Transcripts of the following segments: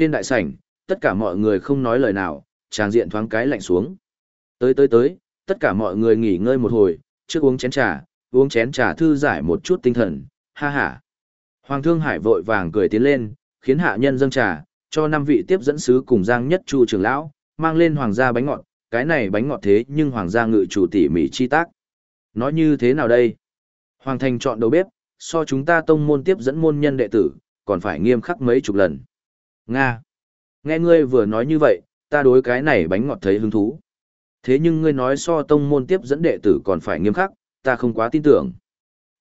Trên đại sảnh, tất cả mọi người không nói lời nào, tràng diện thoáng cái lạnh xuống. Tới tới tới, tất cả mọi người nghỉ ngơi một hồi, trước uống chén trà, uống chén trà thư giải một chút tinh thần, ha ha. Hoàng Thương Hải vội vàng cười tiến lên, khiến hạ nhân dâng trà, cho năm vị tiếp dẫn sứ cùng Giang Nhất Chu trưởng lão, mang lên hoàng gia bánh ngọt, cái này bánh ngọt thế nhưng hoàng gia ngự chủ tỉ mỉ chi tác. Nói như thế nào đây? Hoàng thành chọn đầu bếp, so chúng ta tông môn tiếp dẫn môn nhân đệ tử, còn phải nghiêm khắc mấy chục lần. Nga. Nghe ngươi vừa nói như vậy, ta đối cái này bánh ngọt thấy hứng thú. Thế nhưng ngươi nói so tông môn tiếp dẫn đệ tử còn phải nghiêm khắc, ta không quá tin tưởng.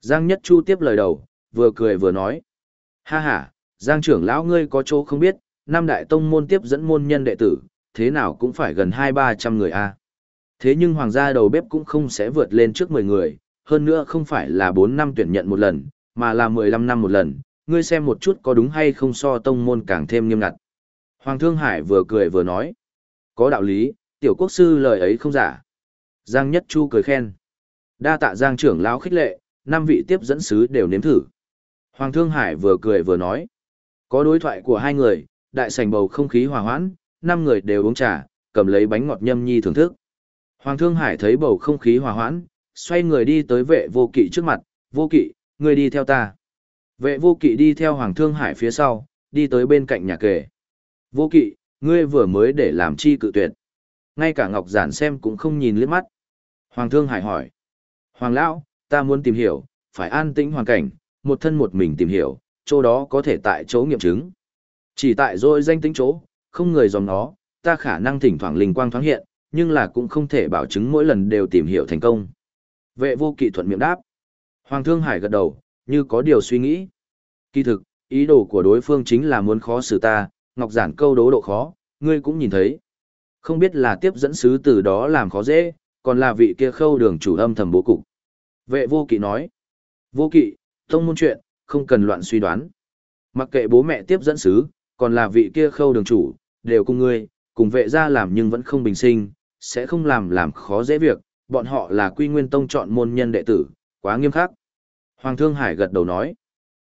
Giang Nhất Chu tiếp lời đầu, vừa cười vừa nói. Ha ha, Giang trưởng lão ngươi có chỗ không biết, năm đại tông môn tiếp dẫn môn nhân đệ tử, thế nào cũng phải gần hai ba trăm người a. Thế nhưng hoàng gia đầu bếp cũng không sẽ vượt lên trước mười người, hơn nữa không phải là bốn năm tuyển nhận một lần, mà là mười lăm năm một lần, ngươi xem một chút có đúng hay không so tông môn càng thêm nghiêm ngặt. Hoàng Thương Hải vừa cười vừa nói. Có đạo lý, tiểu quốc sư lời ấy không giả. Giang Nhất Chu cười khen. Đa tạ Giang trưởng lão khích lệ, năm vị tiếp dẫn sứ đều nếm thử. Hoàng Thương Hải vừa cười vừa nói. Có đối thoại của hai người, đại sảnh bầu không khí hòa hoãn, năm người đều uống trà, cầm lấy bánh ngọt nhâm nhi thưởng thức. Hoàng Thương Hải thấy bầu không khí hòa hoãn, xoay người đi tới vệ vô kỵ trước mặt, vô kỵ, người đi theo ta. Vệ vô kỵ đi theo Hoàng Thương Hải phía sau, đi tới bên cạnh nhà kề. Vô kỵ, ngươi vừa mới để làm chi cự tuyệt. Ngay cả Ngọc Giản xem cũng không nhìn liếc mắt. Hoàng Thương Hải hỏi. Hoàng Lão, ta muốn tìm hiểu, phải an tĩnh hoàn cảnh, một thân một mình tìm hiểu, chỗ đó có thể tại chỗ nghiệm chứng. Chỉ tại rồi danh tính chỗ, không người dòng nó, ta khả năng thỉnh thoảng linh quang thoáng hiện, nhưng là cũng không thể bảo chứng mỗi lần đều tìm hiểu thành công. Vệ vô kỵ thuận miệng đáp. Hoàng Thương Hải gật đầu, như có điều suy nghĩ. Kỳ thực, ý đồ của đối phương chính là muốn khó xử ta, ngọc giản câu đố độ khó, ngươi cũng nhìn thấy. Không biết là tiếp dẫn sứ từ đó làm khó dễ, còn là vị kia khâu đường chủ âm thầm bố cục. Vệ vô kỵ nói. Vô kỵ, tông môn chuyện, không cần loạn suy đoán. Mặc kệ bố mẹ tiếp dẫn sứ, còn là vị kia khâu đường chủ, đều cùng ngươi, cùng vệ ra làm nhưng vẫn không bình sinh, sẽ không làm làm khó dễ việc, bọn họ là quy nguyên tông chọn môn nhân đệ tử, quá nghiêm khắc. Hoàng Thương Hải gật đầu nói,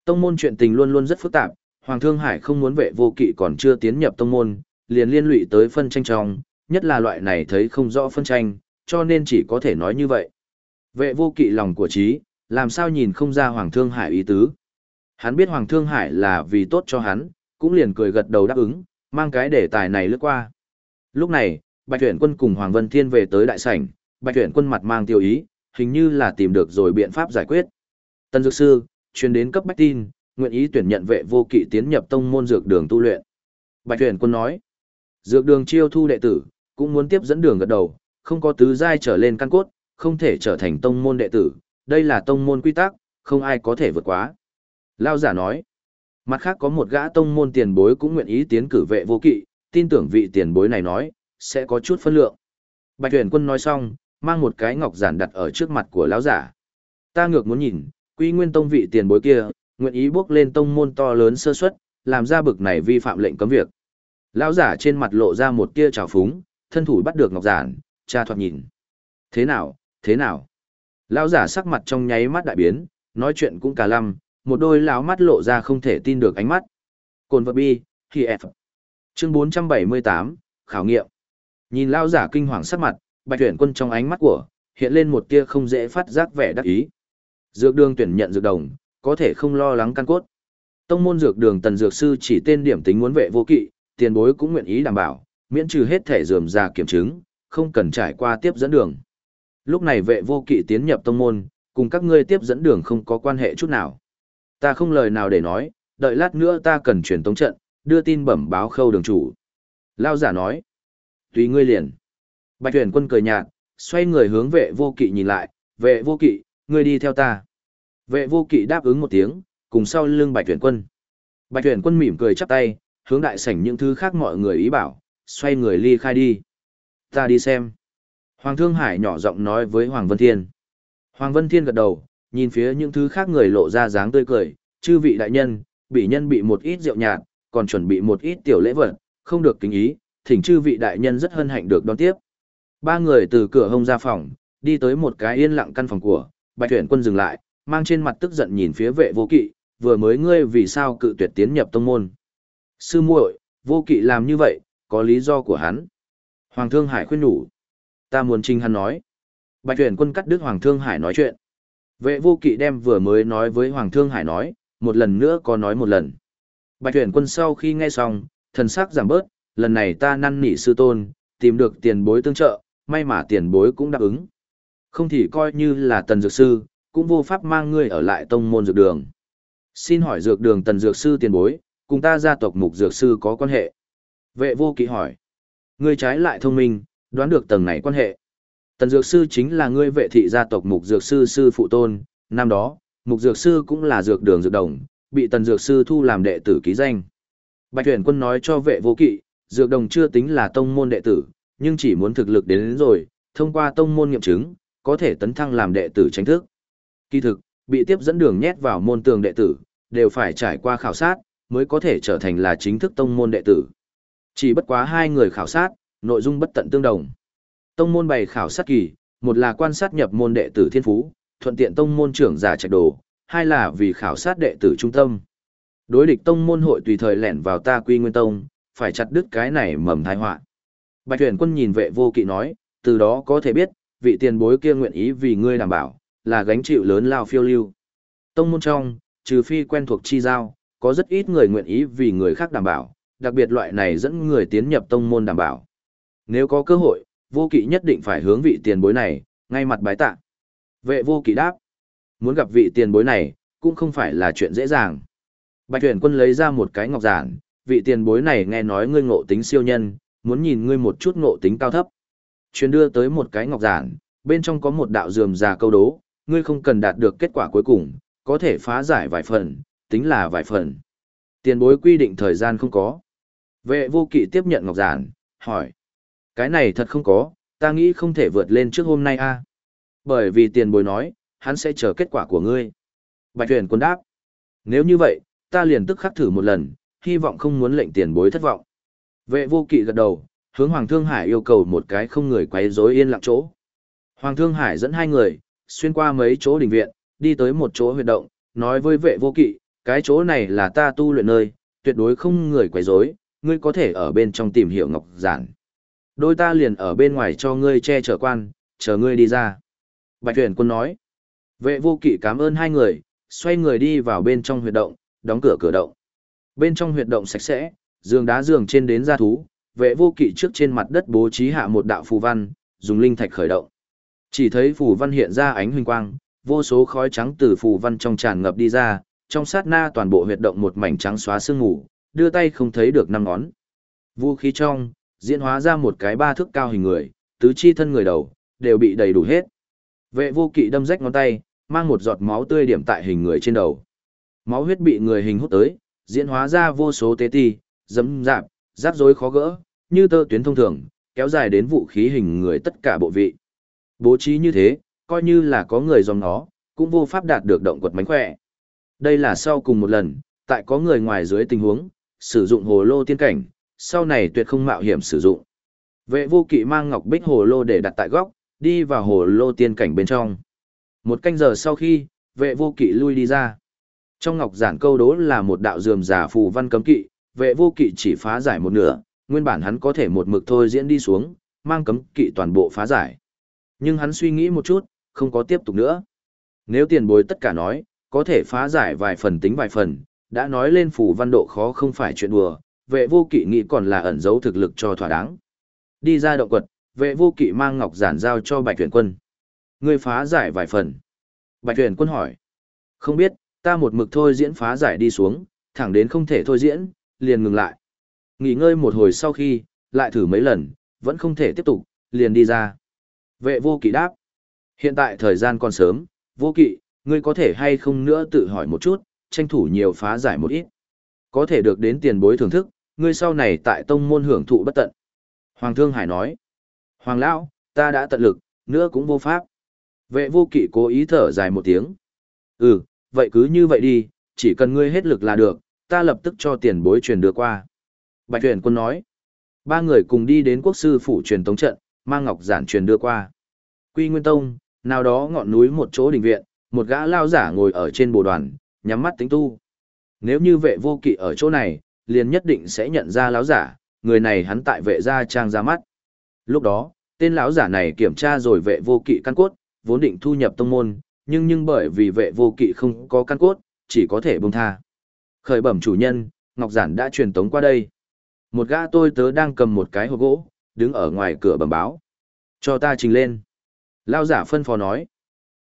tông môn chuyện tình luôn luôn rất phức tạp, Hoàng Thương Hải không muốn vệ vô kỵ còn chưa tiến nhập tông môn, liền liên lụy tới phân tranh trong, nhất là loại này thấy không rõ phân tranh, cho nên chỉ có thể nói như vậy. Vệ vô kỵ lòng của trí, làm sao nhìn không ra Hoàng Thương Hải ý tứ. Hắn biết Hoàng Thương Hải là vì tốt cho hắn, cũng liền cười gật đầu đáp ứng, mang cái đề tài này lướt qua. Lúc này, Bạch Tuyển Quân cùng Hoàng Vân Thiên về tới đại sảnh, Bạch Tuyển Quân mặt mang tiêu ý, hình như là tìm được rồi biện pháp giải quyết. Tân Dược Sư, truyền đến cấp bách tin, nguyện ý tuyển nhận vệ vô kỵ tiến nhập tông môn dược đường tu luyện. Bạch Tuyển Quân nói, dược đường chiêu thu đệ tử, cũng muốn tiếp dẫn đường gật đầu, không có tứ giai trở lên căn cốt, không thể trở thành tông môn đệ tử, đây là tông môn quy tắc, không ai có thể vượt quá. Lao giả nói, mặt khác có một gã tông môn tiền bối cũng nguyện ý tiến cử vệ vô kỵ, tin tưởng vị tiền bối này nói, sẽ có chút phân lượng. Bạch tuyển quân nói xong, mang một cái ngọc giản đặt ở trước mặt của lão giả. Ta ngược muốn nhìn, quy nguyên tông vị tiền bối kia, nguyện ý bước lên tông môn to lớn sơ suất, làm ra bực này vi phạm lệnh cấm việc. Lão giả trên mặt lộ ra một tia trào phúng, thân thủ bắt được ngọc giản, cha thoạt nhìn. Thế nào, thế nào? Lão giả sắc mặt trong nháy mắt đại biến, nói chuyện cũng cả lăm, một đôi lão mắt lộ ra không thể tin được ánh mắt. Cồn vật bi, khi F. Chương 478, khảo nghiệm. Nhìn lão giả kinh hoàng sắc mặt, bạch tuyển quân trong ánh mắt của, hiện lên một tia không dễ phát giác vẻ đắc ý. Dược đường tuyển nhận dược đồng, có thể không lo lắng căn cốt. Tông môn dược đường tần dược sư chỉ tên điểm tính muốn vệ vô kỵ, tiền bối cũng nguyện ý đảm bảo, miễn trừ hết thể dườm ra kiểm chứng, không cần trải qua tiếp dẫn đường. Lúc này vệ vô kỵ tiến nhập tông môn, cùng các ngươi tiếp dẫn đường không có quan hệ chút nào. Ta không lời nào để nói, đợi lát nữa ta cần truyền tống trận, đưa tin bẩm báo khâu đường chủ. Lao giả nói, tùy ngươi liền. Bạch tuyển quân cười nhạt, xoay người hướng vệ vô kỵ nhìn lại, vệ vô kỵ, ngươi đi theo ta. Vệ vô kỵ đáp ứng một tiếng, cùng sau lưng bạch tuyển quân. Bạch tuyển quân mỉm cười chắp tay, hướng đại sảnh những thứ khác mọi người ý bảo, xoay người ly khai đi. Ta đi xem. Hoàng Thương Hải nhỏ giọng nói với Hoàng Vân Thiên. Hoàng Vân Thiên gật đầu, nhìn phía những thứ khác người lộ ra dáng tươi cười, chư vị đại nhân, bị nhân bị một ít rượu nhạt, còn chuẩn bị một ít tiểu lễ vật, không được kính ý, thỉnh chư vị đại nhân rất hân hạnh được đón tiếp. Ba người từ cửa hông ra phòng, đi tới một cái yên lặng căn phòng của, Bạch Tuyển Quân dừng lại, mang trên mặt tức giận nhìn phía vệ vô kỵ, vừa mới ngươi vì sao cự tuyệt tiến nhập tông môn. Sư muội, Vô kỵ làm như vậy, có lý do của hắn. Hoàng Thương Hải khuyên nhủ. Ta muốn trình hắn nói. Bạch tuyển quân cắt đứt Hoàng Thương Hải nói chuyện. Vệ vô kỵ đem vừa mới nói với Hoàng Thương Hải nói, một lần nữa có nói một lần. Bạch tuyển quân sau khi nghe xong, thần sắc giảm bớt, lần này ta năn nỉ sư tôn, tìm được tiền bối tương trợ, may mà tiền bối cũng đáp ứng. Không thì coi như là tần dược sư, cũng vô pháp mang ngươi ở lại tông môn dược đường. Xin hỏi dược đường tần dược sư tiền bối, cùng ta gia tộc mục dược sư có quan hệ. Vệ vô kỵ hỏi. Ngươi trái lại thông minh, đoán được tầng này quan hệ. Tần dược sư chính là ngươi vệ thị gia tộc mục dược sư sư phụ tôn, năm đó, mục dược sư cũng là dược đường dược đồng, bị tần dược sư thu làm đệ tử ký danh. Bạch tuyển quân nói cho vệ vô kỵ, dược đồng chưa tính là tông môn đệ tử, nhưng chỉ muốn thực lực đến, đến rồi, thông qua tông môn nghiệm chứng, có thể tấn thăng làm đệ tử tránh thức. Kỳ thực, bị tiếp dẫn đường nhét vào môn tường đệ tử, đều phải trải qua khảo sát, mới có thể trở thành là chính thức tông môn đệ tử. Chỉ bất quá hai người khảo sát, nội dung bất tận tương đồng. Tông môn bày khảo sát kỳ, một là quan sát nhập môn đệ tử thiên phú, thuận tiện tông môn trưởng giả trạch đồ, hai là vì khảo sát đệ tử trung tâm. Đối địch tông môn hội tùy thời lẻn vào ta quy nguyên tông, phải chặt đứt cái này mầm tai họa. Bạch tuyển quân nhìn vệ vô kỵ nói, từ đó có thể biết, vị tiền bối kia nguyện ý vì ngươi đảm bảo, là gánh chịu lớn lao phiêu lưu. Tông môn trong, trừ phi quen thuộc chi giao, có rất ít người nguyện ý vì người khác đảm bảo, đặc biệt loại này dẫn người tiến nhập tông môn đảm bảo. Nếu có cơ hội, vô kỵ nhất định phải hướng vị tiền bối này, ngay mặt bái tạ. Vệ vô kỵ đáp, muốn gặp vị tiền bối này, cũng không phải là chuyện dễ dàng. Bạch tuyển quân lấy ra một cái ngọc giản, vị tiền bối này nghe nói ngươi ngộ tính siêu nhân, muốn nhìn ngươi một chút ngộ tính cao thấp. Truyền đưa tới một cái ngọc giản, bên trong có một đạo dườm già câu đố, ngươi không cần đạt được kết quả cuối cùng, có thể phá giải vài phần, tính là vài phần. Tiền bối quy định thời gian không có. Vệ vô kỵ tiếp nhận ngọc giản, hỏi. Cái này thật không có, ta nghĩ không thể vượt lên trước hôm nay a. Bởi vì tiền bối nói, hắn sẽ chờ kết quả của ngươi. Bạch tuyển quân đáp. Nếu như vậy, ta liền tức khắc thử một lần, hy vọng không muốn lệnh tiền bối thất vọng. Vệ vô kỵ gật đầu, hướng Hoàng Thương Hải yêu cầu một cái không người quấy rối yên lặng chỗ. Hoàng Thương Hải dẫn hai người, xuyên qua mấy chỗ đình viện, đi tới một chỗ huyệt động, nói với vệ vô kỵ, cái chỗ này là ta tu luyện nơi, tuyệt đối không người quấy rối, ngươi có thể ở bên trong tìm hiểu ngọc giản. Đôi ta liền ở bên ngoài cho ngươi che chở quan, chờ ngươi đi ra. Bạch tuyển quân nói. Vệ vô kỵ cảm ơn hai người, xoay người đi vào bên trong huyệt động, đóng cửa cửa động. Bên trong huyệt động sạch sẽ, giường đá giường trên đến gia thú, vệ vô kỵ trước trên mặt đất bố trí hạ một đạo phù văn, dùng linh thạch khởi động. Chỉ thấy phù văn hiện ra ánh huỳnh quang, vô số khói trắng từ phù văn trong tràn ngập đi ra, trong sát na toàn bộ huyệt động một mảnh trắng xóa sương ngủ, đưa tay không thấy được năm ngón. Vũ khí trong, diễn hóa ra một cái ba thước cao hình người, tứ chi thân người đầu, đều bị đầy đủ hết. Vệ vô kỵ đâm rách ngón tay, mang một giọt máu tươi điểm tại hình người trên đầu. Máu huyết bị người hình hút tới, diễn hóa ra vô số tế ti, dấm dạp, rắc rối khó gỡ, như tơ tuyến thông thường, kéo dài đến vũ khí hình người tất cả bộ vị. Bố trí như thế, coi như là có người dòng nó, cũng vô pháp đạt được động quật mánh khỏe. Đây là sau cùng một lần, tại có người ngoài dưới tình huống, sử dụng hồ lô tiên cảnh, sau này tuyệt không mạo hiểm sử dụng. Vệ vô kỵ mang ngọc bích hồ lô để đặt tại góc, đi vào hồ lô tiên cảnh bên trong. Một canh giờ sau khi, vệ vô kỵ lui đi ra. Trong ngọc giản câu đố là một đạo dườm giả phù văn cấm kỵ, vệ vô kỵ chỉ phá giải một nửa, nguyên bản hắn có thể một mực thôi diễn đi xuống, mang cấm kỵ toàn bộ phá giải. Nhưng hắn suy nghĩ một chút, không có tiếp tục nữa. Nếu tiền bối tất cả nói, có thể phá giải vài phần tính vài phần, đã nói lên phù văn độ khó không phải chuyện đùa, vệ vô kỵ nghĩ còn là ẩn giấu thực lực cho thỏa đáng. Đi ra động quật, vệ vô kỵ mang ngọc giản giao cho bạch tuyển quân. Ngươi phá giải vài phần. Bạch tuyển quân hỏi. Không biết, ta một mực thôi diễn phá giải đi xuống, thẳng đến không thể thôi diễn, liền ngừng lại. Nghỉ ngơi một hồi sau khi, lại thử mấy lần, vẫn không thể tiếp tục, liền đi ra. Vệ vô kỵ đáp. Hiện tại thời gian còn sớm, vô kỵ, ngươi có thể hay không nữa tự hỏi một chút, tranh thủ nhiều phá giải một ít. Có thể được đến tiền bối thưởng thức, ngươi sau này tại tông môn hưởng thụ bất tận. Hoàng Thương Hải nói. Hoàng Lão, ta đã tận lực, nữa cũng vô pháp. Vệ vô kỵ cố ý thở dài một tiếng. Ừ, vậy cứ như vậy đi, chỉ cần ngươi hết lực là được, ta lập tức cho tiền bối truyền đưa qua. Bạch tuyển quân nói. Ba người cùng đi đến quốc sư phủ truyền tống trận, mang ngọc giản truyền đưa qua. Quy Nguyên Tông, nào đó ngọn núi một chỗ đình viện, một gã lao giả ngồi ở trên bồ đoàn, nhắm mắt tính tu. Nếu như vệ vô kỵ ở chỗ này, liền nhất định sẽ nhận ra lão giả, người này hắn tại vệ gia trang ra mắt. Lúc đó, tên lão giả này kiểm tra rồi vệ vô kỵ căn cốt, vốn định thu nhập tông môn, nhưng nhưng bởi vì vệ vô kỵ không có căn cốt, chỉ có thể buông tha. Khởi bẩm chủ nhân, Ngọc Giản đã truyền tống qua đây. Một gã tôi tớ đang cầm một cái hộp gỗ, đứng ở ngoài cửa bẩm báo. Cho ta trình lên. Lão giả phân phó nói.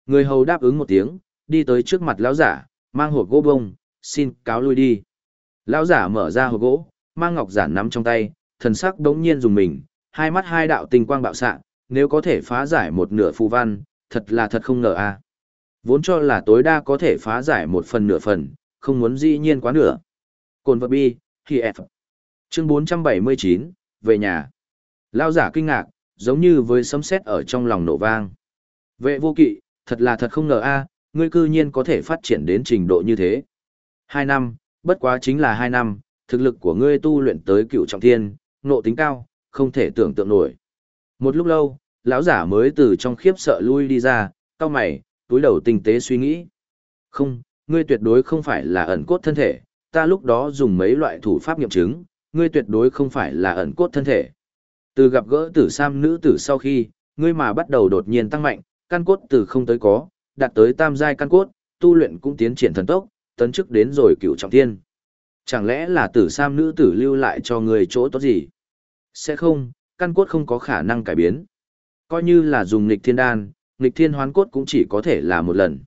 Người hầu đáp ứng một tiếng, đi tới trước mặt lão giả, mang hộp gỗ bông, xin cáo lui đi. Lão giả mở ra hộp gỗ, mang ngọc giản nắm trong tay, thần sắc đống nhiên dùng mình, hai mắt hai đạo tinh quang bạo xạ, nếu có thể phá giải một nửa phù văn, thật là thật không ngờ a. À. Vốn cho là tối đa có thể phá giải một phần nửa phần, không muốn dĩ nhiên quá nửa. Cồn vật bi, khi F. Chương 479, về nhà. Lão giả kinh ngạc, giống như với sấm sét ở trong lòng nổ vang. Vệ vô kỵ, thật là thật không ngờ a, ngươi cư nhiên có thể phát triển đến trình độ như thế. Hai năm, bất quá chính là hai năm, thực lực của ngươi tu luyện tới cựu trọng thiên, nộ tính cao, không thể tưởng tượng nổi. Một lúc lâu, lão giả mới từ trong khiếp sợ lui đi ra, cao mày, túi đầu tinh tế suy nghĩ. Không, ngươi tuyệt đối không phải là ẩn cốt thân thể, ta lúc đó dùng mấy loại thủ pháp nghiệm chứng, ngươi tuyệt đối không phải là ẩn cốt thân thể. Từ gặp gỡ tử sam nữ tử sau khi, ngươi mà bắt đầu đột nhiên tăng mạnh, căn cốt từ không tới có, đạt tới tam giai căn cốt, tu luyện cũng tiến triển thần tốc, tấn chức đến rồi cựu trọng thiên. Chẳng lẽ là tử sam nữ tử lưu lại cho người chỗ tốt gì? Sẽ không, căn cốt không có khả năng cải biến. Coi như là dùng nghịch thiên đan, nghịch thiên hoán cốt cũng chỉ có thể là một lần.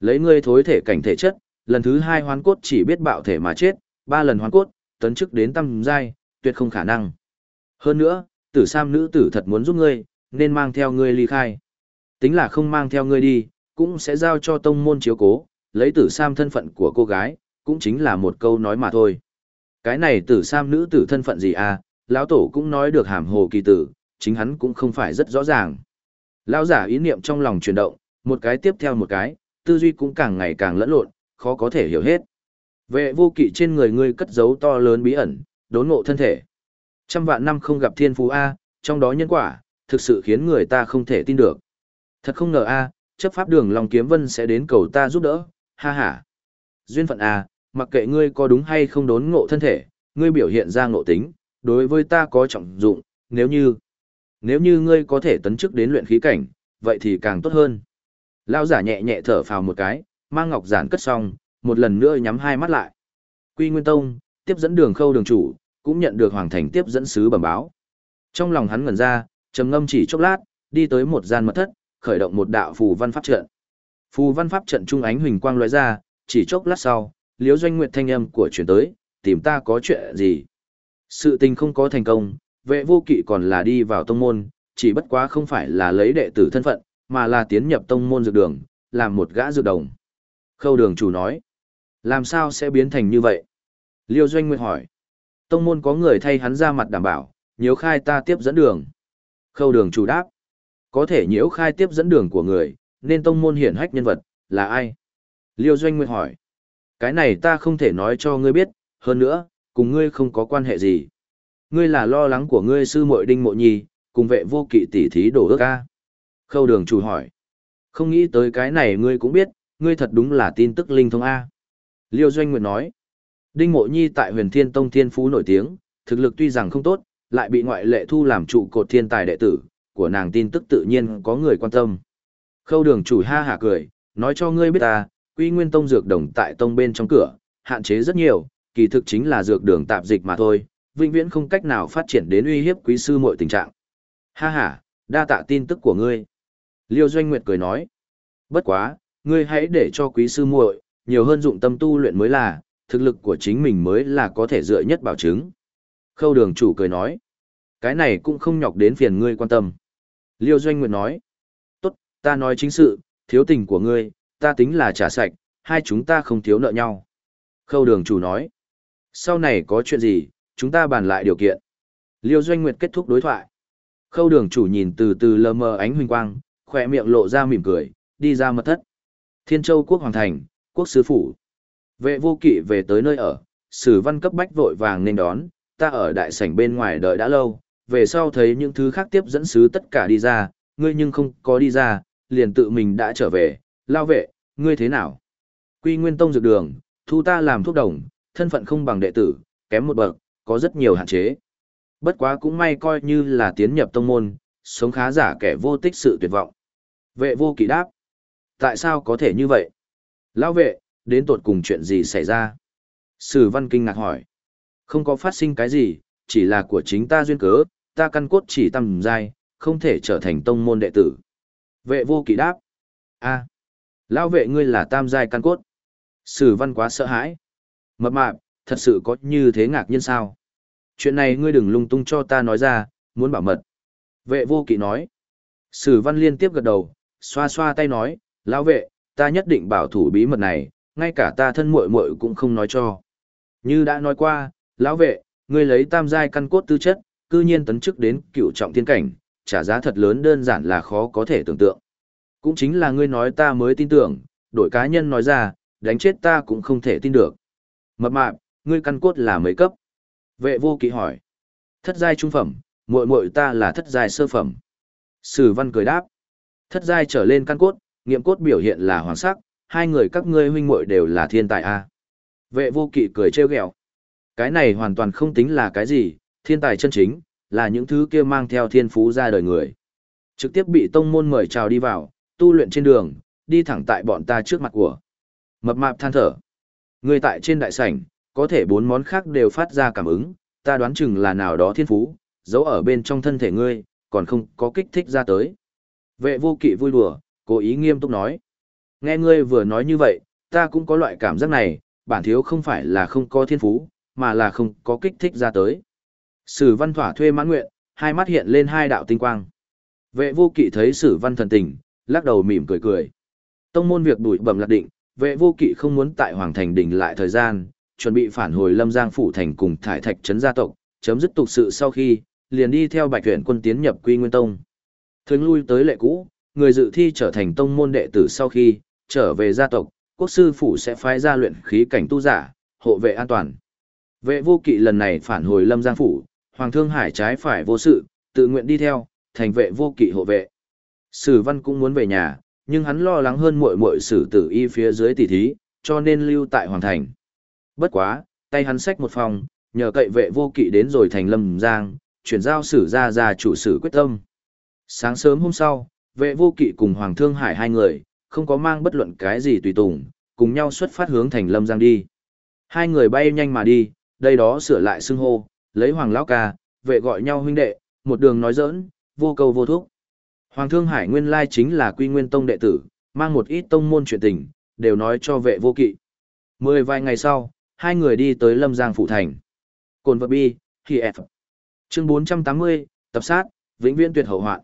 Lấy ngươi thối thể cảnh thể chất, lần thứ hai hoán cốt chỉ biết bạo thể mà chết, ba lần hoán cốt, tấn chức đến tam giai, tuyệt không khả năng. Hơn nữa, tử sam nữ tử thật muốn giúp ngươi, nên mang theo ngươi ly khai. Tính là không mang theo ngươi đi, cũng sẽ giao cho tông môn chiếu cố, lấy tử sam thân phận của cô gái, cũng chính là một câu nói mà thôi. Cái này tử sam nữ tử thân phận gì à, lão tổ cũng nói được hàm hồ kỳ tử, chính hắn cũng không phải rất rõ ràng. Lão giả ý niệm trong lòng chuyển động, một cái tiếp theo một cái, tư duy cũng càng ngày càng lẫn lộn, khó có thể hiểu hết. Vệ vô kỵ trên người ngươi cất giấu to lớn bí ẩn, đốn ngộ thân thể. Trăm vạn năm không gặp thiên phú A, trong đó nhân quả, thực sự khiến người ta không thể tin được. Thật không ngờ A, chấp pháp đường Long Kiếm Vân sẽ đến cầu ta giúp đỡ, ha ha. Duyên phận A, mặc kệ ngươi có đúng hay không đốn ngộ thân thể, ngươi biểu hiện ra ngộ tính, đối với ta có trọng dụng, nếu như, nếu như ngươi có thể tấn chức đến luyện khí cảnh, vậy thì càng tốt hơn. Lao giả nhẹ nhẹ thở phào một cái, mang ngọc giản cất xong, một lần nữa nhắm hai mắt lại. Quy Nguyên Tông, tiếp dẫn đường khâu đường chủ, cũng nhận được Hoàng Thành tiếp dẫn sứ bẩm báo. Trong lòng hắn ngẩn ra, trầm ngâm chỉ chốc lát, đi tới một gian mật thất, khởi động một đạo phù văn pháp trận. Phù văn pháp trận trung ánh huỳnh quang lóe ra, chỉ chốc lát sau, Liễu Doanh Nguyệt thanh âm của truyền tới, tìm ta có chuyện gì? Sự tình không có thành công, vệ vô kỵ còn là đi vào tông môn, chỉ bất quá không phải là lấy đệ tử thân phận, mà là tiến nhập tông môn dược đường, làm một gã dược đồng. Khâu đường chủ nói, làm sao sẽ biến thành như vậy? Liêu Doanh Nguyệt hỏi, tông môn có người thay hắn ra mặt đảm bảo, nhiễu khai ta tiếp dẫn đường. Khâu đường chủ đáp, có thể nhiễu khai tiếp dẫn đường của người, nên tông môn hiển hách nhân vật, là ai? Liêu Doanh Nguyệt hỏi, cái này ta không thể nói cho ngươi biết, hơn nữa, cùng ngươi không có quan hệ gì. Ngươi là lo lắng của ngươi sư muội đinh mộ nhi, cùng vệ vô kỵ tỷ thí đổ ước ca. Khâu đường chủ hỏi. Không nghĩ tới cái này ngươi cũng biết, ngươi thật đúng là tin tức linh thông A. Liêu Doanh Nguyệt nói. Đinh mộ nhi tại huyền thiên tông thiên phú nổi tiếng, thực lực tuy rằng không tốt, lại bị ngoại lệ thu làm trụ cột thiên tài đệ tử, của nàng tin tức tự nhiên có người quan tâm. Khâu đường chủ ha hả cười, nói cho ngươi biết ta, quy nguyên tông dược đồng tại tông bên trong cửa, hạn chế rất nhiều, kỳ thực chính là dược đường tạp dịch mà thôi, vĩnh viễn không cách nào phát triển đến uy hiếp quý sư mọi tình trạng. Ha ha, đa tạ tin tức của ngươi. Liêu Doanh Nguyệt cười nói. Bất quá, ngươi hãy để cho quý sư muội nhiều hơn dụng tâm tu luyện mới là, thực lực của chính mình mới là có thể dựa nhất bảo chứng. Khâu đường chủ cười nói. Cái này cũng không nhọc đến phiền ngươi quan tâm. Liêu Doanh Nguyệt nói. Tốt, ta nói chính sự, thiếu tình của ngươi, ta tính là trả sạch, hai chúng ta không thiếu nợ nhau. Khâu đường chủ nói. Sau này có chuyện gì, chúng ta bàn lại điều kiện. Liêu Doanh Nguyệt kết thúc đối thoại. Khâu đường chủ nhìn từ từ lờ mờ ánh huỳnh quang, khỏe miệng lộ ra mỉm cười, đi ra mật thất. Thiên Châu quốc hoàng thành, quốc sứ phủ. Vệ vô kỵ về tới nơi ở, sử văn cấp bách vội vàng nên đón, ta ở đại sảnh bên ngoài đợi đã lâu, về sau thấy những thứ khác tiếp dẫn sứ tất cả đi ra, ngươi nhưng không có đi ra, liền tự mình đã trở về, lao vệ, ngươi thế nào? Quy Nguyên Tông dược đường, thu ta làm thuốc đồng, thân phận không bằng đệ tử, kém một bậc, có rất nhiều hạn chế. Bất quá cũng may coi như là tiến nhập tông môn, sống khá giả kẻ vô tích sự tuyệt vọng. Vệ vô kỵ đáp. Tại sao có thể như vậy? Lão vệ, đến tột cùng chuyện gì xảy ra? Sử văn kinh ngạc hỏi. Không có phát sinh cái gì, chỉ là của chính ta duyên cớ, ta căn cốt chỉ tầm dai, không thể trở thành tông môn đệ tử. Vệ vô kỵ đáp. a lão vệ ngươi là tam giai căn cốt. Sử văn quá sợ hãi. Mập mạp, thật sự có như thế ngạc nhiên sao? Chuyện này ngươi đừng lung tung cho ta nói ra, muốn bảo mật. Vệ vô kỵ nói. Sử văn liên tiếp gật đầu, xoa xoa tay nói, lão vệ, ta nhất định bảo thủ bí mật này, ngay cả ta thân muội muội cũng không nói cho. Như đã nói qua, lão vệ, ngươi lấy tam giai căn cốt tư chất, cư nhiên tấn chức đến cựu trọng thiên cảnh, trả giá thật lớn đơn giản là khó có thể tưởng tượng. Cũng chính là ngươi nói ta mới tin tưởng, đội cá nhân nói ra, đánh chết ta cũng không thể tin được. Mập mạp, ngươi căn cốt là mấy cấp? Vệ vô kỵ hỏi. Thất giai trung phẩm, muội muội ta là thất giai sơ phẩm. Sử văn cười đáp. Thất giai trở lên căn cốt, nghiệm cốt biểu hiện là hoàng sắc, hai người các ngươi huynh muội đều là thiên tài a. Vệ vô kỵ cười trêu ghẹo. Cái này hoàn toàn không tính là cái gì, thiên tài chân chính, là những thứ kia mang theo thiên phú ra đời người. Trực tiếp bị tông môn mời chào đi vào, tu luyện trên đường, đi thẳng tại bọn ta trước mặt của. Mập mạp than thở. Người tại trên đại sảnh, có thể bốn món khác đều phát ra cảm ứng, ta đoán chừng là nào đó thiên phú, giấu ở bên trong thân thể ngươi, còn không có kích thích ra tới. Vệ vô kỵ vui đùa, cố ý nghiêm túc nói. Nghe ngươi vừa nói như vậy, ta cũng có loại cảm giác này, bản thiếu không phải là không có thiên phú, mà là không có kích thích ra tới. Sử văn thỏa thuê mãn nguyện, hai mắt hiện lên hai đạo tinh quang. Vệ vô kỵ thấy sử văn thần tình, lắc đầu mỉm cười cười. Tông môn việc đuổi bẩm lạc định, vệ vô kỵ không muốn tại Hoàng Thành đỉnh lại thời gian, chuẩn bị phản hồi Lâm Giang Phủ Thành cùng thải thạch trấn gia tộc, chấm dứt tục sự sau khi, liền đi theo bạch tuyển quân tiến nhập quy nguyên tông. Thường lui tới lệ cũ, người dự thi trở thành tông môn đệ tử sau khi, trở về gia tộc, quốc sư phủ sẽ phái ra luyện khí cảnh tu giả, hộ vệ an toàn. Vệ vô kỵ lần này phản hồi Lâm Giang Phủ, Hoàng Thương Hải trái phải vô sự, tự nguyện đi theo, thành vệ vô kỵ hộ vệ. Sử văn cũng muốn về nhà, nhưng hắn lo lắng hơn muội muội sử tử y phía dưới tỷ thí, cho nên lưu tại Hoàng Thành. Bất quá, tay hắn xách một phòng, nhờ cậy vệ vô kỵ đến rồi thành Lâm Giang, chuyển giao sử ra ra chủ sử quyết tâm. Sáng sớm hôm sau, vệ vô kỵ cùng Hoàng Thương Hải hai người, không có mang bất luận cái gì tùy tùng, cùng nhau xuất phát hướng thành Lâm Giang đi. Hai người bay nhanh mà đi, đây đó sửa lại xưng hô, lấy Hoàng Lão Ca, vệ gọi nhau huynh đệ, một đường nói giỡn, vô cầu vô thuốc. Hoàng Thương Hải nguyên lai chính là quy nguyên tông đệ tử, mang một ít tông môn chuyện tình, đều nói cho vệ vô kỵ. Mười vài ngày sau, hai người đi tới Lâm Giang Phụ Thành. Cồn vật bi, khi F. Chương 480, tập sát, vĩnh viễn tuyệt hậu hoạn.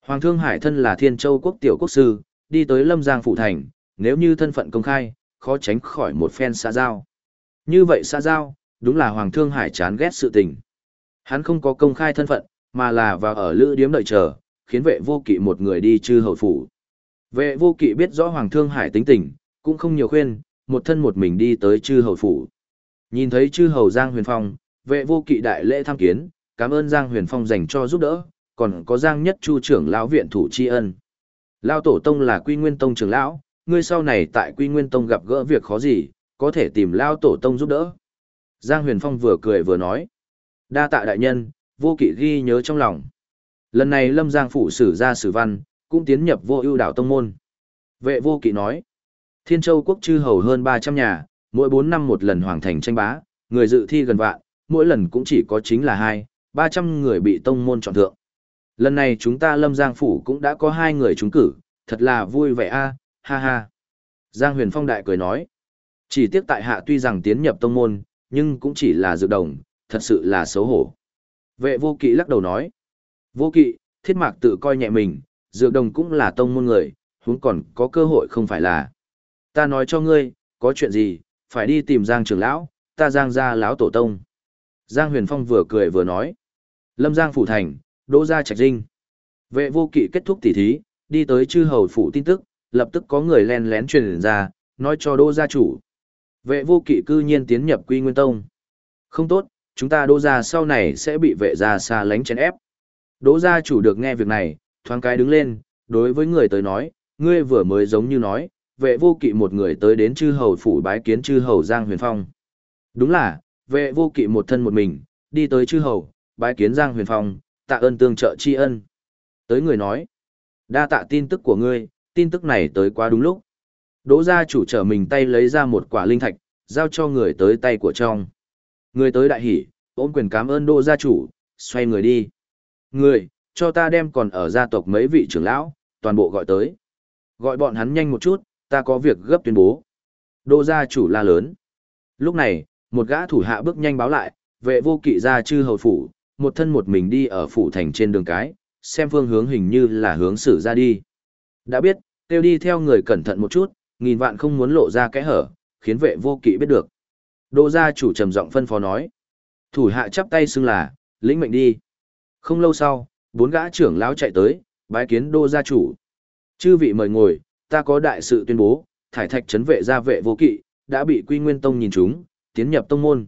Hoàng Thương Hải thân là Thiên Châu quốc tiểu quốc sư, đi tới Lâm Giang Phụ Thành, nếu như thân phận công khai, khó tránh khỏi một phen xã giao. Như vậy xã giao, đúng là Hoàng Thương Hải chán ghét sự tình. Hắn không có công khai thân phận, mà là vào ở lữ điếm đợi chờ, khiến vệ vô kỵ một người đi chư hầu phủ. Vệ vô kỵ biết rõ Hoàng Thương Hải tính tình, cũng không nhiều khuyên, một thân một mình đi tới chư hầu phủ. Nhìn thấy chư hầu Giang Huyền Phong, vệ vô kỵ đại lễ tham kiến, cảm ơn Giang Huyền Phong dành cho giúp đỡ, còn có Giang Nhất Chu trưởng lão viện thủ tri ân. Lão tổ tông là Quy Nguyên tông trưởng lão, ngươi sau này tại Quy Nguyên tông gặp gỡ việc khó gì, có thể tìm lão tổ tông giúp đỡ. Giang Huyền Phong vừa cười vừa nói. Đa tạ đại nhân, vô kỵ ghi nhớ trong lòng. Lần này Lâm Giang phủ sử ra sử văn, cũng tiến nhập vô ưu đảo tông môn. Vệ vô kỵ nói. Thiên Châu quốc chư hầu hơn 300 nhà, mỗi 4 năm một lần hoàng thành tranh bá, người dự thi gần vạn, mỗi lần cũng chỉ có chính là hai, 300 người bị tông môn chọn thượng. Lần này chúng ta Lâm Giang phủ cũng đã có hai người trúng cử, thật là vui vẻ a, ha ha. Giang Huyền Phong đại cười nói. Chỉ tiếc tại hạ tuy rằng tiến nhập tông môn, nhưng cũng chỉ là dược đồng, thật sự là xấu hổ. Vệ vô kỵ lắc đầu nói. Vô kỵ, thiết mạc tự coi nhẹ mình, dược đồng cũng là tông môn người, huống còn có cơ hội không phải là. Ta nói cho ngươi, có chuyện gì, phải đi tìm Giang trưởng lão, ta Giang gia lão tổ tông. Giang Huyền Phong vừa cười vừa nói. Lâm Giang phủ thành, đỗ gia trạch dinh. Vệ vô kỵ kết thúc tỉ thí, đi tới chư hầu phủ tin tức, lập tức có người len lén truyền ra, nói cho đỗ gia chủ. Vệ vô kỵ cư nhiên tiến nhập quy nguyên tông. Không tốt, chúng ta đỗ gia sau này sẽ bị vệ gia xa lánh chèn ép. Đỗ gia chủ được nghe việc này, thoáng cái đứng lên, đối với người tới nói, ngươi vừa mới giống như nói, vệ vô kỵ một người tới đến chư hầu phủ bái kiến chư hầu Giang Huyền Phong. Đúng là, vệ vô kỵ một thân một mình, đi tới chư hầu, bái kiến Giang Huyền Phong, tạ ơn tương trợ tri ân. Tới người nói, đa tạ tin tức của ngươi, tin tức này tới quá đúng lúc. Đỗ gia chủ trở mình tay lấy ra một quả linh thạch, giao cho người tới tay của trong. Người tới đại hỉ, ôm quyền cảm ơn đỗ gia chủ, xoay người đi. Người, cho ta đem còn ở gia tộc mấy vị trưởng lão, toàn bộ gọi tới. Gọi bọn hắn nhanh một chút, ta có việc gấp tuyên bố. Đỗ gia chủ la lớn. Lúc này, một gã thủ hạ bước nhanh báo lại, vệ vô kỵ ra chư hầu phủ, một thân một mình đi ở phủ thành trên đường cái, xem phương hướng hình như là hướng xử ra đi. Đã biết, kêu đi theo người cẩn thận một chút, nghìn vạn không muốn lộ ra kẽ hở, khiến vệ vô kỵ biết được. đô gia chủ trầm giọng phân phó nói. Thủ hạ chắp tay xưng là, lĩnh mệnh đi. Không lâu sau, bốn gã trưởng lão chạy tới, bái kiến đô gia chủ. Chư vị mời ngồi, ta có đại sự tuyên bố, thải thạch trấn vệ gia vệ vô kỵ, đã bị quy nguyên tông nhìn chúng, tiến nhập tông môn.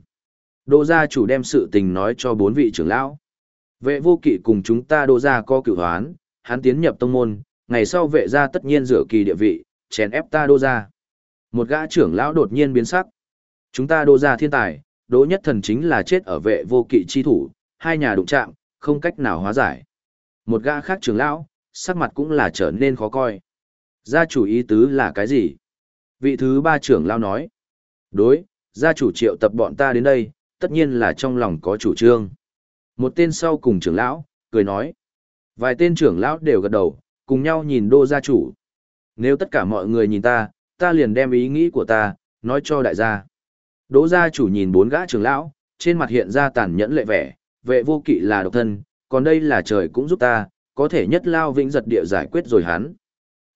Đô gia chủ đem sự tình nói cho bốn vị trưởng lão. Vệ vô kỵ cùng chúng ta đô gia có cửu hoán, hắn tiến nhập tông môn, ngày sau vệ gia tất nhiên rửa kỳ địa vị, chèn ép ta đô gia. Một gã trưởng lão đột nhiên biến sắc. Chúng ta đô gia thiên tài, đỗ nhất thần chính là chết ở vệ vô kỵ chi thủ, hai nhà đụng chạm, không cách nào hóa giải. Một gã khác trưởng lão, sắc mặt cũng là trở nên khó coi. Gia chủ ý tứ là cái gì? Vị thứ ba trưởng lão nói. Đối, gia chủ triệu tập bọn ta đến đây, tất nhiên là trong lòng có chủ trương. Một tên sau cùng trưởng lão, cười nói. Vài tên trưởng lão đều gật đầu, cùng nhau nhìn đô gia chủ. Nếu tất cả mọi người nhìn ta, ta liền đem ý nghĩ của ta, nói cho đại gia. Đỗ gia chủ nhìn bốn gã trưởng lão, trên mặt hiện ra tàn nhẫn lệ vẻ, vệ vô kỵ là độc thân, còn đây là trời cũng giúp ta, có thể nhất lao vĩnh giật địa giải quyết rồi hắn.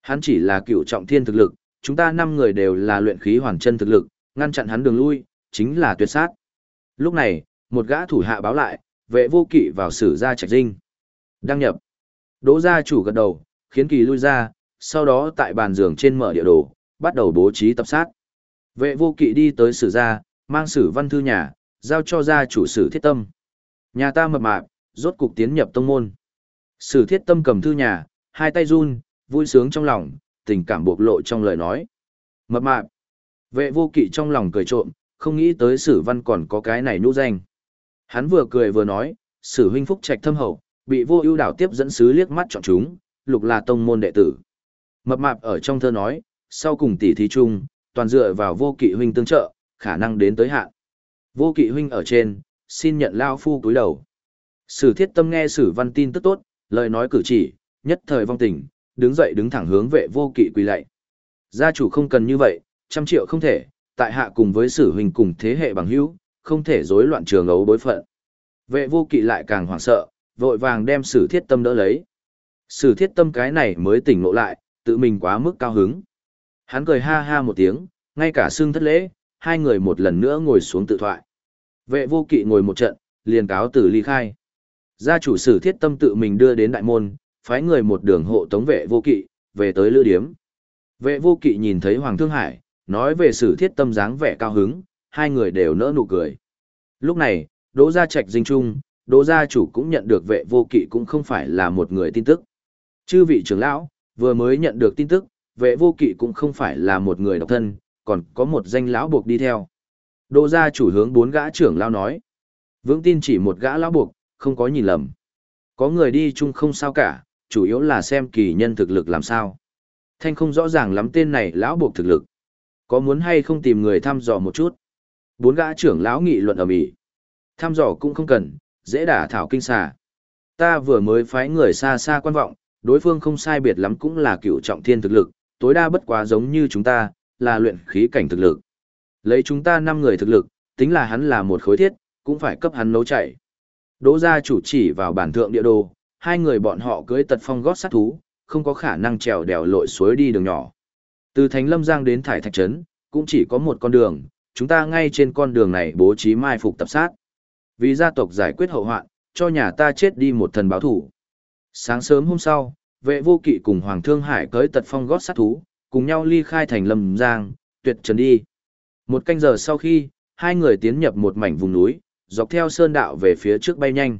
Hắn chỉ là cựu trọng thiên thực lực, chúng ta năm người đều là luyện khí hoàn chân thực lực, ngăn chặn hắn đường lui, chính là tuyệt sát. Lúc này, một gã thủ hạ báo lại, vệ vô kỵ vào sử gia trạch dinh. Đăng nhập. Đỗ gia chủ gật đầu, khiến kỳ lui ra, sau đó tại bàn giường trên mở địa đồ, bắt đầu bố trí tập sát. Vệ vô kỵ đi tới sử gia, mang sử văn thư nhà, giao cho gia chủ sử thiết tâm. Nhà ta mập mạp, rốt cục tiến nhập tông môn. Sử thiết tâm cầm thư nhà, hai tay run, vui sướng trong lòng, tình cảm bộc lộ trong lời nói. Mập mạp. Vệ vô kỵ trong lòng cười trộm, không nghĩ tới sử văn còn có cái này nhũ danh. Hắn vừa cười vừa nói, sử huynh phúc trạch thâm hậu, bị vô ưu đảo tiếp dẫn sứ liếc mắt chọn chúng, lục là tông môn đệ tử. Mập mạp ở trong thơ nói, sau cùng tỷ thí chung, toàn dựa vào vô kỵ huynh tương trợ, khả năng đến tới hạn. Vô kỵ huynh ở trên, xin nhận lao phu cúi đầu. Sử thiết tâm nghe sử văn tin tức tốt, lời nói cử chỉ, nhất thời vong tình, đứng dậy đứng thẳng hướng vệ vô kỵ quỳ lạy. Gia chủ không cần như vậy, trăm triệu không thể, tại hạ cùng với sử huynh cùng thế hệ bằng hữu, không thể rối loạn trường ấu bối phận. Vệ vô kỵ lại càng hoảng sợ, vội vàng đem sử thiết tâm đỡ lấy. Sử thiết tâm cái này mới tỉnh ngộ lại, tự mình quá mức cao hứng. Hắn cười ha ha một tiếng, ngay cả xương thất lễ, hai người một lần nữa ngồi xuống tự thoại. Vệ vô kỵ ngồi một trận, liền cáo tử ly khai. Gia chủ sử thiết tâm tự mình đưa đến đại môn, phái người một đường hộ tống vệ vô kỵ, về tới lữ điếm. Vệ vô kỵ nhìn thấy Hoàng Thương Hải, nói về sử thiết tâm dáng vẻ cao hứng, hai người đều nỡ nụ cười. Lúc này, Đỗ Gia Trạch dinh trung, Đỗ Gia chủ cũng nhận được vệ vô kỵ cũng không phải là một người tin tức. Chư vị trưởng lão, vừa mới nhận được tin tức, vệ vô kỵ cũng không phải là một người độc thân, còn có một danh lão buộc đi theo. Đỗ gia chủ hướng bốn gã trưởng lão nói. Vững tin chỉ một gã lão buộc, không có nhìn lầm. Có người đi chung không sao cả, chủ yếu là xem kỳ nhân thực lực làm sao. Thanh không rõ ràng lắm tên này lão buộc thực lực. Có muốn hay không tìm người thăm dò một chút? Bốn gã trưởng lão nghị luận ở mỹ. Thăm dò cũng không cần, dễ đả thảo kinh xà. Ta vừa mới phái người xa xa quan vọng, đối phương không sai biệt lắm cũng là cựu trọng thiên thực lực, tối đa bất quá giống như chúng ta, là luyện khí cảnh thực lực. Lấy chúng ta 5 người thực lực, tính là hắn là một khối thiết, cũng phải cấp hắn nấu chạy. Đỗ gia chủ chỉ vào bản thượng địa đồ, hai người bọn họ cưới tật phong gót sát thú, không có khả năng trèo đèo lội suối đi đường nhỏ. Từ Thành Lâm Giang đến Thải Thạch Trấn, cũng chỉ có một con đường, chúng ta ngay trên con đường này bố trí mai phục tập sát. Vì gia tộc giải quyết hậu hoạn, cho nhà ta chết đi một thần báo thủ. Sáng sớm hôm sau, vệ vô kỵ cùng Hoàng Thương Hải cưới tật phong gót sát thú, cùng nhau ly khai thành Lâm Giang, tuyệt trần đi. Một canh giờ sau khi, hai người tiến nhập một mảnh vùng núi, dọc theo sơn đạo về phía trước bay nhanh.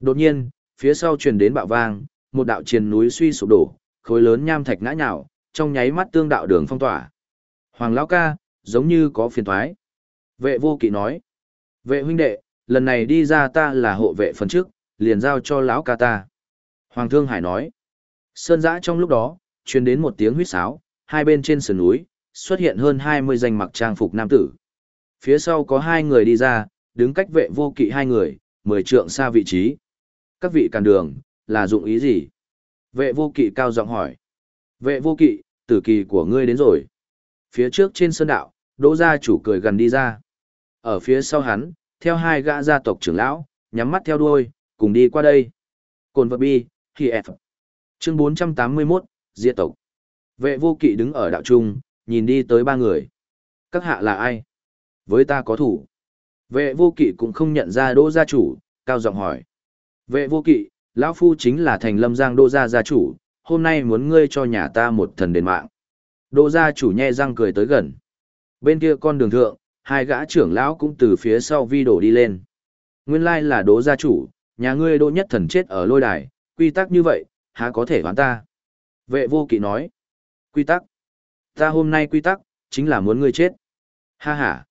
Đột nhiên, phía sau truyền đến bạo vang, một đạo triền núi suy sụp đổ, khối lớn nham thạch ngã nhào, trong nháy mắt tương đạo đường phong tỏa. Hoàng lão ca, giống như có phiền toái. Vệ vô kỵ nói. Vệ huynh đệ, lần này đi ra ta là hộ vệ phần trước, liền giao cho lão ca ta. Hoàng Thương Hải nói. Sơn giã trong lúc đó, truyền đến một tiếng huýt sáo, hai bên trên sườn núi, xuất hiện hơn 20 danh mặc trang phục nam tử. Phía sau có hai người đi ra, đứng cách vệ vô kỵ hai người, mười trượng xa vị trí. Các vị càn đường, là dụng ý gì? Vệ vô kỵ cao giọng hỏi. Vệ vô kỵ, tử kỳ của ngươi đến rồi. Phía trước trên sơn đạo, đỗ gia chủ cười gần đi ra. Ở phía sau hắn, theo hai gã gia tộc trưởng lão, nhắm mắt theo đuôi, cùng đi qua đây. Cồn vật bi, khi F. Chương 481, Diệt tộc. Vệ vô kỵ đứng ở đạo trung, nhìn đi tới ba người. Các hạ là ai? Với ta có thủ. Vệ vô kỵ cũng không nhận ra đỗ gia chủ, cao giọng hỏi. Vệ vô kỵ, lão phu chính là thành lâm giang đỗ gia gia chủ, hôm nay muốn ngươi cho nhà ta một thần đền mạng. Đỗ gia chủ nhe răng cười tới gần. Bên kia con đường thượng, hai gã trưởng lão cũng từ phía sau vi đổ đi lên. Nguyên lai là đỗ gia chủ, nhà ngươi đỗ nhất thần chết ở lôi đài, quy tắc như vậy, há có thể hoán ta. Vệ vô kỵ nói. Quy tắc. Ta hôm nay quy tắc, chính là muốn ngươi chết. Ha ha.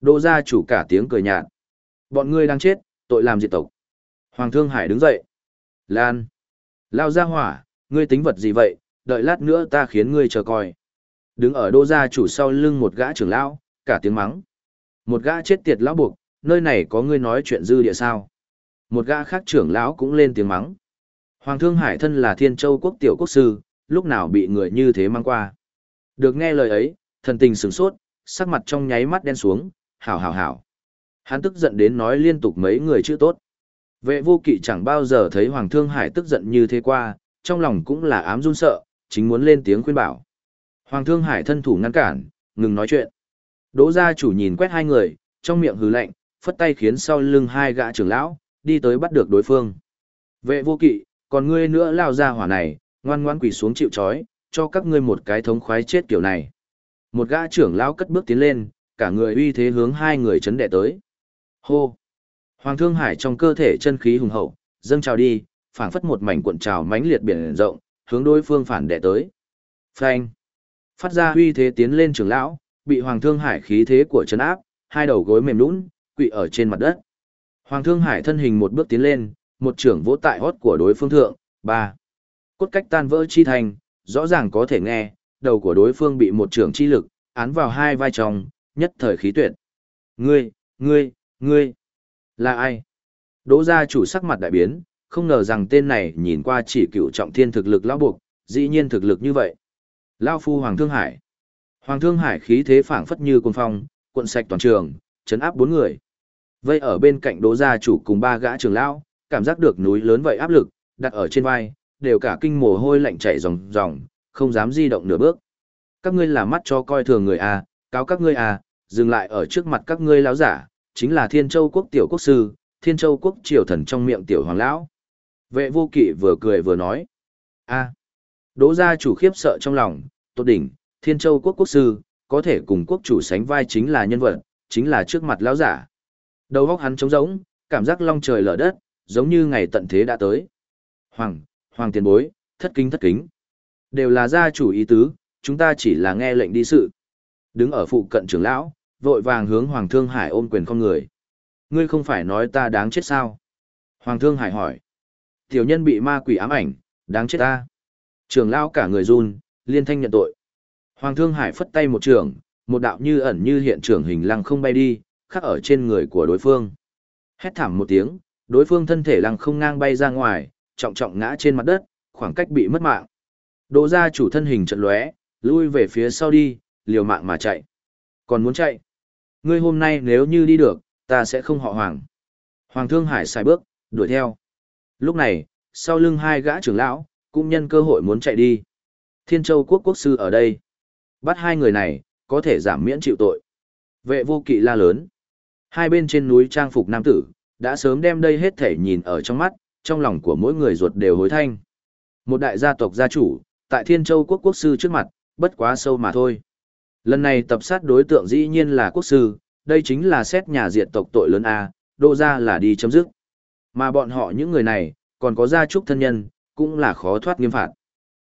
Đỗ gia chủ cả tiếng cười nhạt. Bọn ngươi đang chết, tội làm diệt tộc. Hoàng Thương Hải đứng dậy. Lan. Lao ra hỏa, ngươi tính vật gì vậy, đợi lát nữa ta khiến ngươi chờ coi. Đứng ở đô gia chủ sau lưng một gã trưởng lão, cả tiếng mắng. Một gã chết tiệt lão buộc, nơi này có ngươi nói chuyện dư địa sao. Một gã khác trưởng lão cũng lên tiếng mắng. Hoàng Thương Hải thân là thiên châu quốc tiểu quốc sư, lúc nào bị người như thế mang qua. Được nghe lời ấy, thần tình sửng sốt, sắc mặt trong nháy mắt đen xuống, hảo hảo hảo. Hắn tức giận đến nói liên tục mấy người chữ tốt. Vệ vô kỵ chẳng bao giờ thấy Hoàng Thương Hải tức giận như thế qua, trong lòng cũng là ám run sợ, chính muốn lên tiếng khuyên bảo. Hoàng Thương Hải thân thủ ngăn cản, ngừng nói chuyện. Đỗ gia chủ nhìn quét hai người, trong miệng hứ lạnh, phất tay khiến sau lưng hai gã trưởng lão, đi tới bắt được đối phương. Vệ vô kỵ, còn ngươi nữa lao ra hỏa này, ngoan ngoan quỳ xuống chịu trói, cho các ngươi một cái thống khoái chết kiểu này. Một gã trưởng lão cất bước tiến lên, cả người uy thế hướng hai người chấn đệ tới. Hô! Hoàng Thương Hải trong cơ thể chân khí hùng hậu, dâng trào đi, phảng phất một mảnh cuộn trào mãnh liệt biển rộng, hướng đối phương phản đệ tới. Phanh! Phát ra uy thế tiến lên trưởng lão, bị Hoàng Thương Hải khí thế của chấn áp, hai đầu gối mềm nhũn, quỵ ở trên mặt đất. Hoàng Thương Hải thân hình một bước tiến lên, một trưởng vỗ tại hót của đối phương thượng, ba. Cốt cách tan vỡ chi thành, rõ ràng có thể nghe, đầu của đối phương bị một trưởng chi lực, án vào hai vai trong, nhất thời khí tuyệt. Ngươi, ngươi, ngươi, là ai? Đỗ gia chủ sắc mặt đại biến, không ngờ rằng tên này nhìn qua chỉ cựu trọng thiên thực lực lão buộc, dĩ nhiên thực lực như vậy. Lao phu Hoàng Thương Hải. Hoàng Thương Hải khí thế phảng phất như cồn phong, cuộn sạch toàn trường, chấn áp bốn người. Vây ở bên cạnh đỗ gia chủ cùng ba gã trưởng lão, cảm giác được núi lớn vậy áp lực, đặt ở trên vai, đều cả kinh mồ hôi lạnh chảy ròng ròng, không dám di động nửa bước. Các ngươi là mắt cho coi thường người à, cáo các ngươi à, dừng lại ở trước mặt các ngươi lão giả, chính là Thiên Châu quốc tiểu quốc sư, Thiên Châu quốc triều thần trong miệng tiểu hoàng lão. Vệ vô kỵ vừa cười vừa nói. a Đỗ gia chủ khiếp sợ trong lòng, tốt đỉnh, Thiên Châu quốc quốc sư, có thể cùng quốc chủ sánh vai chính là nhân vật, chính là trước mặt lão giả. Đầu óc hắn trống rỗng, cảm giác long trời lở đất, giống như ngày tận thế đã tới. Hoàng, hoàng tiền bối, thất kính thất kính. Đều là gia chủ ý tứ, chúng ta chỉ là nghe lệnh đi sự. Đứng ở phụ cận trưởng lão, vội vàng hướng Hoàng Thương Hải ôm quyền con người. Ngươi không phải nói ta đáng chết sao? Hoàng Thương Hải hỏi. Tiểu nhân bị ma quỷ ám ảnh, đáng chết ta. Trường lão cả người run, liên thanh nhận tội. Hoàng Thương Hải phất tay một trường, một đạo như ẩn như hiện trường hình lăng không bay đi, khắc ở trên người của đối phương. Hét thảm một tiếng, đối phương thân thể lăng không ngang bay ra ngoài, trọng trọng ngã trên mặt đất, khoảng cách bị mất mạng. Đỗ gia chủ thân hình trận lóe, lui về phía sau đi, liều mạng mà chạy. Còn muốn chạy? Ngươi hôm nay nếu như đi được, ta sẽ không họ Hoàng. Hoàng Thương Hải xài bước, đuổi theo. Lúc này, sau lưng hai gã trưởng lão, cũng nhân cơ hội muốn chạy đi. Thiên Châu quốc quốc sư ở đây. Bắt hai người này, có thể giảm miễn chịu tội. Vệ vô kỵ la lớn. Hai bên trên núi trang phục nam tử, đã sớm đem đây hết thể nhìn ở trong mắt, trong lòng của mỗi người ruột đều hối thanh. Một đại gia tộc gia chủ, tại Thiên Châu quốc quốc sư trước mặt, bất quá sâu mà thôi. Lần này tập sát đối tượng dĩ nhiên là quốc sư, đây chính là xét nhà diệt tộc tội lớn A, đô ra là đi chấm dứt. Mà bọn họ những người này, còn có gia trúc thân nhân, cũng là khó thoát nghiêm phạt.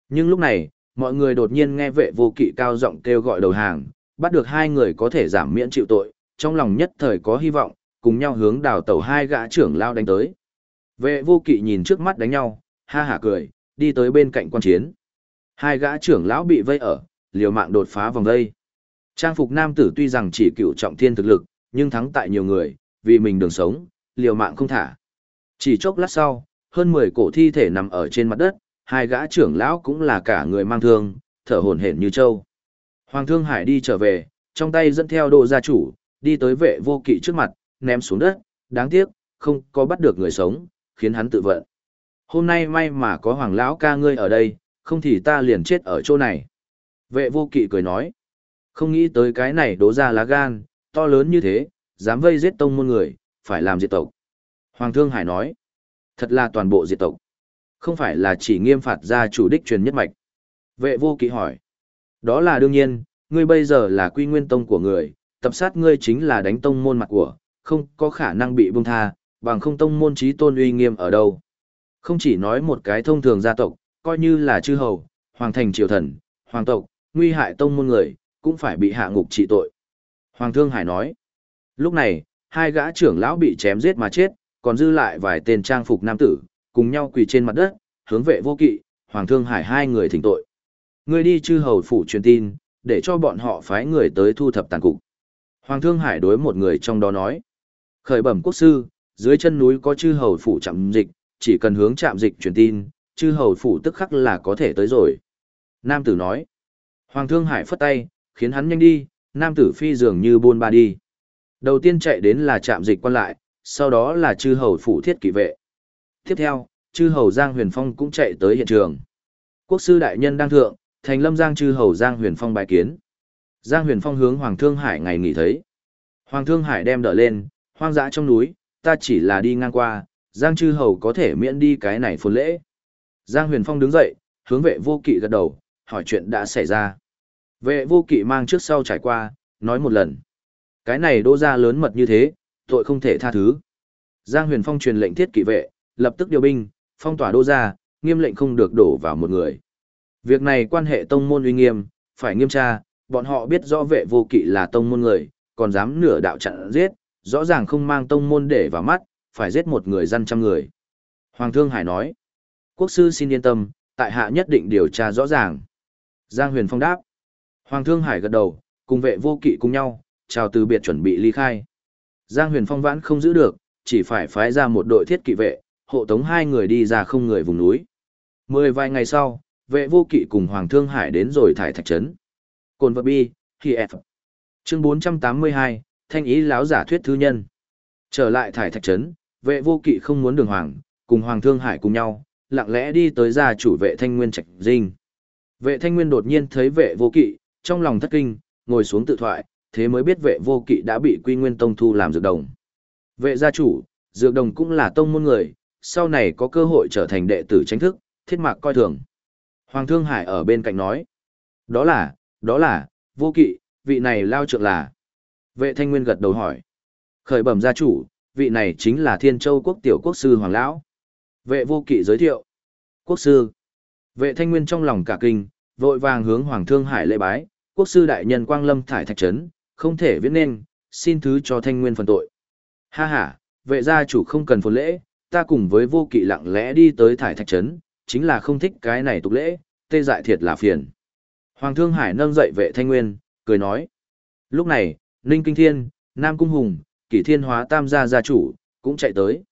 Nhưng lúc này, mọi người đột nhiên nghe vệ vô kỵ cao giọng kêu gọi đầu hàng, bắt được hai người có thể giảm miễn chịu tội, trong lòng nhất thời có hy vọng, cùng nhau hướng đào tẩu hai gã trưởng lao đánh tới. Vệ vô kỵ nhìn trước mắt đánh nhau, ha hả cười, đi tới bên cạnh quan chiến. Hai gã trưởng lão bị vây ở, liều mạng đột phá vòng vây. Trang phục nam tử tuy rằng chỉ cựu trọng thiên thực lực, nhưng thắng tại nhiều người, vì mình đường sống, liều mạng không thả. Chỉ chốc lát sau, hơn 10 cổ thi thể nằm ở trên mặt đất, hai gã trưởng lão cũng là cả người mang thương, thở hổn hển như trâu. Hoàng Thương Hải đi trở về, trong tay dẫn theo đồ gia chủ, đi tới vệ vô kỵ trước mặt, ném xuống đất, đáng tiếc, không có bắt được người sống, khiến hắn tự vận. Hôm nay may mà có hoàng lão ca ngươi ở đây, không thì ta liền chết ở chỗ này. Vệ vô kỵ cười nói, không nghĩ tới cái này đố ra lá gan, to lớn như thế, dám vây giết tông môn người, phải làm diệt tộc. Hoàng Thương Hải nói, thật là toàn bộ diệt tộc. Không phải là chỉ nghiêm phạt gia chủ đích truyền nhất mạch. Vệ vô kỵ hỏi, đó là đương nhiên, ngươi bây giờ là quy nguyên tông của người, tập sát ngươi chính là đánh tông môn mặt của, không có khả năng bị buông tha, bằng không tông môn trí tôn uy nghiêm ở đâu. Không chỉ nói một cái thông thường gia tộc, coi như là chư hầu, hoàng thành triều thần, hoàng tộc, nguy hại tông môn người, cũng phải bị hạ ngục trị tội. Hoàng Thương Hải nói, lúc này, hai gã trưởng lão bị chém giết mà chết, còn dư lại vài tên trang phục nam tử, cùng nhau quỳ trên mặt đất, hướng vệ vô kỵ, Hoàng Thương Hải hai người thỉnh tội. Người đi chư hầu phủ truyền tin, để cho bọn họ phái người tới thu thập tàn cục. Hoàng Thương Hải đối một người trong đó nói, khởi bẩm quốc sư, dưới chân núi có chư hầu phủ chạm dịch, chỉ cần hướng chạm dịch truyền tin, chư hầu phủ tức khắc là có thể tới rồi. Nam tử nói, Hoàng Thương Hải phất tay, khiến hắn nhanh đi, nam tử phi dường như buôn ba đi. Đầu tiên chạy đến là trạm dịch quan lại, sau đó là chư hầu phủ thiết kỵ vệ. Tiếp theo, chư hầu Giang Huyền Phong cũng chạy tới hiện trường. Quốc sư đại nhân đang thượng, thành lâm Giang chư hầu Giang Huyền Phong bài kiến. Giang Huyền Phong hướng Hoàng Thương Hải ngày nghỉ thấy. Hoàng Thương Hải đem đỡ lên, hoang dã trong núi, ta chỉ là đi ngang qua, Giang chư hầu có thể miễn đi cái này phồn lễ. Giang Huyền Phong đứng dậy, hướng vệ vô kỵ gật đầu, hỏi chuyện đã xảy ra. Vệ vô kỵ mang trước sau trải qua, nói một lần. Cái này đô ra lớn mật như thế, tội không thể tha thứ. Giang Huyền Phong truyền lệnh thiết kỵ vệ, lập tức điều binh, phong tỏa đô gia, nghiêm lệnh không được đổ vào một người. Việc này quan hệ tông môn uy nghiêm, phải nghiêm tra, bọn họ biết rõ vệ vô kỵ là tông môn người, còn dám nửa đạo chặn giết, rõ ràng không mang tông môn để vào mắt, phải giết một người dân trăm người. Hoàng Thương Hải nói, quốc sư xin yên tâm, tại hạ nhất định điều tra rõ ràng. Giang Huyền Phong đáp, Hoàng Thương Hải gật đầu, cùng vệ vô kỵ cùng nhau, chào từ biệt chuẩn bị ly khai. Giang Huyền Phong vãn không giữ được, chỉ phải phái ra một đội thiết kỵ vệ, hộ tống hai người đi ra không người vùng núi. Mười vài ngày sau, vệ vô kỵ cùng Hoàng Thương Hải đến rồi thải thạch trấn. Cồn vật bi, khi F. Chương 482, Thanh ý láo giả thuyết thư nhân. Trở lại thải thạch trấn, vệ vô kỵ không muốn đường hoàng, cùng Hoàng Thương Hải cùng nhau, lặng lẽ đi tới gia chủ vệ thanh nguyên trạch dinh. Vệ thanh nguyên đột nhiên thấy vệ vô kỵ, trong lòng thất kinh, ngồi xuống tự thoại, thế mới biết vệ vô kỵ đã bị quy nguyên tông thu làm dược đồng. Vệ gia chủ, dược đồng cũng là tông môn người, sau này có cơ hội trở thành đệ tử chính thức, thiết mạc coi thường. Hoàng Thương Hải ở bên cạnh nói, đó là, đó là, vô kỵ, vị này lao trượng là. Vệ thanh nguyên gật đầu hỏi, khởi bẩm gia chủ, vị này chính là thiên châu quốc tiểu quốc sư Hoàng Lão. Vệ vô kỵ giới thiệu, quốc sư. Vệ thanh nguyên trong lòng cả kinh, vội vàng hướng Hoàng Thương Hải lễ bái, quốc sư đại nhân quang lâm thải thạch trấn, không thể viết nên, xin thứ cho thanh nguyên phần tội. Ha ha, vệ gia chủ không cần phồn lễ, ta cùng với vô kỵ lặng lẽ đi tới thải thạch trấn, chính là không thích cái này tục lễ, tê dại thiệt là phiền. Hoàng Thương Hải nâng dậy vệ thanh nguyên, cười nói. Lúc này, Ninh Kinh Thiên, Nam Cung Hùng, Kỷ Thiên Hóa Tam gia gia chủ, cũng chạy tới.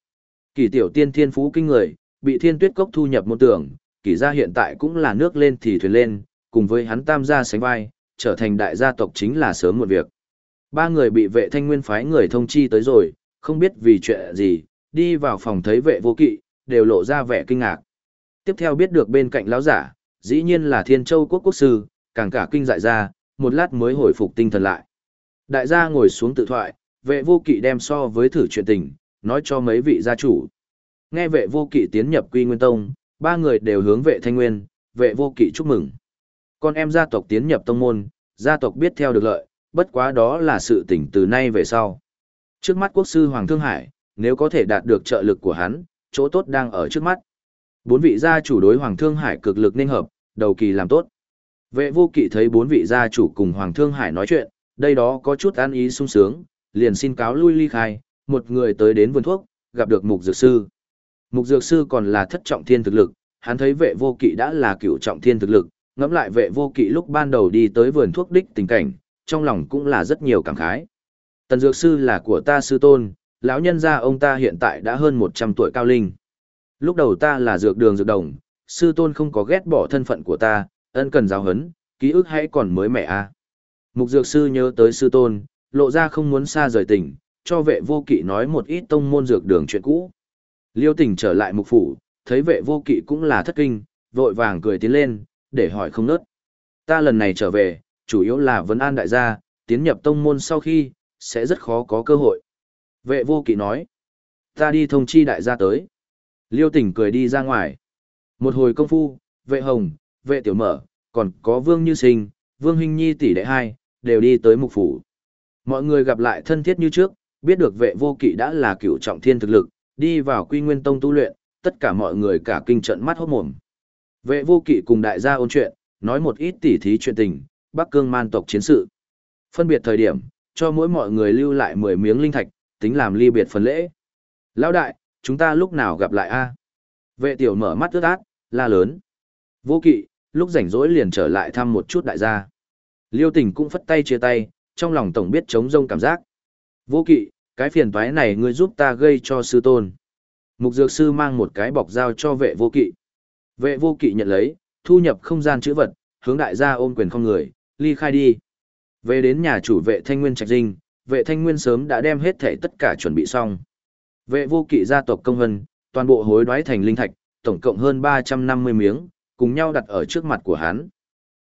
Kỷ Tiểu Tiên Thiên Phú Kinh người, bị Thiên Tuyết Cốc thu nhập môn tưởng, Kỷ gia hiện tại cũng là nước lên thì thuyền lên, cùng với hắn Tam gia sánh vai, trở thành đại gia tộc chính là sớm một việc. Ba người bị vệ thanh nguyên phái người thông chi tới rồi, không biết vì chuyện gì, đi vào phòng thấy vệ vô kỵ, đều lộ ra vẻ kinh ngạc. Tiếp theo biết được bên cạnh lão giả, dĩ nhiên là thiên châu quốc quốc sư, càng cả kinh dại ra, một lát mới hồi phục tinh thần lại. Đại gia ngồi xuống tự thoại, vệ vô kỵ đem so với thử chuyện tình, nói cho mấy vị gia chủ. Nghe vệ vô kỵ tiến nhập quy nguyên tông, ba người đều hướng vệ thanh nguyên, vệ vô kỵ chúc mừng. Con em gia tộc tiến nhập tông môn, gia tộc biết theo được lợi, bất quá đó là sự tỉnh từ nay về sau. Trước mắt quốc sư Hoàng Thương Hải, nếu có thể đạt được trợ lực của hắn, chỗ tốt đang ở trước mắt. Bốn vị gia chủ đối Hoàng Thương Hải cực lực nên hợp, đầu kỳ làm tốt. Vệ vô kỵ thấy bốn vị gia chủ cùng Hoàng Thương Hải nói chuyện, đây đó có chút an ý sung sướng, liền xin cáo lui ly khai, một người tới đến vườn thuốc, gặp được mục dược sư. Mục dược sư còn là thất trọng thiên thực lực, hắn thấy vệ vô kỵ đã là cựu trọng thiên thực lực, ngẫm lại vệ vô kỵ lúc ban đầu đi tới vườn thuốc đích tình cảnh, trong lòng cũng là rất nhiều cảm khái. Tần dược sư là của ta sư tôn, lão nhân gia ông ta hiện tại đã hơn 100 tuổi cao linh. Lúc đầu ta là dược đường dược đồng, sư tôn không có ghét bỏ thân phận của ta, ân cần giáo hấn, ký ức hãy còn mới mẻ a. À. Mục dược sư nhớ tới sư tôn, lộ ra không muốn xa rời tỉnh, cho vệ vô kỵ nói một ít tông môn dược đường chuyện cũ. Liêu tỉnh trở lại mục phủ, thấy vệ vô kỵ cũng là thất kinh, vội vàng cười tiến lên, để hỏi không nớt. Ta lần này trở về, chủ yếu là vấn an đại gia, tiến nhập tông môn sau khi, sẽ rất khó có cơ hội. Vệ vô kỵ nói, ta đi thông chi đại gia tới. Liêu tỉnh cười đi ra ngoài. Một hồi công phu, vệ hồng, vệ tiểu mở, còn có vương như sinh, vương huynh nhi tỷ đệ hai, đều đi tới mục phủ. Mọi người gặp lại thân thiết như trước, biết được vệ vô kỵ đã là cựu trọng thiên thực lực, đi vào quy nguyên tông tu luyện, tất cả mọi người cả kinh trận mắt hốt mồm. Vệ vô kỵ cùng đại gia ôn chuyện, nói một ít tỉ thí chuyện tình, Bắc Cương man tộc chiến sự. Phân biệt thời điểm, cho mỗi mọi người lưu lại 10 miếng linh thạch, tính làm ly biệt phần lễ. Lão đại, chúng ta lúc nào gặp lại a? Vệ tiểu mở mắt ướt át, la lớn. Vô kỵ, lúc rảnh rỗi liền trở lại thăm một chút đại gia. Liêu tình cũng phất tay chia tay, trong lòng tổng biết chống rông cảm giác. Vô kỵ, cái phiền toái này ngươi giúp ta gây cho sư tôn. Mục dược sư mang một cái bọc dao cho vệ vô kỵ. Vệ vô kỵ nhận lấy, thu nhập không gian chữ vật, hướng đại gia ôm quyền không người, ly khai đi. Về đến nhà chủ vệ thanh nguyên trạch dinh, vệ thanh nguyên sớm đã đem hết thể tất cả chuẩn bị xong. Vệ vô kỵ gia tộc công hân toàn bộ hối đoái thành linh thạch, tổng cộng hơn 350 miếng, cùng nhau đặt ở trước mặt của hắn.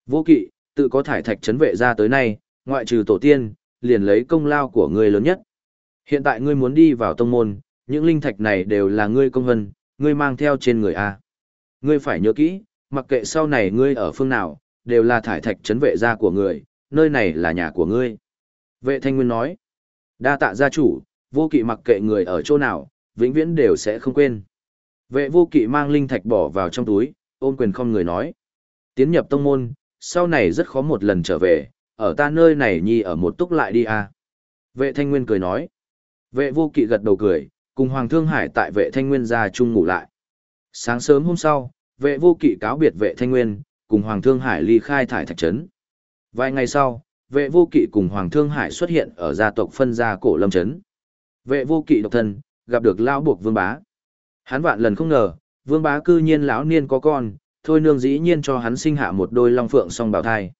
Vô kỵ, tự có thải thạch chấn vệ ra tới nay, ngoại trừ tổ tiên, liền lấy công lao của ngươi lớn nhất. Hiện tại ngươi muốn đi vào tông môn, những linh thạch này đều là ngươi công hân ngươi mang theo trên người A. Ngươi phải nhớ kỹ, mặc kệ sau này ngươi ở phương nào, đều là thải thạch chấn vệ gia của người, nơi này là nhà của ngươi. Vệ thanh nguyên nói, đa tạ gia chủ, vô kỵ mặc kệ người ở chỗ nào, vĩnh viễn đều sẽ không quên. Vệ vô kỵ mang linh thạch bỏ vào trong túi, ôm quyền không người nói. Tiến nhập tông môn, sau này rất khó một lần trở về, ở ta nơi này nhi ở một túc lại đi à. Vệ thanh nguyên cười nói. Vệ vô kỵ gật đầu cười, cùng Hoàng Thương Hải tại vệ thanh nguyên ra chung ngủ lại. Sáng sớm hôm sau, vệ vô kỵ cáo biệt vệ thanh nguyên, cùng Hoàng Thương Hải ly khai thải thạch trấn. Vài ngày sau, vệ vô kỵ cùng Hoàng Thương Hải xuất hiện ở gia tộc phân gia cổ lâm trấn. Vệ vô kỵ độc thân, gặp được lão buộc vương bá. Hắn vạn lần không ngờ, vương bá cư nhiên lão niên có con, thôi nương dĩ nhiên cho hắn sinh hạ một đôi long phượng song bào thai.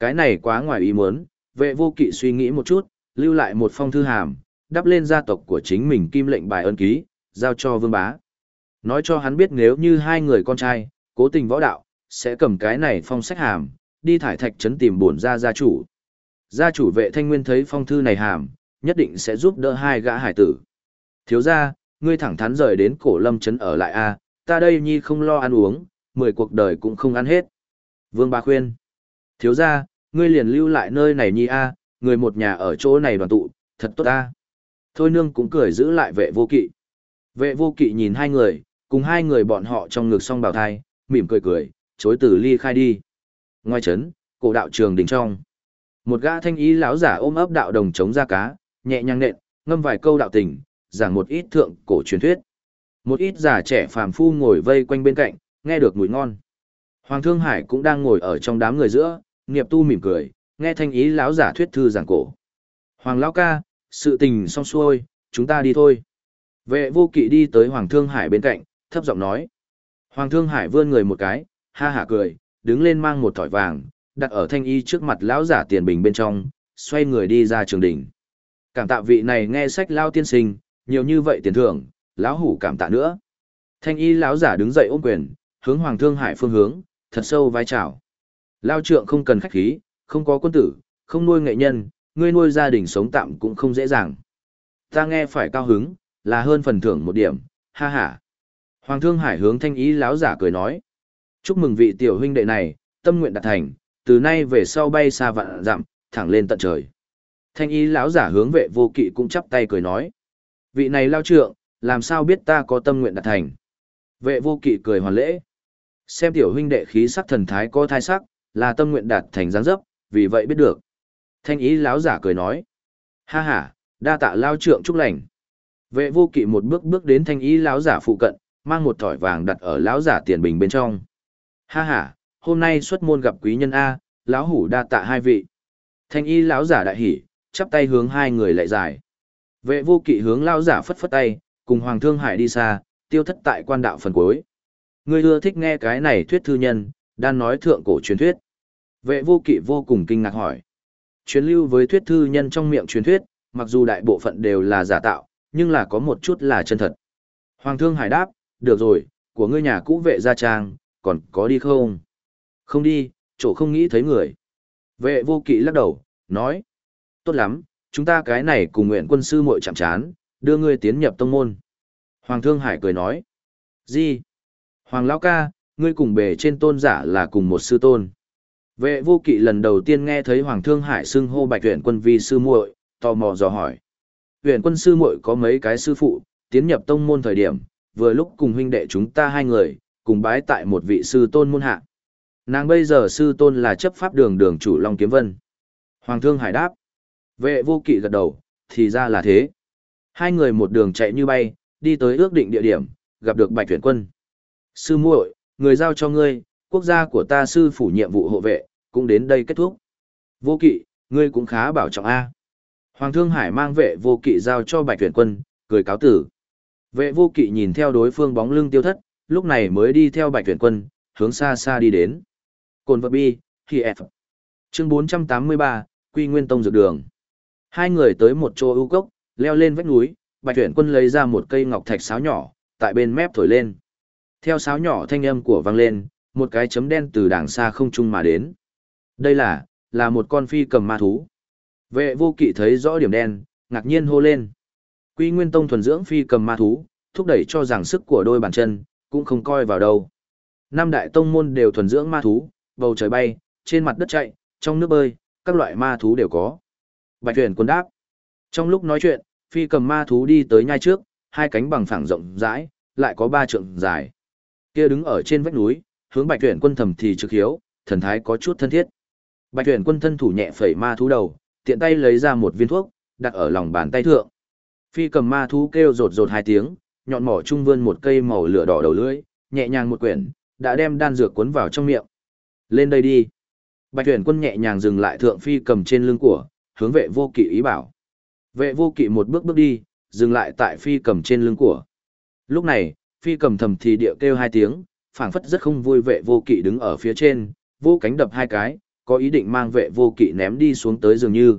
Cái này quá ngoài ý muốn, vệ vô kỵ suy nghĩ một chút, lưu lại một phong thư hàm, đắp lên gia tộc của chính mình kim lệnh bài ân ký, giao cho vương bá. Nói cho hắn biết nếu như hai người con trai, cố tình võ đạo, sẽ cầm cái này phong sách hàm, đi thải thạch trấn tìm bổn gia gia chủ. Gia chủ vệ thanh nguyên thấy phong thư này hàm, nhất định sẽ giúp đỡ hai gã hải tử. Thiếu gia, ngươi thẳng thắn rời đến cổ lâm trấn ở lại a, ta đây nhi không lo ăn uống, mười cuộc đời cũng không ăn hết. Vương ba khuyên. Thiếu gia, ngươi liền lưu lại nơi này nhi a, người một nhà ở chỗ này đoàn tụ, thật tốt a. Thôi nương cũng cười giữ lại vệ vô kỵ. Vệ vô kỵ nhìn hai người, cùng hai người bọn họ trong ngực song bào thai, mỉm cười cười, chối từ ly khai đi. Ngoài trấn, cổ đạo trường đỉnh trong. Một gã thanh ý lão giả ôm ấp đạo đồng chống ra cá, nhẹ nhàng nện, ngâm vài câu đạo tình, giảng một ít thượng cổ truyền thuyết. Một ít già trẻ phàm phu ngồi vây quanh bên cạnh, nghe được mùi ngon. Hoàng Thương Hải cũng đang ngồi ở trong đám người giữa, Niệm Tu mỉm cười, nghe thanh ý lão giả thuyết thư giảng cổ. Hoàng lão ca, sự tình xong xuôi, chúng ta đi thôi. Vệ vô kỵ đi tới Hoàng Thương Hải bên cạnh, thấp giọng nói. Hoàng Thương Hải vươn người một cái, ha hả cười, đứng lên mang một thỏi vàng, đặt ở thanh y trước mặt lão giả tiền bình bên trong, xoay người đi ra trường đỉnh. Cảm tạ vị này nghe sách lao tiên sinh, nhiều như vậy tiền thưởng, lão hủ cảm tạ nữa. Thanh y lão giả đứng dậy ôm quyền, hướng Hoàng Thương Hải phương hướng, thật sâu vai chào. Lao trượng không cần khách khí, không có quân tử, không nuôi nghệ nhân, ngươi nuôi gia đình sống tạm cũng không dễ dàng. Ta nghe phải cao hứng, là hơn phần thưởng một điểm, ha ha. Hoàng Thương Hải hướng thanh ý lão giả cười nói. Chúc mừng vị tiểu huynh đệ này, tâm nguyện đạt thành, từ nay về sau bay xa vạn dặm, thẳng lên tận trời. Thanh ý lão giả hướng vệ vô kỵ cũng chắp tay cười nói. Vị này lao trượng, làm sao biết ta có tâm nguyện đạt thành. Vệ vô kỵ cười hoàn lễ. Xem tiểu huynh đệ khí sắc thần thái có thai sắc, là tâm nguyện đạt thành giáng dấp, vì vậy biết được. Thanh ý lão giả cười nói. Ha ha, đa tạ lao trượng chúc lành. Vệ vô kỵ một bước bước đến thanh ý lão giả phụ cận, mang một thỏi vàng đặt ở lão giả tiền bình bên trong. Ha ha, hôm nay xuất môn gặp quý nhân A, lão hủ đa tạ hai vị. Thanh y lão giả đại hỉ, chắp tay hướng hai người lại dài. Vệ vô kỵ hướng lão giả phất phất tay, cùng Hoàng Thương Hải đi xa, tiêu thất tại quan đạo phần cuối. Người ưa thích nghe cái này thuyết thư nhân, đang nói thượng cổ truyền thuyết. Vệ vô kỵ vô cùng kinh ngạc hỏi. Truyền lưu với thuyết thư nhân trong miệng truyền thuyết, mặc dù đại bộ phận đều là giả tạo, nhưng là có một chút là chân thật. Hoàng thương hải đáp, được rồi, của ngươi nhà cũ vệ gia trang, còn có đi không? Không đi, chỗ không nghĩ thấy người. Vệ vô kỵ lắc đầu, nói. Tốt lắm, chúng ta cái này cùng nguyện quân sư muội chạm chán, đưa ngươi tiến nhập tông môn. Hoàng thương hải cười nói. Gì? Hoàng lão ca, ngươi cùng bề trên tôn giả là cùng một sư tôn. Vệ vô kỵ lần đầu tiên nghe thấy Hoàng thương hải xưng hô bạch tuyển quân vi sư muội, tò mò dò hỏi. Huyện quân sư muội có mấy cái sư phụ, tiến nhập tông môn thời điểm, vừa lúc cùng huynh đệ chúng ta hai người, cùng bái tại một vị sư tôn môn hạ. Nàng bây giờ sư tôn là chấp pháp đường đường chủ Long Kiếm Vân. Hoàng thương hải đáp. Vệ vô kỵ gật đầu, thì ra là thế. Hai người một đường chạy như bay, đi tới ước định địa điểm, gặp được bạch tuyển quân. Sư muội, người giao cho ngươi, quốc gia của ta sư phủ nhiệm vụ hộ vệ, cũng đến đây kết thúc. Vô kỵ, ngươi cũng khá bảo trọng A. Hoàng Thương Hải mang vệ vô kỵ giao cho Bạch Tuyển Quân, cười cáo tử. Vệ vô kỵ nhìn theo đối phương bóng lưng tiêu thất, lúc này mới đi theo Bạch Tuyển Quân, hướng xa xa đi đến. Cồn vật bi, khi F. Chương 483, Quy Nguyên Tông dược đường. Hai người tới một chỗ ưu cốc, leo lên vách núi, Bạch Tuyển Quân lấy ra một cây ngọc thạch sáo nhỏ, tại bên mép thổi lên. Theo sáo nhỏ thanh âm của vang lên, một cái chấm đen từ đàng xa không trung mà đến. Đây là, là một con phi cầm ma thú. Vệ vô kỵ thấy rõ điểm đen, ngạc nhiên hô lên. Quy Nguyên Tông thuần dưỡng phi cầm ma thú, thúc đẩy cho rằng sức của đôi bàn chân, cũng không coi vào đâu. Năm đại tông môn đều thuần dưỡng ma thú, bầu trời bay, trên mặt đất chạy, trong nước bơi, các loại ma thú đều có. Bạch Huyền quân đáp. Trong lúc nói chuyện, phi cầm ma thú đi tới nhai trước, hai cánh bằng phẳng rộng rãi, lại có ba trượng dài. Kia đứng ở trên vách núi, hướng bạch Huyền quân thầm thì trực hiếu, thần thái có chút thân thiết. Bạch Huyền quân thân thủ nhẹ phẩy ma thú đầu, tiện tay lấy ra một viên thuốc, đặt ở lòng bàn tay thượng. Phi cầm ma thú kêu rột rột hai tiếng, nhọn mỏ trung vươn một cây màu lửa đỏ đầu lưỡi, nhẹ nhàng một quyển, đã đem đan dược cuốn vào trong miệng. Lên đây đi. Bạch tuyển quân nhẹ nhàng dừng lại thượng phi cầm trên lưng của, hướng vệ vô kỵ ý bảo. Vệ vô kỵ một bước bước đi, dừng lại tại phi cầm trên lưng của. Lúc này, phi cầm thầm thì điệu kêu hai tiếng, phảng phất rất không vui vệ vô kỵ đứng ở phía trên, vô cánh đập hai cái, có ý định mang vệ vô kỵ ném đi xuống tới dường như.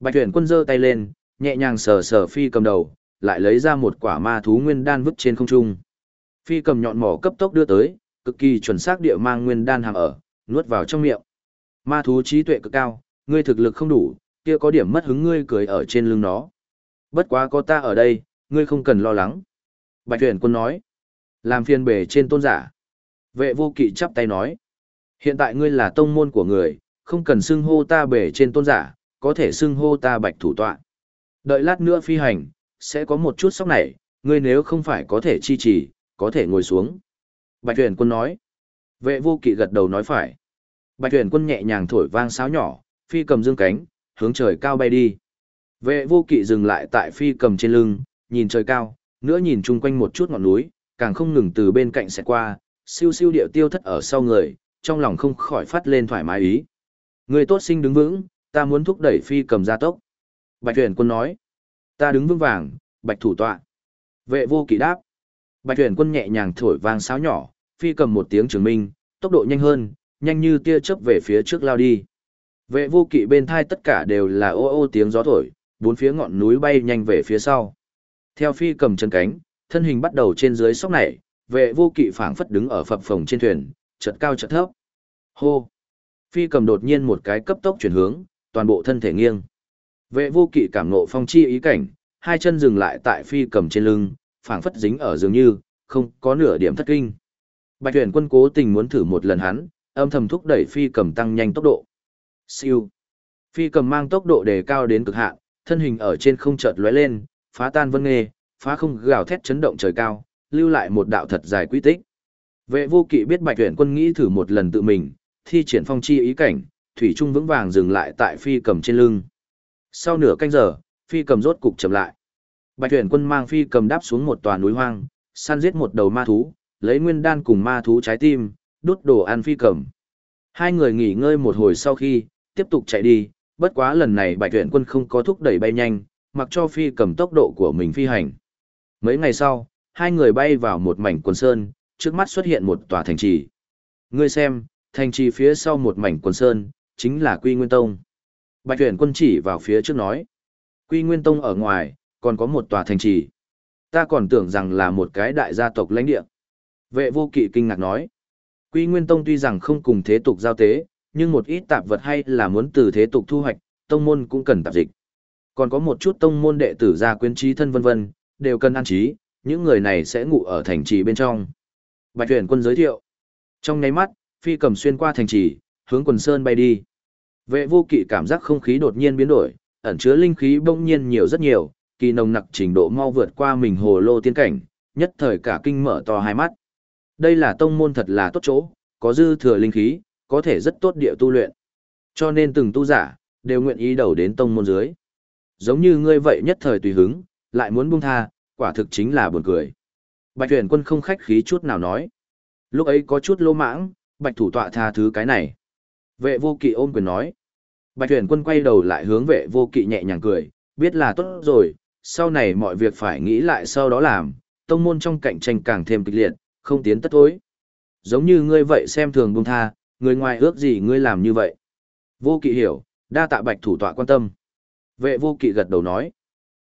Bạch tuyển quân giơ tay lên, nhẹ nhàng sờ sờ phi cầm đầu, lại lấy ra một quả ma thú nguyên đan vứt trên không trung. Phi cầm nhọn mỏ cấp tốc đưa tới, cực kỳ chuẩn xác địa mang nguyên đan hàm ở, nuốt vào trong miệng. Ma thú trí tuệ cực cao, ngươi thực lực không đủ, kia có điểm mất hứng ngươi cười ở trên lưng nó. Bất quá có ta ở đây, ngươi không cần lo lắng. Bạch tuyển quân nói. Làm phiền bể trên tôn giả. Vệ vô kỵ chắp tay nói. Hiện tại ngươi là tông môn của người, không cần xưng hô ta bể trên tôn giả, có thể xưng hô ta bạch thủ tọa. Đợi lát nữa phi hành, sẽ có một chút sóc này, ngươi nếu không phải có thể chi trì, có thể ngồi xuống. Bạch tuyển quân nói. Vệ vô kỵ gật đầu nói phải. Bạch tuyển quân nhẹ nhàng thổi vang sáo nhỏ, phi cầm dương cánh, hướng trời cao bay đi. Vệ vô kỵ dừng lại tại phi cầm trên lưng, nhìn trời cao, nữa nhìn chung quanh một chút ngọn núi, càng không ngừng từ bên cạnh sẽ qua, siêu siêu điệu tiêu thất ở sau người, trong lòng không khỏi phát lên thoải mái ý. Người tốt sinh đứng vững, ta muốn thúc đẩy phi cầm gia tốc. Bạch tuyển quân nói, ta đứng vững vàng, bạch thủ tọa. Vệ vô kỵ đáp. Bạch tuyển quân nhẹ nhàng thổi vang sáo nhỏ, phi cầm một tiếng chứng minh, tốc độ nhanh hơn, nhanh như tia chớp về phía trước lao đi. Vệ vô kỵ bên thai tất cả đều là ô ô tiếng gió thổi, bốn phía ngọn núi bay nhanh về phía sau. Theo phi cầm chân cánh, thân hình bắt đầu trên dưới sóc này, vệ vô kỵ phảng phất đứng ở phập phồng trên thuyền, chợt cao chợt thấp. Hô! Phi cầm đột nhiên một cái cấp tốc chuyển hướng, toàn bộ thân thể nghiêng. Vệ vô kỵ cảm ngộ phong chi ý cảnh, hai chân dừng lại tại phi cầm trên lưng, phảng phất dính ở dường như, không có nửa điểm thất kinh. Bạch tuyển quân cố tình muốn thử một lần hắn, âm thầm thúc đẩy phi cầm tăng nhanh tốc độ. Siêu! Phi cầm mang tốc độ đề cao đến cực hạn, thân hình ở trên không chợt lóe lên, phá tan vân nghề, phá không gào thét chấn động trời cao, lưu lại một đạo thật dài quy tích. Vệ vô kỵ biết bạch tuyển quân nghĩ thử một lần tự mình, thi triển phong chi ý cảnh, thủy trung vững vàng dừng lại tại phi cầm trên lưng. Sau nửa canh giờ, phi cầm rốt cục chậm lại. Bạch tuyển quân mang phi cầm đáp xuống một tòa núi hoang, săn giết một đầu ma thú, lấy nguyên đan cùng ma thú trái tim, đút đồ ăn phi cầm. Hai người nghỉ ngơi một hồi sau khi, tiếp tục chạy đi, bất quá lần này bạch tuyển quân không có thúc đẩy bay nhanh, mặc cho phi cầm tốc độ của mình phi hành. Mấy ngày sau, hai người bay vào một mảnh quần sơn, trước mắt xuất hiện một tòa thành trì. Ngươi xem, thành trì phía sau một mảnh quần sơn, chính là Quy Nguyên Tông. Bạch tuyển quân chỉ vào phía trước nói. Quy Nguyên Tông ở ngoài, còn có một tòa thành trì. Ta còn tưởng rằng là một cái đại gia tộc lãnh địa. Vệ vô kỵ kinh ngạc nói. Quy Nguyên Tông tuy rằng không cùng thế tục giao tế, nhưng một ít tạp vật hay là muốn từ thế tục thu hoạch, tông môn cũng cần tạp dịch. Còn có một chút tông môn đệ tử gia quyến trí thân vân vân, đều cần an trí, những người này sẽ ngủ ở thành trì bên trong. Bạch tuyển quân giới thiệu. Trong nháy mắt, phi cầm xuyên qua thành trì, hướng quần sơn bay đi. Vệ vô kỵ cảm giác không khí đột nhiên biến đổi, ẩn chứa linh khí bỗng nhiên nhiều rất nhiều, kỳ nồng nặc trình độ mau vượt qua mình hồ lô tiên cảnh, nhất thời cả kinh mở to hai mắt. Đây là tông môn thật là tốt chỗ, có dư thừa linh khí, có thể rất tốt địa tu luyện. Cho nên từng tu giả, đều nguyện ý đầu đến tông môn dưới. Giống như ngươi vậy nhất thời tùy hứng, lại muốn buông tha, quả thực chính là buồn cười. Bạch tuyển quân không khách khí chút nào nói. Lúc ấy có chút lô mãng, bạch thủ tọa tha thứ cái này. Vệ vô kỵ ôm quyền nói. Bạch Huyền quân quay đầu lại hướng vệ vô kỵ nhẹ nhàng cười, biết là tốt rồi, sau này mọi việc phải nghĩ lại sau đó làm, tông môn trong cạnh tranh càng thêm kịch liệt, không tiến tất thối. Giống như ngươi vậy xem thường buông tha, người ngoài ước gì ngươi làm như vậy. Vô kỵ hiểu, đa tạ bạch thủ tọa quan tâm. Vệ vô kỵ gật đầu nói.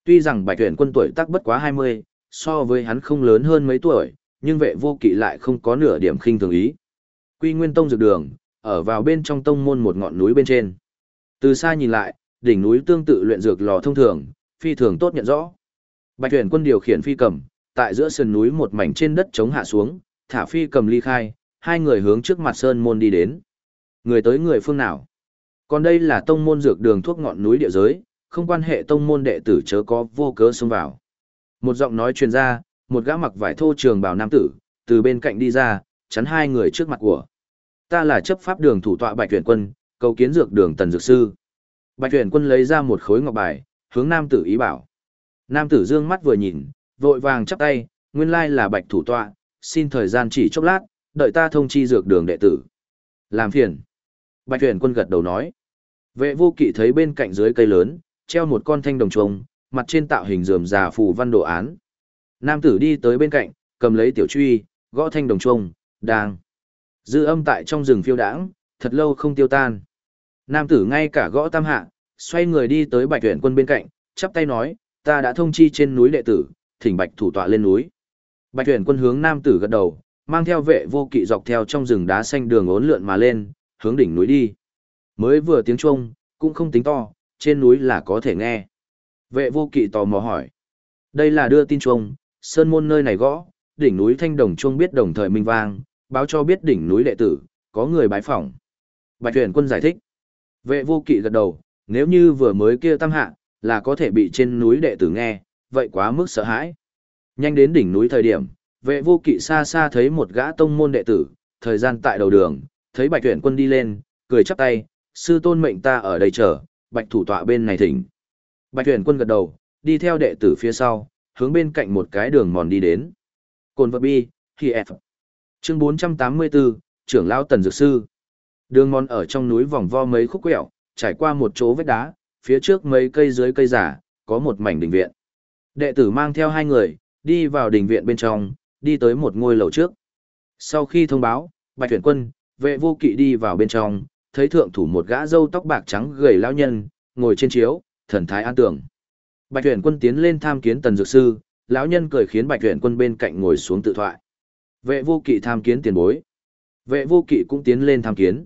Tuy rằng bạch tuyển quân tuổi tác bất quá 20, so với hắn không lớn hơn mấy tuổi, nhưng vệ vô kỵ lại không có nửa điểm khinh thường ý. Quy Nguyên Tông dược đường, ở vào bên trong tông môn một ngọn núi bên trên. Từ xa nhìn lại, đỉnh núi tương tự luyện dược lò thông thường, phi thường tốt nhận rõ. Bạch tuyển quân điều khiển phi cầm, tại giữa sườn núi một mảnh trên đất chống hạ xuống, thả phi cầm ly khai, hai người hướng trước mặt sơn môn đi đến. Người tới người phương nào? Còn đây là tông môn dược đường thuốc ngọn núi địa giới, không quan hệ tông môn đệ tử chớ có vô cớ xông vào. Một giọng nói truyền ra, một gã mặc vải thô trường bào nam tử, từ bên cạnh đi ra, chắn hai người trước mặt của. Ta là chấp pháp đường thủ tọa Bạch Tuyển Quân, cầu kiến dược đường tần dược sư. Bạch Tuyển Quân lấy ra một khối ngọc bài, hướng nam tử ý bảo. Nam tử dương mắt vừa nhìn, vội vàng chắp tay, nguyên lai là Bạch thủ tọa, xin thời gian chỉ chốc lát, đợi ta thông chi dược đường đệ tử. Làm phiền. Bạch Tuyển Quân gật đầu nói. Vệ vô kỵ thấy bên cạnh dưới cây lớn, treo một con thanh đồng trùng, mặt trên tạo hình rườm rà phù văn đồ án. Nam tử đi tới bên cạnh, cầm lấy tiểu truy, gõ thanh đồng trùng, đang. Dư âm tại trong rừng phiêu đãng, thật lâu không tiêu tan. Nam tử ngay cả gõ tam hạ, xoay người đi tới bạch tuyển quân bên cạnh, chắp tay nói, ta đã thông chi trên núi đệ tử, thỉnh bạch thủ tọa lên núi. Bạch tuyển quân hướng nam tử gật đầu, mang theo vệ vô kỵ dọc theo trong rừng đá xanh đường ốn lượn mà lên, hướng đỉnh núi đi. Mới vừa tiếng chuông, cũng không tính to, trên núi là có thể nghe. Vệ vô kỵ tò mò hỏi. Đây là đưa tin chuông, sơn môn nơi này gõ, đỉnh núi thanh đồng chuông biết đồng thời minh vang, báo cho biết đỉnh núi đệ tử, có người bái phỏng. Bạch tuyển quân giải thích. Vệ vô kỵ gật đầu, nếu như vừa mới kia tam hạ, là có thể bị trên núi đệ tử nghe, vậy quá mức sợ hãi. Nhanh đến đỉnh núi thời điểm, vệ vô kỵ xa xa thấy một gã tông môn đệ tử, thời gian tại đầu đường, thấy bạch tuyển quân đi lên, cười chắp tay, sư tôn mệnh ta ở đây chờ, bạch thủ tọa bên này thỉnh. Bạch tuyển quân gật đầu, đi theo đệ tử phía sau, hướng bên cạnh một cái đường mòn đi đến. Cồn vật bi, khi F. Chương 484, trưởng lão tần dược sư. Đường mòn ở trong núi vòng vo mấy khúc quẹo, trải qua một chỗ vết đá, phía trước mấy cây dưới cây giả, có một mảnh đình viện. Đệ tử mang theo hai người, đi vào đình viện bên trong, đi tới một ngôi lầu trước. Sau khi thông báo, bạch tuyển quân, vệ vô kỵ đi vào bên trong, thấy thượng thủ một gã râu tóc bạc trắng gầy lão nhân, ngồi trên chiếu, thần thái an tưởng. Bạch tuyển quân tiến lên tham kiến tần dược sư, lão nhân cười khiến bạch tuyển quân bên cạnh ngồi xuống tự thoại. Vệ vô kỵ tham kiến tiền bối. Vệ vô kỵ cũng tiến lên tham kiến.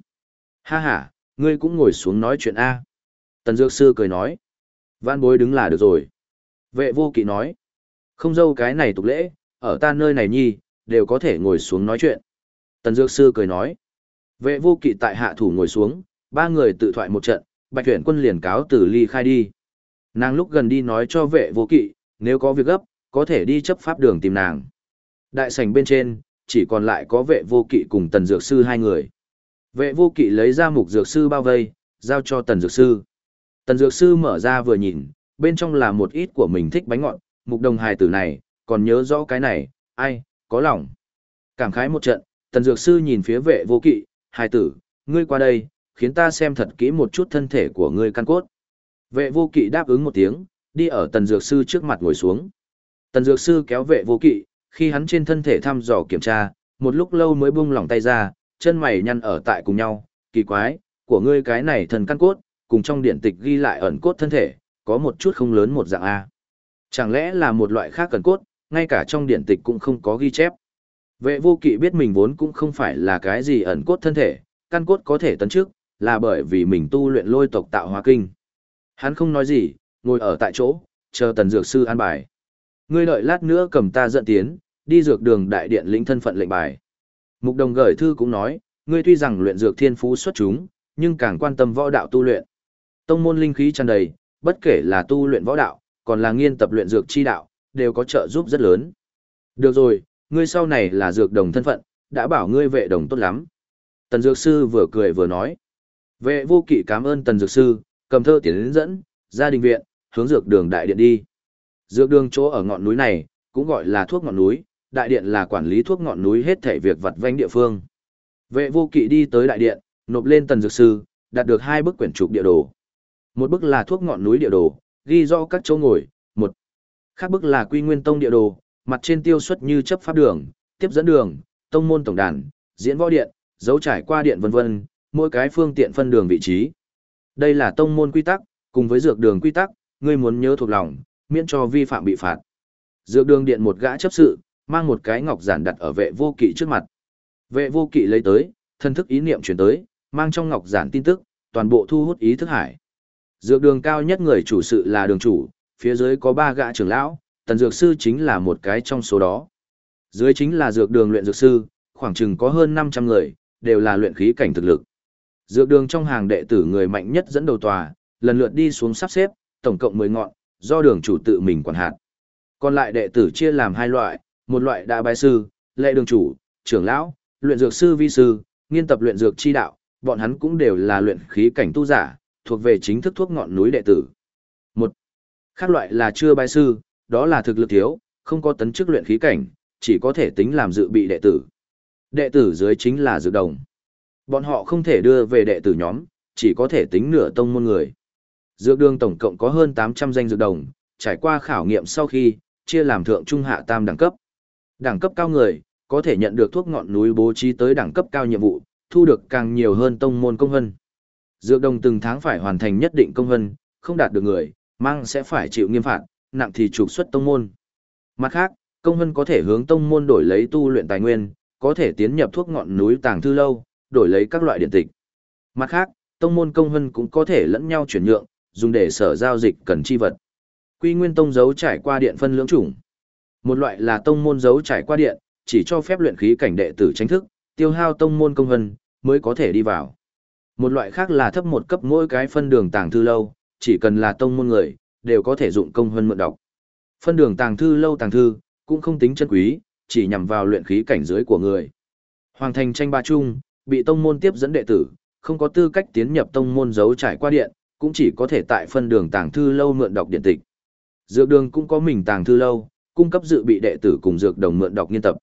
Ha ha, ngươi cũng ngồi xuống nói chuyện A. Tần dược sư cười nói. Van bối đứng là được rồi. Vệ vô kỵ nói. Không dâu cái này tục lễ, ở ta nơi này nhi, đều có thể ngồi xuống nói chuyện. Tần dược sư cười nói. Vệ vô kỵ tại hạ thủ ngồi xuống, ba người tự thoại một trận, bạch tuyển quân liền cáo từ ly khai đi. Nàng lúc gần đi nói cho vệ vô kỵ, nếu có việc gấp, có thể đi chấp pháp đường tìm nàng. Đại sảnh bên trên, chỉ còn lại có vệ vô kỵ cùng tần dược sư hai người. Vệ vô kỵ lấy ra mục dược sư bao vây, giao cho tần dược sư. Tần dược sư mở ra vừa nhìn, bên trong là một ít của mình thích bánh ngọt, mục đồng hài tử này, còn nhớ rõ cái này, ai, có lòng. Cảm khái một trận, tần dược sư nhìn phía vệ vô kỵ, hài tử, ngươi qua đây, khiến ta xem thật kỹ một chút thân thể của ngươi căn cốt. Vệ vô kỵ đáp ứng một tiếng, đi ở tần dược sư trước mặt ngồi xuống. Tần dược sư kéo vệ vô kỵ, khi hắn trên thân thể thăm dò kiểm tra, một lúc lâu mới buông lỏng tay ra, chân mày nhăn ở tại cùng nhau, kỳ quái, của ngươi cái này thần căn cốt, cùng trong điện tịch ghi lại ẩn cốt thân thể, có một chút không lớn một dạng A. Chẳng lẽ là một loại khác cần cốt, ngay cả trong điện tịch cũng không có ghi chép. Vệ vô kỵ biết mình vốn cũng không phải là cái gì ẩn cốt thân thể, căn cốt có thể tấn trước, là bởi vì mình tu luyện lôi tộc tạo hóa kinh. Hắn không nói gì, ngồi ở tại chỗ, chờ tần dược sư an bài. Ngươi đợi lát nữa cầm ta dẫn tiến, đi dược đường đại điện lĩnh thân phận lệnh bài. Mục đồng gửi thư cũng nói, ngươi tuy rằng luyện dược thiên phú xuất chúng, nhưng càng quan tâm võ đạo tu luyện. Tông môn linh khí tràn đầy, bất kể là tu luyện võ đạo, còn là nghiên tập luyện dược chi đạo, đều có trợ giúp rất lớn. Được rồi, ngươi sau này là dược đồng thân phận, đã bảo ngươi vệ đồng tốt lắm. Tần dược sư vừa cười vừa nói. Vệ vô kỵ cảm ơn tần dược sư, cầm thơ tiến đến dẫn, gia đình viện, hướng dược đường đại điện đi. Dược đường chỗ ở ngọn núi này, cũng gọi là thuốc ngọn núi, đại điện là quản lý thuốc ngọn núi hết thảy việc vặt vanh địa phương. Vệ vô kỵ đi tới đại điện, nộp lên tần dược sư, đạt được hai bức quyển trục địa đồ. Một bức là thuốc ngọn núi địa đồ, ghi rõ các chỗ ngồi, một. Khác bức là quy nguyên tông địa đồ, mặt trên tiêu xuất như chấp pháp đường, tiếp dẫn đường, tông môn tổng đàn, diễn võ điện, dấu trải qua điện vân vân, mỗi cái phương tiện phân đường vị trí. Đây là tông môn quy tắc, cùng với dược đường quy tắc, ngươi muốn nhớ thuộc lòng, miễn cho vi phạm bị phạt. Dược đường điện một gã chấp sự, mang một cái ngọc giản đặt ở vệ vô kỵ trước mặt. Vệ vô kỵ lấy tới, thân thức ý niệm chuyển tới, mang trong ngọc giản tin tức, toàn bộ thu hút ý thức hải. Dược đường cao nhất người chủ sự là đường chủ, phía dưới có ba gã trưởng lão, tần dược sư chính là một cái trong số đó. Dưới chính là dược đường luyện dược sư, khoảng chừng có hơn 500 người, đều là luyện khí cảnh thực lực. Dược đường trong hàng đệ tử người mạnh nhất dẫn đầu tòa, lần lượt đi xuống sắp xếp, tổng cộng 10 ngọn, do đường chủ tự mình quản hạt. Còn lại đệ tử chia làm hai loại, một loại đã bái sư, lệ đường chủ, trưởng lão, luyện dược sư vi sư, nghiên tập luyện dược chi đạo, bọn hắn cũng đều là luyện khí cảnh tu giả, thuộc về chính thức thuốc ngọn núi đệ tử. Một khác loại là chưa bái sư, đó là thực lực thiếu, không có tấn chức luyện khí cảnh, chỉ có thể tính làm dự bị đệ tử. Đệ tử dưới chính là dự đồng. Bọn họ không thể đưa về đệ tử nhóm, chỉ có thể tính nửa tông môn người. Dược đường tổng cộng có hơn 800 danh dược đồng, trải qua khảo nghiệm sau khi, chia làm thượng trung hạ tam đẳng cấp. Đẳng cấp cao người, có thể nhận được thuốc ngọn núi bố trí tới đẳng cấp cao nhiệm vụ, thu được càng nhiều hơn tông môn công hân. Dược đồng từng tháng phải hoàn thành nhất định công hân, không đạt được người, mang sẽ phải chịu nghiêm phạt, nặng thì trục xuất tông môn. Mặt khác, công hân có thể hướng tông môn đổi lấy tu luyện tài nguyên, có thể tiến nhập thuốc ngọn núi tàng thư lâu, đổi lấy các loại điện tịch. Mặt khác, tông môn công hân cũng có thể lẫn nhau chuyển nhượng, dùng để sở giao dịch cần chi vật. Quy Nguyên Tông giấu trải qua điện phân lưỡng chủng. Một loại là tông môn dấu trải qua điện, chỉ cho phép luyện khí cảnh đệ tử tránh thức, tiêu hao tông môn công hân mới có thể đi vào. Một loại khác là thấp một cấp mỗi cái phân đường tàng thư lâu, chỉ cần là tông môn người, đều có thể dụng công hân mượn đọc. Phân đường tàng thư lâu tàng thư, cũng không tính chân quý, chỉ nhằm vào luyện khí cảnh giới của người. Hoàng thành tranh ba trung bị tông môn tiếp dẫn đệ tử, không có tư cách tiến nhập tông môn dấu trải qua điện, cũng chỉ có thể tại phân đường tàng thư lâu mượn đọc điện tịch. Dược đường cũng có mình tàng thư lâu, cung cấp dự bị đệ tử cùng dược đồng mượn đọc nghiên tập.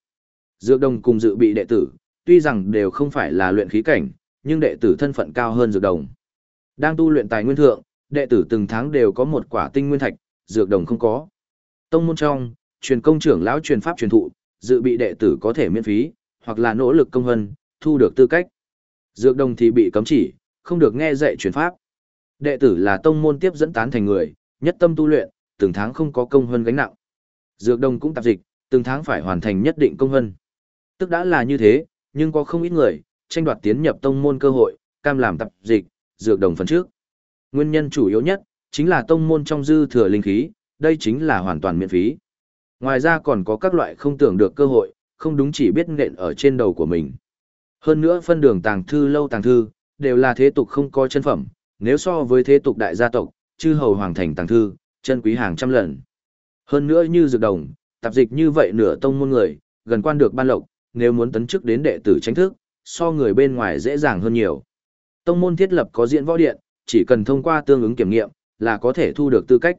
Dược đồng cùng dự bị đệ tử, tuy rằng đều không phải là luyện khí cảnh, nhưng đệ tử thân phận cao hơn dược đồng. Đang tu luyện tài nguyên thượng, đệ tử từng tháng đều có một quả tinh nguyên thạch, dược đồng không có. Tông môn trong, truyền công trưởng lão truyền pháp truyền thụ, dự bị đệ tử có thể miễn phí, hoặc là nỗ lực công hân, thu được tư cách. Dược đồng thì bị cấm chỉ, không được nghe dạy truyền pháp. Đệ tử là tông môn tiếp dẫn tán thành người, nhất tâm tu luyện, từng tháng không có công hơn gánh nặng. Dược đồng cũng tạp dịch, từng tháng phải hoàn thành nhất định công hơn. Tức đã là như thế, nhưng có không ít người, tranh đoạt tiến nhập tông môn cơ hội, cam làm tạp dịch, dược đồng phần trước. Nguyên nhân chủ yếu nhất, chính là tông môn trong dư thừa linh khí, đây chính là hoàn toàn miễn phí. Ngoài ra còn có các loại không tưởng được cơ hội, không đúng chỉ biết nện ở trên đầu của mình. Hơn nữa phân đường tàng thư lâu tàng thư, đều là thế tục không có chân phẩm, nếu so với thế tục đại gia tộc, chư hầu hoàng thành tàng thư, chân quý hàng trăm lần. Hơn nữa như dược đồng, tạp dịch như vậy nửa tông môn người, gần quan được ban lộc, nếu muốn tấn chức đến đệ tử tránh thức, so người bên ngoài dễ dàng hơn nhiều. Tông môn thiết lập có diễn võ điện, chỉ cần thông qua tương ứng kiểm nghiệm, là có thể thu được tư cách.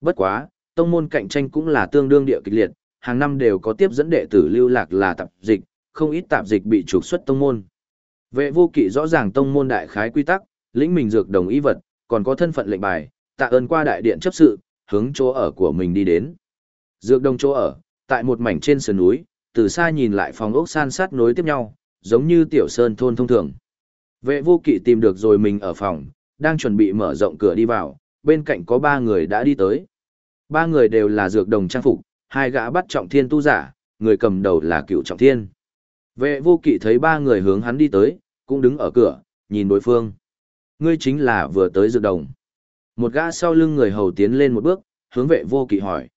Bất quá, tông môn cạnh tranh cũng là tương đương địa kịch liệt, hàng năm đều có tiếp dẫn đệ tử lưu lạc là tạp dịch, không ít tạp dịch bị trục xuất tông môn. Vệ vô kỵ rõ ràng tông môn đại khái quy tắc, lĩnh mình dược đồng ý vật, còn có thân phận lệnh bài, tạ ơn qua đại điện chấp sự, hướng chỗ ở của mình đi đến. Dược đông chỗ ở, tại một mảnh trên sườn núi, từ xa nhìn lại phòng ốc san sát nối tiếp nhau, giống như tiểu sơn thôn thông thường. Vệ vô kỵ tìm được rồi mình ở phòng, đang chuẩn bị mở rộng cửa đi vào, bên cạnh có ba người đã đi tới. Ba người đều là dược đồng trang phục, hai gã bắt trọng thiên tu giả, người cầm đầu là cựu trọng thiên. Vệ vô kỵ thấy ba người hướng hắn đi tới, cũng đứng ở cửa, nhìn đối phương. Ngươi chính là vừa tới dược đồng. Một gã sau lưng người hầu tiến lên một bước, hướng vệ vô kỵ hỏi.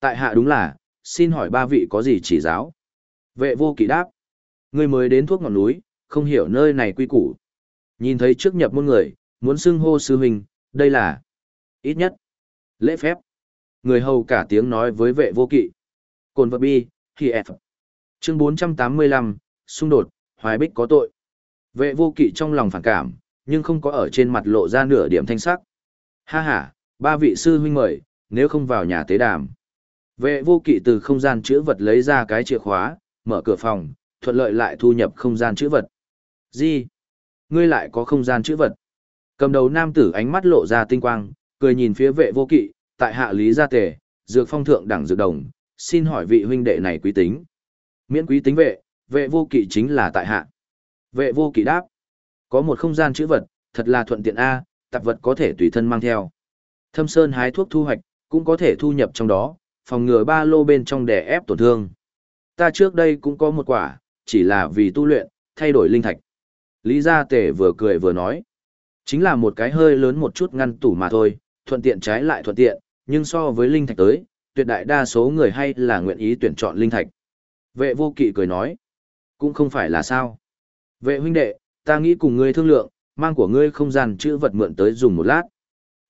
Tại hạ đúng là, xin hỏi ba vị có gì chỉ giáo? Vệ vô kỵ đáp. người mới đến thuốc ngọn núi, không hiểu nơi này quy củ. Nhìn thấy trước nhập môn người, muốn xưng hô sư huynh, đây là ít nhất lễ phép. Người hầu cả tiếng nói với vệ vô kỵ. Cồn vật bi, khi F. Chương 485, xung đột, hoài bích có tội. Vệ vô kỵ trong lòng phản cảm, nhưng không có ở trên mặt lộ ra nửa điểm thanh sắc. Ha ha, ba vị sư huynh mời, nếu không vào nhà tế đàm. Vệ vô kỵ từ không gian chữ vật lấy ra cái chìa khóa, mở cửa phòng, thuận lợi lại thu nhập không gian chữ vật. Gì? Ngươi lại có không gian chữ vật. Cầm đầu nam tử ánh mắt lộ ra tinh quang, cười nhìn phía vệ vô kỵ, tại hạ lý gia tề, dược phong thượng đẳng dược đồng, xin hỏi vị huynh đệ này quý tính. Miễn quý tính vệ, vệ vô kỵ chính là tại hạ. Vệ vô kỵ đáp, có một không gian chữ vật, thật là thuận tiện A, tạp vật có thể tùy thân mang theo. Thâm sơn hái thuốc thu hoạch, cũng có thể thu nhập trong đó, phòng ngừa ba lô bên trong đè ép tổn thương. Ta trước đây cũng có một quả, chỉ là vì tu luyện, thay đổi linh thạch. Lý Gia tể vừa cười vừa nói. Chính là một cái hơi lớn một chút ngăn tủ mà thôi, thuận tiện trái lại thuận tiện, nhưng so với linh thạch tới, tuyệt đại đa số người hay là nguyện ý tuyển chọn linh thạch. Vệ vô kỵ cười nói. Cũng không phải là sao. Vệ huynh đệ, ta nghĩ cùng ngươi thương lượng, mang của ngươi không gian chữ vật mượn tới dùng một lát.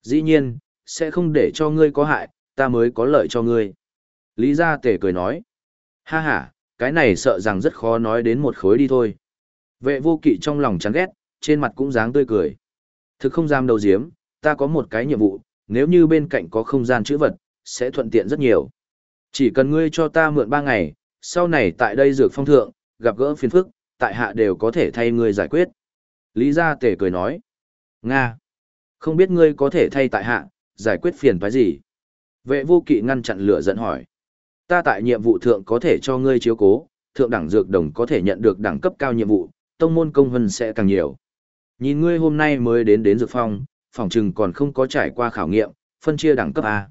Dĩ nhiên, sẽ không để cho ngươi có hại, ta mới có lợi cho ngươi. Lý Gia Tề cười nói. Ha ha, cái này sợ rằng rất khó nói đến một khối đi thôi. Vệ vô kỵ trong lòng chán ghét, trên mặt cũng dáng tươi cười. Thực không dám đầu diếm, ta có một cái nhiệm vụ, nếu như bên cạnh có không gian chữ vật, sẽ thuận tiện rất nhiều. Chỉ cần ngươi cho ta mượn ba ngày, sau này tại đây dược phong thượng, gặp gỡ phiền phức, tại hạ đều có thể thay ngươi giải quyết. Lý Gia Tể cười nói. Nga! Không biết ngươi có thể thay tại hạ, giải quyết phiền phải gì? Vệ vô kỵ ngăn chặn lửa giận hỏi. Ta tại nhiệm vụ thượng có thể cho ngươi chiếu cố, thượng đẳng dược đồng có thể nhận được đẳng cấp cao nhiệm vụ, tông môn công vân sẽ càng nhiều. Nhìn ngươi hôm nay mới đến đến dược phong, phòng trừng còn không có trải qua khảo nghiệm, phân chia đẳng cấp A.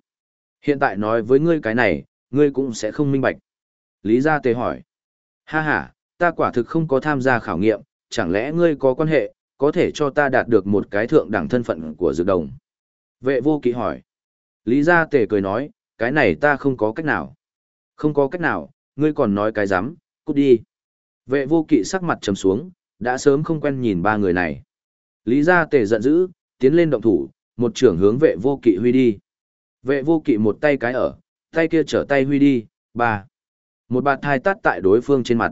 Hiện tại nói với ngươi cái này, ngươi cũng sẽ không minh bạch. Lý Gia Tề hỏi. Ha ha, ta quả thực không có tham gia khảo nghiệm, chẳng lẽ ngươi có quan hệ, có thể cho ta đạt được một cái thượng đẳng thân phận của dược đồng. Vệ vô kỵ hỏi. Lý Gia Tề cười nói, cái này ta không có cách nào. Không có cách nào, ngươi còn nói cái dám, cút đi. Vệ vô kỵ sắc mặt trầm xuống, đã sớm không quen nhìn ba người này. Lý Gia Tề giận dữ, tiến lên động thủ, một trưởng hướng vệ vô kỵ huy đi. Vệ vô kỵ một tay cái ở, tay kia trở tay huy đi, ba. Một bạt thai tát tại đối phương trên mặt.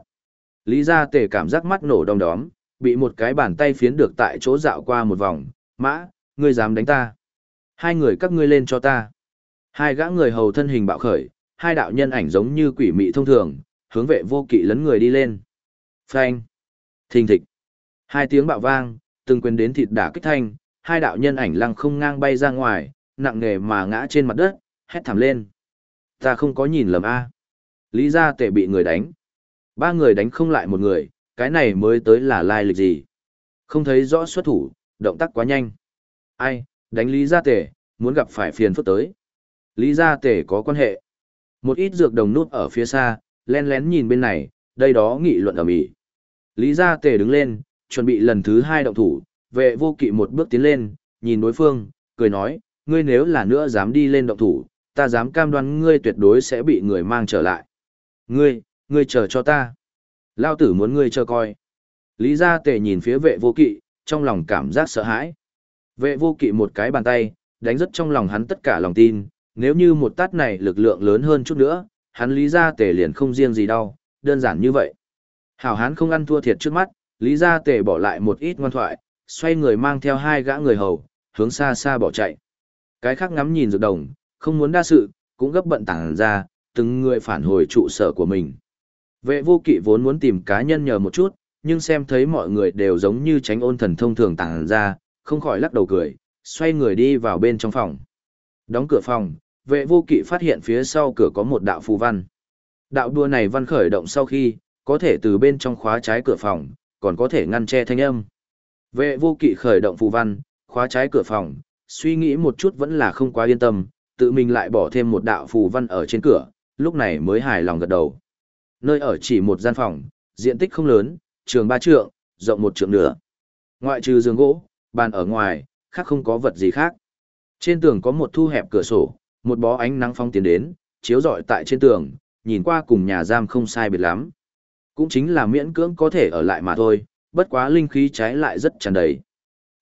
Lý Gia Tề cảm giác mắt nổ đom đóm, bị một cái bàn tay phiến được tại chỗ dạo qua một vòng. Mã, ngươi dám đánh ta. Hai người các ngươi lên cho ta. Hai gã người hầu thân hình bạo khởi, hai đạo nhân ảnh giống như quỷ mị thông thường, hướng vệ vô kỵ lấn người đi lên. Phanh. Thình thịch. Hai tiếng bạo vang, từng quyền đến thịt đả kích thanh, hai đạo nhân ảnh lăng không ngang bay ra ngoài, nặng nề mà ngã trên mặt đất, hét thảm lên. Ta không có nhìn lầm a. Lý gia tệ bị người đánh. Ba người đánh không lại một người, cái này mới tới là lai lịch gì. Không thấy rõ xuất thủ, động tác quá nhanh. Ai, đánh Lý gia Tể, muốn gặp phải phiền phức tới. Lý gia Tể có quan hệ. Một ít dược đồng nút ở phía xa, len lén nhìn bên này, đây đó nghị luận ở mỹ. Lý gia tề đứng lên, chuẩn bị lần thứ hai động thủ, vệ vô kỵ một bước tiến lên, nhìn đối phương, cười nói, ngươi nếu là nữa dám đi lên động thủ, ta dám cam đoan ngươi tuyệt đối sẽ bị người mang trở lại. Ngươi, ngươi chờ cho ta. Lao tử muốn ngươi chờ coi. Lý gia tề nhìn phía vệ vô kỵ, trong lòng cảm giác sợ hãi. Vệ vô kỵ một cái bàn tay, đánh rất trong lòng hắn tất cả lòng tin, nếu như một tát này lực lượng lớn hơn chút nữa, hắn lý gia tề liền không riêng gì đâu, đơn giản như vậy. Hảo hán không ăn thua thiệt trước mắt, lý gia tề bỏ lại một ít ngoan thoại, xoay người mang theo hai gã người hầu, hướng xa xa bỏ chạy. Cái khác ngắm nhìn dược đồng, không muốn đa sự, cũng gấp bận tảng ra, từng người phản hồi trụ sở của mình. Vệ vô kỵ vốn muốn tìm cá nhân nhờ một chút, nhưng xem thấy mọi người đều giống như tránh ôn thần thông thường tàng ra, không khỏi lắc đầu cười, xoay người đi vào bên trong phòng. Đóng cửa phòng, vệ vô kỵ phát hiện phía sau cửa có một đạo phù văn. Đạo đua này văn khởi động sau khi, có thể từ bên trong khóa trái cửa phòng, còn có thể ngăn che thanh âm. Vệ vô kỵ khởi động phù văn, khóa trái cửa phòng, suy nghĩ một chút vẫn là không quá yên tâm, tự mình lại bỏ thêm một đạo phù văn ở trên cửa, lúc này mới hài lòng gật đầu. Nơi ở chỉ một gian phòng, diện tích không lớn, trường ba trượng, rộng một trượng nửa. Ngoại trừ giường gỗ, bàn ở ngoài, khác không có vật gì khác. Trên tường có một thu hẹp cửa sổ, một bó ánh nắng phong tiến đến, chiếu rọi tại trên tường, nhìn qua cùng nhà giam không sai biệt lắm. Cũng chính là miễn cưỡng có thể ở lại mà thôi, bất quá linh khí trái lại rất tràn đầy.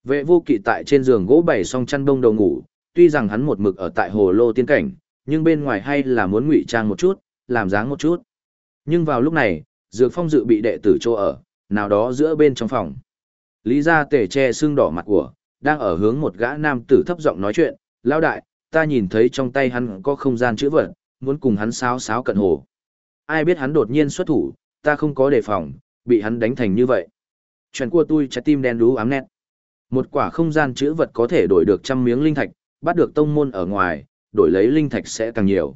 Vệ vô kỵ tại trên giường gỗ bày xong chăn bông đầu ngủ, tuy rằng hắn một mực ở tại hồ lô tiên cảnh, nhưng bên ngoài hay là muốn ngụy trang một chút, làm dáng một chút. Nhưng vào lúc này, Dược Phong dự bị đệ tử chỗ ở, nào đó giữa bên trong phòng. Lý gia tể che xương đỏ mặt của, đang ở hướng một gã nam tử thấp giọng nói chuyện, lao đại, ta nhìn thấy trong tay hắn có không gian chữ vật, muốn cùng hắn sáo sáo cận hồ. Ai biết hắn đột nhiên xuất thủ, ta không có đề phòng, bị hắn đánh thành như vậy. Chuyện của tôi trái tim đen đú ám nét. Một quả không gian chữ vật có thể đổi được trăm miếng linh thạch, bắt được tông môn ở ngoài, đổi lấy linh thạch sẽ càng nhiều.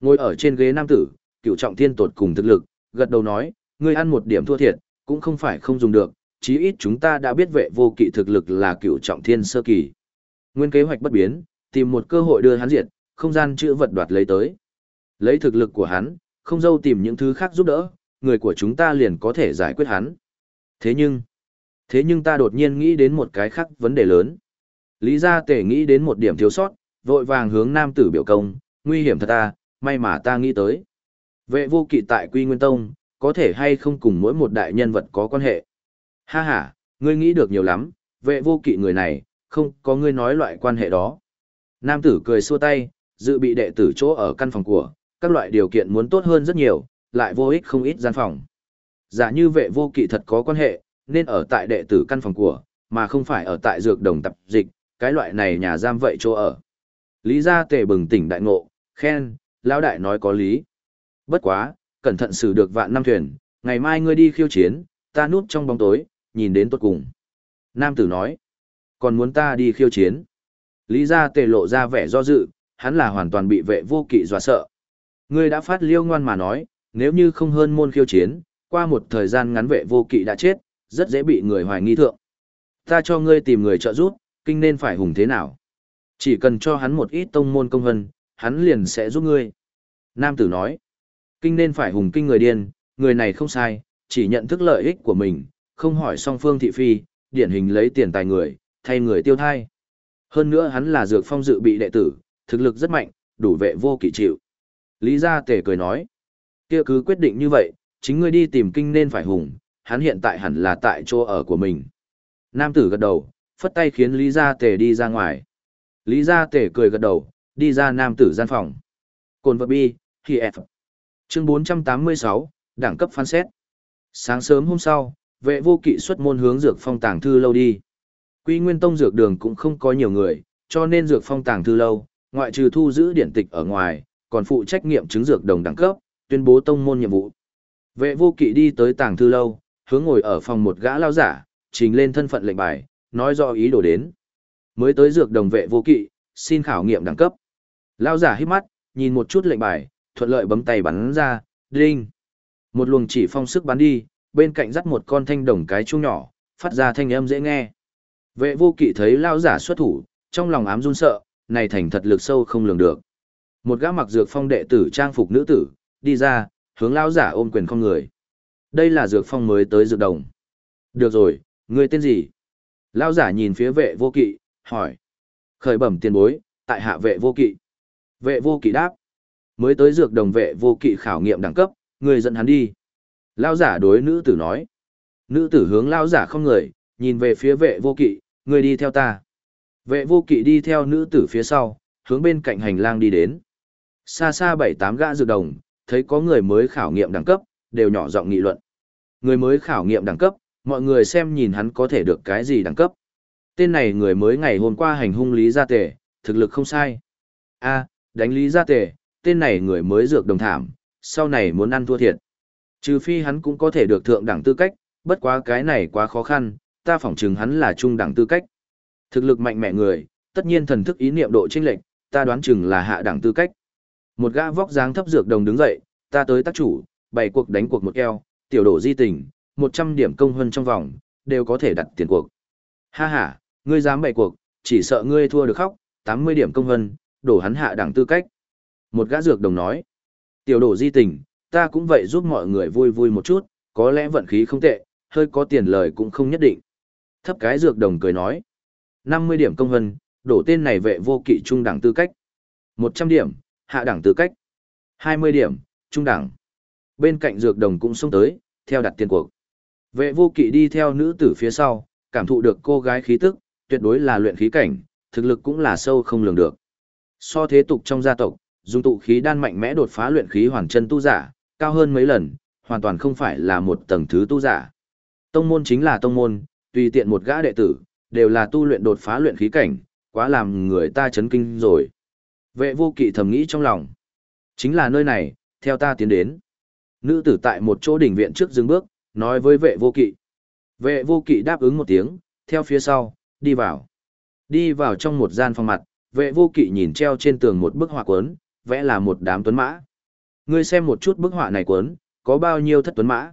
Ngồi ở trên ghế nam tử, cựu trọng thiên tột cùng thực lực, gật đầu nói, ngươi ăn một điểm thua thiệt, cũng không phải không dùng được, chí ít chúng ta đã biết vệ vô kỵ thực lực là cựu trọng thiên sơ kỳ. Nguyên kế hoạch bất biến, tìm một cơ hội đưa hắn diệt, không gian chữ vật đoạt lấy tới. Lấy thực lực của hắn, không dâu tìm những thứ khác giúp đỡ, người của chúng ta liền có thể giải quyết hắn. Thế nhưng, thế nhưng ta đột nhiên nghĩ đến một cái khác vấn đề lớn. Lý gia tể nghĩ đến một điểm thiếu sót, vội vàng hướng nam tử biểu công, nguy hiểm thật ta, may mà ta nghĩ tới. Vệ vô kỵ tại Quy Nguyên Tông, có thể hay không cùng mỗi một đại nhân vật có quan hệ. Ha ha, ngươi nghĩ được nhiều lắm, vệ vô kỵ người này, không có ngươi nói loại quan hệ đó. Nam tử cười xua tay, dự bị đệ tử chỗ ở căn phòng của, các loại điều kiện muốn tốt hơn rất nhiều, lại vô ích không ít gian phòng. Giả như vệ vô kỵ thật có quan hệ, nên ở tại đệ tử căn phòng của, mà không phải ở tại dược đồng tập dịch, cái loại này nhà giam vậy chỗ ở. Lý gia tề bừng tỉnh đại ngộ, khen, lão đại nói có lý. Bất quá, cẩn thận xử được vạn năm thuyền, ngày mai ngươi đi khiêu chiến, ta núp trong bóng tối, nhìn đến tốt cùng. Nam tử nói, còn muốn ta đi khiêu chiến. Lý gia tề lộ ra vẻ do dự, hắn là hoàn toàn bị vệ vô kỵ dọa sợ. Ngươi đã phát liêu ngoan mà nói, nếu như không hơn môn khiêu chiến, qua một thời gian ngắn vệ vô kỵ đã chết, rất dễ bị người hoài nghi thượng. Ta cho ngươi tìm người trợ giúp, kinh nên phải hùng thế nào. Chỉ cần cho hắn một ít tông môn công hân, hắn liền sẽ giúp ngươi. Nam tử nói, kinh nên phải hùng kinh người điên, người này không sai, chỉ nhận thức lợi ích của mình, không hỏi song phương thị phi, điển hình lấy tiền tài người, thay người tiêu thai. Hơn nữa hắn là dược phong dự bị đệ tử, thực lực rất mạnh, đủ vệ vô kỵ chịu. Lý gia tể cười nói, kia cứ quyết định như vậy, chính ngươi đi tìm kinh nên phải hùng, hắn hiện tại hẳn là tại chỗ ở của mình. Nam tử gật đầu, phất tay khiến Lý gia tể đi ra ngoài. Lý gia tể cười gật đầu, đi ra nam tử gian phòng. Cồn vật bi, khi F. Chương 486, đẳng cấp phán xét. Sáng sớm hôm sau, vệ vô kỵ xuất môn hướng dược phong tàng thư lâu đi. Quy Nguyên Tông dược đường cũng không có nhiều người, cho nên dược phong tàng thư lâu, ngoại trừ thu giữ điển tịch ở ngoài, còn phụ trách nghiệm chứng dược đồng đẳng cấp, tuyên bố tông môn nhiệm vụ. Vệ vô kỵ đi tới tàng thư lâu, hướng ngồi ở phòng một gã lao giả, trình lên thân phận lệnh bài, nói rõ ý đồ đến. Mới tới dược đồng vệ vô kỵ, xin khảo nghiệm đẳng cấp. Lao giả hít mắt, nhìn một chút lệnh bài, thuận lợi bấm tay bắn ra, đinh. Một luồng chỉ phong sức bắn đi, bên cạnh dắt một con thanh đồng cái chuông nhỏ, phát ra thanh âm dễ nghe. Vệ vô kỵ thấy lao giả xuất thủ, trong lòng ám run sợ, này thành thật lực sâu không lường được. Một gã mặc dược phong đệ tử trang phục nữ tử, đi ra, hướng lao giả ôm quyền không người. Đây là dược phong mới tới dược đồng. Được rồi, người tên gì? Lao giả nhìn phía vệ vô kỵ, hỏi. Khởi bẩm tiền bối, tại hạ vệ vô kỵ. Vệ vô kỵ đáp. Mới tới dược đồng vệ vô kỵ khảo nghiệm đẳng cấp, người dẫn hắn đi. Lao giả đối nữ tử nói. Nữ tử hướng lao giả không người, nhìn về phía vệ vô kỵ, người đi theo ta. Vệ vô kỵ đi theo nữ tử phía sau, hướng bên cạnh hành lang đi đến. Xa xa bảy tám gã dược đồng, thấy có người mới khảo nghiệm đẳng cấp, đều nhỏ giọng nghị luận. Người mới khảo nghiệm đẳng cấp, mọi người xem nhìn hắn có thể được cái gì đẳng cấp. Tên này người mới ngày hôm qua hành hung Lý Gia Tề, thực lực không sai. a đánh Lý Gia Tề, tên này người mới dược đồng thảm, sau này muốn ăn thua thiệt. Trừ phi hắn cũng có thể được thượng đẳng tư cách, bất quá cái này quá khó khăn, ta phỏng chừng hắn là trung đẳng tư cách. Thực lực mạnh mẽ người, tất nhiên thần thức ý niệm độ chênh lệch, ta đoán chừng là hạ đẳng tư cách. Một gã vóc dáng thấp dược đồng đứng dậy, ta tới tác chủ, bày cuộc đánh cuộc một eo, tiểu đổ di tình, 100 điểm công hơn trong vòng, đều có thể đặt tiền cuộc. Ha ha, ngươi dám bày cuộc, chỉ sợ ngươi thua được khóc, 80 điểm công hơn, đổ hắn hạ đẳng tư cách. Một gã dược đồng nói, tiểu đổ di tình, ta cũng vậy giúp mọi người vui vui một chút, có lẽ vận khí không tệ, hơi có tiền lời cũng không nhất định. Thấp cái dược đồng cười nói, 50 điểm công hân, đổ tên này vệ vô kỵ trung đẳng tư cách. 100 điểm, hạ đẳng tư cách. 20 điểm, trung đẳng. Bên cạnh dược đồng cũng xông tới, theo đặt tiền cuộc. Vệ vô kỵ đi theo nữ tử phía sau, cảm thụ được cô gái khí tức, tuyệt đối là luyện khí cảnh, thực lực cũng là sâu không lường được. So thế tục trong gia tộc, dùng tụ khí đan mạnh mẽ đột phá luyện khí hoàn chân tu giả, cao hơn mấy lần, hoàn toàn không phải là một tầng thứ tu giả. Tông môn chính là tông môn, tùy tiện một gã đệ tử, đều là tu luyện đột phá luyện khí cảnh, quá làm người ta chấn kinh rồi. Vệ vô kỵ thầm nghĩ trong lòng. Chính là nơi này, theo ta tiến đến. Nữ tử tại một chỗ đỉnh viện trước dừng bước, nói với vệ vô kỵ. Vệ vô kỵ đáp ứng một tiếng, theo phía sau, đi vào. Đi vào trong một gian phòng mặt, vệ vô kỵ nhìn treo trên tường một bức họa cuốn, vẽ là một đám tuấn mã. Ngươi xem một chút bức họa này cuốn, có bao nhiêu thất tuấn mã.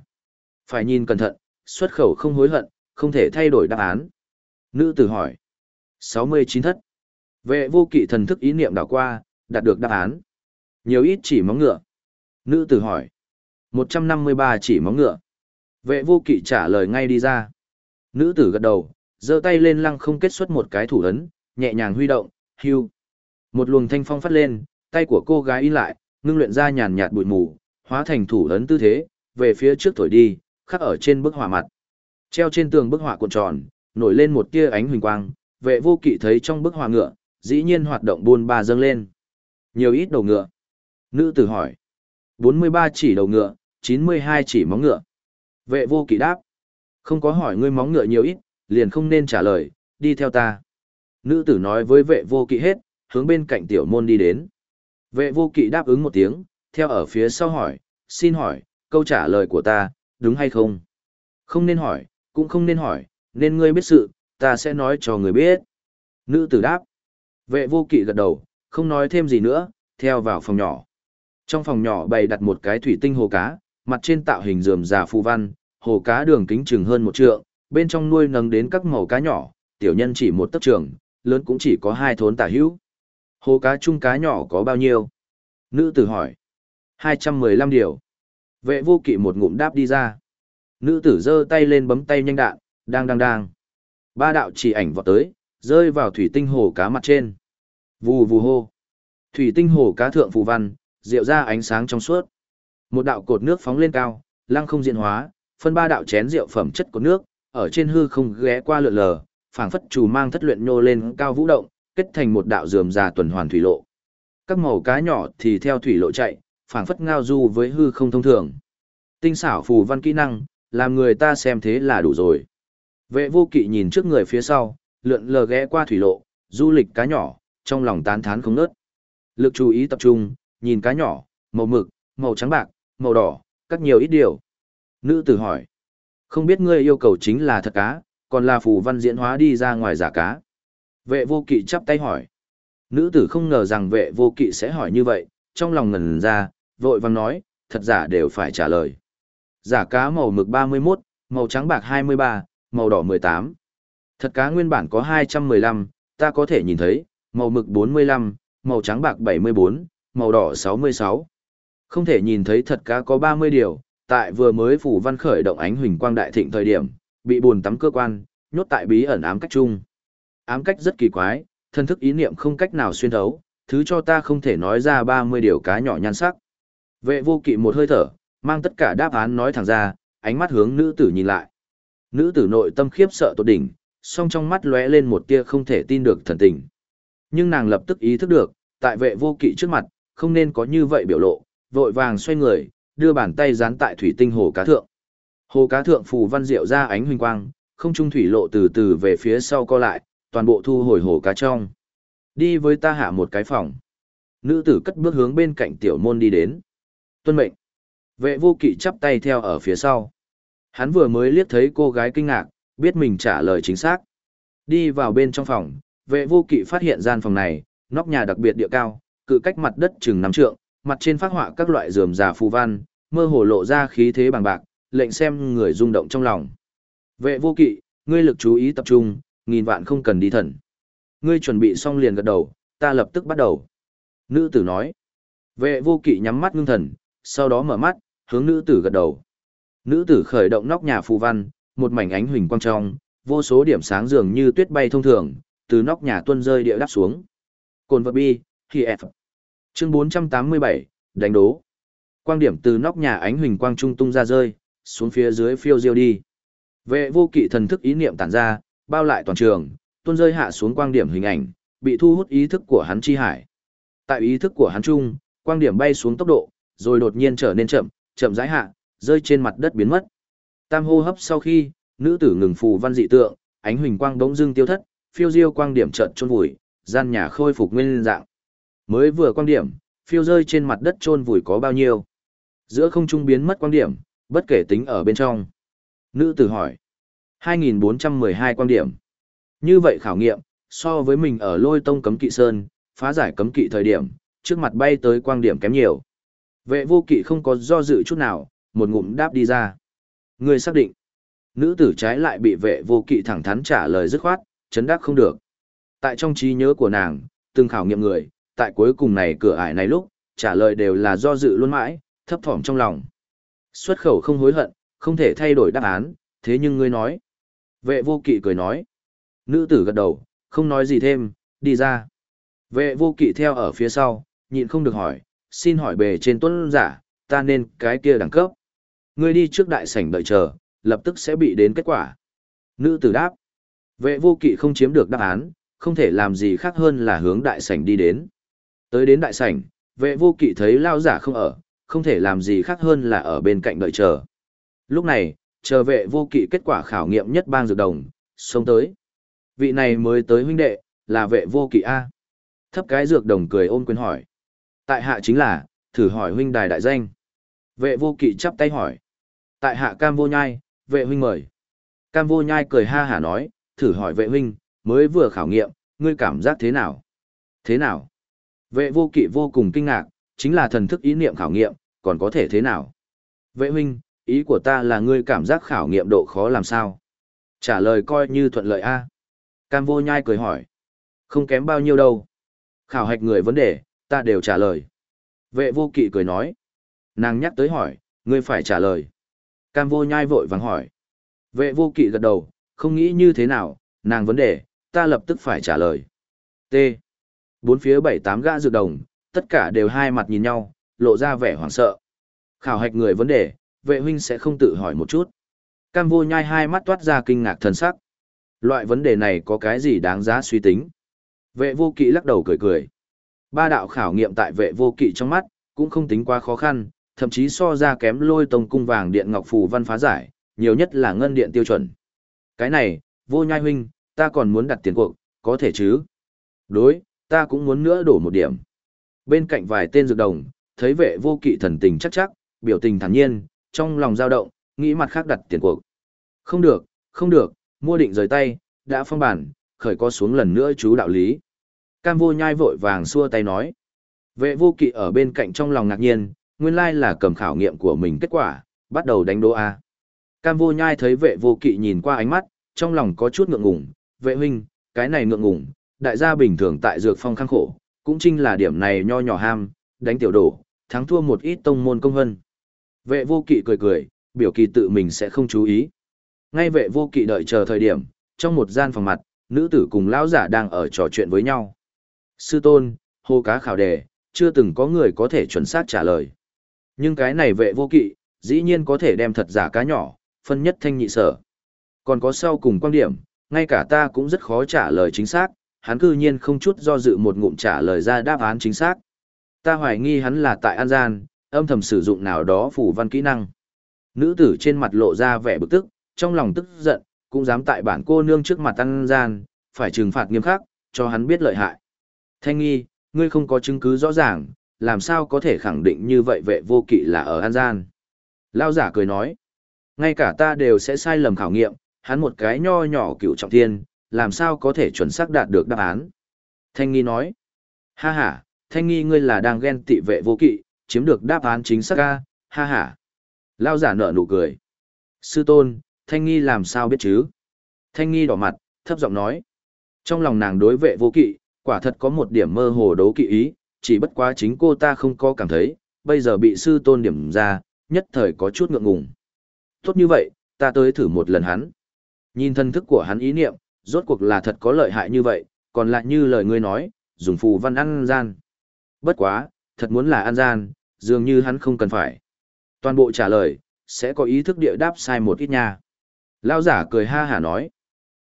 Phải nhìn cẩn thận, xuất khẩu không hối hận, không thể thay đổi đáp án. Nữ tử hỏi. 69 thất. Vệ vô kỵ thần thức ý niệm đảo qua, đạt được đáp án. Nhiều ít chỉ móng ngựa. Nữ tử hỏi. 153 chỉ móng ngựa. Vệ vô kỵ trả lời ngay đi ra. Nữ tử gật đầu, giơ tay lên lăng không kết xuất một cái thủ ấn, nhẹ nhàng huy động, hưu. Một luồng thanh phong phát lên, tay của cô gái in lại, ngưng luyện ra nhàn nhạt bụi mù, hóa thành thủ ấn tư thế, về phía trước thổi đi, khắc ở trên bức họa mặt. Treo trên tường bức họa cuộn tròn, nổi lên một tia ánh huỳnh quang, vệ vô kỵ thấy trong bức họa ngựa, dĩ nhiên hoạt động buôn ba dâng lên. Nhiều ít đầu ngựa. Nữ tử hỏi. 43 chỉ đầu ngựa, 92 chỉ móng ngựa. Vệ vô kỵ đáp. Không có hỏi ngươi móng ngựa nhiều ít, liền không nên trả lời, đi theo ta. Nữ tử nói với vệ vô kỵ hết, hướng bên cạnh tiểu môn đi đến. Vệ vô kỵ đáp ứng một tiếng, theo ở phía sau hỏi, xin hỏi, câu trả lời của ta, đúng hay không? Không nên hỏi, cũng không nên hỏi, nên ngươi biết sự, ta sẽ nói cho người biết. Nữ tử đáp. Vệ vô kỵ gật đầu, không nói thêm gì nữa, theo vào phòng nhỏ. Trong phòng nhỏ bày đặt một cái thủy tinh hồ cá, mặt trên tạo hình rườm rà phù văn, hồ cá đường kính chừng hơn một trượng, bên trong nuôi nâng đến các màu cá nhỏ, tiểu nhân chỉ một tấc trường, lớn cũng chỉ có hai thốn tả hữu. Hồ cá chung cá nhỏ có bao nhiêu? Nữ tử hỏi. 215 điều. Vệ vô kỵ một ngụm đáp đi ra. Nữ tử giơ tay lên bấm tay nhanh đạn, đang đang đang. Ba đạo chỉ ảnh vọt tới, rơi vào thủy tinh hồ cá mặt trên. Vù vù hô. Thủy tinh hồ cá thượng phù văn, rượu ra ánh sáng trong suốt. Một đạo cột nước phóng lên cao, lăng không diện hóa, phân ba đạo chén rượu phẩm chất của nước, ở trên hư không ghé qua lượn lờ, phảng phất chủ mang thất luyện nhô lên cao vũ động, kết thành một đạo rườm già tuần hoàn thủy lộ. Các màu cá nhỏ thì theo thủy lộ chạy, phảng phất ngao du với hư không thông thường. Tinh xảo phù văn kỹ năng, làm người ta xem thế là đủ rồi. Vệ vô kỵ nhìn trước người phía sau, lượn lờ ghé qua thủy lộ, du lịch cá nhỏ, trong lòng tán thán không nớt. Lực chú ý tập trung, nhìn cá nhỏ, màu mực, màu trắng bạc, màu đỏ, các nhiều ít điều. Nữ tử hỏi, không biết ngươi yêu cầu chính là thật cá, còn là phù văn diễn hóa đi ra ngoài giả cá. Vệ vô kỵ chắp tay hỏi. Nữ tử không ngờ rằng vệ vô kỵ sẽ hỏi như vậy, trong lòng ngần ra, vội vàng nói, thật giả đều phải trả lời. Giả cá màu mực 31, màu trắng bạc 23, màu đỏ 18. Thật cá nguyên bản có 215, ta có thể nhìn thấy, màu mực 45, màu trắng bạc 74, màu đỏ 66. Không thể nhìn thấy thật cá có 30 điều, tại vừa mới phủ văn khởi động ánh huỳnh quang đại thịnh thời điểm, bị buồn tắm cơ quan, nhốt tại bí ẩn ám cách chung. Ám cách rất kỳ quái, thân thức ý niệm không cách nào xuyên thấu, thứ cho ta không thể nói ra 30 điều cá nhỏ nhan sắc. Vệ vô kỵ một hơi thở, mang tất cả đáp án nói thẳng ra, ánh mắt hướng nữ tử nhìn lại. Nữ tử nội tâm khiếp sợ tột đỉnh, song trong mắt lóe lên một tia không thể tin được thần tình. Nhưng nàng lập tức ý thức được, tại vệ vô kỵ trước mặt, không nên có như vậy biểu lộ, vội vàng xoay người, đưa bàn tay dán tại thủy tinh hồ cá thượng. Hồ cá thượng phù văn diệu ra ánh huỳnh quang, không trung thủy lộ từ từ về phía sau co lại, toàn bộ thu hồi hồ cá trong. Đi với ta hạ một cái phòng. Nữ tử cất bước hướng bên cạnh tiểu môn đi đến. Tuân mệnh. Vệ vô kỵ chắp tay theo ở phía sau. Hắn vừa mới liếc thấy cô gái kinh ngạc, biết mình trả lời chính xác. Đi vào bên trong phòng, vệ vô kỵ phát hiện gian phòng này, nóc nhà đặc biệt địa cao, cự cách mặt đất chừng năm trượng, mặt trên phát họa các loại rườm rà phù văn, mơ hồ lộ ra khí thế bằng bạc, lệnh xem người rung động trong lòng. Vệ vô kỵ, ngươi lực chú ý tập trung, nghìn vạn không cần đi thần. Ngươi chuẩn bị xong liền gật đầu, ta lập tức bắt đầu. Nữ tử nói. Vệ vô kỵ nhắm mắt ngưng thần, sau đó mở mắt, hướng nữ tử gật đầu. Nữ tử khởi động nóc nhà phù văn, một mảnh ánh huỳnh quang trong, vô số điểm sáng dường như tuyết bay thông thường, từ nóc nhà tuôn rơi địa đáp xuống. Cồn vật bi, khi F. Chương 487, đánh đố. Quang điểm từ nóc nhà ánh huỳnh quang trung tung ra rơi, xuống phía dưới phiêu diêu đi. Vệ vô kỵ thần thức ý niệm tản ra, bao lại toàn trường, tuôn rơi hạ xuống quang điểm hình ảnh, bị thu hút ý thức của hắn chi hải. Tại ý thức của hắn trung, quang điểm bay xuống tốc độ, rồi đột nhiên trở nên chậm, chậm rãi hạ, rơi trên mặt đất biến mất. Tam hô hấp sau khi, nữ tử ngừng phù văn dị tượng, ánh huỳnh quang bỗng dưng tiêu thất, phiêu diêu quang điểm chợt chôn vùi, gian nhà khôi phục nguyên dạng. Mới vừa quang điểm, phiêu rơi trên mặt đất chôn vùi có bao nhiêu? Giữa không trung biến mất quang điểm, bất kể tính ở bên trong. Nữ tử hỏi. 2.412 quan điểm. Như vậy khảo nghiệm, so với mình ở lôi tông cấm kỵ sơn, phá giải cấm kỵ thời điểm, trước mặt bay tới quan điểm kém nhiều. Vệ vô kỵ không có do dự chút nào, một ngụm đáp đi ra. Người xác định. Nữ tử trái lại bị vệ vô kỵ thẳng thắn trả lời dứt khoát, chấn đắc không được. Tại trong trí nhớ của nàng, từng khảo nghiệm người, tại cuối cùng này cửa ải này lúc, trả lời đều là do dự luôn mãi, thấp thỏm trong lòng. Xuất khẩu không hối hận, không thể thay đổi đáp án, thế nhưng ngươi nói. Vệ vô kỵ cười nói. Nữ tử gật đầu, không nói gì thêm, đi ra. Vệ vô kỵ theo ở phía sau, nhịn không được hỏi, xin hỏi bề trên tuân giả, ta nên cái kia đẳng cấp. Ngươi đi trước đại sảnh đợi chờ, lập tức sẽ bị đến kết quả. Nữ tử đáp. Vệ vô kỵ không chiếm được đáp án, không thể làm gì khác hơn là hướng đại sảnh đi đến. Tới đến đại sảnh, vệ vô kỵ thấy lao giả không ở, không thể làm gì khác hơn là ở bên cạnh đợi chờ. Lúc này, chờ vệ vô kỵ kết quả khảo nghiệm nhất bang dược đồng, xông tới. Vị này mới tới huynh đệ, là vệ vô kỵ A. Thấp cái dược đồng cười ôm quyền hỏi. Tại hạ chính là, thử hỏi huynh đài đại danh. Vệ vô kỵ chắp tay hỏi. Tại hạ cam vô nhai, vệ huynh mời. Cam vô nhai cười ha hả nói, thử hỏi vệ huynh, mới vừa khảo nghiệm, ngươi cảm giác thế nào? Thế nào? Vệ vô kỵ vô cùng kinh ngạc, chính là thần thức ý niệm khảo nghiệm, còn có thể thế nào? Vệ huynh, ý của ta là ngươi cảm giác khảo nghiệm độ khó làm sao? Trả lời coi như thuận lợi a. Cam vô nhai cười hỏi. Không kém bao nhiêu đâu. Khảo hạch người vấn đề, ta đều trả lời. Vệ vô kỵ cười nói. Nàng nhắc tới hỏi, ngươi phải trả lời. Cam vô nhai vội vàng hỏi. Vệ vô kỵ gật đầu, không nghĩ như thế nào, nàng vấn đề, ta lập tức phải trả lời. T. Bốn phía bảy tám gã dược đồng, tất cả đều hai mặt nhìn nhau, lộ ra vẻ hoảng sợ. Khảo hạch người vấn đề, vệ huynh sẽ không tự hỏi một chút. Cam vô nhai hai mắt toát ra kinh ngạc thần sắc. Loại vấn đề này có cái gì đáng giá suy tính? Vệ vô kỵ lắc đầu cười cười. Ba đạo khảo nghiệm tại vệ vô kỵ trong mắt, cũng không tính quá khó khăn, thậm chí so ra kém lôi tông cung vàng điện ngọc phù văn phá giải, nhiều nhất là ngân điện tiêu chuẩn. Cái này, vô nhai huynh, ta còn muốn đặt tiền cuộc, có thể chứ? Đối, ta cũng muốn nữa đổ một điểm. Bên cạnh vài tên dược đồng, thấy vệ vô kỵ thần tình chắc chắc, biểu tình thản nhiên, trong lòng dao động, nghĩ mặt khác đặt tiền cuộc. Không được, không được, mua định rời tay, đã phong bản, khởi có xuống lần nữa chú đạo lý. Cam vô nhai vội vàng xua tay nói. Vệ vô kỵ ở bên cạnh trong lòng ngạc nhiên, nguyên lai là cầm khảo nghiệm của mình kết quả, bắt đầu đánh đố A. Cam vô nhai thấy vệ vô kỵ nhìn qua ánh mắt, trong lòng có chút ngượng ngùng, vệ huynh, cái này ngượng ngùng, đại gia bình thường tại dược phong khang khổ, cũng chính là điểm này nho nhỏ ham, đánh tiểu đổ, thắng thua một ít tông môn công hân. Vệ vô kỵ cười cười, biểu kỳ tự mình sẽ không chú ý. Ngay vệ vô kỵ đợi chờ thời điểm, trong một gian phòng mặt, nữ tử cùng lão giả đang ở trò chuyện với nhau. Sư tôn, hô cá khảo đề, chưa từng có người có thể chuẩn xác trả lời. Nhưng cái này vệ vô kỵ, dĩ nhiên có thể đem thật giả cá nhỏ, phân nhất thanh nhị sở. Còn có sau cùng quan điểm, ngay cả ta cũng rất khó trả lời chính xác, hắn cư nhiên không chút do dự một ngụm trả lời ra đáp án chính xác. Ta hoài nghi hắn là tại An Gian, âm thầm sử dụng nào đó phủ văn kỹ năng. Nữ tử trên mặt lộ ra vẻ bực tức, trong lòng tức giận, cũng dám tại bản cô nương trước mặt An Gian, phải trừng phạt nghiêm khắc, cho hắn biết lợi hại. Thanh nghi, ngươi không có chứng cứ rõ ràng, làm sao có thể khẳng định như vậy vệ vô kỵ là ở An Gian. Lao giả cười nói, ngay cả ta đều sẽ sai lầm khảo nghiệm, hắn một cái nho nhỏ cựu trọng thiên, làm sao có thể chuẩn xác đạt được đáp án. Thanh nghi nói, ha ha, thanh nghi ngươi là đang ghen tị vệ vô kỵ, chiếm được đáp án chính xác ca, ha ha. Lao giả nở nụ cười. Sư tôn, thanh nghi làm sao biết chứ? Thanh nghi đỏ mặt, thấp giọng nói. Trong lòng nàng đối vệ vô kỵ, quả thật có một điểm mơ hồ đấu kỵ ý, chỉ bất quá chính cô ta không có cảm thấy, bây giờ bị sư tôn điểm ra, nhất thời có chút ngượng ngùng. Tốt như vậy, ta tới thử một lần hắn. Nhìn thân thức của hắn ý niệm, rốt cuộc là thật có lợi hại như vậy, còn lại như lời ngươi nói, dùng phù văn ăn gian. Bất quá, thật muốn là an gian, dường như hắn không cần phải. Toàn bộ trả lời, sẽ có ý thức địa đáp sai một ít nha. Lao giả cười ha hả nói.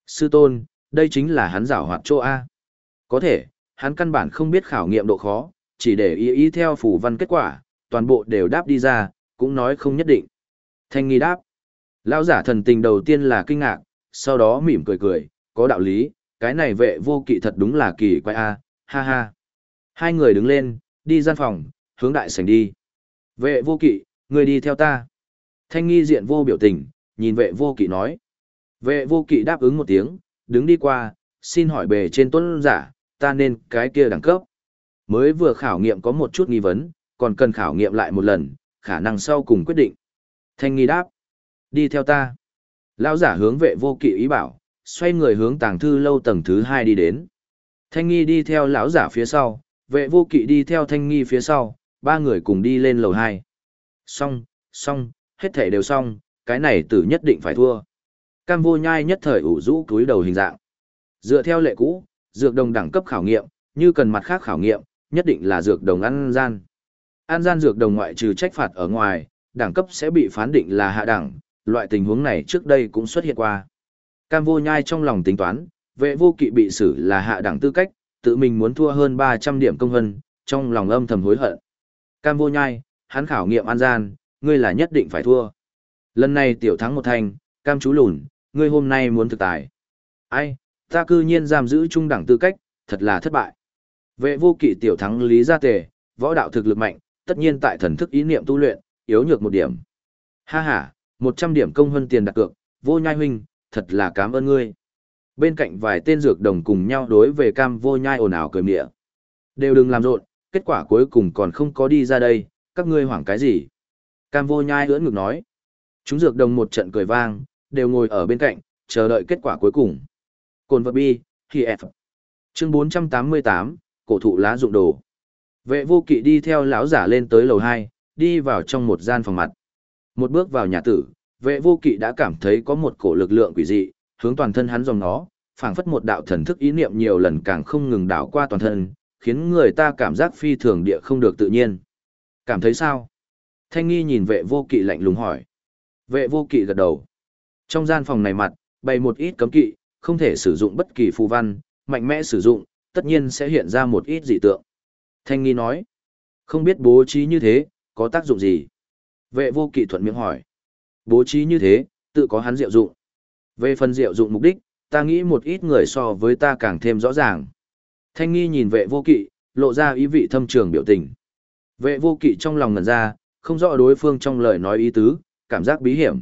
Sư tôn, đây chính là hắn giảo hoạt chỗ A. Có thể, hắn căn bản không biết khảo nghiệm độ khó, chỉ để ý ý theo phủ văn kết quả, toàn bộ đều đáp đi ra, cũng nói không nhất định. Thanh nghi đáp. Lão giả thần tình đầu tiên là kinh ngạc, sau đó mỉm cười cười, có đạo lý, cái này vệ vô kỵ thật đúng là kỳ quái a, ha ha. Hai người đứng lên, đi gian phòng, hướng đại sảnh đi. Vệ vô kỵ, người đi theo ta. Thanh nghi diện vô biểu tình, nhìn vệ vô kỵ nói. Vệ vô kỵ đáp ứng một tiếng, đứng đi qua, xin hỏi bề trên tuân giả, ta nên cái kia đẳng cấp. Mới vừa khảo nghiệm có một chút nghi vấn, còn cần khảo nghiệm lại một lần, khả năng sau cùng quyết định. Thanh nghi đáp, đi theo ta. Lão giả hướng vệ vô kỵ ý bảo, xoay người hướng tàng thư lâu tầng thứ hai đi đến. Thanh nghi đi theo lão giả phía sau, vệ vô kỵ đi theo thanh nghi phía sau, ba người cùng đi lên lầu hai. Xong, xong, hết thể đều xong, cái này tử nhất định phải thua. Cam vô nhai nhất thời ủ rũ túi đầu hình dạng. Dựa theo lệ cũ, dược đồng đẳng cấp khảo nghiệm, như cần mặt khác khảo nghiệm, nhất định là dược đồng ăn gian. An gian dược đồng ngoại trừ trách phạt ở ngoài, đẳng cấp sẽ bị phán định là hạ đẳng, loại tình huống này trước đây cũng xuất hiện qua. Cam vô nhai trong lòng tính toán, vệ vô kỵ bị xử là hạ đẳng tư cách, tự mình muốn thua hơn 300 điểm công hân, trong lòng âm thầm hối hận. Cam vô nhai, hắn khảo nghiệm an gian, ngươi là nhất định phải thua. Lần này tiểu thắng một thành, cam chú lùn, ngươi hôm nay muốn thực tài. Ai, ta cư nhiên giam giữ trung đẳng tư cách, thật là thất bại. Vệ vô kỵ tiểu thắng lý gia tề, võ đạo thực lực mạnh, tất nhiên tại thần thức ý niệm tu luyện, yếu nhược một điểm. Ha ha, 100 điểm công hơn tiền đặt cược, vô nhai huynh, thật là cảm ơn ngươi. Bên cạnh vài tên dược đồng cùng nhau đối về cam vô nhai ồn ào cười mịa. Đều đừng làm rộn, kết quả cuối cùng còn không có đi ra đây, các ngươi hoảng cái gì. Cam vô nhai ưỡn ngực nói. Chúng dược đồng một trận cười vang, đều ngồi ở bên cạnh, chờ đợi kết quả cuối cùng. Cồn vật bi, khi F. Chương 488, cổ thụ lá dụng đồ. Vệ vô kỵ đi theo lão giả lên tới lầu 2, đi vào trong một gian phòng mặt. Một bước vào nhà tử, vệ vô kỵ đã cảm thấy có một cổ lực lượng quỷ dị, hướng toàn thân hắn dòng nó, phảng phất một đạo thần thức ý niệm nhiều lần càng không ngừng đảo qua toàn thân, khiến người ta cảm giác phi thường địa không được tự nhiên. Cảm thấy sao? Thanh nghi nhìn vệ vô kỵ lạnh lùng hỏi. Vệ vô kỵ gật đầu. Trong gian phòng này mặt, bày một ít cấm kỵ, không thể sử dụng bất kỳ phù văn, mạnh mẽ sử dụng, tất nhiên sẽ hiện ra một ít dị tượng. Thanh nghi nói, không biết bố trí như thế, có tác dụng gì? Vệ vô kỵ thuận miệng hỏi. Bố trí như thế, tự có hắn diệu dụng. Về phần diệu dụng mục đích, ta nghĩ một ít người so với ta càng thêm rõ ràng. Thanh nghi nhìn vệ vô kỵ, lộ ra ý vị thâm trường biểu tình. Vệ vô kỵ trong lòng ngẩn ra, không rõ đối phương trong lời nói ý tứ, cảm giác bí hiểm.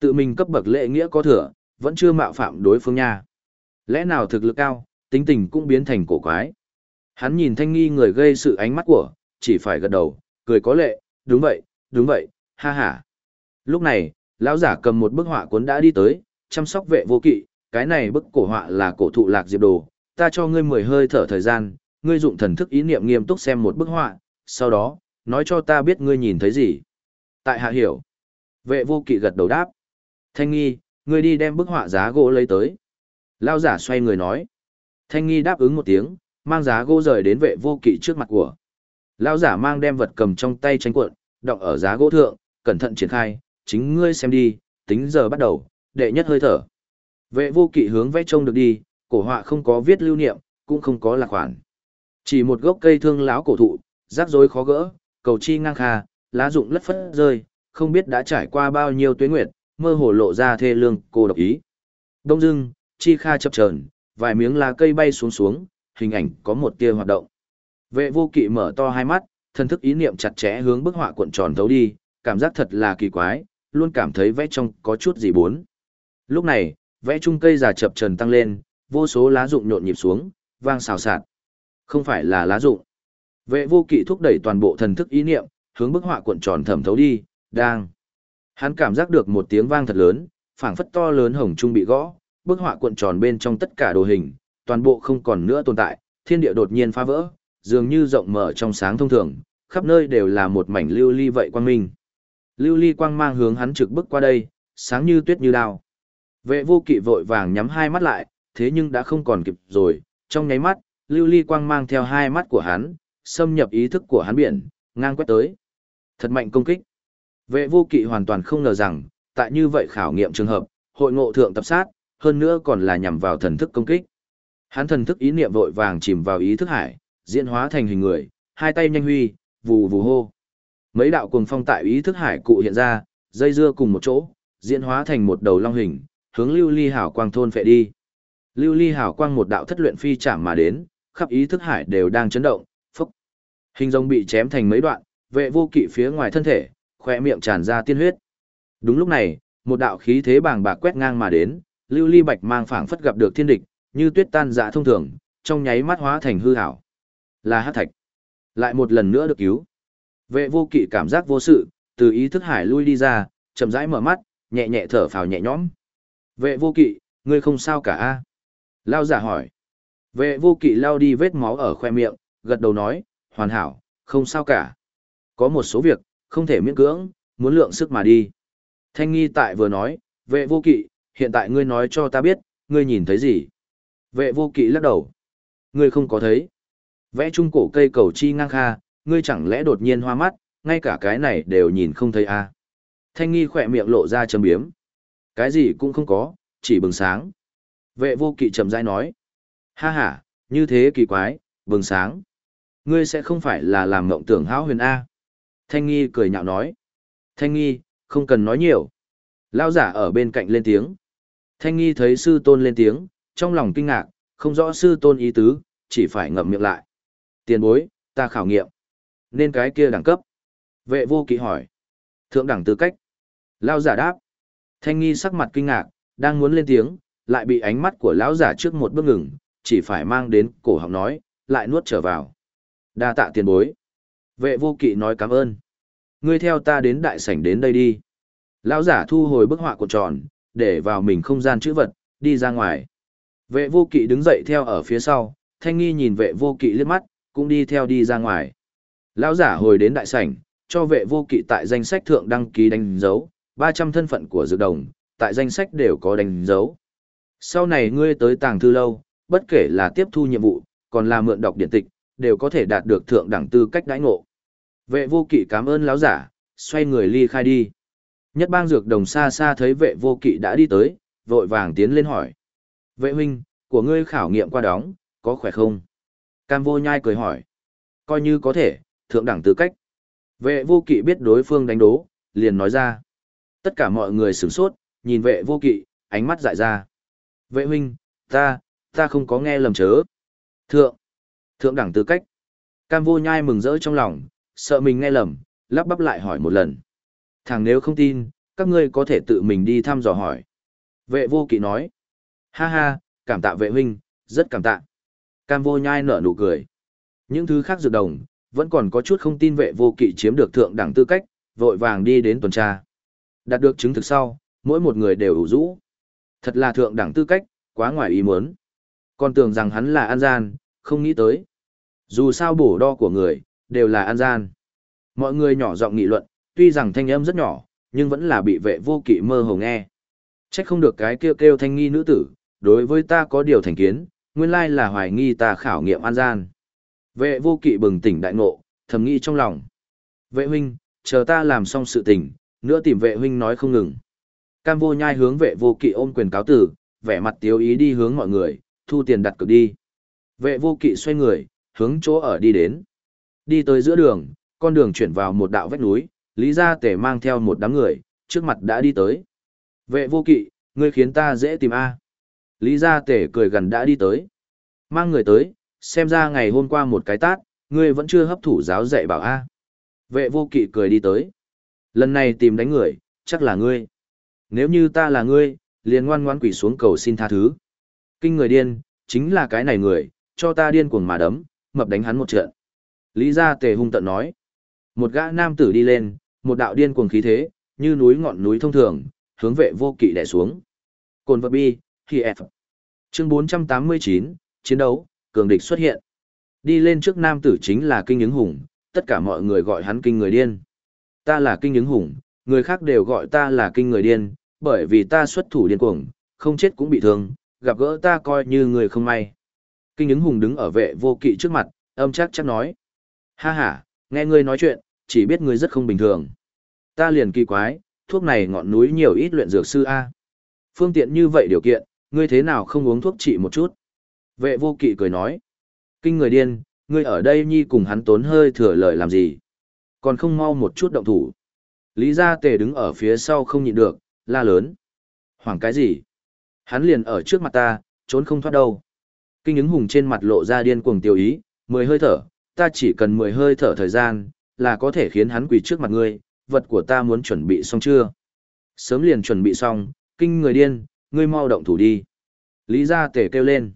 Tự mình cấp bậc lệ nghĩa có thừa, vẫn chưa mạo phạm đối phương nha. Lẽ nào thực lực cao, tính tình cũng biến thành cổ quái. Hắn nhìn thanh nghi người gây sự ánh mắt của, chỉ phải gật đầu, cười có lệ, đúng vậy, đúng vậy, ha ha. Lúc này, lão giả cầm một bức họa cuốn đã đi tới, chăm sóc vệ vô kỵ, cái này bức cổ họa là cổ thụ lạc diệp đồ, ta cho ngươi mười hơi thở thời gian, ngươi dụng thần thức ý niệm nghiêm túc xem một bức họa, sau đó, nói cho ta biết ngươi nhìn thấy gì. Tại hạ hiểu. Vệ vô kỵ gật đầu đáp. Thanh nghi, ngươi đi đem bức họa giá gỗ lấy tới. Lao giả xoay người nói. Thanh nghi đáp ứng một tiếng, mang giá gỗ rời đến vệ vô kỵ trước mặt của. Lao giả mang đem vật cầm trong tay tranh cuộn, đọng ở giá gỗ thượng, cẩn thận triển khai, chính ngươi xem đi, tính giờ bắt đầu, đệ nhất hơi thở. Vệ vô kỵ hướng vẽ trông được đi, cổ họa không có viết lưu niệm, cũng không có lạc khoản. Chỉ một gốc cây thương láo cổ thụ, rắc rối khó gỡ, cầu chi ngang kha, lá rụng lất phất rơi, không biết đã trải qua bao nhiêu tuyến nguyệt, mơ hồ lộ ra thê lương cô độc ý. Đông dưng, chi kha chập chờn, vài miếng lá cây bay xuống xuống, hình ảnh có một tia hoạt động. Vệ vô kỵ mở to hai mắt, thân thức ý niệm chặt chẽ hướng bức họa cuộn tròn thấu đi, cảm giác thật là kỳ quái, luôn cảm thấy vẽ trong có chút gì bốn. Lúc này, vẽ chung cây già chập trần tăng lên, vô số lá rụng nhộn nhịp xuống, vang xào xạc. Không phải là lá rụng. Vệ vô kỵ thúc đẩy toàn bộ thần thức ý niệm, hướng bức họa cuộn tròn thẩm thấu đi, đang. Hắn cảm giác được một tiếng vang thật lớn, phảng phất to lớn hồng trung bị gõ, bức họa cuộn tròn bên trong tất cả đồ hình, toàn bộ không còn nữa tồn tại, thiên địa đột nhiên phá vỡ, dường như rộng mở trong sáng thông thường, khắp nơi đều là một mảnh lưu ly vậy quang minh. Lưu ly quang mang hướng hắn trực bức qua đây, sáng như tuyết như đao. Vệ vô kỵ vội vàng nhắm hai mắt lại, thế nhưng đã không còn kịp rồi, trong nháy mắt, lưu ly quang mang theo hai mắt của hắn, xâm nhập ý thức của hắn biển, ngang quét tới. Thật mạnh công kích. Vệ vô kỵ hoàn toàn không ngờ rằng, tại như vậy khảo nghiệm trường hợp, hội ngộ thượng tập sát, hơn nữa còn là nhằm vào thần thức công kích. Hắn thần thức ý niệm vội vàng chìm vào ý thức hải, diễn hóa thành hình người, hai tay nhanh huy, vù vù hô. Mấy đạo cuồng phong tại ý thức hải cụ hiện ra, dây dưa cùng một chỗ, diễn hóa thành một đầu long hình, hướng lưu ly hảo quang thôn phệ đi. Lưu ly hảo quang một đạo thất luyện phi chạm mà đến, khắp ý thức hải đều đang chấn động, phúc. Hình rồng bị chém thành mấy đoạn, vệ vô kỵ phía ngoài thân thể, khỏe miệng tràn ra tiên huyết. Đúng lúc này, một đạo khí thế bàng bạc quét ngang mà đến, lưu ly bạch mang phảng phất gặp được thiên địch, như tuyết tan dạ thông thường, trong nháy mắt hóa thành hư hảo. Là hắc thạch. Lại một lần nữa được cứu. Vệ vô kỵ cảm giác vô sự, từ ý thức hải lui đi ra, chậm rãi mở mắt, nhẹ nhẹ thở phào nhẹ nhõm. Vệ vô kỵ, ngươi không sao cả a? Lao giả hỏi. Vệ vô kỵ lao đi vết máu ở khoe miệng, gật đầu nói, hoàn hảo, không sao cả. Có một số việc, không thể miễn cưỡng, muốn lượng sức mà đi. Thanh nghi tại vừa nói, vệ vô kỵ, hiện tại ngươi nói cho ta biết, ngươi nhìn thấy gì? Vệ vô kỵ lắc đầu. Ngươi không có thấy. Vẽ trung cổ cây cầu chi ngang kha, ngươi chẳng lẽ đột nhiên hoa mắt, ngay cả cái này đều nhìn không thấy à? Thanh nghi khỏe miệng lộ ra châm biếm. Cái gì cũng không có, chỉ bừng sáng. Vệ vô kỵ chậm rãi nói. Ha ha, như thế kỳ quái, bừng sáng. Ngươi sẽ không phải là làm mộng tưởng hão huyền A. Thanh nghi cười nhạo nói. Thanh nghi, không cần nói nhiều. Lao giả ở bên cạnh lên tiếng. Thanh nghi thấy sư tôn lên tiếng, trong lòng kinh ngạc, không rõ sư tôn ý tứ, chỉ phải ngậm miệng lại. Tiền bối, ta khảo nghiệm. Nên cái kia đẳng cấp. Vệ vô kỵ hỏi. Thượng đẳng tư cách. Lao giả đáp. Thanh nghi sắc mặt kinh ngạc, đang muốn lên tiếng, lại bị ánh mắt của lão giả trước một bước ngừng, chỉ phải mang đến cổ họng nói, lại nuốt trở vào. Đa tạ tiền bối. Vệ vô kỵ nói cảm ơn. Ngươi theo ta đến đại sảnh đến đây đi. Lão giả thu hồi bức họa của tròn, để vào mình không gian chữ vật, đi ra ngoài. Vệ vô kỵ đứng dậy theo ở phía sau, thanh nghi nhìn vệ vô kỵ liếc mắt, cũng đi theo đi ra ngoài. Lão giả hồi đến đại sảnh, cho vệ vô kỵ tại danh sách thượng đăng ký đánh dấu, 300 thân phận của dược đồng, tại danh sách đều có đánh dấu. Sau này ngươi tới tàng thư lâu, bất kể là tiếp thu nhiệm vụ, còn là mượn đọc điện tịch, đều có thể đạt được thượng đẳng tư cách đãi ngộ. Vệ vô kỵ cảm ơn lão giả, xoay người ly khai đi. Nhất bang dược đồng xa xa thấy vệ vô kỵ đã đi tới, vội vàng tiến lên hỏi. Vệ huynh, của ngươi khảo nghiệm qua đóng, có khỏe không? Cam vô nhai cười hỏi. Coi như có thể, thượng đẳng tư cách. Vệ vô kỵ biết đối phương đánh đố, liền nói ra. Tất cả mọi người sửng sốt, nhìn vệ vô kỵ, ánh mắt dại ra. Vệ huynh, ta, ta không có nghe lầm chớ. Thượng, thượng đẳng tư cách. Cam vô nhai mừng rỡ trong lòng, sợ mình nghe lầm, lắp bắp lại hỏi một lần. Thằng nếu không tin, các ngươi có thể tự mình đi thăm dò hỏi. Vệ vô kỵ nói. Ha ha, cảm tạ vệ huynh, rất cảm tạ. Cam vô nhai nở nụ cười. Những thứ khác dược đồng, vẫn còn có chút không tin vệ vô kỵ chiếm được thượng đẳng tư cách, vội vàng đi đến tuần tra. Đạt được chứng thực sau, mỗi một người đều ủ rũ. Thật là thượng đẳng tư cách, quá ngoài ý muốn. Còn tưởng rằng hắn là an gian, không nghĩ tới. Dù sao bổ đo của người, đều là an gian. Mọi người nhỏ giọng nghị luận, tuy rằng thanh âm rất nhỏ, nhưng vẫn là bị vệ vô kỵ mơ hồ nghe. Trách không được cái kêu kêu thanh nghi nữ tử, đối với ta có điều thành kiến, nguyên lai là hoài nghi ta khảo nghiệm an gian. Vệ vô kỵ bừng tỉnh đại ngộ, thầm nghĩ trong lòng. Vệ huynh, chờ ta làm xong sự tình, nữa tìm vệ huynh nói không ngừng. Cam vô nhai hướng vệ vô kỵ ôm quyền cáo tử, vẻ mặt tiếu ý đi hướng mọi người, thu tiền đặt cược đi. Vệ vô kỵ xoay người, hướng chỗ ở đi đến. Đi tới giữa đường, con đường chuyển vào một đạo vách núi, Lý Gia Tể mang theo một đám người, trước mặt đã đi tới. Vệ vô kỵ, ngươi khiến ta dễ tìm A. Lý Gia Tể cười gần đã đi tới. Mang người tới, xem ra ngày hôm qua một cái tát, ngươi vẫn chưa hấp thụ giáo dạy bảo a. Vệ vô kỵ cười đi tới. Lần này tìm đánh người, chắc là ngươi. Nếu như ta là ngươi, liền ngoan ngoan quỷ xuống cầu xin tha thứ. Kinh người điên, chính là cái này người, cho ta điên cuồng mà đấm, mập đánh hắn một trận. Lý gia tề hung tận nói. Một gã nam tử đi lên, một đạo điên cuồng khí thế, như núi ngọn núi thông thường, hướng vệ vô kỵ đè xuống. Cồn vật bi, khi F. Chương 489, chiến đấu, cường địch xuất hiện. Đi lên trước nam tử chính là kinh ứng hùng, tất cả mọi người gọi hắn kinh người điên. Ta là kinh ứng hùng, người khác đều gọi ta là kinh người điên, bởi vì ta xuất thủ điên cuồng, không chết cũng bị thương, gặp gỡ ta coi như người không may. Kinh ứng hùng đứng ở vệ vô kỵ trước mặt, âm chắc chắc nói. Ha ha, nghe ngươi nói chuyện, chỉ biết ngươi rất không bình thường. Ta liền kỳ quái, thuốc này ngọn núi nhiều ít luyện dược sư A. Phương tiện như vậy điều kiện, ngươi thế nào không uống thuốc trị một chút? Vệ vô kỵ cười nói. Kinh người điên, ngươi ở đây nhi cùng hắn tốn hơi thừa lời làm gì? Còn không mau một chút động thủ. Lý gia tề đứng ở phía sau không nhịn được, la lớn. Hoảng cái gì? Hắn liền ở trước mặt ta, trốn không thoát đâu. Kinh ứng hùng trên mặt lộ ra điên cuồng tiêu ý, mười hơi thở, ta chỉ cần mười hơi thở thời gian, là có thể khiến hắn quỳ trước mặt ngươi, vật của ta muốn chuẩn bị xong chưa? Sớm liền chuẩn bị xong, kinh người điên, ngươi mau động thủ đi. Lý gia Tề kêu lên.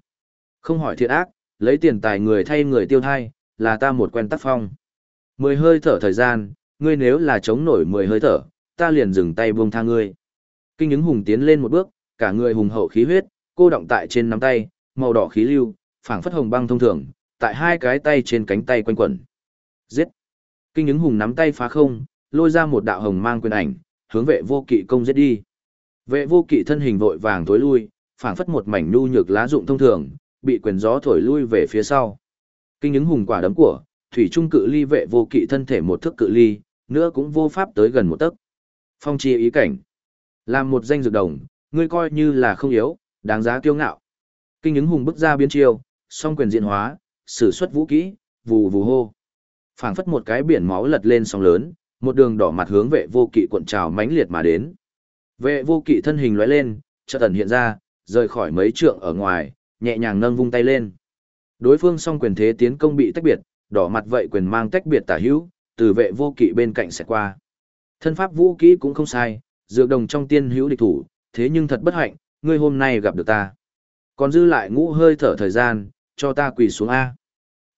Không hỏi thiệt ác, lấy tiền tài người thay người tiêu thai, là ta một quen tác phong. Mười hơi thở thời gian, ngươi nếu là chống nổi mười hơi thở, ta liền dừng tay buông tha ngươi. Kinh ứng hùng tiến lên một bước, cả người hùng hậu khí huyết, cô động tại trên nắm tay, màu đỏ khí lưu, phảng phất hồng băng thông thường, tại hai cái tay trên cánh tay quanh quẩn. Giết! Kinh ứng hùng nắm tay phá không, lôi ra một đạo hồng mang quyền ảnh, hướng vệ vô kỵ công giết đi. Vệ vô kỵ thân hình vội vàng tối lui, phảng phất một mảnh nhu nhược lá dụng thông thường, bị quyền gió thổi lui về phía sau. Kinh ứng hùng quả đấm của, thủy trung cự ly vệ vô kỵ thân thể một thước cự ly, nữa cũng vô pháp tới gần một tấc. Phong chi ý cảnh. Làm một danh dược đồng, ngươi coi như là không yếu, đáng giá kiêu ngạo. Kinh ứng hùng bức ra biến chiêu, song quyền diện hóa, sử xuất vũ kỹ, vù vù hô. phảng phất một cái biển máu lật lên sóng lớn, một đường đỏ mặt hướng vệ vô kỵ cuộn trào mãnh liệt mà đến. Vệ vô kỵ thân hình lóe lên, chợt ẩn hiện ra, rời khỏi mấy trượng ở ngoài, nhẹ nhàng nâng vung tay lên. Đối phương song quyền thế tiến công bị tách biệt, đỏ mặt vậy quyền mang tách biệt tả hữu, từ vệ vô kỵ bên cạnh sẽ qua. Thân pháp vũ kỹ cũng không sai, dược đồng trong tiên hữu địch thủ, thế nhưng thật bất hạnh, ngươi hôm nay gặp được ta. Còn dư lại ngũ hơi thở thời gian, cho ta quỳ xuống A.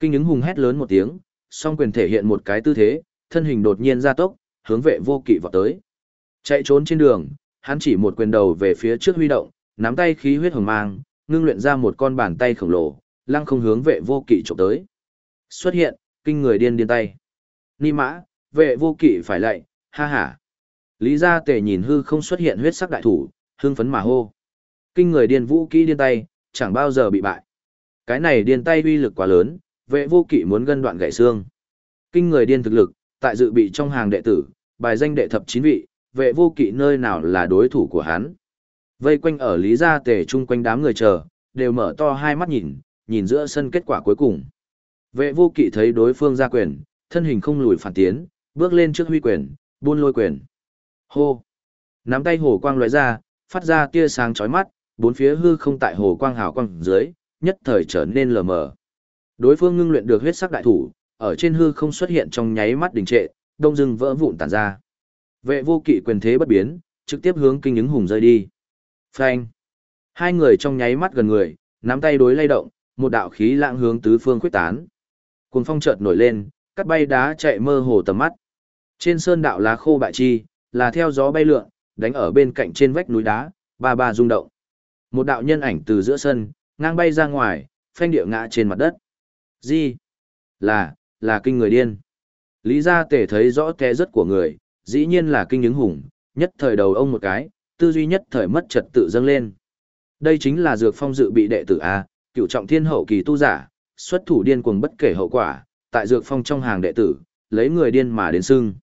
Kinh ứng hùng hét lớn một tiếng, song quyền thể hiện một cái tư thế, thân hình đột nhiên ra tốc, hướng vệ vô kỵ vào tới. Chạy trốn trên đường, hắn chỉ một quyền đầu về phía trước huy động, nắm tay khí huyết hồng mang, ngưng luyện ra một con bàn tay khổng lồ, lăng không hướng vệ vô kỵ chụp tới. Xuất hiện, kinh người điên điên tay. Ni mã, vệ vô kỵ phải lạy, ha ha. Lý gia tề nhìn hư không xuất hiện huyết sắc đại thủ, hưng phấn mà hô. Kinh người điên vũ kỹ điên tay, chẳng bao giờ bị bại. Cái này điên tay uy lực quá lớn, vệ vô kỵ muốn gân đoạn gãy xương. Kinh người điên thực lực, tại dự bị trong hàng đệ tử, bài danh đệ thập chín vị, vệ vô kỵ nơi nào là đối thủ của hắn. Vây quanh ở Lý Gia Tề chung quanh đám người chờ, đều mở to hai mắt nhìn, nhìn giữa sân kết quả cuối cùng. Vệ vô kỵ thấy đối phương ra quyền, thân hình không lùi phản tiến, bước lên trước huy quyền, buôn lôi quyền. Hô! Nắm tay hồ quang lóe ra, phát ra tia sáng chói mắt, bốn phía hư không tại hồ quang hào quang dưới, nhất thời trở nên lờ mờ. Đối phương ngưng luyện được huyết sắc đại thủ, ở trên hư không xuất hiện trong nháy mắt đình trệ, đông rừng vỡ vụn tản ra. Vệ vô kỵ quyền thế bất biến, trực tiếp hướng kinh ứng hùng rơi đi. Phanh! Hai người trong nháy mắt gần người, nắm tay đối lay động, một đạo khí lãng hướng tứ phương khuếch tán. Cuồng phong chợt nổi lên, cắt bay đá chạy mơ hồ tầm mắt. Trên sơn đạo lá khô bại chi, là theo gió bay lượn, đánh ở bên cạnh trên vách núi đá, ba ba rung động. Một đạo nhân ảnh từ giữa sân, ngang bay ra ngoài, phanh địa ngã trên mặt đất. Gì? Là, là kinh người điên. Lý gia tể thấy rõ té rất của người, dĩ nhiên là kinh ứng hùng, nhất thời đầu ông một cái, tư duy nhất thời mất trật tự dâng lên. Đây chính là dược phong dự bị đệ tử A, cựu trọng thiên hậu kỳ tu giả, xuất thủ điên cuồng bất kể hậu quả, tại dược phong trong hàng đệ tử, lấy người điên mà đến sưng.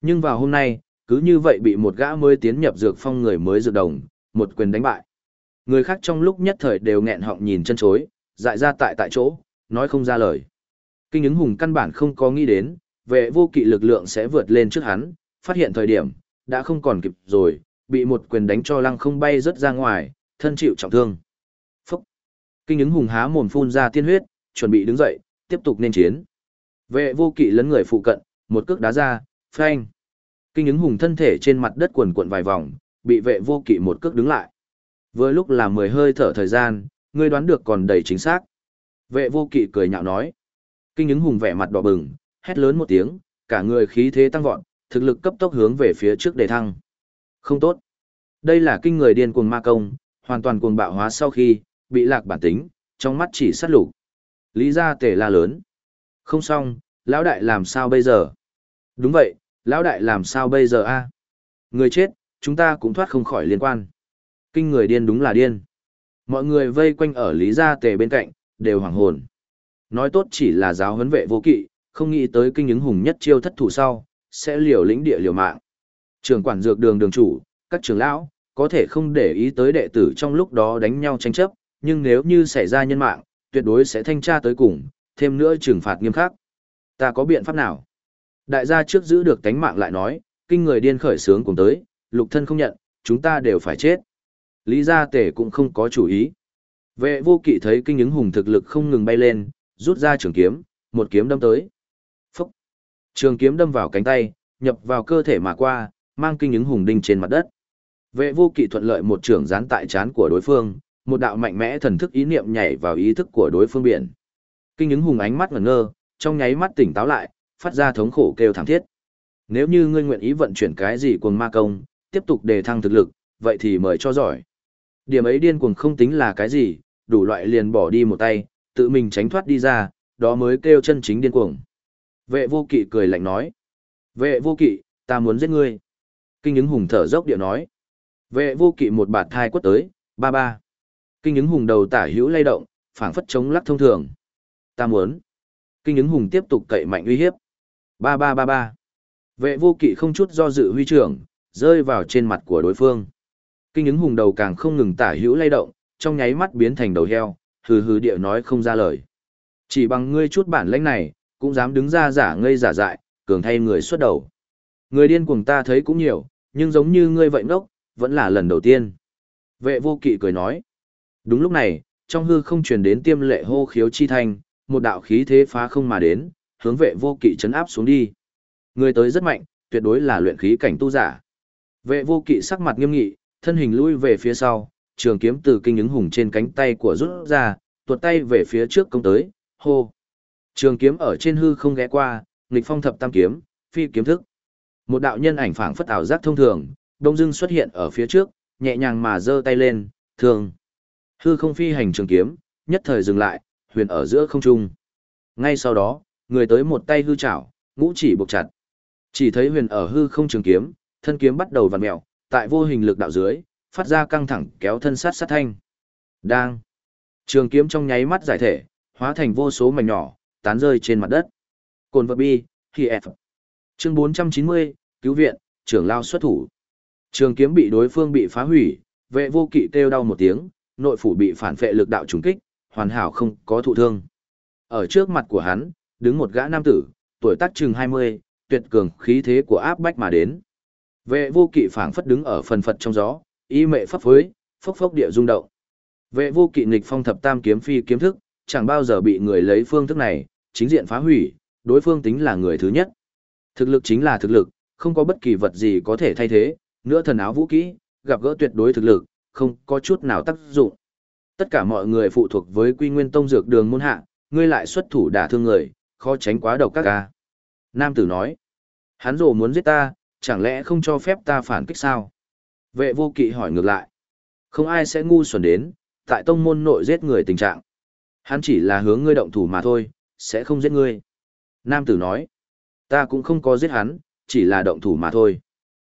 Nhưng vào hôm nay, cứ như vậy bị một gã mới tiến nhập dược phong người mới dược đồng, một quyền đánh bại. Người khác trong lúc nhất thời đều nghẹn họng nhìn chân chối, dại ra tại tại chỗ, nói không ra lời. Kinh ứng hùng căn bản không có nghĩ đến, vệ vô kỵ lực lượng sẽ vượt lên trước hắn, phát hiện thời điểm, đã không còn kịp rồi, bị một quyền đánh cho lăng không bay rớt ra ngoài, thân chịu trọng thương. Phúc! Kinh ứng hùng há mồm phun ra tiên huyết, chuẩn bị đứng dậy, tiếp tục nên chiến. Vệ vô kỵ lấn người phụ cận, một cước đá ra, phanh. Kinh ứng hùng thân thể trên mặt đất quần cuộn vài vòng, bị vệ vô kỵ một cước đứng lại. Vừa lúc là mười hơi thở thời gian, ngươi đoán được còn đầy chính xác. Vệ vô kỵ cười nhạo nói. Kinh ứng hùng vẻ mặt đỏ bừng, hét lớn một tiếng, cả người khí thế tăng vọt, thực lực cấp tốc hướng về phía trước đề thăng. Không tốt. Đây là kinh người điên cuồng ma công, hoàn toàn cuồng bạo hóa sau khi, bị lạc bản tính, trong mắt chỉ sát lục. Lý gia tề la lớn. Không xong, lão đại làm sao bây giờ? Đúng vậy, lão đại làm sao bây giờ a? Người chết, chúng ta cũng thoát không khỏi liên quan. Kinh người điên đúng là điên. Mọi người vây quanh ở Lý Gia Tề bên cạnh, đều hoảng hồn. Nói tốt chỉ là giáo huấn vệ vô kỵ, không nghĩ tới kinh những hùng nhất chiêu thất thủ sau, sẽ liều lĩnh địa liều mạng. Trường quản dược đường đường chủ, các trưởng lão, có thể không để ý tới đệ tử trong lúc đó đánh nhau tranh chấp, nhưng nếu như xảy ra nhân mạng, tuyệt đối sẽ thanh tra tới cùng, thêm nữa trừng phạt nghiêm khắc. Ta có biện pháp nào? Đại gia trước giữ được tánh mạng lại nói, kinh người điên khởi sướng cùng tới, lục thân không nhận, chúng ta đều phải chết. Lý gia tể cũng không có chủ ý. Vệ vô kỵ thấy kinh những hùng thực lực không ngừng bay lên, rút ra trường kiếm, một kiếm đâm tới. Phúc! Trường kiếm đâm vào cánh tay, nhập vào cơ thể mà qua, mang kinh những hùng đinh trên mặt đất. Vệ vô kỵ thuận lợi một trường dán tại chán của đối phương, một đạo mạnh mẽ thần thức ý niệm nhảy vào ý thức của đối phương biển. Kinh ứng hùng ánh mắt ngẩn ngơ, trong nháy mắt tỉnh táo lại, phát ra thống khổ kêu thảm thiết. Nếu như ngươi nguyện ý vận chuyển cái gì cuồng ma công, tiếp tục đề thăng thực lực, vậy thì mời cho giỏi. Điểm ấy điên cuồng không tính là cái gì, đủ loại liền bỏ đi một tay, tự mình tránh thoát đi ra, đó mới kêu chân chính điên cuồng. Vệ vô kỵ cười lạnh nói. Vệ vô kỵ, ta muốn giết ngươi. Kinh ứng hùng thở dốc điệu nói. Vệ vô kỵ một bạt thai quất tới, ba ba. Kinh ứng hùng đầu tả hữu lay động, phảng phất chống lắc thông thường. Ta muốn. Kinh ứng hùng tiếp tục cậy mạnh uy hiếp. Ba ba ba ba. Vệ vô kỵ không chút do dự huy trưởng, rơi vào trên mặt của đối phương. Kinh ứng hùng đầu càng không ngừng tả hữu lay động, trong nháy mắt biến thành đầu heo, hừ hừ địa nói không ra lời. Chỉ bằng ngươi chút bản lãnh này, cũng dám đứng ra giả ngây giả dại, cường thay người xuất đầu. Người điên cuồng ta thấy cũng nhiều, nhưng giống như ngươi vậy ngốc, vẫn là lần đầu tiên. Vệ vô kỵ cười nói. Đúng lúc này, trong hư không truyền đến tiêm lệ hô khiếu chi thanh, một đạo khí thế phá không mà đến, hướng vệ vô kỵ chấn áp xuống đi. Người tới rất mạnh, tuyệt đối là luyện khí cảnh tu giả. Vệ vô kỵ sắc mặt nghiêm nghị, thân hình lui về phía sau, trường kiếm từ kinh ứng hùng trên cánh tay của rút ra, tuột tay về phía trước công tới, hô. Trường kiếm ở trên hư không ghé qua, nghịch phong thập tam kiếm, phi kiếm thức. Một đạo nhân ảnh phảng phất ảo giác thông thường, đông dưng xuất hiện ở phía trước, nhẹ nhàng mà giơ tay lên, thường. Hư không phi hành trường kiếm, nhất thời dừng lại, huyền ở giữa không trung. Ngay sau đó, người tới một tay hư chảo, ngũ chỉ buộc chặt. Chỉ thấy huyền ở hư không trường kiếm, thân kiếm bắt đầu vặn mèo, tại vô hình lực đạo dưới, phát ra căng thẳng kéo thân sát sát thanh. Đang. Trường kiếm trong nháy mắt giải thể, hóa thành vô số mảnh nhỏ, tán rơi trên mặt đất. Cồn vật bi, khi F. Chương 490, cứu viện, trưởng lao xuất thủ. Trường kiếm bị đối phương bị phá hủy, vệ vô kỵ kêu đau một tiếng, nội phủ bị phản phệ lực đạo trùng kích, hoàn hảo không có thụ thương. Ở trước mặt của hắn, đứng một gã nam tử, tuổi tác chừng 20, tuyệt cường khí thế của áp bách mà đến. Vệ vô kỵ phảng phất đứng ở phần phật trong gió, y mệ pháp phối, phốc phốc địa rung động. Vệ vô kỵ nghịch phong thập tam kiếm phi kiếm thức, chẳng bao giờ bị người lấy phương thức này, chính diện phá hủy, đối phương tính là người thứ nhất. Thực lực chính là thực lực, không có bất kỳ vật gì có thể thay thế, nữa thần áo vũ kỹ, gặp gỡ tuyệt đối thực lực, không có chút nào tác dụng. Tất cả mọi người phụ thuộc với quy nguyên tông dược đường môn hạ, ngươi lại xuất thủ đả thương người, khó tránh quá độc các ca. Nam tử nói, hắn rồ muốn giết ta, chẳng lẽ không cho phép ta phản kích sao? Vệ vô kỵ hỏi ngược lại. Không ai sẽ ngu xuẩn đến, tại tông môn nội giết người tình trạng. Hắn chỉ là hướng ngươi động thủ mà thôi, sẽ không giết ngươi. Nam tử nói, ta cũng không có giết hắn, chỉ là động thủ mà thôi.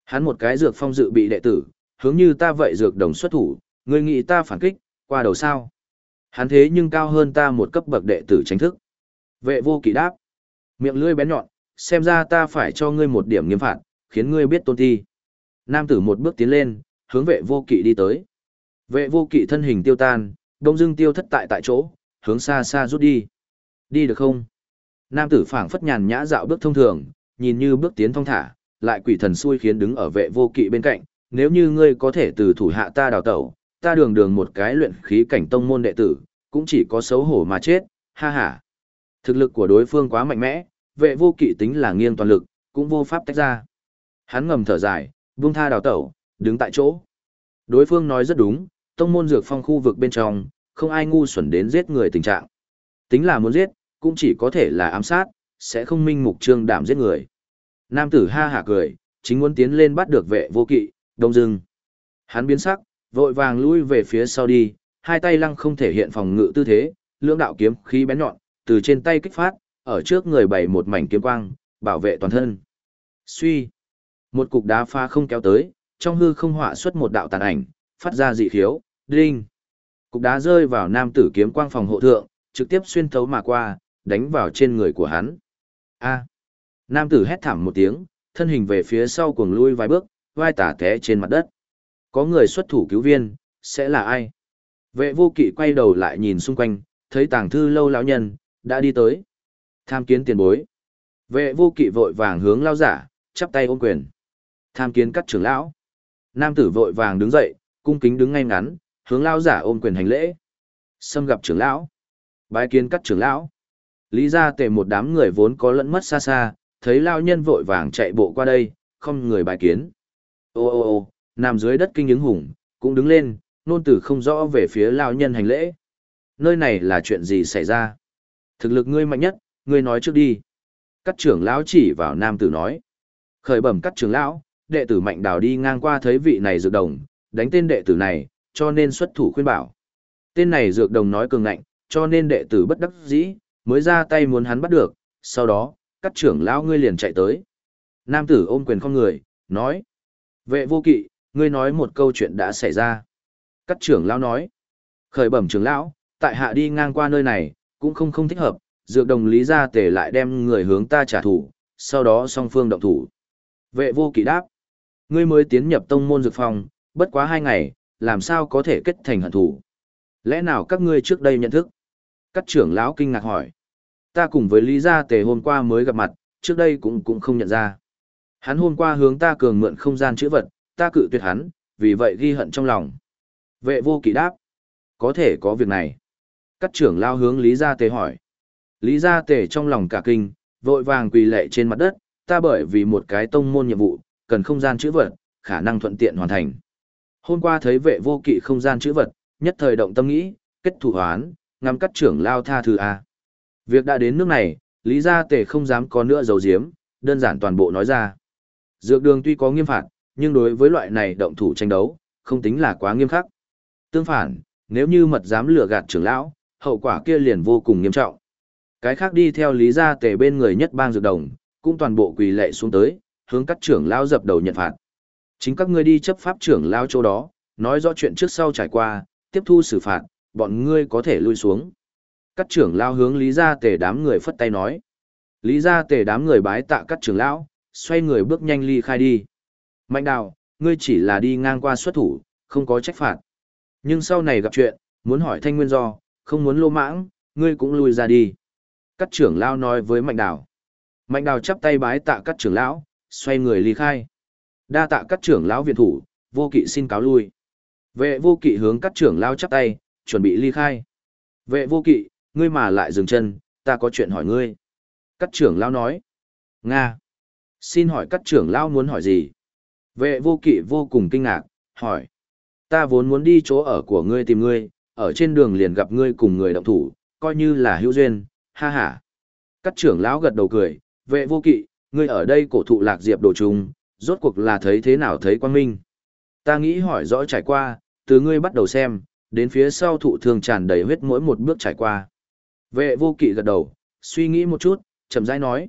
Hắn một cái dược phong dự bị đệ tử, hướng như ta vậy dược đồng xuất thủ, ngươi nghĩ ta phản kích, qua đầu sao. Hắn thế nhưng cao hơn ta một cấp bậc đệ tử tránh thức. Vệ vô kỵ đáp, miệng lưỡi bén nhọn, xem ra ta phải cho ngươi một điểm nghiêm phạt, khiến ngươi biết tôn thi. Nam tử một bước tiến lên, hướng vệ vô kỵ đi tới. Vệ vô kỵ thân hình tiêu tan, đông dưng tiêu thất tại tại chỗ, hướng xa xa rút đi. Đi được không? Nam tử phảng phất nhàn nhã dạo bước thông thường, nhìn như bước tiến thong thả, lại quỷ thần xui khiến đứng ở vệ vô kỵ bên cạnh. Nếu như ngươi có thể từ thủ hạ ta đào tẩu, ta đường đường một cái luyện khí cảnh tông môn đệ tử, cũng chỉ có xấu hổ mà chết, ha ha. Thực lực của đối phương quá mạnh mẽ, vệ vô kỵ tính là nghiêng toàn lực, cũng vô pháp tách ra. Hắn ngầm thở dài, buông tha đào tẩu, đứng tại chỗ. Đối phương nói rất đúng, tông môn dược phong khu vực bên trong, không ai ngu xuẩn đến giết người tình trạng. Tính là muốn giết, cũng chỉ có thể là ám sát, sẽ không minh mục trương đảm giết người. Nam tử ha hả cười, chính muốn tiến lên bắt được vệ vô kỵ, đông dưng. Hắn biến sắc, vội vàng lui về phía sau đi, hai tay lăng không thể hiện phòng ngự tư thế, lưỡng đạo kiếm khí bén nhọn, từ trên tay kích phát, ở trước người bày một mảnh kiếm quang, bảo vệ toàn thân. Suy, một cục đá pha không kéo tới, trong hư không họa xuất một đạo tàn ảnh, phát ra dị khiếu, đinh. Cục đá rơi vào nam tử kiếm quang phòng hộ thượng, trực tiếp xuyên thấu mà qua, đánh vào trên người của hắn. A. Nam tử hét thảm một tiếng, thân hình về phía sau cuồng lui vài bước, vai tả té trên mặt đất. Có người xuất thủ cứu viên, sẽ là ai? Vệ vô kỵ quay đầu lại nhìn xung quanh, thấy tàng thư lâu lão nhân, đã đi tới. Tham kiến tiền bối. Vệ vô kỵ vội vàng hướng lao giả, chắp tay ôm quyền. Tham kiến các trưởng lão. Nam tử vội vàng đứng dậy, cung kính đứng ngay ngắn, hướng lao giả ôm quyền hành lễ. Xâm gặp trưởng lão. Bái kiến các trưởng lão. Lý ra tề một đám người vốn có lẫn mất xa xa, thấy lao nhân vội vàng chạy bộ qua đây, không người bài kiến. Ô ô ô, nằm dưới đất kinh ứng hùng, cũng đứng lên, nôn tử không rõ về phía lao nhân hành lễ. Nơi này là chuyện gì xảy ra? Thực lực ngươi mạnh nhất, ngươi nói trước đi. Các trưởng lão chỉ vào nam tử nói. Khởi bẩm các trưởng lão, đệ tử mạnh đào đi ngang qua thấy vị này dược đồng, đánh tên đệ tử này, cho nên xuất thủ khuyên bảo. Tên này dược đồng nói cường ngạnh, cho nên đệ tử bất đắc dĩ, mới ra tay muốn hắn bắt được, sau đó, các trưởng lão ngươi liền chạy tới. Nam tử ôm quyền con người, nói. Vệ vô kỵ, ngươi nói một câu chuyện đã xảy ra. Các trưởng lão nói. Khởi bẩm trưởng lão, tại hạ đi ngang qua nơi này, cũng không không thích hợp, dược đồng lý ra tề lại đem người hướng ta trả thù, sau đó song phương động thủ. Vệ vô kỵ đáp. Ngươi mới tiến nhập tông môn dược phòng, bất quá hai ngày, làm sao có thể kết thành hận thủ. Lẽ nào các ngươi trước đây nhận thức? Các trưởng lão kinh ngạc hỏi. Ta cùng với Lý Gia Tề hôm qua mới gặp mặt, trước đây cũng cũng không nhận ra. Hắn hôm qua hướng ta cường mượn không gian chữ vật, ta cự tuyệt hắn, vì vậy ghi hận trong lòng. Vệ vô kỵ đáp. Có thể có việc này. Các trưởng lao hướng Lý Gia Tề hỏi. Lý Gia Tề trong lòng cả kinh, vội vàng quỳ lệ trên mặt đất, ta bởi vì một cái tông môn nhiệm vụ, cần không gian chữ vật, khả năng thuận tiện hoàn thành. Hôm qua thấy vệ vô kỵ không gian chữ vật, nhất thời động tâm nghĩ, kết thủ hoán, ngắm cắt trưởng lao tha thứ A. Việc đã đến nước này, Lý Gia Tề không dám có nữa dầu diếm, đơn giản toàn bộ nói ra. Dược đường tuy có nghiêm phạt, nhưng đối với loại này động thủ tranh đấu, không tính là quá nghiêm khắc. Tương phản, nếu như mật dám lừa gạt trưởng lão, hậu quả kia liền vô cùng nghiêm trọng. Cái khác đi theo Lý Gia Tề bên người nhất bang dược đồng, cũng toàn bộ quỳ lệ xuống tới, hướng các trưởng lão dập đầu nhận phạt. Chính các ngươi đi chấp pháp trưởng lão chỗ đó, nói rõ chuyện trước sau trải qua, tiếp thu xử phạt, bọn ngươi có thể lui xuống. Các trưởng lão hướng Lý Gia Tề đám người phất tay nói. Lý Gia Tề đám người bái tạ các trưởng lão, xoay người bước nhanh ly khai đi. Mạnh đào, ngươi chỉ là đi ngang qua xuất thủ, không có trách phạt. Nhưng sau này gặp chuyện, muốn hỏi thanh nguyên do, không muốn lô mãng, ngươi cũng lui ra đi. Các trưởng lão nói với Mạnh đào. Mạnh đào chắp tay bái tạ các trưởng lão, xoay người ly khai. Đa tạ các trưởng lão viện thủ, vô kỵ xin cáo lui. Vệ vô kỵ hướng các trưởng lão chắp tay, chuẩn bị ly khai. Vệ vô kỵ, ngươi mà lại dừng chân, ta có chuyện hỏi ngươi. Các trưởng lão nói. Nga. Xin hỏi các trưởng lão muốn hỏi gì? Vệ vô kỵ vô cùng kinh ngạc, hỏi. Ta vốn muốn đi chỗ ở của ngươi tìm ngươi, ở trên đường liền gặp ngươi cùng người động thủ, coi như là hữu duyên, ha ha. Các trưởng lão gật đầu cười, vệ vô kỵ, ngươi ở đây cổ thụ lạc diệp đồ trùng, rốt cuộc là thấy thế nào thấy quang minh. Ta nghĩ hỏi rõ trải qua, từ ngươi bắt đầu xem, đến phía sau thụ thường tràn đầy huyết mỗi một bước trải qua. Vệ vô kỵ gật đầu, suy nghĩ một chút, chậm rãi nói.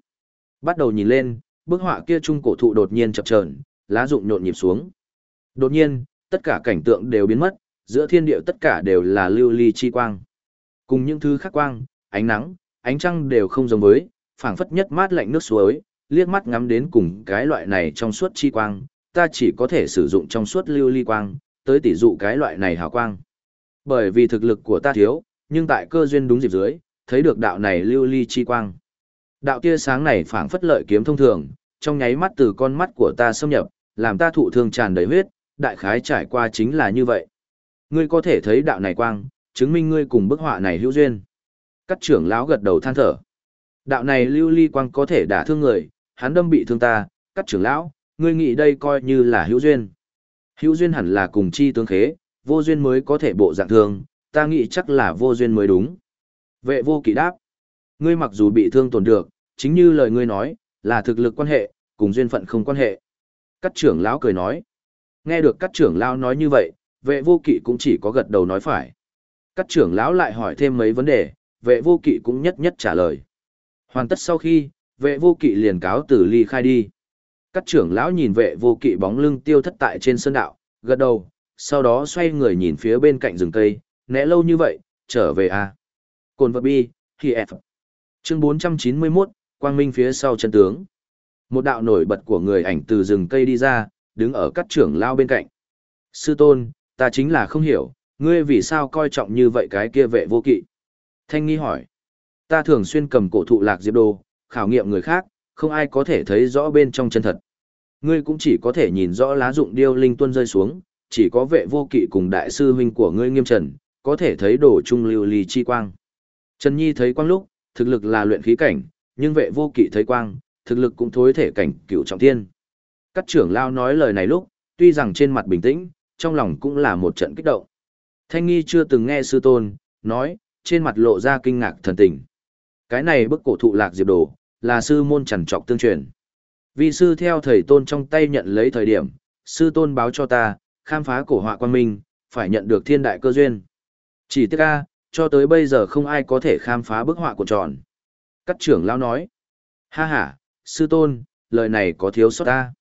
Bắt đầu nhìn lên, bức họa kia trung cổ thụ đột nhiên chập chờn, lá rụng nhộn nhịp xuống. Đột nhiên, tất cả cảnh tượng đều biến mất, giữa thiên địa tất cả đều là lưu ly chi quang. Cùng những thứ khác quang, ánh nắng, ánh trăng đều không giống với, phảng phất nhất mát lạnh nước suối, liếc mắt ngắm đến cùng cái loại này trong suốt chi quang, ta chỉ có thể sử dụng trong suốt lưu ly quang, tới tỷ dụ cái loại này hào quang. Bởi vì thực lực của ta thiếu, nhưng tại cơ duyên đúng dịp dưới, thấy được đạo này lưu ly chi quang. Đạo tia sáng này phảng phất lợi kiếm thông thường, trong nháy mắt từ con mắt của ta xâm nhập, làm ta thụ thương tràn đầy huyết, đại khái trải qua chính là như vậy. Ngươi có thể thấy đạo này quang, chứng minh ngươi cùng bức họa này hữu duyên. Các trưởng lão gật đầu than thở. Đạo này lưu ly quang có thể đả thương người, hắn đâm bị thương ta, cắt trưởng lão, ngươi nghĩ đây coi như là hữu duyên. Hữu duyên hẳn là cùng chi tướng khế, vô duyên mới có thể bộ dạng thương, ta nghĩ chắc là vô duyên mới đúng. Vệ vô kỵ đáp, ngươi mặc dù bị thương tổn được, chính như lời ngươi nói, là thực lực quan hệ, cùng duyên phận không quan hệ. Cắt trưởng lão cười nói, nghe được cắt trưởng lão nói như vậy, vệ vô kỵ cũng chỉ có gật đầu nói phải. Cắt trưởng lão lại hỏi thêm mấy vấn đề, vệ vô kỵ cũng nhất nhất trả lời. Hoàn tất sau khi, vệ vô kỵ liền cáo từ ly khai đi. Cắt trưởng lão nhìn vệ vô kỵ bóng lưng tiêu thất tại trên sân đạo, gật đầu, sau đó xoay người nhìn phía bên cạnh rừng cây, né lâu như vậy, trở về à. Cồn vật bi, khi F. Chương 491, quang minh phía sau chân tướng. Một đạo nổi bật của người ảnh từ rừng cây đi ra, đứng ở các trưởng lao bên cạnh. Sư tôn, ta chính là không hiểu, ngươi vì sao coi trọng như vậy cái kia vệ vô kỵ. Thanh nghi hỏi. Ta thường xuyên cầm cổ thụ lạc diệp đồ, khảo nghiệm người khác, không ai có thể thấy rõ bên trong chân thật. Ngươi cũng chỉ có thể nhìn rõ lá dụng điêu linh tuân rơi xuống, chỉ có vệ vô kỵ cùng đại sư huynh của ngươi nghiêm trần, có thể thấy đổ trung lưu ly chi quang. Trần Nhi thấy quang lúc, thực lực là luyện khí cảnh, nhưng vệ vô kỵ thấy quang, thực lực cũng thối thể cảnh cửu trọng thiên. Các trưởng lao nói lời này lúc, tuy rằng trên mặt bình tĩnh, trong lòng cũng là một trận kích động. Thanh Nghi chưa từng nghe sư tôn, nói, trên mặt lộ ra kinh ngạc thần tình. Cái này bức cổ thụ lạc diệp đồ, là sư môn chẳng trọc tương truyền. Vì sư theo thầy tôn trong tay nhận lấy thời điểm, sư tôn báo cho ta, khám phá cổ họa quan minh, phải nhận được thiên đại cơ duyên. Chỉ tiếc ca, cho tới bây giờ không ai có thể khám phá bức họa của tròn. Cắt trưởng lao nói, ha ha, sư tôn, lời này có thiếu sót ta.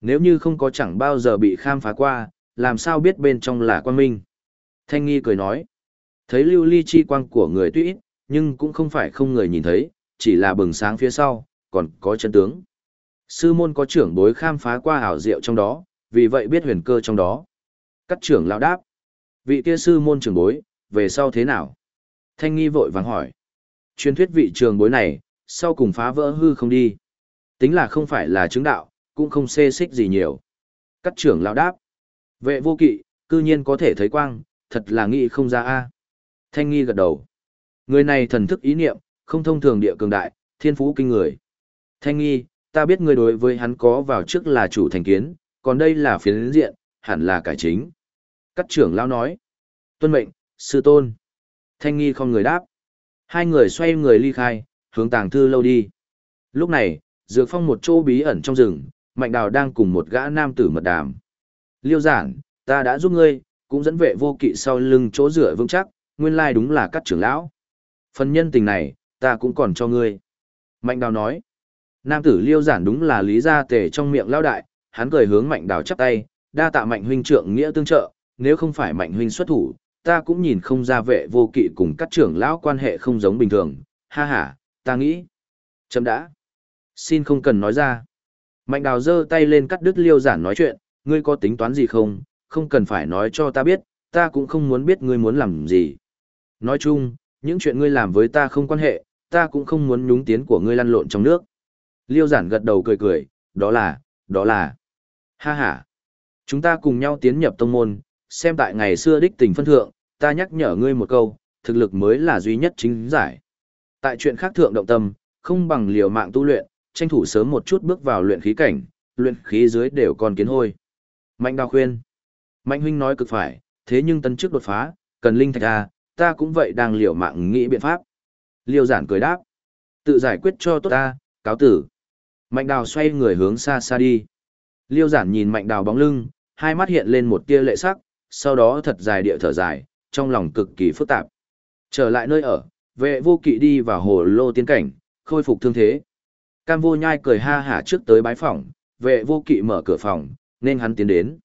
Nếu như không có chẳng bao giờ bị khám phá qua, làm sao biết bên trong là quan minh. Thanh nghi cười nói, thấy lưu ly chi quang của người tuy ít, nhưng cũng không phải không người nhìn thấy, chỉ là bừng sáng phía sau, còn có chân tướng. Sư môn có trưởng bối khám phá qua ảo diệu trong đó, vì vậy biết huyền cơ trong đó. Cắt trưởng lão đáp. Vị kia sư môn trưởng bối, về sau thế nào? Thanh nghi vội vàng hỏi. Truyền thuyết vị trường bối này, sau cùng phá vỡ hư không đi. Tính là không phải là chứng đạo, cũng không xê xích gì nhiều. Cắt trưởng lão đáp. Vệ vô kỵ, cư nhiên có thể thấy quang, thật là nghĩ không ra a. Thanh nghi gật đầu. Người này thần thức ý niệm, không thông thường địa cường đại, thiên phú kinh người. Thanh nghi, ta biết ngươi đối với hắn có vào trước là chủ thành kiến, còn đây là phiến diện, hẳn là cải chính. Cắt trưởng lão nói. Tuân mệnh, sư tôn. Thanh nghi không người đáp. Hai người xoay người ly khai, hướng tàng thư lâu đi. Lúc này, dược phong một chỗ bí ẩn trong rừng, mạnh đào đang cùng một gã nam tử mật đàm. Liêu giản, ta đã giúp ngươi, cũng dẫn vệ vô kỵ sau lưng chỗ rửa vững chắc, nguyên lai đúng là các trưởng lão. Phần nhân tình này, ta cũng còn cho ngươi. Mạnh đào nói. Nam tử liêu giản đúng là lý gia tề trong miệng lao đại, hắn cười hướng mạnh đào chắp tay, đa tạ mạnh huynh trượng nghĩa tương trợ, nếu không phải mạnh huynh xuất thủ, ta cũng nhìn không ra vệ vô kỵ cùng các trưởng lão quan hệ không giống bình thường, ha ha, ta nghĩ. Chấm đã. Xin không cần nói ra. Mạnh đào giơ tay lên cắt đứt liêu giản nói chuyện, ngươi có tính toán gì không, không cần phải nói cho ta biết, ta cũng không muốn biết ngươi muốn làm gì. Nói chung, những chuyện ngươi làm với ta không quan hệ, ta cũng không muốn nhúng tiến của ngươi lăn lộn trong nước. Liêu giản gật đầu cười cười, đó là, đó là. Ha ha. Chúng ta cùng nhau tiến nhập tông môn, xem tại ngày xưa đích tình phân thượng, ta nhắc nhở ngươi một câu, thực lực mới là duy nhất chính giải. Tại chuyện khác thượng động tâm, không bằng liều mạng tu luyện, tranh thủ sớm một chút bước vào luyện khí cảnh, luyện khí dưới đều còn kiến hôi. Mạnh đào khuyên. Mạnh huynh nói cực phải, thế nhưng tân trước đột phá, cần linh thạch à, ta cũng vậy đang liều mạng nghĩ biện pháp. Liêu giản cười đáp. Tự giải quyết cho tốt ta, cáo tử. Mạnh đào xoay người hướng xa xa đi. Liêu giản nhìn mạnh đào bóng lưng, hai mắt hiện lên một tia lệ sắc, sau đó thật dài địa thở dài, trong lòng cực kỳ phức tạp. Trở lại nơi ở, vệ vô kỵ đi vào hồ lô tiến cảnh, khôi phục thương thế. Cam vô nhai cười ha hả trước tới bái phòng, vệ vô kỵ mở cửa phòng, nên hắn tiến đến.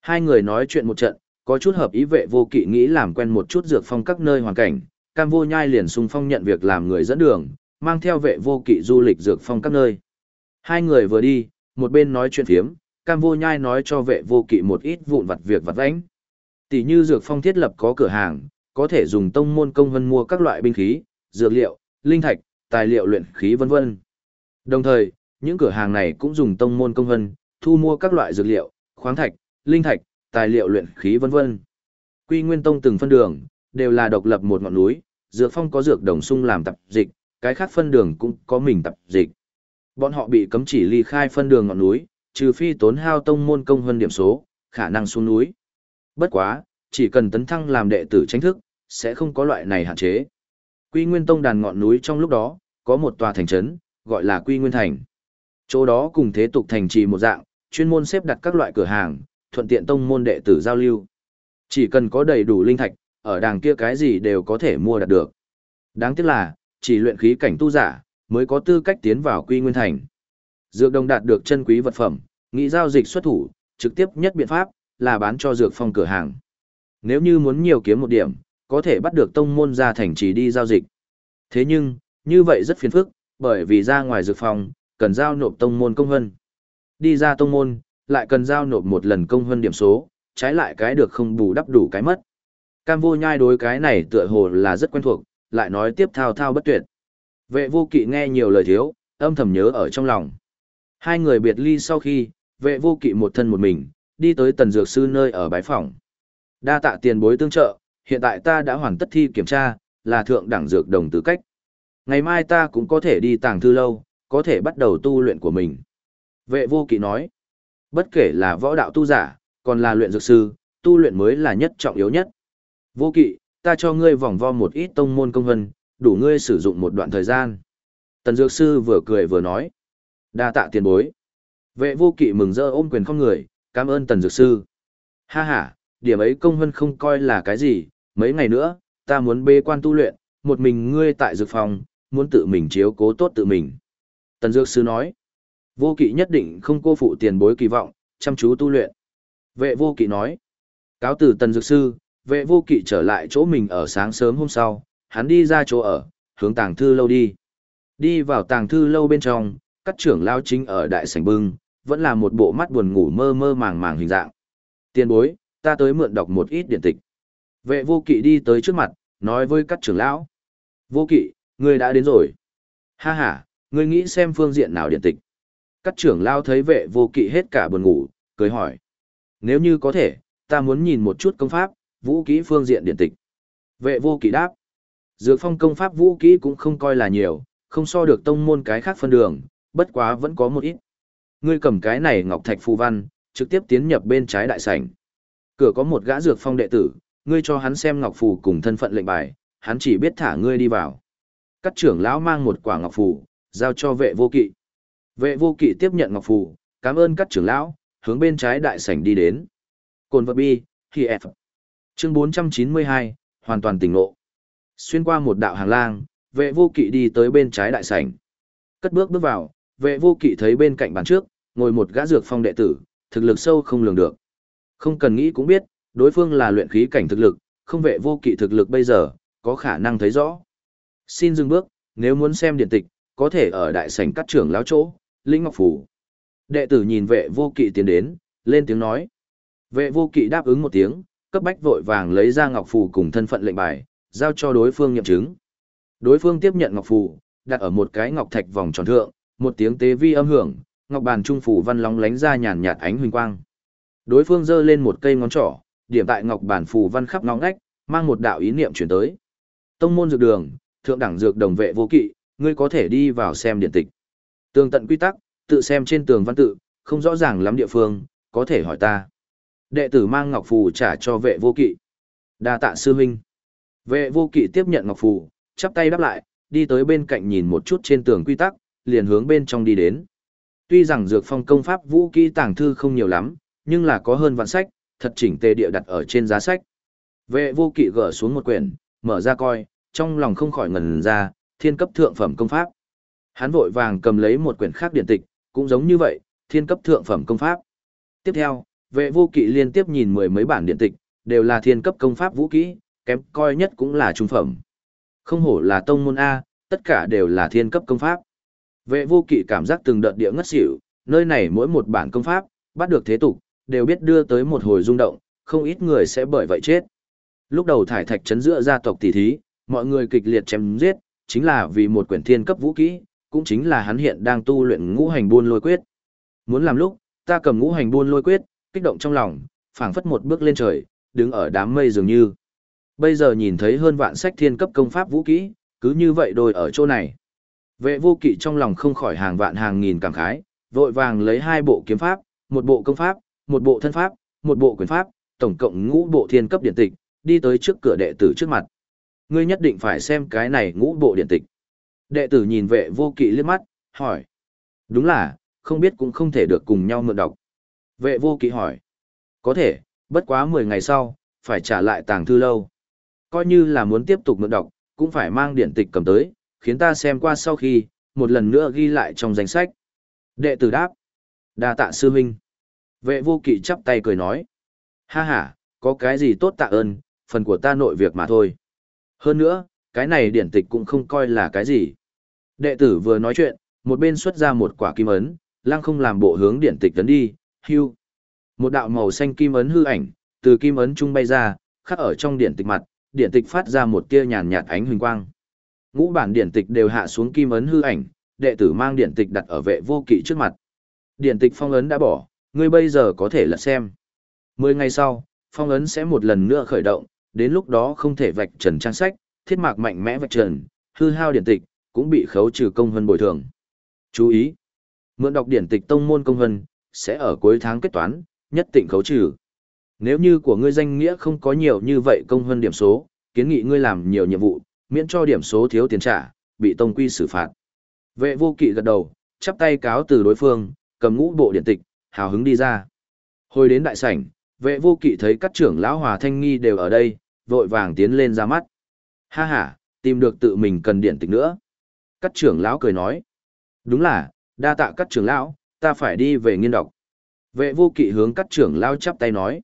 Hai người nói chuyện một trận, có chút hợp ý vệ vô kỵ nghĩ làm quen một chút dược phong các nơi hoàn cảnh, cam vô nhai liền sung phong nhận việc làm người dẫn đường, mang theo vệ vô kỵ du lịch dược phong các nơi. Hai người vừa đi, một bên nói chuyện phiếm, cam vô nhai nói cho vệ vô kỵ một ít vụn vặt việc vặt vãnh. Tỷ như dược phong thiết lập có cửa hàng, có thể dùng tông môn công vân mua các loại binh khí, dược liệu, linh thạch, tài liệu luyện khí vân vân. Đồng thời, những cửa hàng này cũng dùng tông môn công vân, thu mua các loại dược liệu, khoáng thạch, linh thạch, tài liệu luyện khí vân vân. Quy Nguyên Tông từng phân đường, đều là độc lập một ngọn núi, dược phong có dược đồng sung làm tập dịch, cái khác phân đường cũng có mình tập dịch. Bọn họ bị cấm chỉ ly khai phân đường ngọn núi, trừ phi tốn hao tông môn công hơn điểm số, khả năng xuống núi. Bất quá, chỉ cần tấn thăng làm đệ tử tranh thức, sẽ không có loại này hạn chế. Quy Nguyên Tông đàn ngọn núi trong lúc đó, có một tòa thành trấn, gọi là Quy Nguyên Thành. Chỗ đó cùng thế tục thành trì một dạng, chuyên môn xếp đặt các loại cửa hàng, thuận tiện tông môn đệ tử giao lưu. Chỉ cần có đầy đủ linh thạch, ở đàng kia cái gì đều có thể mua đạt được. Đáng tiếc là, chỉ luyện khí cảnh tu giả, mới có tư cách tiến vào Quy Nguyên Thành. Dược đồng đạt được chân quý vật phẩm, nghĩ giao dịch xuất thủ, trực tiếp nhất biện pháp, là bán cho dược phong cửa hàng. Nếu như muốn nhiều kiếm một điểm, có thể bắt được tông môn ra thành trì đi giao dịch. Thế nhưng, như vậy rất phiền phức, bởi vì ra ngoài dược phòng, cần giao nộp tông môn công hân. Đi ra tông môn, lại cần giao nộp một lần công hân điểm số, trái lại cái được không bù đắp đủ cái mất. Cam vô nhai đối cái này tựa hồ là rất quen thuộc, lại nói tiếp thao thao bất tuyệt. Vệ vô kỵ nghe nhiều lời thiếu, âm thầm nhớ ở trong lòng. Hai người biệt ly sau khi, vệ vô kỵ một thân một mình, đi tới tần dược sư nơi ở bái phòng. Đa tạ tiền bối tương trợ, hiện tại ta đã hoàn tất thi kiểm tra, là thượng đẳng dược đồng tư cách. Ngày mai ta cũng có thể đi tàng thư lâu, có thể bắt đầu tu luyện của mình. Vệ vô kỵ nói, bất kể là võ đạo tu giả, còn là luyện dược sư, tu luyện mới là nhất trọng yếu nhất. Vô kỵ, ta cho ngươi vòng vo một ít tông môn công vân, đủ ngươi sử dụng một đoạn thời gian. Tần dược sư vừa cười vừa nói, đa tạ tiền bối. Vệ vô kỵ mừng rỡ ôm quyền không người, cảm ơn tần dược sư. Ha ha, điểm ấy công hân không coi là cái gì, mấy ngày nữa, ta muốn bê quan tu luyện, một mình ngươi tại dược phòng, muốn tự mình chiếu cố tốt tự mình. Tần Dược Sư nói, vô kỵ nhất định không cô phụ tiền bối kỳ vọng, chăm chú tu luyện. Vệ vô kỵ nói, cáo từ Tần Dược Sư, vệ vô kỵ trở lại chỗ mình ở sáng sớm hôm sau, hắn đi ra chỗ ở, hướng tàng thư lâu đi. Đi vào tàng thư lâu bên trong, các trưởng lao chính ở đại sảnh bưng, vẫn là một bộ mắt buồn ngủ mơ mơ màng màng hình dạng. Tiền bối, ta tới mượn đọc một ít điện tịch. Vệ vô kỵ đi tới trước mặt, nói với các trưởng lão. Vô kỵ, ngươi đã đến rồi. Ha ha, ngươi nghĩ xem phương diện nào điện tịch. Các trưởng lão thấy vệ vô kỵ hết cả buồn ngủ, cười hỏi. Nếu như có thể, ta muốn nhìn một chút công pháp, vũ kỹ phương diện điện tịch. Vệ vô kỵ đáp. Dược phong công pháp vũ kỹ cũng không coi là nhiều, không so được tông môn cái khác phân đường, bất quá vẫn có một ít. Ngươi cầm cái này ngọc thạch phù văn, trực tiếp tiến nhập bên trái đại sảnh. Cửa có một gã dược phong đệ tử, ngươi cho hắn xem ngọc phù cùng thân phận lệnh bài, hắn chỉ biết thả ngươi đi vào. Các trưởng lão mang một quả ngọc phù, giao cho vệ vô kỵ. Vệ vô kỵ tiếp nhận ngọc phù, cảm ơn các trưởng lão, hướng bên trái đại sảnh đi đến. Cồn vật bi, khi F. Chương 492, hoàn toàn tỉnh ngộ. Xuyên qua một đạo hàng lang, vệ vô kỵ đi tới bên trái đại sảnh. Cất bước bước vào, vệ vô kỵ thấy bên cạnh bàn trước, ngồi một gã dược phong đệ tử, thực lực sâu không lường được. Không cần nghĩ cũng biết, đối phương là luyện khí cảnh thực lực, không vệ vô kỵ thực lực bây giờ, có khả năng thấy rõ. Xin dừng bước, nếu muốn xem điện tịch, có thể ở đại sảnh cắt trưởng lão chỗ, Linh Ngọc Phủ. Đệ tử nhìn vệ vô kỵ tiến đến, lên tiếng nói. Vệ vô kỵ đáp ứng một tiếng, cấp bách vội vàng lấy ra Ngọc phủ cùng thân phận lệnh bài, giao cho đối phương nghiệm chứng. Đối phương tiếp nhận Ngọc phủ đặt ở một cái ngọc thạch vòng tròn thượng, một tiếng tế vi âm hưởng, ngọc bàn trung phủ văn lóng lánh ra nhàn nhạt ánh huỳnh quang. Đối phương giơ lên một cây ngón trỏ, điểm tại ngọc bản phù văn khắp ngóng ngách, mang một đạo ý niệm chuyển tới. Tông môn dược đường, thượng đẳng dược đồng vệ vô kỵ, ngươi có thể đi vào xem điện tịch. Tường tận quy tắc, tự xem trên tường văn tự, không rõ ràng lắm địa phương, có thể hỏi ta. Đệ tử mang ngọc phù trả cho vệ vô kỵ. Đa tạ sư huynh. Vệ vô kỵ tiếp nhận ngọc phù, chắp tay đáp lại, đi tới bên cạnh nhìn một chút trên tường quy tắc, liền hướng bên trong đi đến. Tuy rằng dược phong công pháp vũ kỹ tàng thư không nhiều lắm, nhưng là có hơn vạn sách, thật chỉnh tề địa đặt ở trên giá sách. Vệ vô kỵ gỡ xuống một quyển, mở ra coi, trong lòng không khỏi ngần ra, thiên cấp thượng phẩm công pháp. Hắn vội vàng cầm lấy một quyển khác điện tịch, cũng giống như vậy, thiên cấp thượng phẩm công pháp. Tiếp theo, vệ vô kỵ liên tiếp nhìn mười mấy bản điện tịch, đều là thiên cấp công pháp vũ kỹ, kém coi nhất cũng là trung phẩm. Không hổ là tông môn A, tất cả đều là thiên cấp công pháp. Vệ vô kỵ cảm giác từng đợt địa ngất xỉu, nơi này mỗi một bản công pháp, bắt được thế tục, đều biết đưa tới một hồi rung động, không ít người sẽ bởi vậy chết. Lúc đầu thải thạch chấn giữa gia tộc tỷ thí, mọi người kịch liệt chém giết, chính là vì một quyển thiên cấp vũ kỹ, cũng chính là hắn hiện đang tu luyện ngũ hành buôn lôi quyết. Muốn làm lúc, ta cầm ngũ hành buôn lôi quyết, kích động trong lòng, phảng phất một bước lên trời, đứng ở đám mây dường như. Bây giờ nhìn thấy hơn vạn sách thiên cấp công pháp vũ kỹ, cứ như vậy đôi ở chỗ này. Vệ vô kỵ trong lòng không khỏi hàng vạn hàng nghìn cảm khái, vội vàng lấy hai bộ kiếm pháp, một bộ công pháp, một bộ thân pháp, một bộ quyền pháp, tổng cộng ngũ bộ thiên cấp điện tịch, đi tới trước cửa đệ tử trước mặt. Ngươi nhất định phải xem cái này ngũ bộ điện tịch. Đệ tử nhìn vệ vô kỵ liếc mắt, hỏi. Đúng là, không biết cũng không thể được cùng nhau mượn đọc. Vệ vô kỵ hỏi. Có thể, bất quá 10 ngày sau, phải trả lại tàng thư lâu. Coi như là muốn tiếp tục mượn đọc, cũng phải mang điện tịch cầm tới, khiến ta xem qua sau khi, một lần nữa ghi lại trong danh sách. Đệ tử đáp. đa tạ sư huynh. Vệ vô kỵ chắp tay cười nói. Ha ha, có cái gì tốt tạ ơn, phần của ta nội việc mà thôi. Hơn nữa, cái này điển tịch cũng không coi là cái gì. Đệ tử vừa nói chuyện, một bên xuất ra một quả kim ấn, lăng không làm bộ hướng điển tịch tấn đi, hưu. Một đạo màu xanh kim ấn hư ảnh, từ kim ấn trung bay ra, khắc ở trong điển tịch mặt, điển tịch phát ra một tia nhàn nhạt ánh huỳnh quang. Ngũ bản điển tịch đều hạ xuống kim ấn hư ảnh, đệ tử mang điển tịch đặt ở vệ vô kỵ trước mặt. Điển tịch phong ấn đã bỏ, ngươi bây giờ có thể lật xem. Mười ngày sau, phong ấn sẽ một lần nữa khởi động, đến lúc đó không thể vạch trần trang sách, thiết mạc mạnh mẽ vạch trần, hư hao điển tịch, cũng bị khấu trừ công hơn bồi thường. Chú ý! Mượn đọc điển tịch tông môn công hân, sẽ ở cuối tháng kết toán, nhất định khấu trừ. Nếu như của ngươi danh nghĩa không có nhiều như vậy công hơn điểm số, kiến nghị ngươi làm nhiều nhiệm vụ, miễn cho điểm số thiếu tiền trả, bị tông quy xử phạt. Vệ vô kỵ gật đầu, chắp tay cáo từ đối phương, cầm ngũ bộ điện tịch, hào hứng đi ra. Hồi đến đại sảnh, vệ vô kỵ thấy các trưởng lão hòa thanh nghi đều ở đây, vội vàng tiến lên ra mắt. Ha ha, tìm được tự mình cần điện tịch nữa. Các trưởng lão cười nói. Đúng là, đa tạ các trưởng lão, ta phải đi về nghiên đọc. Vệ vô kỵ hướng các trưởng lão chắp tay nói.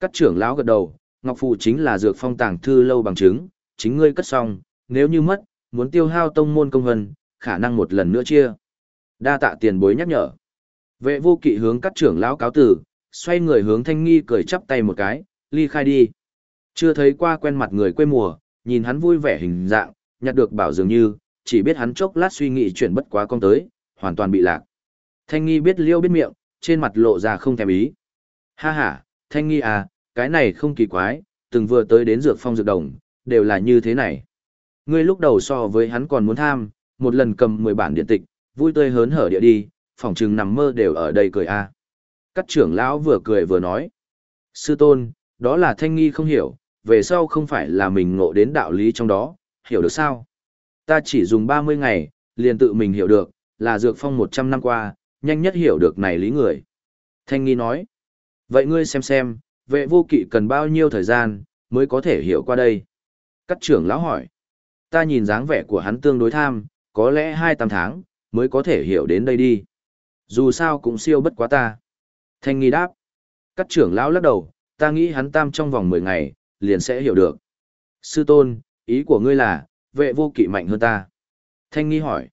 Các trưởng lão gật đầu, Ngọc phụ chính là dược phong tàng thư lâu bằng chứng, chính ngươi cất xong, nếu như mất, muốn tiêu hao tông môn công vân, khả năng một lần nữa chia. Đa tạ tiền bối nhắc nhở. Vệ vô kỵ hướng các trưởng lão cáo tử, xoay người hướng thanh nghi cười chắp tay một cái, ly khai đi. Chưa thấy qua quen mặt người quê mùa, nhìn hắn vui vẻ hình dạng, nhặt được bảo dường như, chỉ biết hắn chốc lát suy nghĩ chuyển bất quá con tới, hoàn toàn bị lạc. Thanh nghi biết liêu biết miệng, trên mặt lộ ra không thèm ý. Ha ha, Thanh nghi à, cái này không kỳ quái, từng vừa tới đến dược phong dược đồng, đều là như thế này. Ngươi lúc đầu so với hắn còn muốn tham, một lần cầm 10 bản điện tịch, vui tươi hớn hở địa đi, phỏng chừng nằm mơ đều ở đây cười a. À. Các trưởng lão vừa cười vừa nói. Sư tôn, đó là thanh nghi không hiểu, về sau không phải là mình ngộ đến đạo lý trong đó, hiểu được sao? Ta chỉ dùng 30 ngày, liền tự mình hiểu được, là dược phong 100 năm qua, nhanh nhất hiểu được này lý người. Thanh nghi nói. Vậy ngươi xem xem, vệ vô kỵ cần bao nhiêu thời gian, mới có thể hiểu qua đây? Các trưởng lão hỏi. Ta nhìn dáng vẻ của hắn tương đối tham, có lẽ hai tám tháng, mới có thể hiểu đến đây đi. Dù sao cũng siêu bất quá ta. Thanh nghi đáp. Các trưởng lão lắc đầu, ta nghĩ hắn tam trong vòng 10 ngày, liền sẽ hiểu được. Sư tôn, ý của ngươi là, vệ vô kỵ mạnh hơn ta. Thanh nghi hỏi.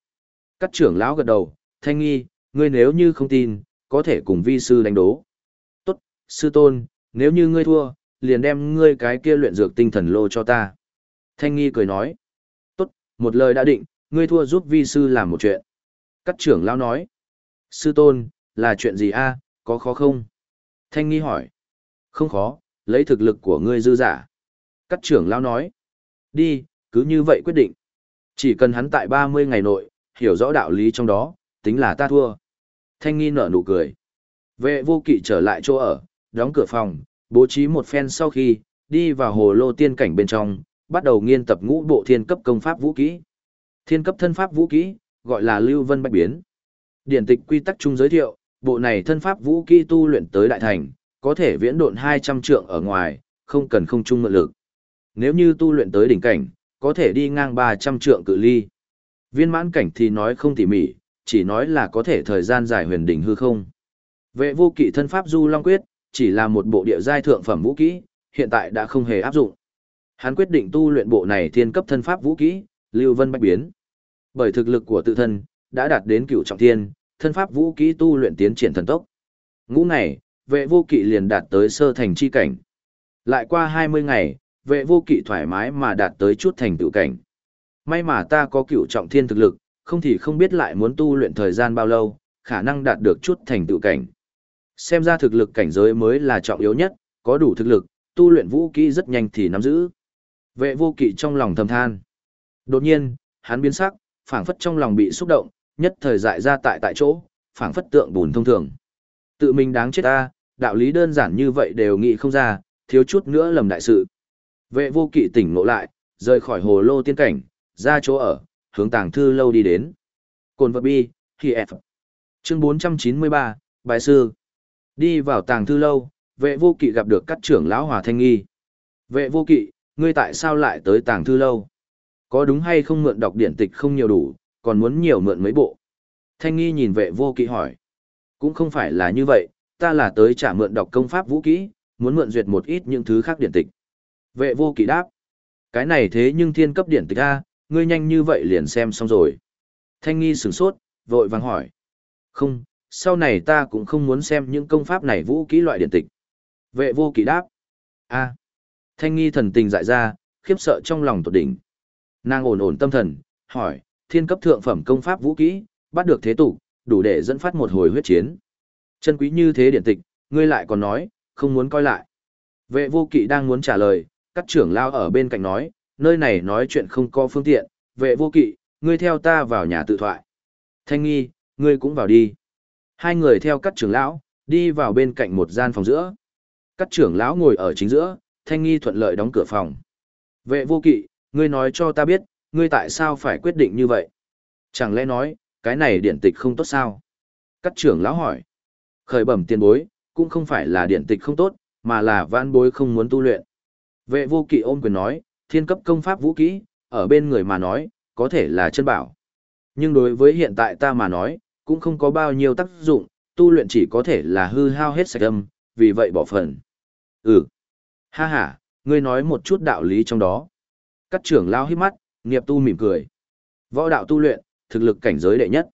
Các trưởng lão gật đầu, thanh nghi, ngươi nếu như không tin, có thể cùng vi sư đánh đố. Tốt, sư tôn, nếu như ngươi thua, liền đem ngươi cái kia luyện dược tinh thần lô cho ta. Thanh nghi cười nói. Tốt, một lời đã định, ngươi thua giúp vi sư làm một chuyện. Cắt trưởng lão nói. Sư tôn, là chuyện gì a? có khó không? Thanh nghi hỏi. Không khó, lấy thực lực của ngươi dư giả. Cắt trưởng lão nói. Đi, cứ như vậy quyết định. Chỉ cần hắn tại 30 ngày nội, hiểu rõ đạo lý trong đó, tính là ta thua. Thanh nghi nở nụ cười. Vệ vô kỵ trở lại chỗ ở, đóng cửa phòng, bố trí một phen sau khi, đi vào hồ lô tiên cảnh bên trong, bắt đầu nghiên tập ngũ bộ thiên cấp công pháp vũ kỹ. Thiên cấp thân pháp vũ kỹ, gọi là lưu vân bạch biến. Điển tịch quy tắc chung giới thiệu, bộ này thân pháp vũ kỹ tu luyện tới đại thành, có thể viễn độn 200 trượng ở ngoài, không cần không chung mượn lực. Nếu như tu luyện tới đỉnh cảnh, có thể đi ngang 300 trượng cự ly. Viên mãn cảnh thì nói không tỉ mỉ, chỉ nói là có thể thời gian dài huyền đỉnh hư không. Vệ vô kỵ thân pháp du long quyết, chỉ là một bộ địa giai thượng phẩm vũ kỹ, hiện tại đã không hề áp dụng. Hắn quyết định tu luyện bộ này thiên cấp thân pháp vũ kỹ, Lưu Vân Bạch Biến. Bởi thực lực của tự thân, đã đạt đến cựu trọng thiên, thân pháp vũ kỹ tu luyện tiến triển thần tốc. Ngũ ngày, vệ vô kỵ liền đạt tới sơ thành chi cảnh. Lại qua 20 ngày, vệ vô kỵ thoải mái mà đạt tới chút thành tựu cảnh. May mà ta có cựu trọng thiên thực lực, không thì không biết lại muốn tu luyện thời gian bao lâu, khả năng đạt được chút thành tựu cảnh. Xem ra thực lực cảnh giới mới là trọng yếu nhất, có đủ thực lực, tu luyện vũ kỹ rất nhanh thì nắm giữ. Vệ vô kỵ trong lòng thầm than. Đột nhiên, hắn biến sắc, phảng phất trong lòng bị xúc động, nhất thời dại ra tại tại chỗ, phảng phất tượng bùn thông thường. Tự mình đáng chết ta, đạo lý đơn giản như vậy đều nghĩ không ra, thiếu chút nữa lầm đại sự. Vệ vô kỵ tỉnh ngộ lại, rời khỏi hồ lô tiên cảnh, ra chỗ ở, hướng tàng thư lâu đi đến. Cồn vật bi, khi F. Chương 493, Bài Sư. Đi vào tàng thư lâu, vệ vô kỵ gặp được các trưởng lão hòa thanh nghi. Vệ vô kỵ, ngươi tại sao lại tới tàng thư lâu? Có đúng hay không mượn đọc điển tịch không nhiều đủ, còn muốn nhiều mượn mấy bộ? Thanh nghi nhìn vệ vô kỵ hỏi. Cũng không phải là như vậy, ta là tới trả mượn đọc công pháp vũ kỹ, muốn mượn duyệt một ít những thứ khác điển tịch. Vệ vô kỵ đáp. Cái này thế nhưng thiên cấp điển tịch A, ngươi nhanh như vậy liền xem xong rồi. Thanh nghi sửng sốt, vội vàng hỏi. Không, sau này ta cũng không muốn xem những công pháp này vũ kỹ loại điển tịch. Vệ vô kỵ đáp. A. Thanh nghi thần tình dại ra, khiếp sợ trong lòng tột đỉnh. Nàng ổn ổn tâm thần, hỏi, thiên cấp thượng phẩm công pháp vũ kỹ, bắt được thế tục, đủ để dẫn phát một hồi huyết chiến. Chân quý như thế điển tịch, ngươi lại còn nói, không muốn coi lại. Vệ vô kỵ đang muốn trả lời, các trưởng lao ở bên cạnh nói, nơi này nói chuyện không có phương tiện, vệ vô kỵ, ngươi theo ta vào nhà tự thoại. Thanh nghi, ngươi cũng vào đi. Hai người theo các trưởng lão, đi vào bên cạnh một gian phòng giữa. Các trưởng lão ngồi ở chính giữa, thanh nghi thuận lợi đóng cửa phòng. Vệ vô kỵ, ngươi nói cho ta biết, ngươi tại sao phải quyết định như vậy? Chẳng lẽ nói, cái này điện tịch không tốt sao? Cắt trưởng lão hỏi. Khởi bẩm tiền bối, cũng không phải là điện tịch không tốt, mà là vãn bối không muốn tu luyện. Vệ vô kỵ ôm quyền nói, thiên cấp công pháp vũ kỹ, ở bên người mà nói, có thể là chân bảo. Nhưng đối với hiện tại ta mà nói, cũng không có bao nhiêu tác dụng, tu luyện chỉ có thể là hư hao hết sạch âm, vì vậy bỏ phần. Ừ. Ha ha, ngươi nói một chút đạo lý trong đó. Các trưởng lao hít mắt, nghiệp tu mỉm cười. Võ đạo tu luyện, thực lực cảnh giới đệ nhất.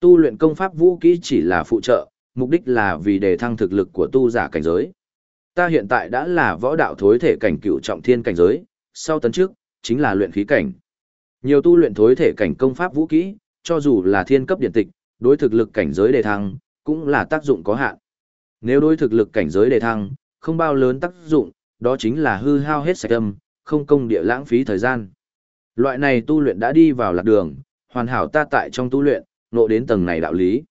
Tu luyện công pháp vũ kỹ chỉ là phụ trợ, mục đích là vì đề thăng thực lực của tu giả cảnh giới. Ta hiện tại đã là võ đạo thối thể cảnh cựu trọng thiên cảnh giới, sau tấn trước, chính là luyện khí cảnh. Nhiều tu luyện thối thể cảnh công pháp vũ kỹ, cho dù là thiên cấp điện tịch, đối thực lực cảnh giới đề thăng, cũng là tác dụng có hạn. Nếu đối thực lực cảnh giới đề thăng, không bao lớn tác dụng, đó chính là hư hao hết sạch âm, không công địa lãng phí thời gian. Loại này tu luyện đã đi vào lạc đường, hoàn hảo ta tại trong tu luyện, nộ đến tầng này đạo lý.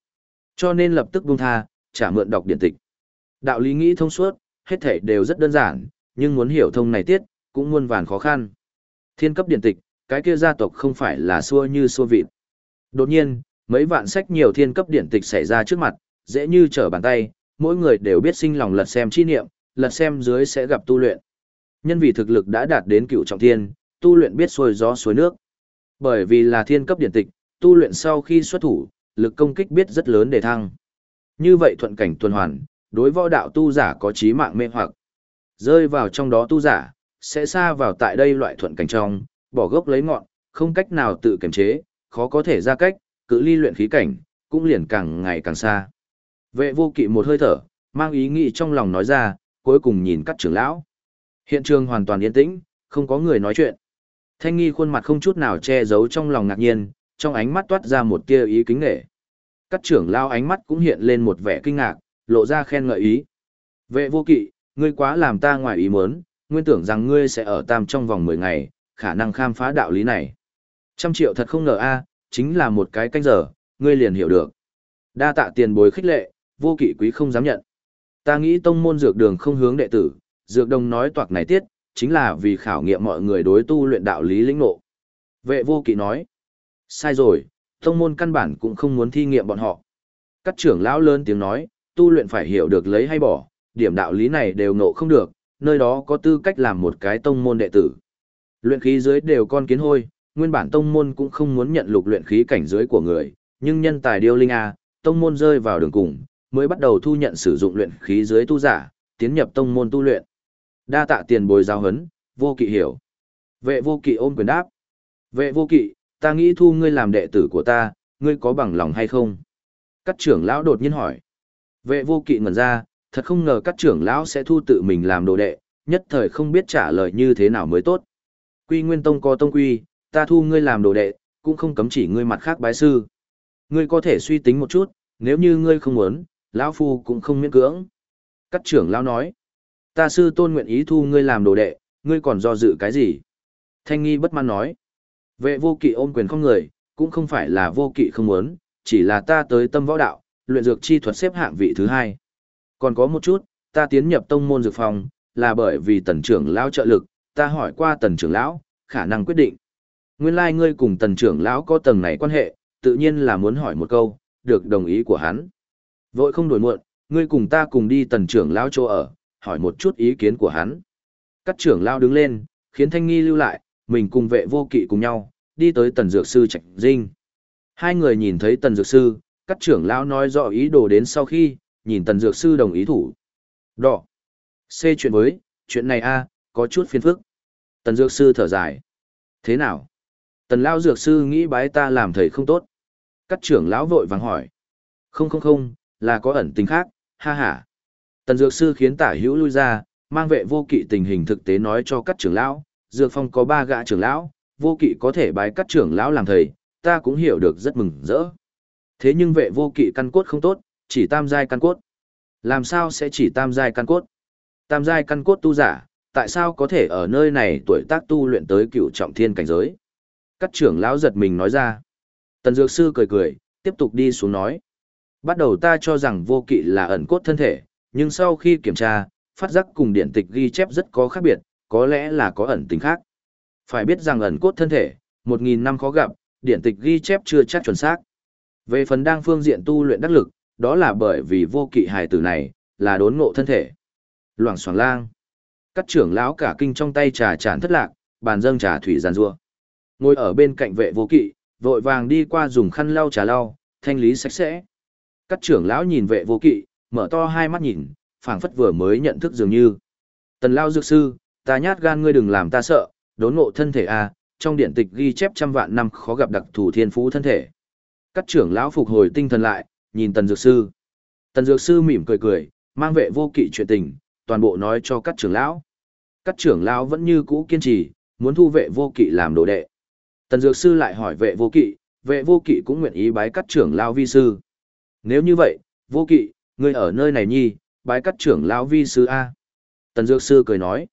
Cho nên lập tức buông tha, trả mượn đọc điện tịch. Đạo lý nghĩ thông suốt, hết thể đều rất đơn giản, nhưng muốn hiểu thông này tiết, cũng muôn vàn khó khăn. Thiên cấp điện tịch, cái kia gia tộc không phải là xua như xua vịt. Đột nhiên, mấy vạn sách nhiều thiên cấp điện tịch xảy ra trước mặt, dễ như trở bàn tay, mỗi người đều biết sinh lòng lật xem chi niệm, lật xem dưới sẽ gặp tu luyện. Nhân vì thực lực đã đạt đến cựu trọng thiên, tu luyện biết xuôi gió suối nước. Bởi vì là thiên cấp điện tịch, tu luyện sau khi xuất thủ, lực công kích biết rất lớn để thăng. Như vậy thuận cảnh tuần hoàn, đối võ đạo tu giả có trí mạng mê hoặc. Rơi vào trong đó tu giả, sẽ xa vào tại đây loại thuận cảnh trong, bỏ gốc lấy ngọn, không cách nào tự kiềm chế, khó có thể ra cách, cự ly luyện khí cảnh, cũng liền càng ngày càng xa. Vệ vô kỵ một hơi thở, mang ý nghĩ trong lòng nói ra, cuối cùng nhìn các trưởng lão. Hiện trường hoàn toàn yên tĩnh, không có người nói chuyện. Thanh nghi khuôn mặt không chút nào che giấu trong lòng ngạc nhiên, trong ánh mắt toát ra một tia ý kính nghệ. Các trưởng lao ánh mắt cũng hiện lên một vẻ kinh ngạc, lộ ra khen ngợi ý. Vệ vô kỵ, ngươi quá làm ta ngoài ý muốn, nguyên tưởng rằng ngươi sẽ ở tam trong vòng 10 ngày, khả năng khám phá đạo lý này. Trăm triệu thật không ngờ a, chính là một cái canh giờ, ngươi liền hiểu được. Đa tạ tiền bối khích lệ, vô kỵ quý không dám nhận. Ta nghĩ tông môn dược đường không hướng đệ tử, dược đồng nói toạc này tiết, chính là vì khảo nghiệm mọi người đối tu luyện đạo lý lĩnh ngộ. Vệ vô kỵ nói, sai rồi, tông môn căn bản cũng không muốn thi nghiệm bọn họ. Các trưởng lão lớn tiếng nói, tu luyện phải hiểu được lấy hay bỏ, điểm đạo lý này đều ngộ không được, nơi đó có tư cách làm một cái tông môn đệ tử. Luyện khí dưới đều con kiến hôi, nguyên bản tông môn cũng không muốn nhận lục luyện khí cảnh dưới của người, nhưng nhân tài điêu linh a, tông môn rơi vào đường cùng, mới bắt đầu thu nhận sử dụng luyện khí dưới tu giả, tiến nhập tông môn tu luyện. Đa tạ tiền bồi giáo hấn, vô kỵ hiểu. Vệ vô kỵ ôm quyền đáp. Vệ vô kỵ, ta nghĩ thu ngươi làm đệ tử của ta, ngươi có bằng lòng hay không? Các trưởng lão đột nhiên hỏi. Vệ vô kỵ ngẩn ra, thật không ngờ các trưởng lão sẽ thu tự mình làm đồ đệ, nhất thời không biết trả lời như thế nào mới tốt. Quy Nguyên Tông có tông quy, ta thu ngươi làm đồ đệ, cũng không cấm chỉ ngươi mặt khác bái sư. Ngươi có thể suy tính một chút, nếu như ngươi không muốn, lão phu cũng không miễn cưỡng. Các trưởng lão nói, ta sư tôn nguyện ý thu ngươi làm đồ đệ, ngươi còn do dự cái gì? Thanh nghi bất mãn nói, vệ vô kỵ ôm quyền không người, cũng không phải là vô kỵ không muốn, chỉ là ta tới tâm võ đạo, luyện dược chi thuật xếp hạng vị thứ hai. Còn có một chút, ta tiến nhập tông môn dược phòng, là bởi vì tần trưởng lão trợ lực, ta hỏi qua tần trưởng lão, khả năng quyết định. Nguyên lai like ngươi cùng tần trưởng lão có tầng này quan hệ, tự nhiên là muốn hỏi một câu, được đồng ý của hắn. Vội không đổi muộn, ngươi cùng ta cùng đi tần trưởng lão chỗ ở, hỏi một chút ý kiến của hắn. Các trưởng lão đứng lên, khiến Thanh Nghi lưu lại, mình cùng vệ vô kỵ cùng nhau, đi tới tần dược sư trạch dinh. Hai người nhìn thấy tần dược sư, các trưởng lão nói rõ ý đồ đến sau khi, nhìn tần dược sư đồng ý thủ. Đỏ. C chuyện với, chuyện này a có chút phiền phức. Tần dược sư thở dài. Thế nào? Tần lao dược sư nghĩ bái ta làm thầy không tốt. Các trưởng lão vội vàng hỏi. Không không không, là có ẩn tình khác, ha ha. Tần dược sư khiến tả hữu lui ra, mang vệ vô kỵ tình hình thực tế nói cho các trưởng lão. Dược phong có ba gã trưởng lão, vô kỵ có thể bái các trưởng lão làm thầy, ta cũng hiểu được rất mừng rỡ. Thế nhưng vệ vô kỵ căn cốt không tốt, chỉ tam giai căn cốt. Làm sao sẽ chỉ tam giai căn cốt? Tam giai căn cốt tu giả, tại sao có thể ở nơi này tuổi tác tu luyện tới cựu trọng thiên cảnh giới? Các trưởng lão giật mình nói ra. Tần Dược Sư cười cười, tiếp tục đi xuống nói. Bắt đầu ta cho rằng vô kỵ là ẩn cốt thân thể, nhưng sau khi kiểm tra, phát giác cùng điện tịch ghi chép rất có khác biệt, có lẽ là có ẩn tình khác. Phải biết rằng ẩn cốt thân thể, một nghìn năm khó gặp, điện tịch ghi chép chưa chắc chuẩn xác. Về phần đang phương diện tu luyện đắc lực, đó là bởi vì vô kỵ hài tử này, là đốn ngộ thân thể. Loảng xoảng lang. Các trưởng lão cả kinh trong tay trà tràn thất lạc, bàn dâng trà thủy giàn rua. Ngồi ở bên cạnh vệ vô kỵ, vội vàng đi qua dùng khăn lau trà lau, thanh lý sạch sẽ. Các trưởng lão nhìn vệ vô kỵ, mở to hai mắt nhìn, phảng phất vừa mới nhận thức dường như. Tần lao dược sư, ta nhát gan ngươi đừng làm ta sợ, đốn ngộ thân thể a, à, trong điện tịch ghi chép trăm vạn năm khó gặp đặc thù thiên phú thân thể. Các trưởng lão phục hồi tinh thần lại, nhìn tần dược sư. Tần dược sư mỉm cười cười, mang vệ vô kỵ chuyện tình, toàn bộ nói cho các trưởng lão. Các trưởng lão vẫn như cũ kiên trì, muốn thu vệ vô kỵ làm đồ đệ. Tần dược sư lại hỏi vệ vô kỵ, vệ vô kỵ cũng nguyện ý bái các trưởng lão vi sư. Nếu như vậy, vô kỵ, ngươi ở nơi này nhi, bái cắt trưởng lão vi sư A. Tần dược sư cười nói.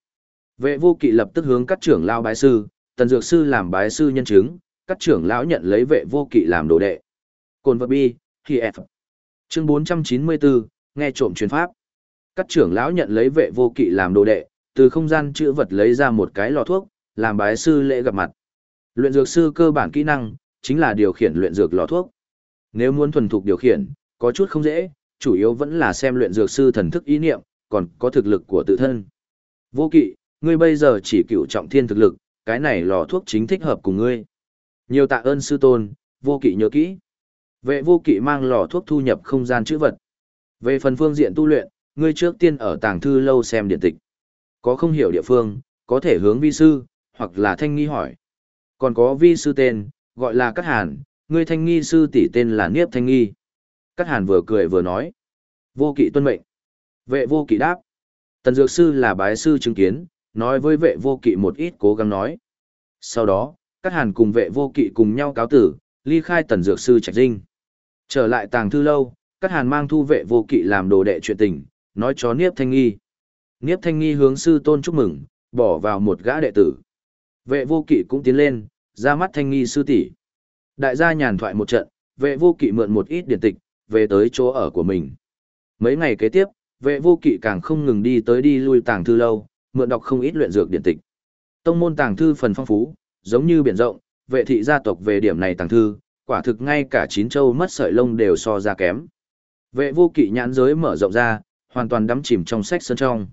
Vệ vô kỵ lập tức hướng cắt trưởng lão bái sư, tần dược sư làm bái sư nhân chứng, cắt trưởng lão nhận lấy vệ vô kỵ làm đồ đệ. Cồn vật bi, khi F. Chương 494, nghe trộm truyền pháp. Cắt trưởng lão nhận lấy vệ vô kỵ làm đồ đệ, từ không gian chữ vật lấy ra một cái lọ thuốc, làm bái sư lễ gặp mặt. Luyện dược sư cơ bản kỹ năng, chính là điều khiển luyện dược lò thuốc. Nếu muốn thuần thục điều khiển, có chút không dễ, chủ yếu vẫn là xem luyện dược sư thần thức ý niệm, còn có thực lực của tự thân. Vô kỵ, ngươi bây giờ chỉ cựu trọng thiên thực lực, cái này lò thuốc chính thích hợp cùng ngươi. Nhiều tạ ơn sư tôn, vô kỵ nhớ kỹ. Vệ vô kỵ mang lò thuốc thu nhập không gian chữ vật. Về phần phương diện tu luyện, ngươi trước tiên ở tàng thư lâu xem điện tịch. Có không hiểu địa phương, có thể hướng vi sư, hoặc là thanh nghi hỏi. Còn có vi sư tên, gọi là Cát Hàn, ngươi thanh nghi sư tỷ tên là Niếp Thanh Nghi. Cát Hàn vừa cười vừa nói. Vô kỵ tuân mệnh. Vệ vô kỵ đáp. Tần Dược Sư là bái sư chứng kiến, nói với vệ vô kỵ một ít cố gắng nói. Sau đó, Cát Hàn cùng vệ vô kỵ cùng nhau cáo tử, ly khai Tần Dược Sư trạch dinh. Trở lại tàng thư lâu, Cát Hàn mang thu vệ vô kỵ làm đồ đệ chuyện tình, nói cho Niếp Thanh Nghi. Niếp Thanh Nghi hướng sư tôn chúc mừng, bỏ vào một gã đệ tử. Vệ vô kỵ cũng tiến lên, ra mắt Thanh Nghi sư tỷ. Đại gia nhàn thoại một trận, vệ vô kỵ mượn một ít điển tịch, về tới chỗ ở của mình. Mấy ngày kế tiếp, vệ vô kỵ càng không ngừng đi tới đi lui tàng thư lâu, mượn đọc không ít luyện dược điển tịch. Tông môn tàng thư phần phong phú, giống như biển rộng, vệ thị gia tộc về điểm này tàng thư, quả thực ngay cả chín châu mất sợi lông đều so ra kém. Vệ vô kỵ nhãn giới mở rộng ra, hoàn toàn đắm chìm trong sách sơn trong.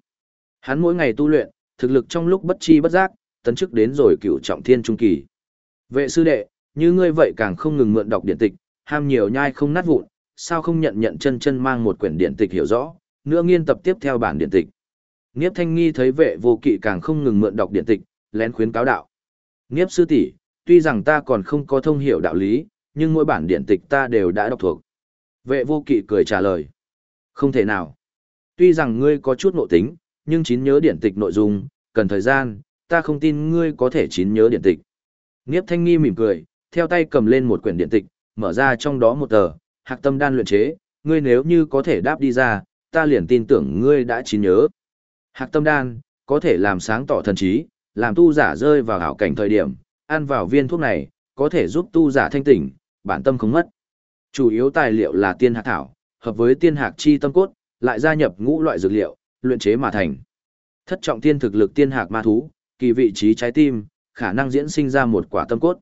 Hắn mỗi ngày tu luyện, thực lực trong lúc bất chi bất giác, tấn chức đến rồi cựu trọng thiên trung kỳ. Vệ sư đệ, như ngươi vậy càng không ngừng mượn đọc điện tịch, ham nhiều nhai không nát vụn, sao không nhận nhận chân chân mang một quyển điện tịch hiểu rõ, nữa nghiên tập tiếp theo bản điện tịch. Niếp Thanh Nghi thấy vệ vô kỵ càng không ngừng mượn đọc điện tịch, lén khuyến cáo đạo. Niếp sư tỷ, tuy rằng ta còn không có thông hiểu đạo lý, nhưng mỗi bản điện tịch ta đều đã đọc thuộc. Vệ vô kỵ cười trả lời. Không thể nào. Tuy rằng ngươi có chút nội tính, nhưng chín nhớ điện tịch nội dung, cần thời gian, ta không tin ngươi có thể chín nhớ điện tịch. Niếp thanh nghi mỉm cười, theo tay cầm lên một quyển điện tịch, mở ra trong đó một tờ, hạc tâm đan luyện chế, ngươi nếu như có thể đáp đi ra, ta liền tin tưởng ngươi đã chín nhớ. Hạc tâm đan, có thể làm sáng tỏ thần trí, làm tu giả rơi vào hảo cảnh thời điểm, ăn vào viên thuốc này, có thể giúp tu giả thanh tỉnh, bản tâm không mất. Chủ yếu tài liệu là tiên hạc thảo, hợp với tiên hạc chi tâm cốt, lại gia nhập ngũ loại dược liệu, luyện chế mà thành. Thất trọng tiên thực lực tiên hạc ma thú, kỳ vị trí trái tim, khả năng diễn sinh ra một quả tâm cốt.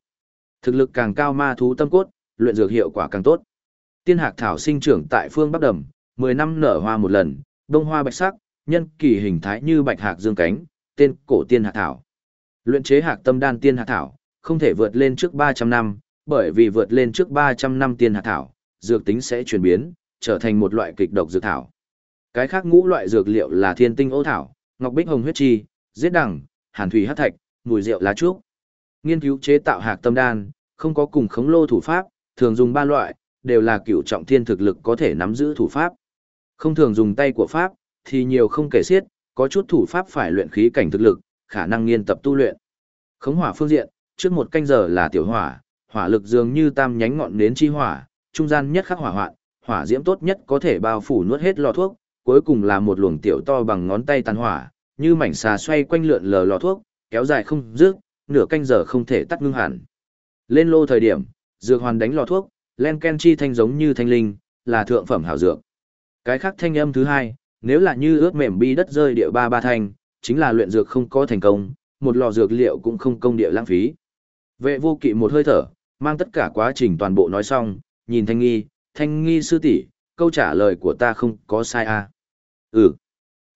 Thực lực càng cao ma thú tâm cốt, luyện dược hiệu quả càng tốt. Tiên hạc thảo sinh trưởng tại phương Bắc Đầm, 10 năm nở hoa một lần, đông hoa bạch sắc, nhân kỳ hình thái như bạch hạc dương cánh, tên cổ tiên hạc thảo. Luyện chế hạc tâm đan tiên hạc thảo, không thể vượt lên trước 300 năm, bởi vì vượt lên trước 300 năm tiên hạc thảo, dược tính sẽ chuyển biến, trở thành một loại kịch độc dược thảo. Cái khác ngũ loại dược liệu là thiên tinh ô thảo, ngọc bích hồng huyết chi, giết đằng, hàn thủy hắc thạch, mùi rượu lá trúc. Nghiên cứu chế tạo hạc tâm đan, không có cùng khống lô thủ pháp, thường dùng ba loại, đều là cựu trọng thiên thực lực có thể nắm giữ thủ pháp. Không thường dùng tay của pháp, thì nhiều không kể xiết, có chút thủ pháp phải luyện khí cảnh thực lực, khả năng nghiên tập tu luyện. Khống hỏa phương diện, trước một canh giờ là tiểu hỏa, hỏa lực dường như tam nhánh ngọn nến chi hỏa, trung gian nhất khắc hỏa hoạn, hỏa diễm tốt nhất có thể bao phủ nuốt hết lò thuốc, cuối cùng là một luồng tiểu to bằng ngón tay tàn hỏa, như mảnh xà xoay quanh lượn lờ lò thuốc, kéo dài không dứt, nửa canh giờ không thể tắt ngưng hẳn. Lên lô thời điểm, dược hoàn đánh lò thuốc, len ken chi thanh giống như thanh linh, là thượng phẩm hảo dược. Cái khác thanh âm thứ hai, nếu là như ướt mềm bi đất rơi địa ba ba thanh, chính là luyện dược không có thành công, một lò dược liệu cũng không công địa lãng phí. Vệ vô kỵ một hơi thở, mang tất cả quá trình toàn bộ nói xong, nhìn thanh nghi, thanh nghi sư tỷ câu trả lời của ta không có sai à. Ừ.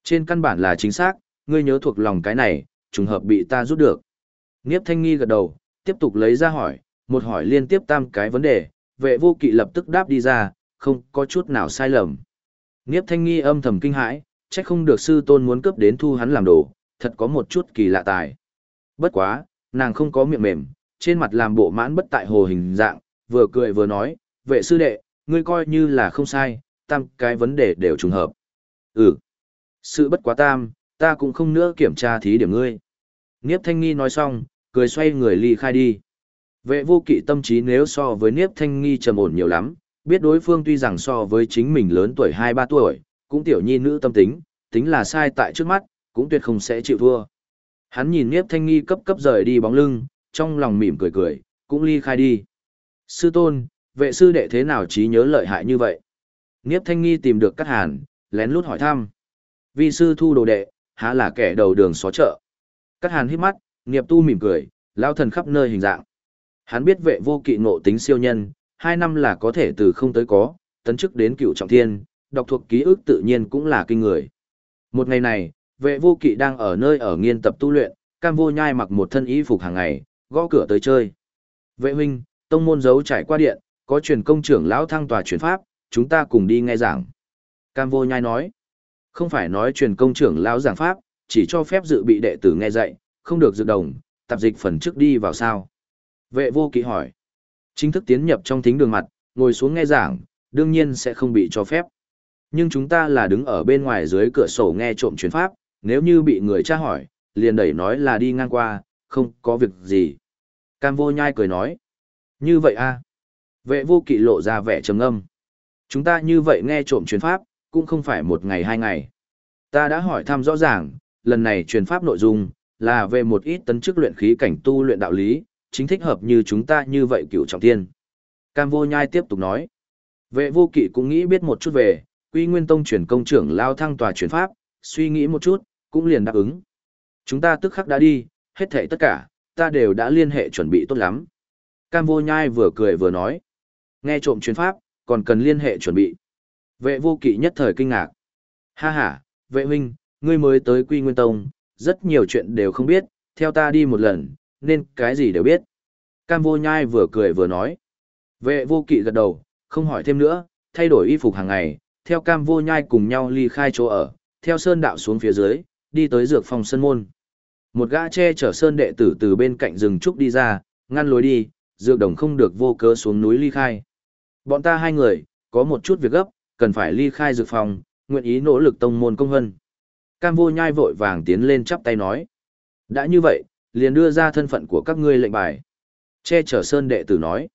Trên căn bản là chính xác, ngươi nhớ thuộc lòng cái này, trùng hợp bị ta rút được. Niếp thanh nghi gật đầu, tiếp tục lấy ra hỏi, một hỏi liên tiếp tam cái vấn đề, vệ vô kỵ lập tức đáp đi ra, không có chút nào sai lầm. Niếp thanh nghi âm thầm kinh hãi, trách không được sư tôn muốn cướp đến thu hắn làm đồ, thật có một chút kỳ lạ tài. Bất quá, nàng không có miệng mềm, trên mặt làm bộ mãn bất tại hồ hình dạng, vừa cười vừa nói, vệ sư đệ, ngươi coi như là không sai, tam cái vấn đề đều trùng hợp. Ừ, sự bất quá tam, ta cũng không nữa kiểm tra thí điểm ngươi. Niếp thanh nghi nói xong, cười xoay người ly khai đi. Vệ vô kỵ tâm trí nếu so với Niếp thanh nghi trầm ổn nhiều lắm, biết đối phương tuy rằng so với chính mình lớn tuổi 2-3 tuổi, cũng tiểu nhi nữ tâm tính, tính là sai tại trước mắt, cũng tuyệt không sẽ chịu thua. Hắn nhìn Niếp Thanh Nghi cấp cấp rời đi bóng lưng, trong lòng mỉm cười cười, cũng ly khai đi. Sư tôn, vệ sư đệ thế nào trí nhớ lợi hại như vậy? Niếp Thanh Nghi tìm được Cát Hàn, lén lút hỏi thăm. Vi sư thu đồ đệ, há là kẻ đầu đường xó chợ. Cát Hàn hít mắt, Niệm tu mỉm cười, lao thần khắp nơi hình dạng. Hắn biết vệ vô kỵ ngộ tính siêu nhân, hai năm là có thể từ không tới có, tấn chức đến cựu trọng thiên, đọc thuộc ký ức tự nhiên cũng là kinh người. Một ngày này, vệ vô kỵ đang ở nơi ở nghiên tập tu luyện, cam vô nhai mặc một thân y phục hàng ngày, gõ cửa tới chơi. Vệ huynh, tông môn giấu trải qua điện, có truyền công trưởng lão thăng tòa truyền pháp, chúng ta cùng đi nghe giảng. Cam vô nhai nói, không phải nói truyền công trưởng lão giảng pháp, chỉ cho phép dự bị đệ tử nghe dạy, không được dự đồng, tạp dịch phần trước đi vào sao. Vệ vô kỵ hỏi, chính thức tiến nhập trong thính đường mặt, ngồi xuống nghe giảng, đương nhiên sẽ không bị cho phép. Nhưng chúng ta là đứng ở bên ngoài dưới cửa sổ nghe trộm truyền pháp, nếu như bị người tra hỏi, liền đẩy nói là đi ngang qua, không có việc gì. Cam vô nhai cười nói. Như vậy a Vệ vô kỵ lộ ra vẻ trầm âm. Chúng ta như vậy nghe trộm truyền pháp, cũng không phải một ngày hai ngày. Ta đã hỏi thăm rõ ràng, lần này truyền pháp nội dung, là về một ít tấn chức luyện khí cảnh tu luyện đạo lý, chính thích hợp như chúng ta như vậy cựu trọng tiên. Cam vô nhai tiếp tục nói. Vệ vô kỵ cũng nghĩ biết một chút về, quy nguyên tông chuyển công trưởng lao thăng tòa truyền pháp, suy nghĩ một chút, cũng liền đáp ứng. Chúng ta tức khắc đã đi, hết thảy tất cả, ta đều đã liên hệ chuẩn bị tốt lắm. Cam vô nhai vừa cười vừa nói. Nghe trộm chuyến pháp, còn cần liên hệ chuẩn bị. Vệ vô kỵ nhất thời kinh ngạc. Ha ha, vệ huynh, ngươi mới tới quy nguyên tông, rất nhiều chuyện đều không biết, theo ta đi một lần, nên cái gì đều biết. Cam vô nhai vừa cười vừa nói. Vệ vô kỵ gật đầu, không hỏi thêm nữa, thay đổi y phục hàng ngày, theo cam vô nhai cùng nhau ly khai chỗ ở, theo sơn đạo xuống phía dưới, đi tới dược phòng sân môn. Một gã che chở sơn đệ tử từ bên cạnh rừng trúc đi ra, ngăn lối đi, dược đồng không được vô cớ xuống núi ly khai. Bọn ta hai người, có một chút việc gấp, cần phải ly khai dược phòng, nguyện ý nỗ lực tông môn công hân. Cam vô nhai vội vàng tiến lên chắp tay nói. Đã như vậy, liền đưa ra thân phận của các ngươi lệnh bài. Che chở sơn đệ tử nói.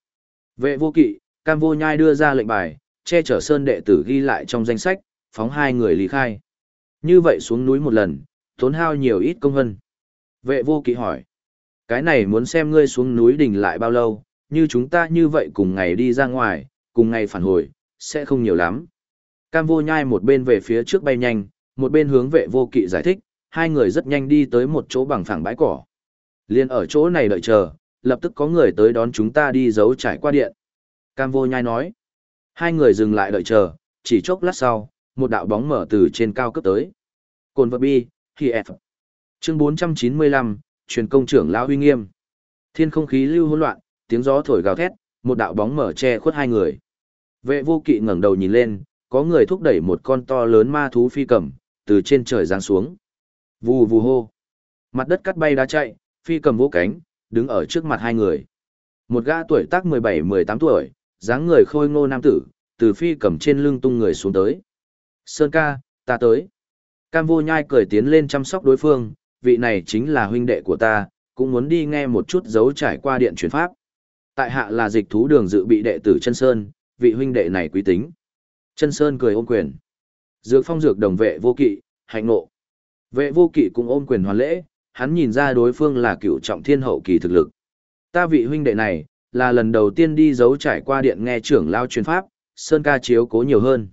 Vệ vô kỵ, cam vô nhai đưa ra lệnh bài, che chở sơn đệ tử ghi lại trong danh sách, phóng hai người lý khai. Như vậy xuống núi một lần, tốn hao nhiều ít công hân. Vệ vô kỵ hỏi. Cái này muốn xem ngươi xuống núi đỉnh lại bao lâu, như chúng ta như vậy cùng ngày đi ra ngoài, cùng ngày phản hồi, sẽ không nhiều lắm. Cam vô nhai một bên về phía trước bay nhanh, một bên hướng vệ vô kỵ giải thích, hai người rất nhanh đi tới một chỗ bằng phẳng bãi cỏ. Liên ở chỗ này đợi chờ, lập tức có người tới đón chúng ta đi giấu trải qua điện. Cam vô nhai nói. Hai người dừng lại đợi chờ, chỉ chốc lát sau, một đạo bóng mở từ trên cao cấp tới. Cồn vật bi, khi F. Chương 495, truyền công trưởng lão huy nghiêm. Thiên không khí lưu hỗn loạn, tiếng gió thổi gào thét, một đạo bóng mở che khuất hai người. Vệ vô kỵ ngẩng đầu nhìn lên, có người thúc đẩy một con to lớn ma thú phi cầm, từ trên trời giáng xuống. Vù vù hô. Mặt đất cắt bay đá chạy, phi cầm vỗ cánh, đứng ở trước mặt hai người. Một gã tuổi tác 17-18 tuổi, dáng người khôi ngô nam tử, từ phi cầm trên lưng tung người xuống tới. Sơn ca, ta tới. Cam vô nhai cười tiến lên chăm sóc đối phương, vị này chính là huynh đệ của ta, cũng muốn đi nghe một chút dấu trải qua điện truyền pháp. Tại hạ là dịch thú đường dự bị đệ tử chân Sơn, vị huynh đệ này quý tính. Chân Sơn cười ôm quyền. Dược phong dược đồng vệ vô kỵ, hạnh nộ. Vệ vô kỵ cũng ôm quyền hoàn lễ, hắn nhìn ra đối phương là cựu trọng thiên hậu kỳ thực lực. Ta vị huynh đệ này, là lần đầu tiên đi dấu trải qua điện nghe trưởng lao truyền pháp, Sơn ca chiếu cố nhiều hơn.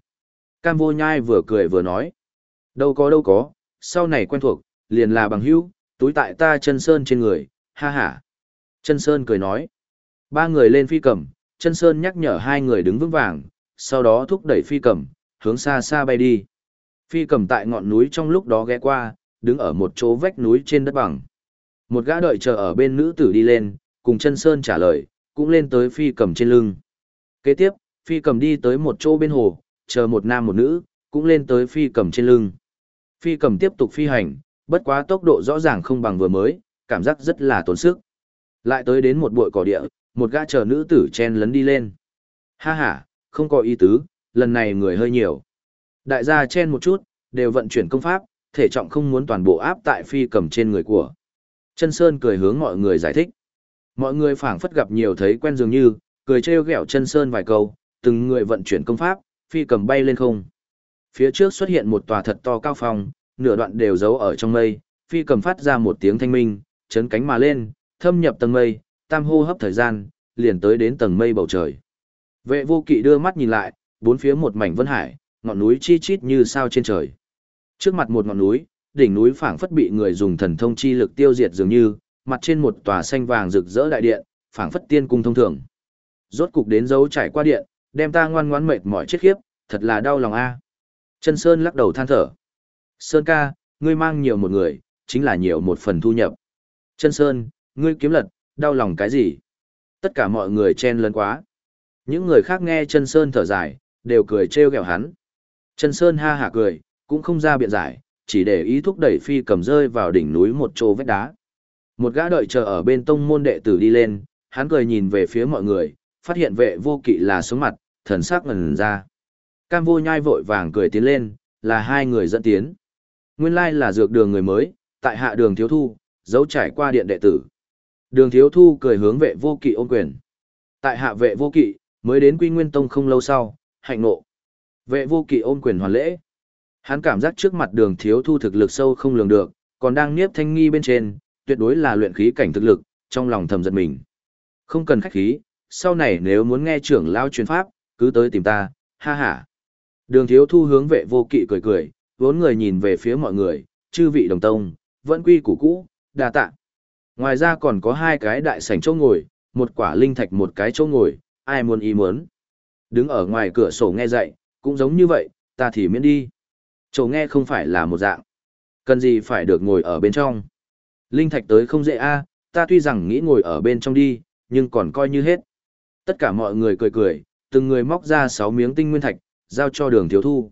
Cam vô nhai vừa cười vừa nói. Đâu có đâu có, sau này quen thuộc, liền là bằng hữu, túi tại ta chân Sơn trên người, ha ha. Chân Sơn cười nói. Ba người lên phi cầm, chân Sơn nhắc nhở hai người đứng vững vàng, sau đó thúc đẩy phi cầm, hướng xa xa bay đi. Phi cầm tại ngọn núi trong lúc đó ghé qua, đứng ở một chỗ vách núi trên đất bằng. Một gã đợi chờ ở bên nữ tử đi lên, cùng chân Sơn trả lời, cũng lên tới phi cầm trên lưng. Kế tiếp, phi cầm đi tới một chỗ bên hồ, chờ một nam một nữ, cũng lên tới phi cầm trên lưng. Phi cầm tiếp tục phi hành, bất quá tốc độ rõ ràng không bằng vừa mới, cảm giác rất là tốn sức. Lại tới đến một bụi cỏ địa, một gã chờ nữ tử chen lấn đi lên. Ha ha, không có ý tứ, lần này người hơi nhiều. Đại gia chen một chút, đều vận chuyển công pháp, thể trọng không muốn toàn bộ áp tại phi cầm trên người của. Chân Sơn cười hướng mọi người giải thích. Mọi người phảng phất gặp nhiều thấy quen dường như, cười trêu ghẹo chân Sơn vài câu, từng người vận chuyển công pháp, phi cầm bay lên không. Phía trước xuất hiện một tòa thật to cao phòng nửa đoạn đều giấu ở trong mây, phi cầm phát ra một tiếng thanh minh, chấn cánh mà lên, thâm nhập tầng mây, tam hô hấp thời gian, liền tới đến tầng mây bầu trời. Vệ vô kỵ đưa mắt nhìn lại, bốn phía một mảnh vân hải, ngọn núi chi chít như sao trên trời. Trước mặt một ngọn núi, đỉnh núi phảng phất bị người dùng thần thông chi lực tiêu diệt dường như, mặt trên một tòa xanh vàng rực rỡ đại điện, phảng phất tiên cung thông thường. Rốt cục đến dấu trải qua điện, đem ta ngoan ngoãn mệt mỏi chết khiếp, thật là đau lòng a. Chân Sơn lắc đầu than thở. Sơn ca, ngươi mang nhiều một người, chính là nhiều một phần thu nhập. Chân Sơn, ngươi kiếm lật, đau lòng cái gì? Tất cả mọi người chen lấn quá. Những người khác nghe chân Sơn thở dài, đều cười trêu ghẹo hắn. Chân Sơn ha hả cười, cũng không ra biện giải, chỉ để ý thúc đẩy phi cầm rơi vào đỉnh núi một chỗ vách đá. Một gã đợi chờ ở bên tông môn đệ tử đi lên, hắn cười nhìn về phía mọi người, phát hiện vệ vô kỵ là xuống mặt, thần sắc ngần ra. Cam vô nhai vội vàng cười tiến lên, là hai người dẫn tiến. Nguyên lai là dược đường người mới, tại hạ đường thiếu thu, dấu trải qua điện đệ tử. Đường thiếu thu cười hướng vệ vô kỵ ôm quyền. Tại hạ vệ vô kỵ, mới đến quy nguyên tông không lâu sau, hạnh nộ. Vệ vô kỵ ôm quyền hoàn lễ. Hắn cảm giác trước mặt đường thiếu thu thực lực sâu không lường được, còn đang niếp thanh nghi bên trên, tuyệt đối là luyện khí cảnh thực lực, trong lòng thầm giận mình. Không cần khách khí, sau này nếu muốn nghe trưởng lao truyền pháp, cứ tới tìm ta, ha ha. Đường thiếu thu hướng vệ vô kỵ cười cười, vốn người nhìn về phía mọi người, chư vị đồng tông, vẫn quy củ cũ, đa tạ. Ngoài ra còn có hai cái đại sảnh chỗ ngồi, một quả linh thạch một cái chỗ ngồi, ai muốn ý muốn. Đứng ở ngoài cửa sổ nghe dạy, cũng giống như vậy, ta thì miễn đi. Chỗ nghe không phải là một dạng. Cần gì phải được ngồi ở bên trong. Linh thạch tới không dễ a, ta tuy rằng nghĩ ngồi ở bên trong đi, nhưng còn coi như hết. Tất cả mọi người cười cười, từng người móc ra 6 miếng tinh nguyên thạch, giao cho đường thiếu thu.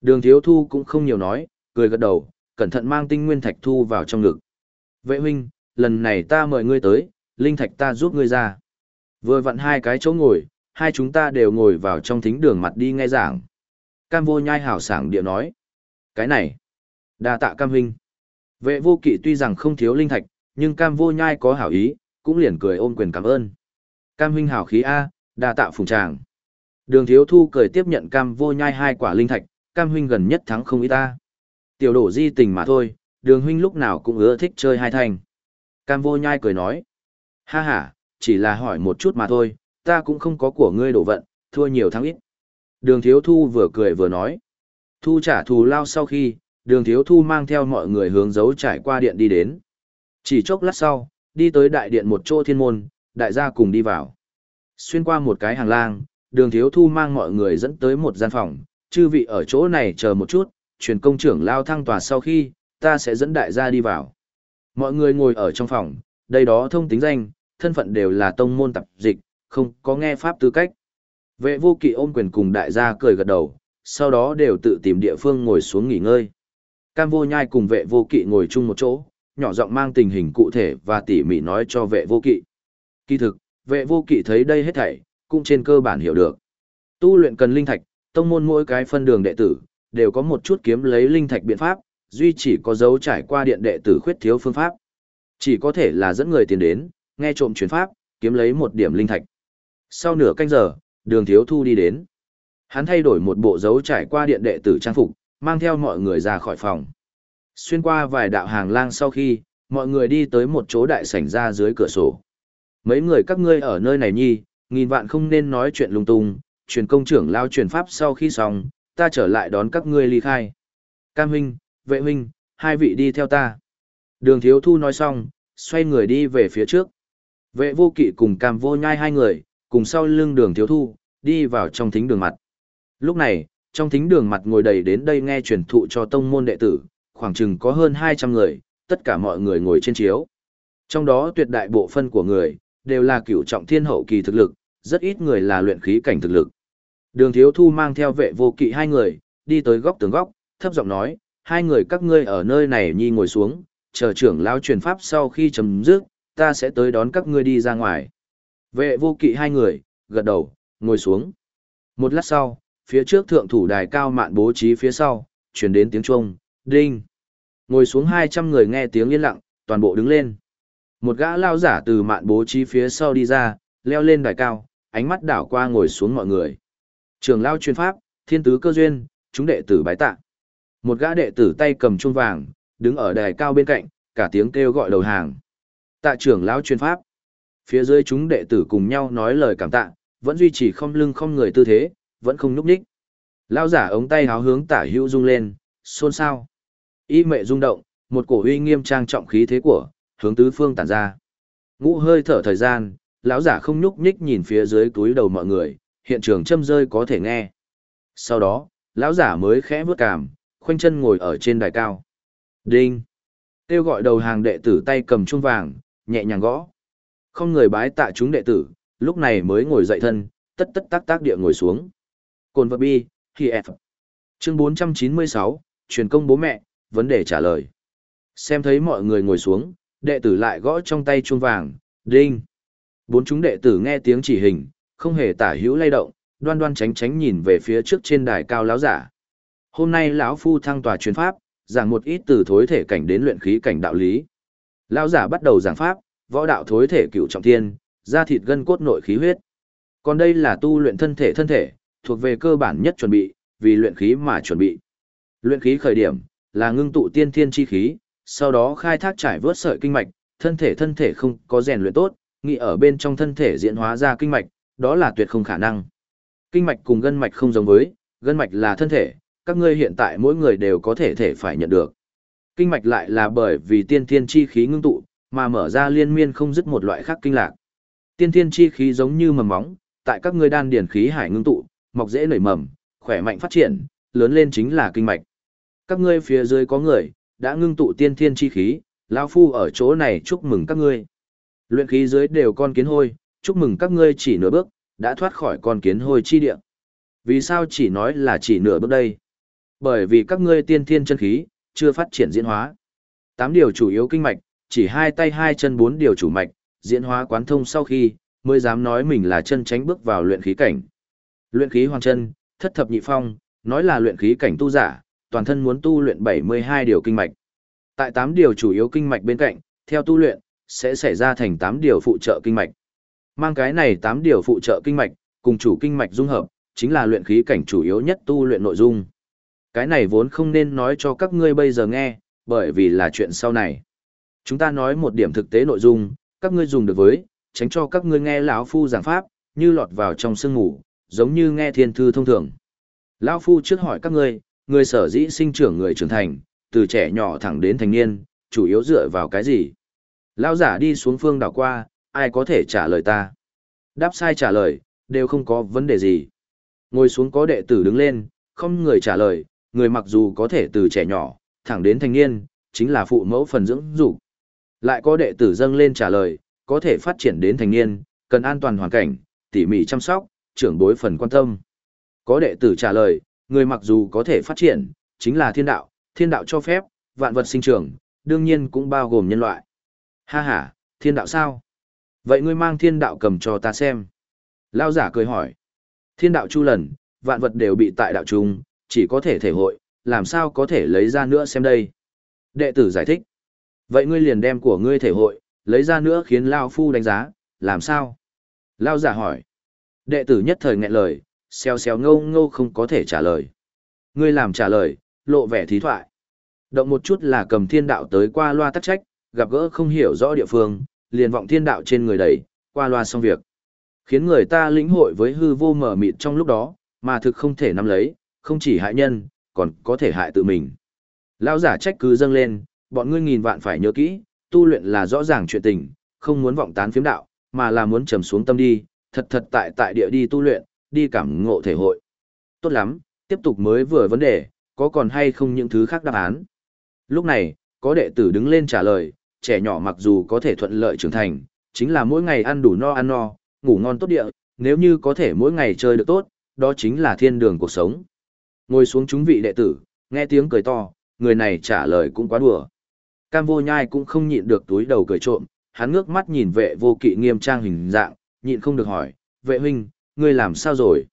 Đường thiếu thu cũng không nhiều nói, cười gật đầu, cẩn thận mang tinh nguyên thạch thu vào trong ngực. Vệ huynh, lần này ta mời ngươi tới, linh thạch ta giúp ngươi ra. Vừa vặn hai cái chỗ ngồi, hai chúng ta đều ngồi vào trong thính đường mặt đi nghe giảng. Cam vô nhai hảo sảng địa nói. Cái này, đa tạ cam huynh. Vệ vô kỵ tuy rằng không thiếu linh thạch, nhưng cam vô nhai có hảo ý, cũng liền cười ôm quyền cảm ơn. Cam huynh hảo khí A, đa tạ phùng tràng. Đường thiếu thu cười tiếp nhận cam vô nhai hai quả linh thạch, cam huynh gần nhất thắng không ý ta. Tiểu đổ di tình mà thôi, đường huynh lúc nào cũng ưa thích chơi hai thành. Cam vô nhai cười nói. Ha ha, chỉ là hỏi một chút mà thôi, ta cũng không có của ngươi đổ vận, thua nhiều thắng ít. Đường thiếu thu vừa cười vừa nói. Thu trả thù lao sau khi, đường thiếu thu mang theo mọi người hướng dấu trải qua điện đi đến. Chỉ chốc lát sau, đi tới đại điện một chỗ thiên môn, đại gia cùng đi vào. Xuyên qua một cái hàng lang, đường thiếu thu mang mọi người dẫn tới một gian phòng, chư vị ở chỗ này chờ một chút, truyền công trưởng lao thăng tòa sau khi, ta sẽ dẫn đại gia đi vào. Mọi người ngồi ở trong phòng, đây đó thông tính danh, thân phận đều là tông môn tập dịch, không có nghe pháp tư cách. Vệ vô kỵ ôm quyền cùng đại gia cười gật đầu, sau đó đều tự tìm địa phương ngồi xuống nghỉ ngơi. Cam vô nhai cùng vệ vô kỵ ngồi chung một chỗ, nhỏ giọng mang tình hình cụ thể và tỉ mỉ nói cho vệ vô kỵ. Kỳ thực, vệ vô kỵ thấy đây hết thảy, cũng trên cơ bản hiểu được. Tu luyện cần linh thạch, tông môn mỗi cái phân đường đệ tử, đều có một chút kiếm lấy linh thạch biện pháp, duy chỉ có dấu trải qua điện đệ tử khuyết thiếu phương pháp. Chỉ có thể là dẫn người tiền đến, nghe trộm chuyển pháp, kiếm lấy một điểm linh thạch. Sau nửa canh giờ, đường thiếu thu đi đến. Hắn thay đổi một bộ dấu trải qua điện đệ tử trang phục, mang theo mọi người ra khỏi phòng. Xuyên qua vài đạo hàng lang sau khi, mọi người đi tới một chỗ đại sảnh ra dưới cửa sổ. Mấy người các ngươi ở nơi này nhi, nghìn vạn không nên nói chuyện lung tung, truyền công trưởng lao truyền pháp sau khi xong, ta trở lại đón các ngươi ly khai. Cam huynh, vệ huynh, hai vị đi theo ta. Đường thiếu thu nói xong, xoay người đi về phía trước. Vệ vô kỵ cùng cam vô nhai hai người, cùng sau lưng đường thiếu thu, đi vào trong thính đường mặt. Lúc này, trong thính đường mặt ngồi đầy đến đây nghe truyền thụ cho tông môn đệ tử, khoảng chừng có hơn 200 người, tất cả mọi người ngồi trên chiếu. Trong đó tuyệt đại bộ phân của người, đều là cửu trọng thiên hậu kỳ thực lực, rất ít người là luyện khí cảnh thực lực. Đường thiếu thu mang theo vệ vô kỵ hai người, đi tới góc tường góc, thấp giọng nói, hai người các ngươi ở nơi này nhi ngồi xuống, chờ trưởng lao truyền pháp sau khi chấm dứt, ta sẽ tới đón các ngươi đi ra ngoài. Vệ vô kỵ hai người, gật đầu, ngồi xuống. Một lát sau, phía trước thượng thủ đài cao mạn bố trí phía sau, chuyển đến tiếng chuông, đinh. Ngồi xuống 200 người nghe tiếng yên lặng, toàn bộ đứng lên. Một gã lao giả từ mạn bố trí phía sau đi ra, leo lên đài cao, ánh mắt đảo qua ngồi xuống mọi người. Trường lao chuyên pháp, thiên tứ cơ duyên, chúng đệ tử bái tạ. Một gã đệ tử tay cầm chuông vàng, đứng ở đài cao bên cạnh, cả tiếng kêu gọi đầu hàng. Tạ trưởng lão chuyên pháp. Phía dưới chúng đệ tử cùng nhau nói lời cảm tạ, vẫn duy trì không lưng không người tư thế, vẫn không nhúc nhích. Lão giả ống tay háo hướng tả hữu rung lên, xôn xao. Y mệ rung động, một cổ uy nghiêm trang trọng khí thế của, hướng tứ phương tản ra. Ngũ hơi thở thời gian, lão giả không nhúc nhích nhìn phía dưới túi đầu mọi người, hiện trường châm rơi có thể nghe. Sau đó, lão giả mới khẽ vướt cảm, khoanh chân ngồi ở trên đài cao. Đinh! tiêu gọi đầu hàng đệ tử tay cầm chuông vàng, nhẹ nhàng gõ. Không người bái tạ chúng đệ tử, lúc này mới ngồi dậy thân, tất tất tác tác địa ngồi xuống. Cồn vật bi, thì F. Chương 496, truyền công bố mẹ, vấn đề trả lời. Xem thấy mọi người ngồi xuống, đệ tử lại gõ trong tay chuông vàng, đinh. Bốn chúng đệ tử nghe tiếng chỉ hình, không hề tả hữu lay động, đoan đoan tránh tránh nhìn về phía trước trên đài cao lão giả. Hôm nay lão phu thăng tòa truyền pháp, giảng một ít từ thối thể cảnh đến luyện khí cảnh đạo lý. Lão giả bắt đầu giảng pháp, võ đạo thối thể cựu trọng thiên, da thịt gân cốt nội khí huyết. Còn đây là tu luyện thân thể thân thể, thuộc về cơ bản nhất chuẩn bị, vì luyện khí mà chuẩn bị. Luyện khí khởi điểm là ngưng tụ tiên thiên chi khí, sau đó khai thác trải vớt sợi kinh mạch, thân thể thân thể không có rèn luyện tốt, nghĩ ở bên trong thân thể diễn hóa ra kinh mạch, đó là tuyệt không khả năng. Kinh mạch cùng gân mạch không giống với, gân mạch là thân thể, các ngươi hiện tại mỗi người đều có thể thể phải nhận được. Kinh mạch lại là bởi vì tiên thiên chi khí ngưng tụ, mà mở ra liên miên không dứt một loại khác kinh lạc. Tiên thiên chi khí giống như mầm móng, tại các ngươi đan điển khí hải ngưng tụ, mọc dễ nảy mầm, khỏe mạnh phát triển, lớn lên chính là kinh mạch. Các ngươi phía dưới có người, đã ngưng tụ tiên thiên chi khí, lão phu ở chỗ này chúc mừng các ngươi. Luyện khí dưới đều con kiến hôi, chúc mừng các ngươi chỉ nửa bước, đã thoát khỏi con kiến hôi chi địa. Vì sao chỉ nói là chỉ nửa bước đây? Bởi vì các ngươi tiên thiên chân khí, chưa phát triển diễn hóa. Tám điều chủ yếu kinh mạch, chỉ hai tay hai chân bốn điều chủ mạch, diễn hóa quán thông sau khi, mới dám nói mình là chân tránh bước vào luyện khí cảnh. Luyện khí hoàng chân, thất thập nhị phong, nói là luyện khí cảnh tu giả, toàn thân muốn tu luyện 72 điều kinh mạch. Tại 8 điều chủ yếu kinh mạch bên cạnh, theo tu luyện, sẽ xảy ra thành 8 điều phụ trợ kinh mạch. Mang cái này 8 điều phụ trợ kinh mạch, cùng chủ kinh mạch dung hợp, chính là luyện khí cảnh chủ yếu nhất tu luyện nội dung. Cái này vốn không nên nói cho các ngươi bây giờ nghe, bởi vì là chuyện sau này. Chúng ta nói một điểm thực tế nội dung, các ngươi dùng được với, tránh cho các ngươi nghe lão phu giảng pháp, như lọt vào trong sương ngủ, giống như nghe thiên thư thông thường. Lão phu trước hỏi các ngươi, người sở dĩ sinh trưởng người trưởng thành, từ trẻ nhỏ thẳng đến thành niên, chủ yếu dựa vào cái gì? Lão giả đi xuống phương đảo qua, ai có thể trả lời ta? Đáp sai trả lời, đều không có vấn đề gì. Ngồi xuống có đệ tử đứng lên, không người trả lời, người mặc dù có thể từ trẻ nhỏ, thẳng đến thành niên, chính là phụ mẫu phần dưỡng dục. Lại có đệ tử dâng lên trả lời, có thể phát triển đến thành niên, cần an toàn hoàn cảnh, tỉ mỉ chăm sóc, trưởng bối phần quan tâm. Có đệ tử trả lời, người mặc dù có thể phát triển, chính là thiên đạo, thiên đạo cho phép, vạn vật sinh trưởng, đương nhiên cũng bao gồm nhân loại. Ha ha, thiên đạo sao? Vậy ngươi mang thiên đạo cầm cho ta xem. Lao giả cười hỏi. Thiên đạo chu lần, vạn vật đều bị tại đạo trung, chỉ có thể thể hội, làm sao có thể lấy ra nữa xem đây. Đệ tử giải thích. Vậy ngươi liền đem của ngươi thể hội, lấy ra nữa khiến Lao Phu đánh giá, làm sao? Lao giả hỏi. Đệ tử nhất thời nghẹn lời, xeo xeo ngâu ngâu không có thể trả lời. Ngươi làm trả lời, lộ vẻ thí thoại. Động một chút là cầm thiên đạo tới qua loa tắc trách, gặp gỡ không hiểu rõ địa phương, liền vọng thiên đạo trên người đẩy, qua loa xong việc. Khiến người ta lĩnh hội với hư vô mở mịt trong lúc đó, mà thực không thể nắm lấy, không chỉ hại nhân, còn có thể hại tự mình. Lão giả trách cứ dâng lên, bọn ngươi nghìn vạn phải nhớ kỹ, tu luyện là rõ ràng chuyện tình, không muốn vọng tán phiếm đạo, mà là muốn trầm xuống tâm đi, thật thật tại tại địa đi tu luyện, đi cảm ngộ thể hội. Tốt lắm, tiếp tục mới vừa vấn đề, có còn hay không những thứ khác đáp án. Lúc này, có đệ tử đứng lên trả lời, trẻ nhỏ mặc dù có thể thuận lợi trưởng thành, chính là mỗi ngày ăn đủ no ăn no, ngủ ngon tốt địa, nếu như có thể mỗi ngày chơi được tốt, đó chính là thiên đường cuộc sống. Ngồi xuống chúng vị đệ tử, nghe tiếng cười to, người này trả lời cũng quá đùa. Cam vô nhai cũng không nhịn được túi đầu cười trộm, hắn ngước mắt nhìn vệ vô kỵ nghiêm trang hình dạng, nhịn không được hỏi, vệ huynh, ngươi làm sao rồi?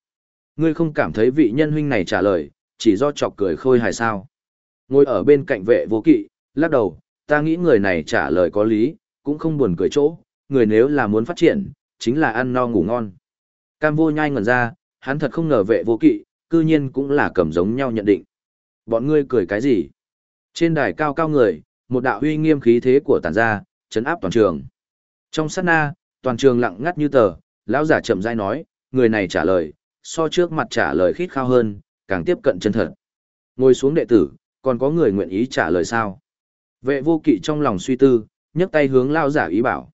Ngươi không cảm thấy vị nhân huynh này trả lời, chỉ do chọc cười khôi hài sao? Ngồi ở bên cạnh vệ vô kỵ, lắc đầu, ta nghĩ người này trả lời có lý, cũng không buồn cười chỗ, người nếu là muốn phát triển, chính là ăn no ngủ ngon. Cam vô nhai ngẩn ra, hắn thật không ngờ vệ vô kỵ, cư nhiên cũng là cầm giống nhau nhận định. Bọn ngươi cười cái gì? Trên đài cao cao người, một đạo huy nghiêm khí thế của tàn gia chấn áp toàn trường. Trong sát na, toàn trường lặng ngắt như tờ, lão giả chậm rãi nói, người này trả lời, so trước mặt trả lời khít khao hơn, càng tiếp cận chân thật. Ngồi xuống đệ tử, còn có người nguyện ý trả lời sao? Vệ vô kỵ trong lòng suy tư, nhấc tay hướng lao giả ý bảo.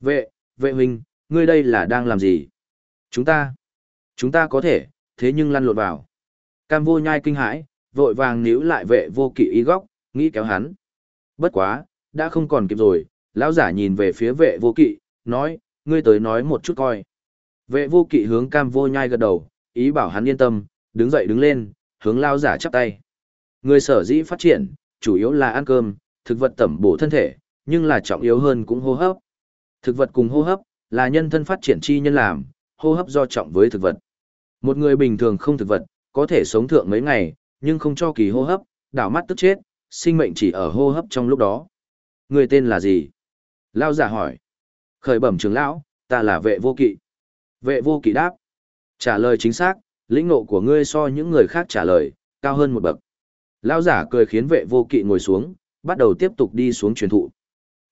Vệ, vệ huynh, ngươi đây là đang làm gì? Chúng ta, chúng ta có thể, thế nhưng lăn lộn vào. Cam vô nhai kinh hãi, vội vàng níu lại vệ vô kỵ ý góc, nghĩ kéo hắn. Bất quá, đã không còn kịp rồi, lão giả nhìn về phía vệ vô kỵ, nói, ngươi tới nói một chút coi. Vệ vô kỵ hướng cam vô nhai gật đầu, ý bảo hắn yên tâm, đứng dậy đứng lên, hướng lao giả chắp tay. Người sở dĩ phát triển, chủ yếu là ăn cơm, thực vật tẩm bổ thân thể, nhưng là trọng yếu hơn cũng hô hấp. Thực vật cùng hô hấp, là nhân thân phát triển chi nhân làm, hô hấp do trọng với thực vật. Một người bình thường không thực vật, có thể sống thượng mấy ngày, nhưng không cho kỳ hô hấp, đảo mắt tức chết, sinh mệnh chỉ ở hô hấp trong lúc đó. Người tên là gì? Lao giả hỏi. Khởi bẩm trưởng lão, ta là vệ vô kỵ. Vệ vô kỵ đáp. Trả lời chính xác, lĩnh ngộ của ngươi so những người khác trả lời, cao hơn một bậc. Lão giả cười khiến vệ vô kỵ ngồi xuống, bắt đầu tiếp tục đi xuống truyền thụ.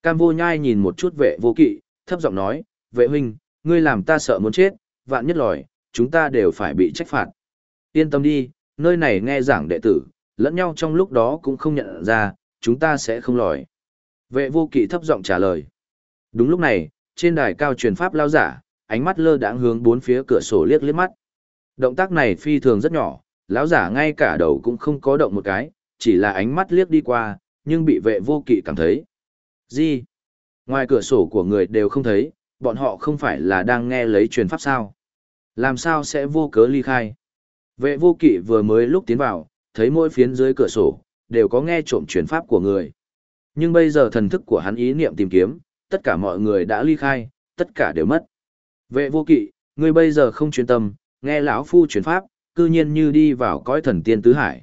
Cam vô nhai nhìn một chút vệ vô kỵ, thấp giọng nói, vệ huynh, ngươi làm ta sợ muốn chết, vạn nhất lòi, chúng ta đều phải bị trách phạt. Yên tâm đi, nơi này nghe giảng đệ tử, lẫn nhau trong lúc đó cũng không nhận ra, chúng ta sẽ không lòi. Vệ vô kỵ thấp giọng trả lời. Đúng lúc này, trên đài cao truyền pháp lao giả, ánh mắt lơ đãng hướng bốn phía cửa sổ liếc liếc mắt. Động tác này phi thường rất nhỏ, lão giả ngay cả đầu cũng không có động một cái, chỉ là ánh mắt liếc đi qua, nhưng bị vệ vô kỵ cảm thấy. Gì? Ngoài cửa sổ của người đều không thấy, bọn họ không phải là đang nghe lấy truyền pháp sao? Làm sao sẽ vô cớ ly khai? Vệ vô kỵ vừa mới lúc tiến vào, thấy mỗi phiến dưới cửa sổ, đều có nghe trộm truyền pháp của người. Nhưng bây giờ thần thức của hắn ý niệm tìm kiếm, tất cả mọi người đã ly khai, tất cả đều mất. Vệ vô kỵ, ngươi bây giờ không chuyên tâm, nghe lão phu truyền pháp, cư nhiên như đi vào cõi thần tiên tứ hải.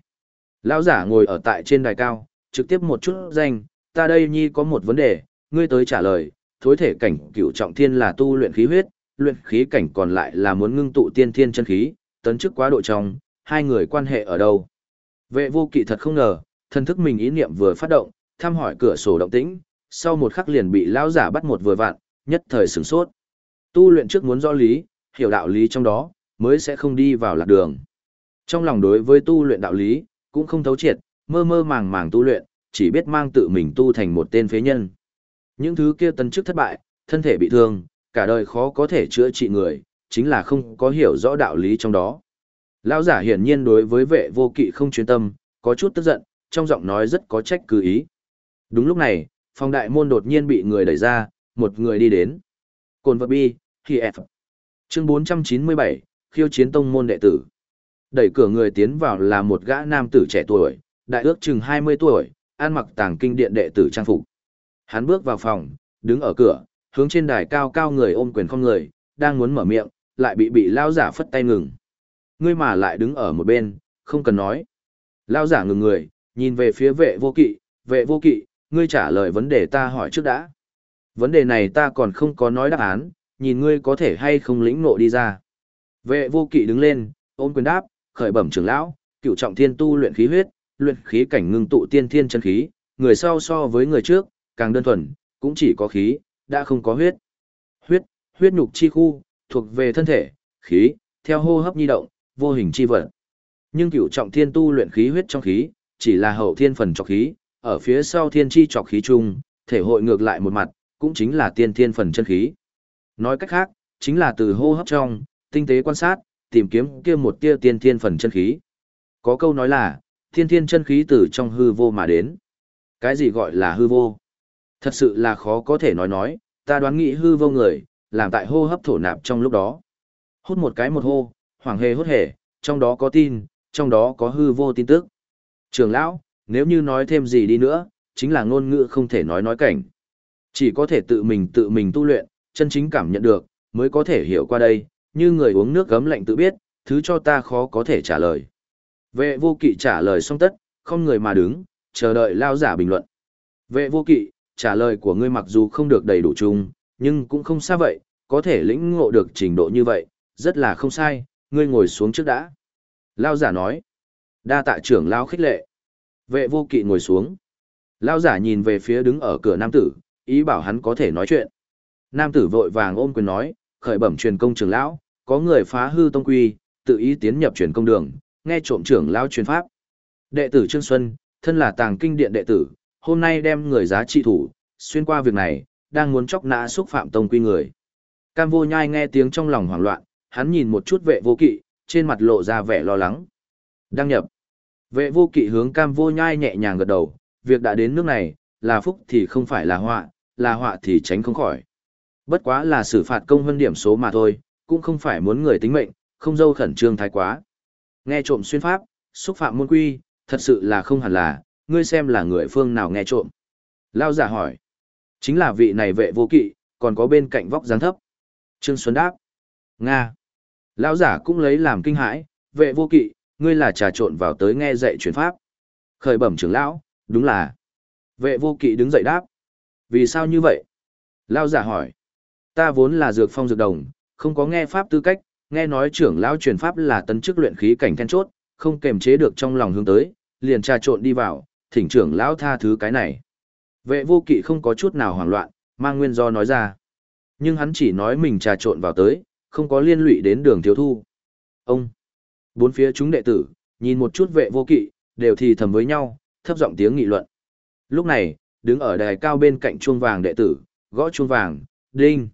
Lão giả ngồi ở tại trên đài cao, trực tiếp một chút danh, ta đây nhi có một vấn đề, ngươi tới trả lời, thối thể cảnh cửu trọng thiên là tu luyện khí huyết, luyện khí cảnh còn lại là muốn ngưng tụ tiên thiên chân khí, tấn chức quá độ trong, hai người quan hệ ở đâu? Vệ vô kỵ thật không ngờ, thân thức mình ý niệm vừa phát động, thăm hỏi cửa sổ động tĩnh, sau một khắc liền bị lão giả bắt một vừa vặn, nhất thời sửng sốt. Tu luyện trước muốn rõ lý, hiểu đạo lý trong đó, mới sẽ không đi vào lạc đường. Trong lòng đối với tu luyện đạo lý, cũng không thấu triệt, mơ mơ màng màng tu luyện, chỉ biết mang tự mình tu thành một tên phế nhân. Những thứ kia tân chức thất bại, thân thể bị thương, cả đời khó có thể chữa trị người, chính là không có hiểu rõ đạo lý trong đó. Lão giả hiển nhiên đối với vệ vô kỵ không chuyên tâm, có chút tức giận, trong giọng nói rất có trách cứ ý. Đúng lúc này, phòng đại môn đột nhiên bị người đẩy ra, một người đi đến. Cồn vật bi, khi F. Chương 497, khiêu chiến tông môn đệ tử. Đẩy cửa người tiến vào là một gã nam tử trẻ tuổi, đại ước chừng 20 tuổi, ăn mặc tàng kinh điện đệ tử trang phục. Hắn bước vào phòng, đứng ở cửa, hướng trên đài cao cao người ôm quyền không người, đang muốn mở miệng, lại bị bị lao giả phất tay ngừng. Ngươi mà lại đứng ở một bên, không cần nói. Lao giả ngừng người, nhìn về phía vệ vô kỵ, vệ vô kỵ, ngươi trả lời vấn đề ta hỏi trước đã. Vấn đề này ta còn không có nói đáp án, nhìn ngươi có thể hay không lĩnh ngộ đi ra. Vệ vô kỵ đứng lên, ôm quyền đáp, khởi bẩm trưởng lão, cựu trọng thiên tu luyện khí huyết, luyện khí cảnh ngưng tụ tiên thiên chân khí, người sau so với người trước, càng đơn thuần, cũng chỉ có khí, đã không có huyết. Huyết, huyết nhục chi khu, thuộc về thân thể, khí, theo hô hấp nhi động, vô hình chi vật. Nhưng cựu trọng thiên tu luyện khí huyết trong khí, chỉ là hậu thiên phần trọc khí, ở phía sau thiên chi trọc khí chung, thể hội ngược lại một mặt, cũng chính là tiên thiên phần chân khí. Nói cách khác, chính là từ hô hấp trong, tinh tế quan sát, tìm kiếm kia một tia tiên thiên phần chân khí. Có câu nói là, thiên thiên chân khí từ trong hư vô mà đến. Cái gì gọi là hư vô? Thật sự là khó có thể nói nói, ta đoán nghĩ hư vô người, làm tại hô hấp thổ nạp trong lúc đó. Hút một cái một hô, hoàng hề hốt hề, trong đó có tin, trong đó có hư vô tin tức. Trường lão, nếu như nói thêm gì đi nữa, chính là ngôn ngữ không thể nói nói cảnh. Chỉ có thể tự mình tự mình tu luyện, chân chính cảm nhận được, mới có thể hiểu qua đây, như người uống nước gấm lạnh tự biết, thứ cho ta khó có thể trả lời. Vệ vô kỵ trả lời xong tất, không người mà đứng, chờ đợi lao giả bình luận. Vệ vô kỵ, trả lời của ngươi mặc dù không được đầy đủ chung, nhưng cũng không xa vậy, có thể lĩnh ngộ được trình độ như vậy, rất là không sai, ngươi ngồi xuống trước đã. Lao giả nói, đa tạ trưởng lao khích lệ. Vệ vô kỵ ngồi xuống. Lao giả nhìn về phía đứng ở cửa nam tử, ý bảo hắn có thể nói chuyện. Nam tử vội vàng ôm quyền nói, khởi bẩm truyền công trưởng lão, có người phá hư tông quy, tự ý tiến nhập truyền công đường, nghe trộm trưởng lão truyền pháp. Đệ tử Trương Xuân, thân là tàng kinh điện đệ tử, hôm nay đem người giá trị thủ, xuyên qua việc này, đang muốn chọc nã xúc phạm tông quy người. Cam vô nhai nghe tiếng trong lòng hoảng loạn, hắn nhìn một chút vệ vô kỵ, trên mặt lộ ra vẻ lo lắng. Đăng nhập. Vệ vô kỵ hướng cam vô nhai nhẹ nhàng gật đầu, việc đã đến nước này, là phúc thì không phải là họa, là họa thì tránh không khỏi. Bất quá là xử phạt công hơn điểm số mà thôi, cũng không phải muốn người tính mệnh, không dâu khẩn trương thái quá. Nghe trộm xuyên pháp, xúc phạm môn quy, thật sự là không hẳn là, ngươi xem là người phương nào nghe trộm. Lao giả hỏi. Chính là vị này vệ vô kỵ, còn có bên cạnh vóc dáng thấp. Trương Xuân đáp. Nga. Lão giả cũng lấy làm kinh hãi, vệ vô kỵ, ngươi là trà trộn vào tới nghe dạy truyền pháp. Khởi bẩm trưởng lão, đúng là. Vệ vô kỵ đứng dậy đáp. Vì sao như vậy? Lão giả hỏi. Ta vốn là dược phong dược đồng, không có nghe pháp tư cách, nghe nói trưởng lão truyền pháp là tấn chức luyện khí cảnh then chốt, không kềm chế được trong lòng hướng tới, liền trà trộn đi vào, thỉnh trưởng lão tha thứ cái này. Vệ vô kỵ không có chút nào hoảng loạn, mang nguyên do nói ra. Nhưng hắn chỉ nói mình trà trộn vào tới, không có liên lụy đến đường thiếu thu. Ông, bốn phía chúng đệ tử, nhìn một chút vệ vô kỵ, đều thì thầm với nhau, thấp giọng tiếng nghị luận. Lúc này, đứng ở đài cao bên cạnh chuông vàng đệ tử, gõ chuông vàng, đinh.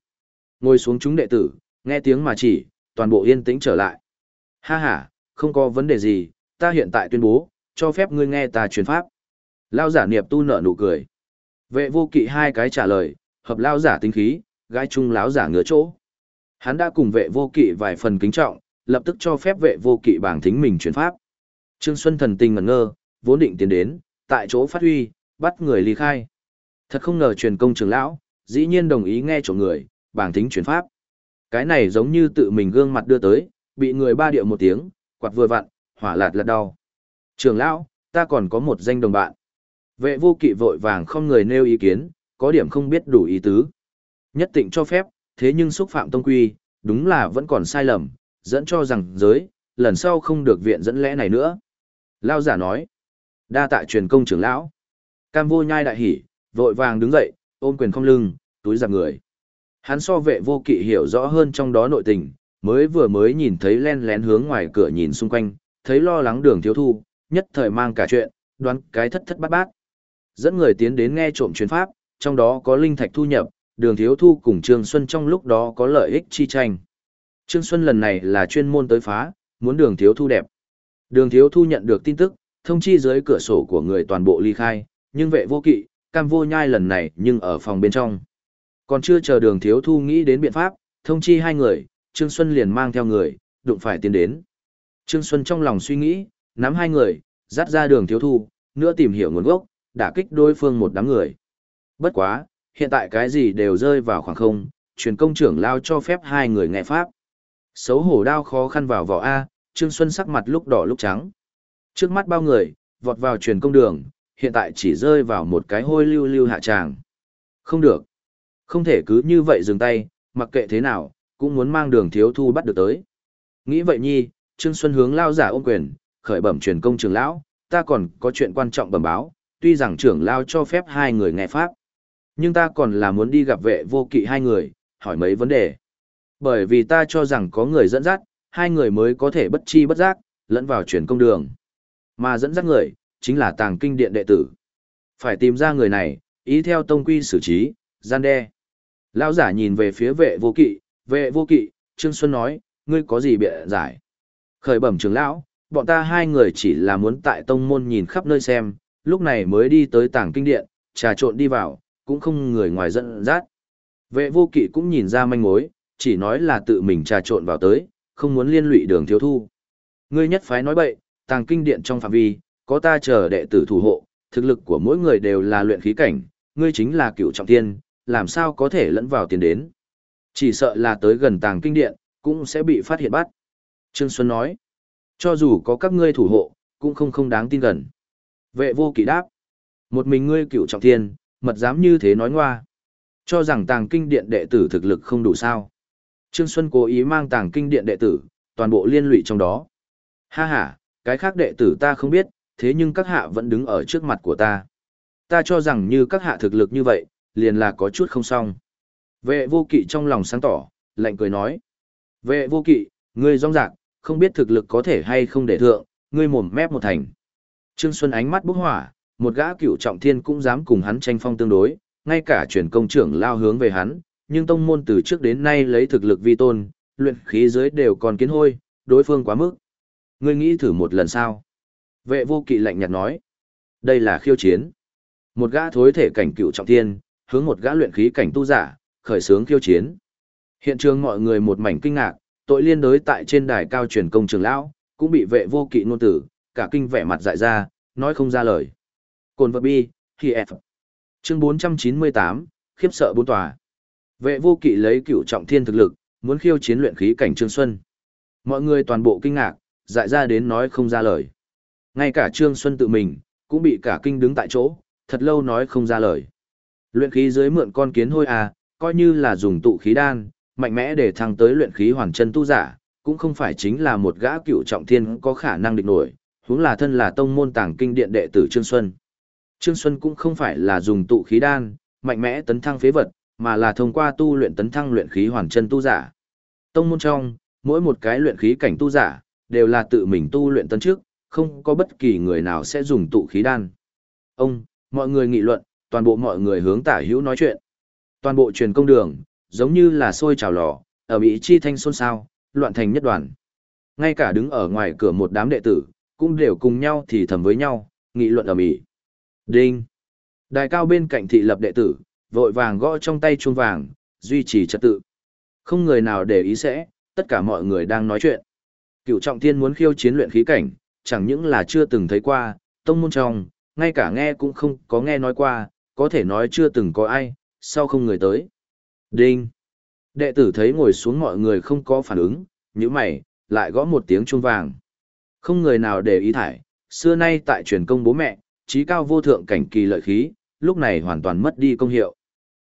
Ngồi xuống chúng đệ tử, nghe tiếng mà chỉ, toàn bộ yên tĩnh trở lại. Ha ha, không có vấn đề gì, ta hiện tại tuyên bố, cho phép ngươi nghe ta truyền pháp. Lao giả niệm tu nở nụ cười. Vệ vô kỵ hai cái trả lời, hợp lao giả tính khí, gái chung láo giả ngứa chỗ. Hắn đã cùng vệ vô kỵ vài phần kính trọng, lập tức cho phép vệ vô kỵ bảng thính mình truyền pháp. Trương Xuân thần tình ngẩn ngơ, vốn định tiến đến, tại chỗ phát huy, bắt người ly khai. Thật không ngờ truyền công trưởng lão, dĩ nhiên đồng ý nghe chỗ người, bảng thính truyền pháp. Cái này giống như tự mình gương mặt đưa tới, bị người ba điệu một tiếng, quạt vừa vặn, hỏa lạt lật đau. Trưởng lão, ta còn có một danh đồng bạn. Vệ vô kỵ vội vàng không người nêu ý kiến, có điểm không biết đủ ý tứ. Nhất định cho phép, thế nhưng xúc phạm tông quy, đúng là vẫn còn sai lầm, dẫn cho rằng giới, lần sau không được viện dẫn lẽ này nữa. Lao giả nói, đa tạ truyền công trưởng lão. Cam vô nhai đại hỉ, vội vàng đứng dậy, ôm quyền không lưng, túi giặc người. Hắn so vệ vô kỵ hiểu rõ hơn trong đó nội tình, mới vừa mới nhìn thấy len lén hướng ngoài cửa nhìn xung quanh, thấy lo lắng đường thiếu thu, nhất thời mang cả chuyện, đoán cái thất thất bát bát. Dẫn người tiến đến nghe trộm chuyến pháp, trong đó có linh thạch thu nhập, đường thiếu thu cùng Trương Xuân trong lúc đó có lợi ích chi tranh. Trương Xuân lần này là chuyên môn tới phá, muốn đường thiếu thu đẹp. Đường thiếu thu nhận được tin tức, thông chi dưới cửa sổ của người toàn bộ ly khai, nhưng vệ vô kỵ, cam vô nhai lần này nhưng ở phòng bên trong. Còn chưa chờ đường thiếu thu nghĩ đến biện pháp, thông chi hai người, Trương Xuân liền mang theo người, đụng phải tiến đến. Trương Xuân trong lòng suy nghĩ, nắm hai người, dắt ra đường thiếu thu, nữa tìm hiểu nguồn gốc, đả kích đối phương một đám người. Bất quá, hiện tại cái gì đều rơi vào khoảng không, truyền công trưởng lao cho phép hai người nghe pháp. Xấu hổ đao khó khăn vào vỏ A, Trương Xuân sắc mặt lúc đỏ lúc trắng. Trước mắt bao người, vọt vào truyền công đường, hiện tại chỉ rơi vào một cái hôi lưu lưu hạ tràng. Không được. Không thể cứ như vậy dừng tay, mặc kệ thế nào, cũng muốn mang đường thiếu thu bắt được tới. Nghĩ vậy nhi, Trương Xuân hướng lao giả ôm quyền, khởi bẩm truyền công trưởng lão, ta còn có chuyện quan trọng bẩm báo, tuy rằng trưởng lao cho phép hai người nghe pháp. Nhưng ta còn là muốn đi gặp vệ vô kỵ hai người, hỏi mấy vấn đề. Bởi vì ta cho rằng có người dẫn dắt, hai người mới có thể bất chi bất giác, lẫn vào truyền công đường. Mà dẫn dắt người, chính là tàng kinh điện đệ tử. Phải tìm ra người này, ý theo tông quy xử trí, gian đe. Lão giả nhìn về phía vệ vô kỵ, vệ vô kỵ, Trương Xuân nói, ngươi có gì bịa giải. Khởi bẩm trưởng lão, bọn ta hai người chỉ là muốn tại tông môn nhìn khắp nơi xem, lúc này mới đi tới tàng kinh điện, trà trộn đi vào, cũng không người ngoài dẫn dắt. Vệ vô kỵ cũng nhìn ra manh mối, chỉ nói là tự mình trà trộn vào tới, không muốn liên lụy đường thiếu thu. Ngươi nhất phái nói bậy, tàng kinh điện trong phạm vi, có ta chờ đệ tử thủ hộ, thực lực của mỗi người đều là luyện khí cảnh, ngươi chính là cựu trọng thiên, làm sao có thể lẫn vào tiền đến. Chỉ sợ là tới gần tàng kinh điện, cũng sẽ bị phát hiện bắt. Trương Xuân nói, cho dù có các ngươi thủ hộ, cũng không không đáng tin gần. Vệ vô kỵ đáp, một mình ngươi cựu trọng thiên, mật dám như thế nói ngoa. Cho rằng tàng kinh điện đệ tử thực lực không đủ sao. Trương Xuân cố ý mang tàng kinh điện đệ tử, toàn bộ liên lụy trong đó. Ha ha, cái khác đệ tử ta không biết, thế nhưng các hạ vẫn đứng ở trước mặt của ta. Ta cho rằng như các hạ thực lực như vậy, liền là có chút không xong. Vệ vô kỵ trong lòng sáng tỏ, lạnh cười nói. Vệ vô kỵ, ngươi rong rạc, không biết thực lực có thể hay không để thượng, ngươi mồm mép một thành. Trương Xuân ánh mắt bốc hỏa, một gã cựu trọng thiên cũng dám cùng hắn tranh phong tương đối, ngay cả chuyển công trưởng lao hướng về hắn, nhưng tông môn từ trước đến nay lấy thực lực vi tôn, luyện khí giới đều còn kiến hôi, đối phương quá mức. Ngươi nghĩ thử một lần sao? Vệ vô kỵ lạnh nhạt nói. Đây là khiêu chiến. Một gã thối thể cảnh cựu trọng thiên, hướng một gã luyện khí cảnh tu giả, khởi sướng khiêu chiến. Hiện trường mọi người một mảnh kinh ngạc, tội liên đối tại trên đài cao truyền công trường lão, cũng bị vệ vô kỵ ngôn tử, cả kinh vẻ mặt dại ra, nói không ra lời. Cồn vật bi, khi F. Chương 498, khiếp sợ bốn tòa. Vệ vô kỵ lấy cựu trọng thiên thực lực, muốn khiêu chiến luyện khí cảnh Trương Xuân. Mọi người toàn bộ kinh ngạc, dại ra đến nói không ra lời. Ngay cả Trương Xuân tự mình, cũng bị cả kinh đứng tại chỗ, thật lâu nói không ra lời. Luyện khí dưới mượn con kiến hôi à, coi như là dùng tụ khí đan, mạnh mẽ để thăng tới luyện khí hoàn chân tu giả, cũng không phải chính là một gã cựu trọng thiên có khả năng địch nổi, huống là thân là tông môn tàng kinh điện đệ tử Trương Xuân. Trương Xuân cũng không phải là dùng tụ khí đan, mạnh mẽ tấn thăng phế vật, mà là thông qua tu luyện tấn thăng luyện khí hoàn chân tu giả. Tông môn trong, mỗi một cái luyện khí cảnh tu giả, đều là tự mình tu luyện tấn trước, không có bất kỳ người nào sẽ dùng tụ khí đan. Ông, mọi người nghị luận, toàn bộ mọi người hướng tả hữu nói chuyện. Toàn bộ truyền công đường, giống như là sôi trào lò, ở bị chi thanh xôn xao, loạn thành nhất đoàn. Ngay cả đứng ở ngoài cửa một đám đệ tử, cũng đều cùng nhau thì thầm với nhau, nghị luận ở mỹ. Đinh! Đài cao bên cạnh thị lập đệ tử, vội vàng gõ trong tay chuông vàng, duy trì trật tự. Không người nào để ý sẽ, tất cả mọi người đang nói chuyện. Cựu trọng thiên muốn khiêu chiến luyện khí cảnh, chẳng những là chưa từng thấy qua, tông môn trong, ngay cả nghe cũng không có nghe nói qua, có thể nói chưa từng có ai, sao không người tới. Đinh! Đệ tử thấy ngồi xuống mọi người không có phản ứng, như mày, lại gõ một tiếng chuông vàng. Không người nào để ý thải, xưa nay tại truyền công bố mẹ, trí cao vô thượng cảnh kỳ lợi khí, lúc này hoàn toàn mất đi công hiệu.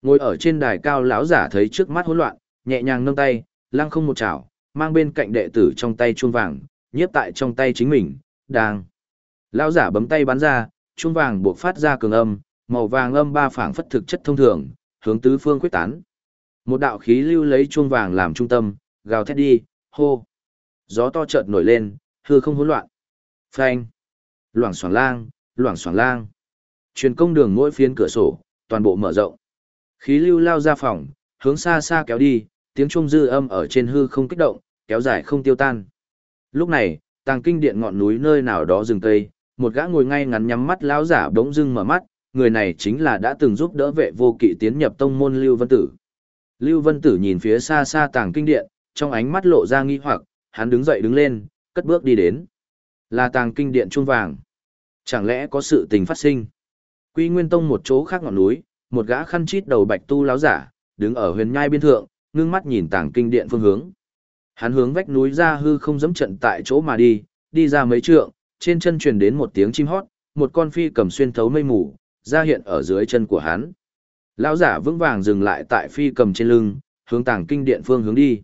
Ngồi ở trên đài cao lão giả thấy trước mắt hỗn loạn, nhẹ nhàng nâng tay, lăng không một chảo, mang bên cạnh đệ tử trong tay chuông vàng, nhiếp tại trong tay chính mình, đang. Lão giả bấm tay bắn ra, chuông vàng buộc phát ra cường âm, màu vàng âm ba phảng phất thực chất thông thường, hướng tứ phương quyết tán. Một đạo khí lưu lấy chuông vàng làm trung tâm, gào thét đi, hô. Gió to chợt nổi lên, hư không hỗn loạn. Phanh. Loảng xoảng lang, loảng xoảng lang. Truyền công đường mỗi phiến cửa sổ, toàn bộ mở rộng. Khí lưu lao ra phòng, hướng xa xa kéo đi, tiếng chuông dư âm ở trên hư không kích động, kéo dài không tiêu tan. Lúc này, tàng kinh điện ngọn núi nơi nào đó rừng cây, một gã ngồi ngay ngắn nhắm mắt lão giả bỗng dưng mở mắt, người này chính là đã từng giúp đỡ vệ vô kỵ tiến nhập tông môn Lưu Vân Tử. Lưu Vân Tử nhìn phía xa xa tàng kinh điện, trong ánh mắt lộ ra nghi hoặc, hắn đứng dậy đứng lên, cất bước đi đến. Là tàng kinh điện chuông vàng. Chẳng lẽ có sự tình phát sinh? Quy Nguyên Tông một chỗ khác ngọn núi, một gã khăn chít đầu bạch tu láo giả, đứng ở huyền nhai biên thượng, ngưng mắt nhìn tàng kinh điện phương hướng. Hắn hướng vách núi ra hư không dẫm trận tại chỗ mà đi, đi ra mấy trượng, trên chân truyền đến một tiếng chim hót, một con phi cầm xuyên thấu mây mù, ra hiện ở dưới chân của hắn. Lão giả vững vàng dừng lại tại phi cầm trên lưng, hướng tàng kinh điện phương hướng đi.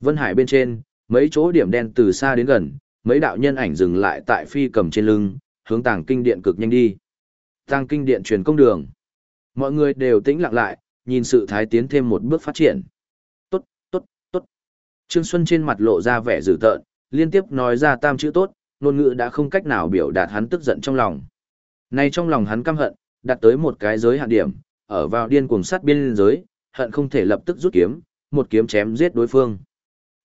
Vân Hải bên trên, mấy chỗ điểm đen từ xa đến gần, mấy đạo nhân ảnh dừng lại tại phi cầm trên lưng, hướng tàng kinh điện cực nhanh đi. Tàng kinh điện truyền công đường. Mọi người đều tĩnh lặng lại, nhìn sự thái tiến thêm một bước phát triển. Tốt, tốt, tốt. Trương Xuân trên mặt lộ ra vẻ dữ tợn, liên tiếp nói ra tam chữ tốt, ngôn ngữ đã không cách nào biểu đạt hắn tức giận trong lòng. Nay trong lòng hắn căm hận, đạt tới một cái giới hạn điểm, ở vào điên cuồng sát biên giới, hận không thể lập tức rút kiếm, một kiếm chém giết đối phương.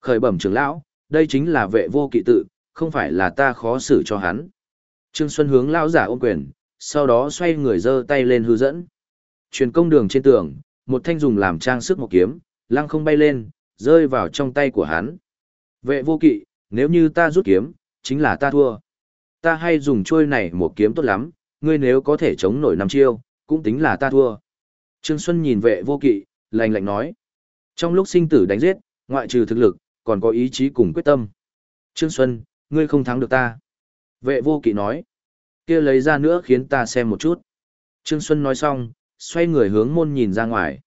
Khởi bẩm trưởng lão, đây chính là vệ vô kỵ tự, không phải là ta khó xử cho hắn. Trương Xuân hướng lão giả ôm quyền, sau đó xoay người giơ tay lên hư dẫn. Truyền công đường trên tường, một thanh dùng làm trang sức một kiếm, lăng không bay lên, rơi vào trong tay của hắn. Vệ vô kỵ, nếu như ta rút kiếm, chính là ta thua. Ta hay dùng trôi này một kiếm tốt lắm, ngươi nếu có thể chống nổi năm chiêu, cũng tính là ta thua. Trương Xuân nhìn vệ vô kỵ, lạnh lạnh nói. Trong lúc sinh tử đánh giết, ngoại trừ thực lực, còn có ý chí cùng quyết tâm. Trương Xuân, ngươi không thắng được ta. Vệ vô kỵ nói. kia lấy ra nữa khiến ta xem một chút. Trương Xuân nói xong, xoay người hướng môn nhìn ra ngoài.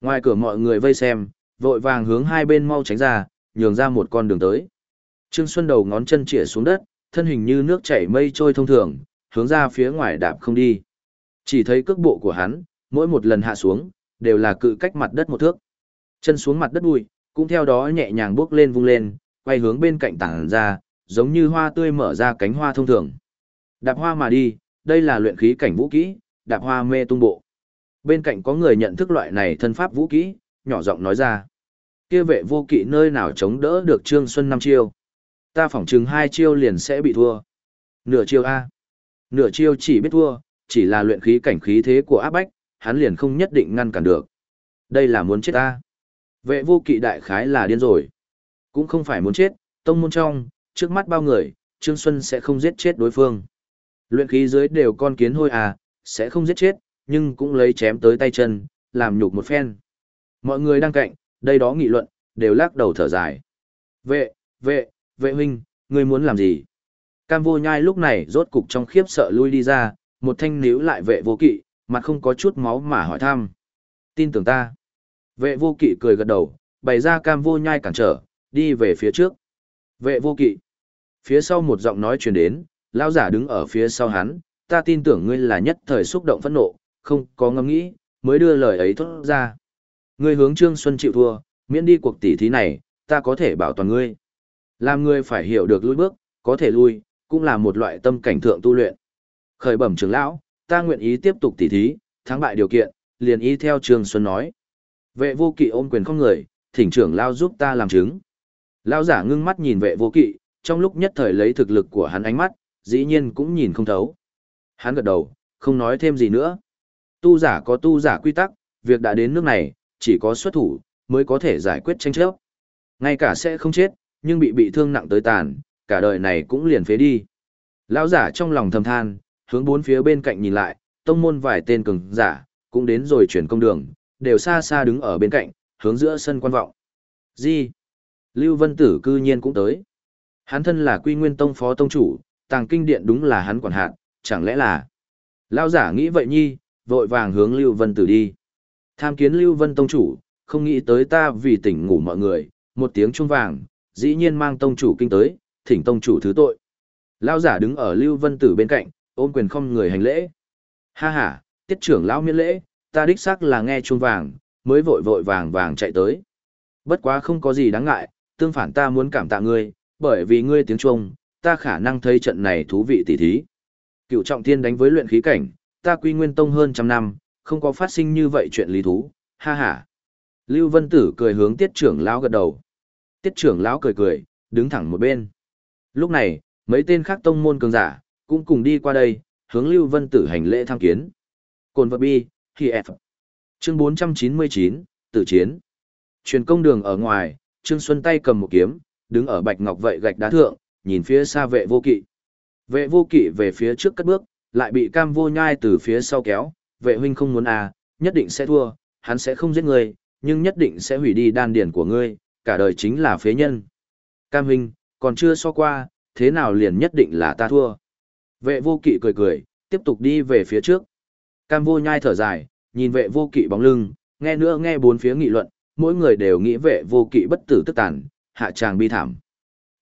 Ngoài cửa mọi người vây xem, vội vàng hướng hai bên mau tránh ra, nhường ra một con đường tới. Trương Xuân đầu ngón chân chĩa xuống đất, thân hình như nước chảy mây trôi thông thường, hướng ra phía ngoài đạp không đi. Chỉ thấy cước bộ của hắn, mỗi một lần hạ xuống, đều là cự cách mặt đất một thước. Chân xuống mặt đất bụi, cũng theo đó nhẹ nhàng bước lên vung lên, quay hướng bên cạnh tảng ra, giống như hoa tươi mở ra cánh hoa thông thường. Đạp hoa mà đi, đây là luyện khí cảnh vũ kỹ, đạp hoa mê tung bộ. Bên cạnh có người nhận thức loại này thân pháp vũ kỹ, nhỏ giọng nói ra. Kia vệ vô kỵ nơi nào chống đỡ được Trương Xuân năm chiêu. Ta phỏng chừng hai chiêu liền sẽ bị thua. Nửa chiêu A. Nửa chiêu chỉ biết thua, chỉ là luyện khí cảnh khí thế của áp bách, hắn liền không nhất định ngăn cản được. Đây là muốn chết ta. Vệ vô kỵ đại khái là điên rồi. Cũng không phải muốn chết, tông môn trong, trước mắt bao người, Trương Xuân sẽ không giết chết đối phương. Luyện khí dưới đều con kiến hôi à, sẽ không giết chết, nhưng cũng lấy chém tới tay chân, làm nhục một phen. Mọi người đang cạnh, đây đó nghị luận, đều lắc đầu thở dài. Vệ, vệ, vệ huynh, ngươi muốn làm gì? Cam vô nhai lúc này rốt cục trong khiếp sợ lui đi ra, một thanh níu lại vệ vô kỵ, mặt không có chút máu mà hỏi thăm. Tin tưởng ta. Vệ vô kỵ cười gật đầu, bày ra cam vô nhai cản trở, đi về phía trước. Vệ vô kỵ. Phía sau một giọng nói truyền đến, lão giả đứng ở phía sau hắn, ta tin tưởng ngươi là nhất thời xúc động phẫn nộ, không có ngẫm nghĩ, mới đưa lời ấy thốt ra. Ngươi hướng Trương Xuân chịu thua, miễn đi cuộc tỷ thí này, ta có thể bảo toàn ngươi. Làm ngươi phải hiểu được lùi bước, có thể lui, cũng là một loại tâm cảnh thượng tu luyện. Khởi bẩm trưởng lão, ta nguyện ý tiếp tục tỷ thí, thắng bại điều kiện, liền ý theo Trương Xuân nói. Vệ vô kỵ ôm quyền không người, thỉnh trưởng lao giúp ta làm chứng. Lao giả ngưng mắt nhìn vệ vô kỵ, trong lúc nhất thời lấy thực lực của hắn ánh mắt, dĩ nhiên cũng nhìn không thấu. Hắn gật đầu, không nói thêm gì nữa. Tu giả có tu giả quy tắc, việc đã đến nước này, chỉ có xuất thủ, mới có thể giải quyết tranh chấp. Ngay cả sẽ không chết, nhưng bị bị thương nặng tới tàn, cả đời này cũng liền phế đi. Lão giả trong lòng thầm than, hướng bốn phía bên cạnh nhìn lại, tông môn vài tên cường giả, cũng đến rồi chuyển công đường, đều xa xa đứng ở bên cạnh, hướng giữa sân quan vọng. Gì? Lưu Vân Tử cư nhiên cũng tới. Hắn thân là Quy Nguyên Tông phó tông chủ, tàng kinh điện đúng là hắn quản hạt, chẳng lẽ là... Lão giả nghĩ vậy nhi, vội vàng hướng Lưu Vân Tử đi. Tham kiến Lưu Vân Tông chủ, không nghĩ tới ta vì tỉnh ngủ mọi người, một tiếng chuông vàng, dĩ nhiên mang tông chủ kinh tới, thỉnh tông chủ thứ tội. Lão giả đứng ở Lưu Vân Tử bên cạnh, ôm quyền không người hành lễ. Ha ha, tiết trưởng lão miễn lễ, ta đích xác là nghe chuông vàng, mới vội vội vàng vàng chạy tới. Bất quá không có gì đáng ngại, tương phản ta muốn cảm tạ ngươi, bởi vì ngươi tiếng Trung, ta khả năng thấy trận này thú vị tỉ thí. Cựu trọng thiên đánh với luyện khí cảnh, ta quy nguyên tông hơn trăm năm, không có phát sinh như vậy chuyện lý thú, ha ha. Lưu Vân Tử cười hướng tiết trưởng lão gật đầu. Tiết trưởng lão cười cười, đứng thẳng một bên. Lúc này, mấy tên khác tông môn cường giả, cũng cùng đi qua đây, hướng Lưu Vân Tử hành lễ tham kiến. Cồn vật bi, khi F. Chương 499, Tử Chiến. Truyền công đường ở ngoài, Trương Xuân tay cầm một kiếm, đứng ở bạch ngọc vậy gạch đá thượng, nhìn phía xa vệ vô kỵ. Vệ vô kỵ về phía trước cất bước, lại bị cam vô nhai từ phía sau kéo, vệ huynh không muốn à, nhất định sẽ thua, hắn sẽ không giết người, nhưng nhất định sẽ hủy đi đan điển của ngươi, cả đời chính là phế nhân. Cam huynh, còn chưa so qua, thế nào liền nhất định là ta thua. Vệ vô kỵ cười cười, tiếp tục đi về phía trước. Cam vô nhai thở dài, nhìn vệ vô kỵ bóng lưng, nghe nữa nghe bốn phía nghị luận, mỗi người đều nghĩ vệ vô kỵ bất tử tức tàn, hạ tràng bi thảm.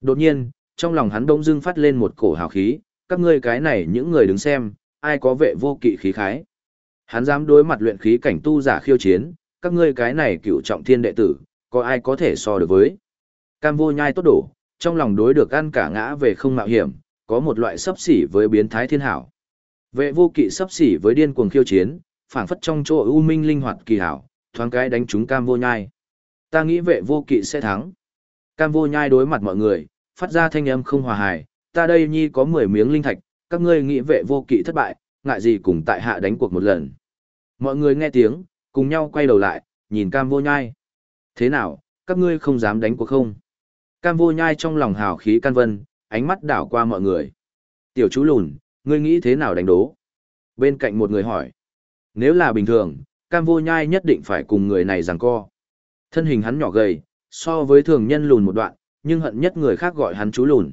Đột nhiên, trong lòng hắn đông dưng phát lên một cổ hào khí, các ngươi cái này những người đứng xem, ai có vệ vô kỵ khí khái. Hắn dám đối mặt luyện khí cảnh tu giả khiêu chiến, các ngươi cái này cựu trọng thiên đệ tử, có ai có thể so được với. Cam vô nhai tốt đổ, trong lòng đối được ăn cả ngã về không mạo hiểm, có một loại sấp xỉ với biến thái thiên hảo. Vệ vô kỵ sấp xỉ với điên cuồng khiêu chiến, phảng phất trong chỗ u minh linh hoạt kỳ hảo, thoáng cái đánh trúng cam vô nhai. Ta nghĩ vệ vô kỵ sẽ thắng. Cam vô nhai đối mặt mọi người, phát ra thanh âm không hòa hài, ta đây nhi có 10 miếng linh thạch, các ngươi nghĩ vệ vô kỵ thất bại, ngại gì cùng tại hạ đánh cuộc một lần. Mọi người nghe tiếng, cùng nhau quay đầu lại, nhìn cam vô nhai. Thế nào, các ngươi không dám đánh cuộc không? Cam vô nhai trong lòng hào khí can vân, ánh mắt đảo qua mọi người. Tiểu chú lùn, ngươi nghĩ thế nào đánh đố? Bên cạnh một người hỏi. Nếu là bình thường, cam vô nhai nhất định phải cùng người này giằng co. Thân hình hắn nhỏ gầy, so với thường nhân lùn một đoạn, nhưng hận nhất người khác gọi hắn chú lùn.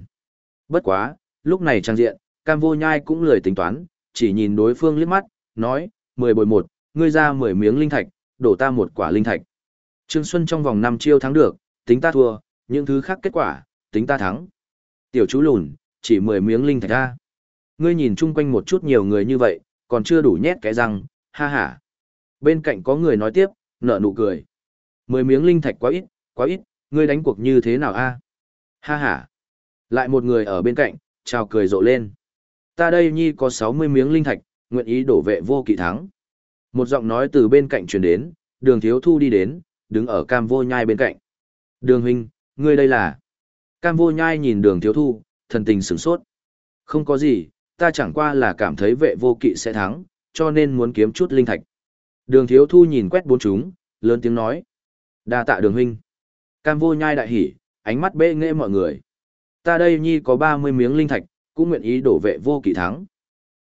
Bất quá, lúc này trang diện, cam vô nhai cũng lười tính toán, chỉ nhìn đối phương liếc mắt, nói, mười bồi một, ngươi ra mười miếng linh thạch, đổ ta một quả linh thạch. Trương Xuân trong vòng năm chiêu thắng được, tính ta thua, những thứ khác kết quả, tính ta thắng. Tiểu chú lùn, chỉ mười miếng linh thạch ra. Ngươi nhìn chung quanh một chút nhiều người như vậy, còn chưa đủ nhét cái răng, ha ha. Bên cạnh có người nói tiếp, nở nụ cười. Mười miếng linh thạch quá ít, quá ít, ngươi đánh cuộc như thế nào a? Ha ha. Lại một người ở bên cạnh, chào cười rộ lên. Ta đây nhi có 60 miếng linh thạch, nguyện ý đổ vệ vô kỵ thắng. Một giọng nói từ bên cạnh truyền đến, đường thiếu thu đi đến, đứng ở cam vô nhai bên cạnh. Đường huynh, ngươi đây là... Cam vô nhai nhìn đường thiếu thu, thần tình sửng sốt. Không có gì, ta chẳng qua là cảm thấy vệ vô kỵ sẽ thắng, cho nên muốn kiếm chút linh thạch. Đường thiếu thu nhìn quét bốn chúng, lớn tiếng nói. đa tạ đường huynh. Cam vô nhai đại hỉ, ánh mắt bê nghệ mọi người. Ta đây nhi có 30 miếng linh thạch, cũng nguyện ý đổ vệ vô kỵ thắng.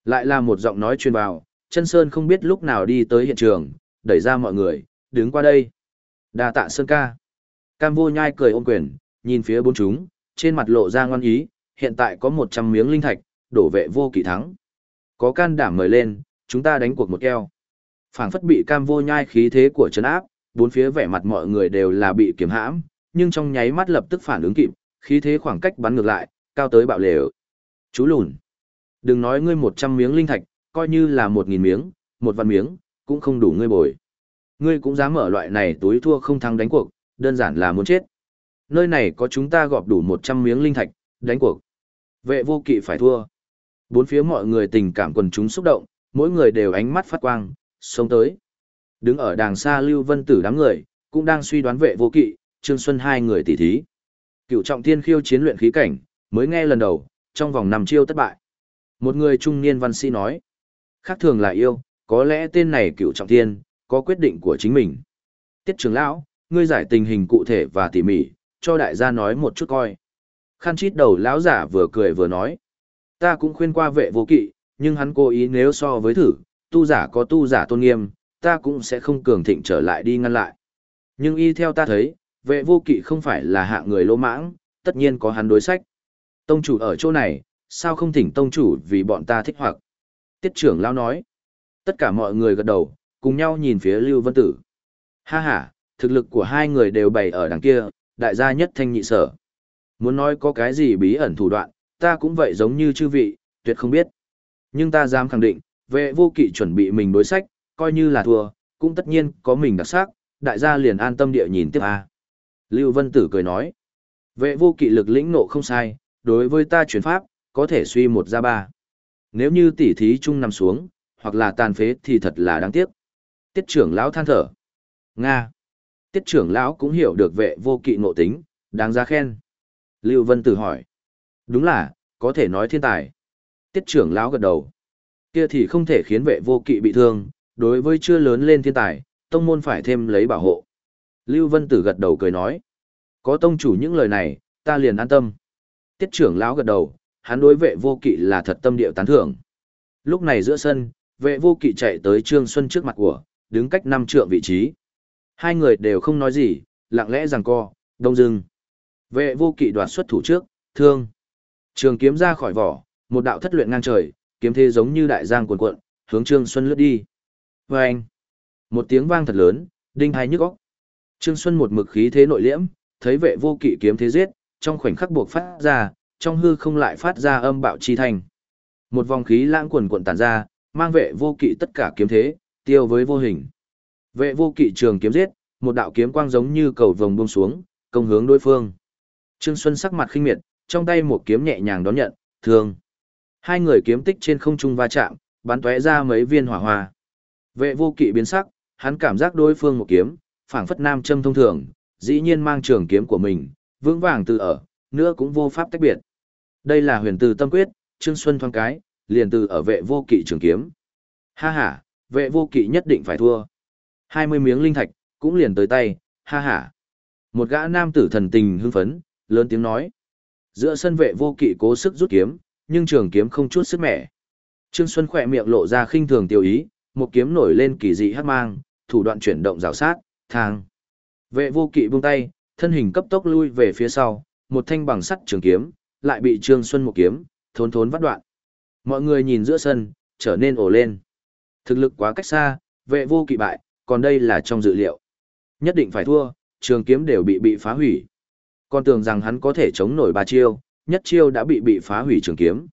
Lại là một giọng nói truyền vào, chân Sơn không biết lúc nào đi tới hiện trường, đẩy ra mọi người, đứng qua đây. đa tạ Sơn ca. Cam vô nhai cười ôm quyền, nhìn phía bốn chúng, trên mặt lộ ra ngoan ý, hiện tại có 100 miếng linh thạch, đổ vệ vô kỵ thắng. Có can đảm mời lên, chúng ta đánh cuộc một keo. phảng phất bị cam vô nhai khí thế của trấn áp, bốn phía vẻ mặt mọi người đều là bị kiềm hãm, nhưng trong nháy mắt lập tức phản ứng kịp, khí thế khoảng cách bắn ngược lại, cao tới bạo lều. Chú lùn. Đừng nói ngươi 100 miếng linh thạch, coi như là 1.000 miếng, một vạn miếng, cũng không đủ ngươi bồi. Ngươi cũng dám mở loại này túi thua không thắng đánh cuộc, đơn giản là muốn chết. Nơi này có chúng ta gọp đủ 100 miếng linh thạch, đánh cuộc. Vệ vô kỵ phải thua. Bốn phía mọi người tình cảm quần chúng xúc động, mỗi người đều ánh mắt phát quang, sống tới. Đứng ở đàng xa Lưu Vân Tử đám người, cũng đang suy đoán vệ vô kỵ, Trương Xuân hai người tỷ thí. Cựu trọng thiên khiêu chiến luyện khí cảnh, mới nghe lần đầu, trong vòng năm chiêu thất bại. Một người trung niên văn sĩ nói, khác thường là yêu, có lẽ tên này cựu trọng thiên, có quyết định của chính mình. Tiết trưởng lão, ngươi giải tình hình cụ thể và tỉ mỉ, cho đại gia nói một chút coi. Khăn chít đầu lão giả vừa cười vừa nói, ta cũng khuyên qua vệ vô kỵ, nhưng hắn cố ý nếu so với thử, tu giả có tu giả tôn nghiêm, ta cũng sẽ không cường thịnh trở lại đi ngăn lại. Nhưng y theo ta thấy, vệ vô kỵ không phải là hạng người lỗ mãng, tất nhiên có hắn đối sách. Tông chủ ở chỗ này, sao không thỉnh tông chủ vì bọn ta thích hoặc. Tiết trưởng lao nói. Tất cả mọi người gật đầu, cùng nhau nhìn phía Lưu Vân Tử. Ha ha, thực lực của hai người đều bày ở đằng kia, đại gia nhất thanh nhị sở. Muốn nói có cái gì bí ẩn thủ đoạn, ta cũng vậy giống như chư vị, tuyệt không biết. Nhưng ta dám khẳng định, vệ vô kỵ chuẩn bị mình đối sách, coi như là thua, cũng tất nhiên có mình đặc sắc, đại gia liền an tâm địa nhìn tiếp a. Lưu Vân Tử cười nói, vệ vô kỵ lực lĩnh nộ không sai, đối với ta chuyển pháp, có thể suy một ra ba. Nếu như tỉ thí chung nằm xuống, hoặc là tàn phế thì thật là đáng tiếc. Tiết trưởng lão than thở. Nga. Tiết trưởng lão cũng hiểu được vệ vô kỵ ngộ tính, đáng giá khen. Lưu Vân Tử hỏi. Đúng là, có thể nói thiên tài. Tiết trưởng lão gật đầu. Kia thì không thể khiến vệ vô kỵ bị thương, đối với chưa lớn lên thiên tài, tông môn phải thêm lấy bảo hộ. Lưu Vân Tử gật đầu cười nói. Có tông chủ những lời này, ta liền an tâm. Tiết trưởng lão gật đầu, hắn đối vệ vô kỵ là thật tâm điệu tán thưởng. Lúc này giữa sân, vệ vô kỵ chạy tới Trương Xuân trước mặt của, đứng cách năm trượng vị trí. Hai người đều không nói gì, lặng lẽ rằng co, đông dưng. Vệ vô kỵ đoạt xuất thủ trước, thương. Trường kiếm ra khỏi vỏ, một đạo thất luyện ngang trời, kiếm thế giống như đại giang cuồn cuộn, hướng Trương Xuân lướt đi. Và anh, một tiếng vang thật lớn, đinh hai nhức óc. Trương Xuân một mực khí thế nội liễm, thấy vệ vô kỵ kiếm thế giết, trong khoảnh khắc buộc phát ra, trong hư không lại phát ra âm bạo chi thành. Một vòng khí lãng quần cuộn tản ra, mang vệ vô kỵ tất cả kiếm thế, tiêu với vô hình. Vệ vô kỵ trường kiếm giết, một đạo kiếm quang giống như cầu vồng buông xuống, công hướng đối phương. Trương Xuân sắc mặt khinh miệt, trong tay một kiếm nhẹ nhàng đón nhận, thương. Hai người kiếm tích trên không trung va chạm, bắn tóe ra mấy viên hỏa hoa. Vệ vô kỵ biến sắc, hắn cảm giác đối phương một kiếm, phảng phất nam châm thông thường, dĩ nhiên mang trường kiếm của mình, vững vàng từ ở, nữa cũng vô pháp tách biệt. Đây là huyền từ tâm quyết, Trương Xuân thoáng cái, liền từ ở vệ vô kỵ trường kiếm. Ha ha, vệ vô kỵ nhất định phải thua. 20 miếng linh thạch, cũng liền tới tay, ha ha. Một gã nam tử thần tình hưng phấn, lớn tiếng nói. Giữa sân vệ vô kỵ cố sức rút kiếm, nhưng trường kiếm không chút sức mẻ. Trương Xuân khỏe miệng lộ ra khinh thường tiêu ý, một kiếm nổi lên kỳ dị hát mang, thủ đoạn chuyển động rào sát, thang. Vệ vô kỵ buông tay, thân hình cấp tốc lui về phía sau, một thanh bằng sắt trường kiếm, lại bị Trương Xuân một kiếm, thốn thốn vắt đoạn. Mọi người nhìn giữa sân, trở nên ổ lên. Thực lực quá cách xa, vệ vô kỵ bại, còn đây là trong dự liệu. Nhất định phải thua, trường kiếm đều bị bị phá hủy. Con tưởng rằng hắn có thể chống nổi ba chiêu, nhất chiêu đã bị bị phá hủy trường kiếm.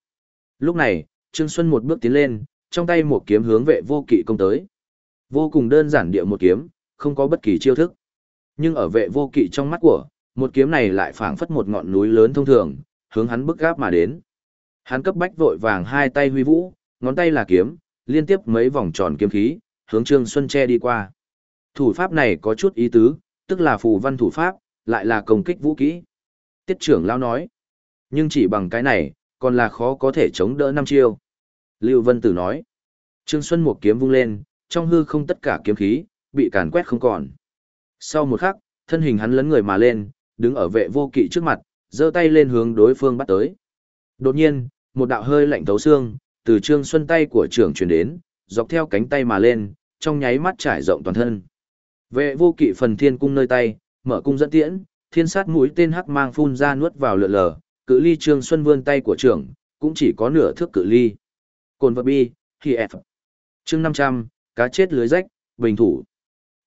Lúc này, Trương Xuân một bước tiến lên, trong tay một kiếm hướng vệ vô kỵ công tới. Vô cùng đơn giản địa một kiếm, không có bất kỳ chiêu thức. Nhưng ở vệ vô kỵ trong mắt của, một kiếm này lại phảng phất một ngọn núi lớn thông thường, hướng hắn bức gáp mà đến. Hắn cấp bách vội vàng hai tay huy vũ, ngón tay là kiếm, liên tiếp mấy vòng tròn kiếm khí, hướng Trương Xuân che đi qua. Thủ pháp này có chút ý tứ, tức là phù văn thủ pháp, lại là công kích vũ kỹ. Tiết trưởng lao nói, nhưng chỉ bằng cái này, còn là khó có thể chống đỡ năm chiêu. Lưu Vân Tử nói, Trương Xuân một kiếm vung lên, trong hư không tất cả kiếm khí, bị càn quét không còn. Sau một khắc, thân hình hắn lấn người mà lên, đứng ở vệ vô kỵ trước mặt, giơ tay lên hướng đối phương bắt tới. Đột nhiên, một đạo hơi lạnh thấu xương, từ Trương Xuân tay của trưởng truyền đến, dọc theo cánh tay mà lên, trong nháy mắt trải rộng toàn thân. Vệ vô kỵ phần thiên cung nơi tay, mở cung dẫn tiễn, thiên sát mũi tên hắc mang phun ra nuốt vào lượn lờ, cự ly Trương Xuân vươn tay của trưởng, cũng chỉ có nửa thước cự ly. Cồn vật bi, khi F. Trương 500, cá chết lưới rách, bình thủ.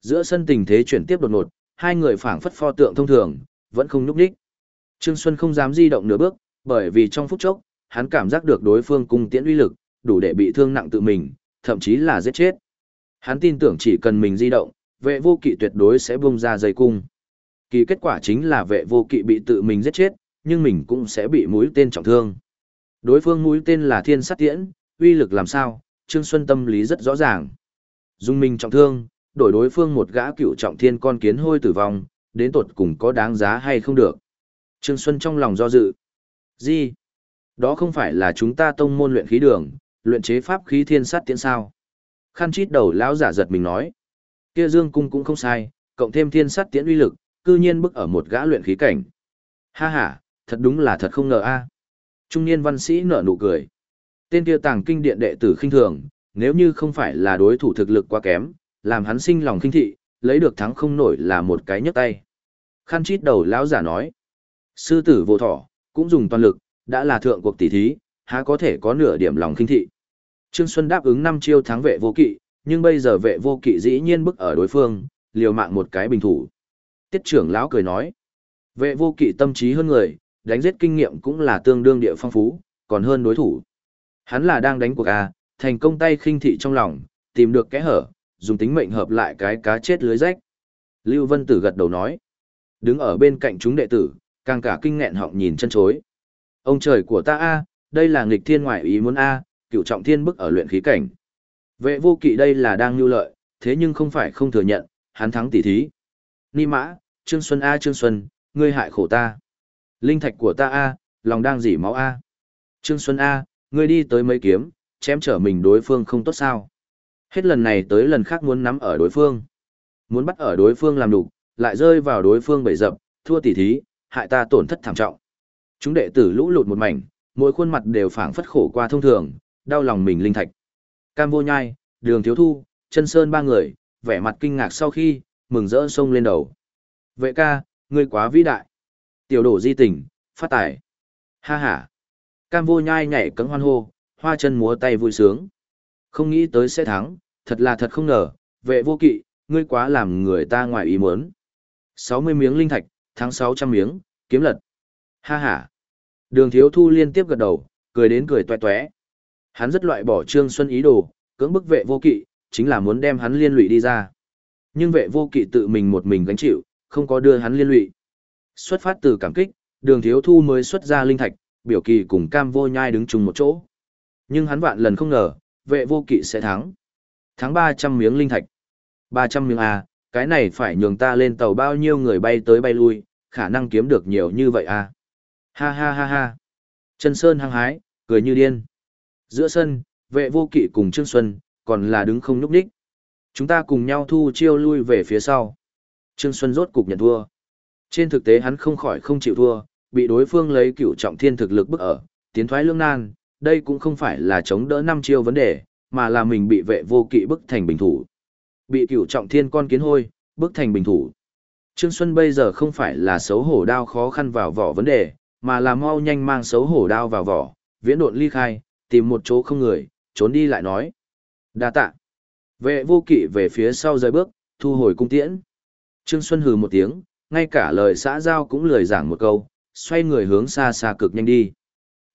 Giữa sân tình thế chuyển tiếp đột ngột, hai người phảng phất pho tượng thông thường, vẫn không nhúc đích. Trương Xuân không dám di động nửa bước, bởi vì trong phút chốc, hắn cảm giác được đối phương cung tiễn uy lực, đủ để bị thương nặng tự mình, thậm chí là giết chết. Hắn tin tưởng chỉ cần mình di động, vệ vô kỵ tuyệt đối sẽ bung ra dây cung. Kỳ kết quả chính là vệ vô kỵ bị tự mình giết chết, nhưng mình cũng sẽ bị mũi tên trọng thương. Đối phương mũi tên là thiên sát tiễn, uy lực làm sao, Trương Xuân tâm lý rất rõ ràng. Dung mình trọng thương, đổi đối phương một gã cựu trọng thiên con kiến hôi tử vong, đến tột cùng có đáng giá hay không được. Trương Xuân trong lòng do dự. Gì? Đó không phải là chúng ta tông môn luyện khí đường, luyện chế pháp khí thiên sát tiễn sao? Khăn chít đầu lão giả giật mình nói. Kia dương cung cũng không sai, cộng thêm thiên sát tiễn uy lực, cư nhiên bức ở một gã luyện khí cảnh. Ha ha, thật đúng là thật không ngờ a. Trung niên văn sĩ nở nụ cười. Tên kia tàng kinh điện đệ tử khinh thường, nếu như không phải là đối thủ thực lực quá kém, làm hắn sinh lòng khinh thị, lấy được thắng không nổi là một cái nhấc tay. Khăn chít đầu lão giả nói. Sư tử vô thỏ, cũng dùng toàn lực, đã là thượng cuộc tỷ thí, há có thể có nửa điểm lòng khinh thị. Trương Xuân đáp ứng năm chiêu thắng vệ vô kỵ, nhưng bây giờ vệ vô kỵ dĩ nhiên bức ở đối phương, liều mạng một cái bình thủ. Tiết trưởng lão cười nói, vệ vô kỵ tâm trí hơn người, đánh giết kinh nghiệm cũng là tương đương địa phong phú, còn hơn đối thủ. Hắn là đang đánh cuộc A, thành công tay khinh thị trong lòng, tìm được kẽ hở, dùng tính mệnh hợp lại cái cá chết lưới rách. Lưu Vân Tử gật đầu nói. Đứng ở bên cạnh chúng đệ tử, càng cả kinh nghẹn họng nhìn chân chối. Ông trời của ta a, đây là nghịch thiên ngoại ý muốn a, cựu trọng thiên bức ở luyện khí cảnh. Vệ vô kỵ đây là đang nhu lợi, thế nhưng không phải không thừa nhận, hắn thắng tỷ thí. Ni mã, Trương Xuân A Trương Xuân, ngươi hại khổ ta. Linh thạch của ta A, lòng đang dỉ máu A. Trương Xuân A, ngươi đi tới mấy kiếm, chém trở mình đối phương không tốt sao. Hết lần này tới lần khác muốn nắm ở đối phương. Muốn bắt ở đối phương làm đủ, lại rơi vào đối phương bẫy dập, thua tỷ thí, hại ta tổn thất thảm trọng. Chúng đệ tử lũ lụt một mảnh, mỗi khuôn mặt đều phảng phất khổ qua thông thường, đau lòng mình linh thạch. Cam vô nhai, đường thiếu thu, chân sơn ba người, vẻ mặt kinh ngạc sau khi, mừng rỡ sông lên đầu. Vệ ca, ngươi quá vĩ đại. Tiểu đổ di tình, phát tài. Ha ha. Cam vô nhai nhảy cấm hoan hô, hoa chân múa tay vui sướng. Không nghĩ tới sẽ thắng, thật là thật không ngờ, vệ vô kỵ, ngươi quá làm người ta ngoài ý muốn. 60 miếng linh thạch, thắng 600 miếng, kiếm lật. Ha ha. Đường thiếu thu liên tiếp gật đầu, cười đến cười toe toé. Hắn rất loại bỏ Trương Xuân ý đồ, cưỡng bức vệ vô kỵ, chính là muốn đem hắn liên lụy đi ra. Nhưng vệ vô kỵ tự mình một mình gánh chịu, không có đưa hắn liên lụy. Xuất phát từ cảm kích, đường thiếu thu mới xuất ra linh thạch, biểu kỳ cùng cam vô nhai đứng chung một chỗ. Nhưng hắn vạn lần không ngờ, vệ vô kỵ sẽ thắng. Thắng 300 miếng linh thạch. 300 miếng A, cái này phải nhường ta lên tàu bao nhiêu người bay tới bay lui, khả năng kiếm được nhiều như vậy A. Ha ha ha ha. Trần Sơn hăng hái, cười như điên. Giữa sân, vệ vô kỵ cùng Trương Xuân, còn là đứng không nhúc đích. Chúng ta cùng nhau thu chiêu lui về phía sau. Trương Xuân rốt cục nhận thua. Trên thực tế hắn không khỏi không chịu thua, bị đối phương lấy cựu trọng thiên thực lực bức ở, tiến thoái lương nan, đây cũng không phải là chống đỡ năm chiêu vấn đề, mà là mình bị vệ vô kỵ bức thành bình thủ. Bị cửu trọng thiên con kiến hôi, bức thành bình thủ. Trương Xuân bây giờ không phải là xấu hổ đao khó khăn vào vỏ vấn đề, mà là mau nhanh mang xấu hổ đao vào vỏ, viễn độn ly khai, tìm một chỗ không người, trốn đi lại nói. đa tạ. Vệ vô kỵ về phía sau rời bước, thu hồi cung tiễn. Trương Xuân hừ một tiếng, ngay cả lời xã giao cũng lười giảng một câu, xoay người hướng xa xa cực nhanh đi.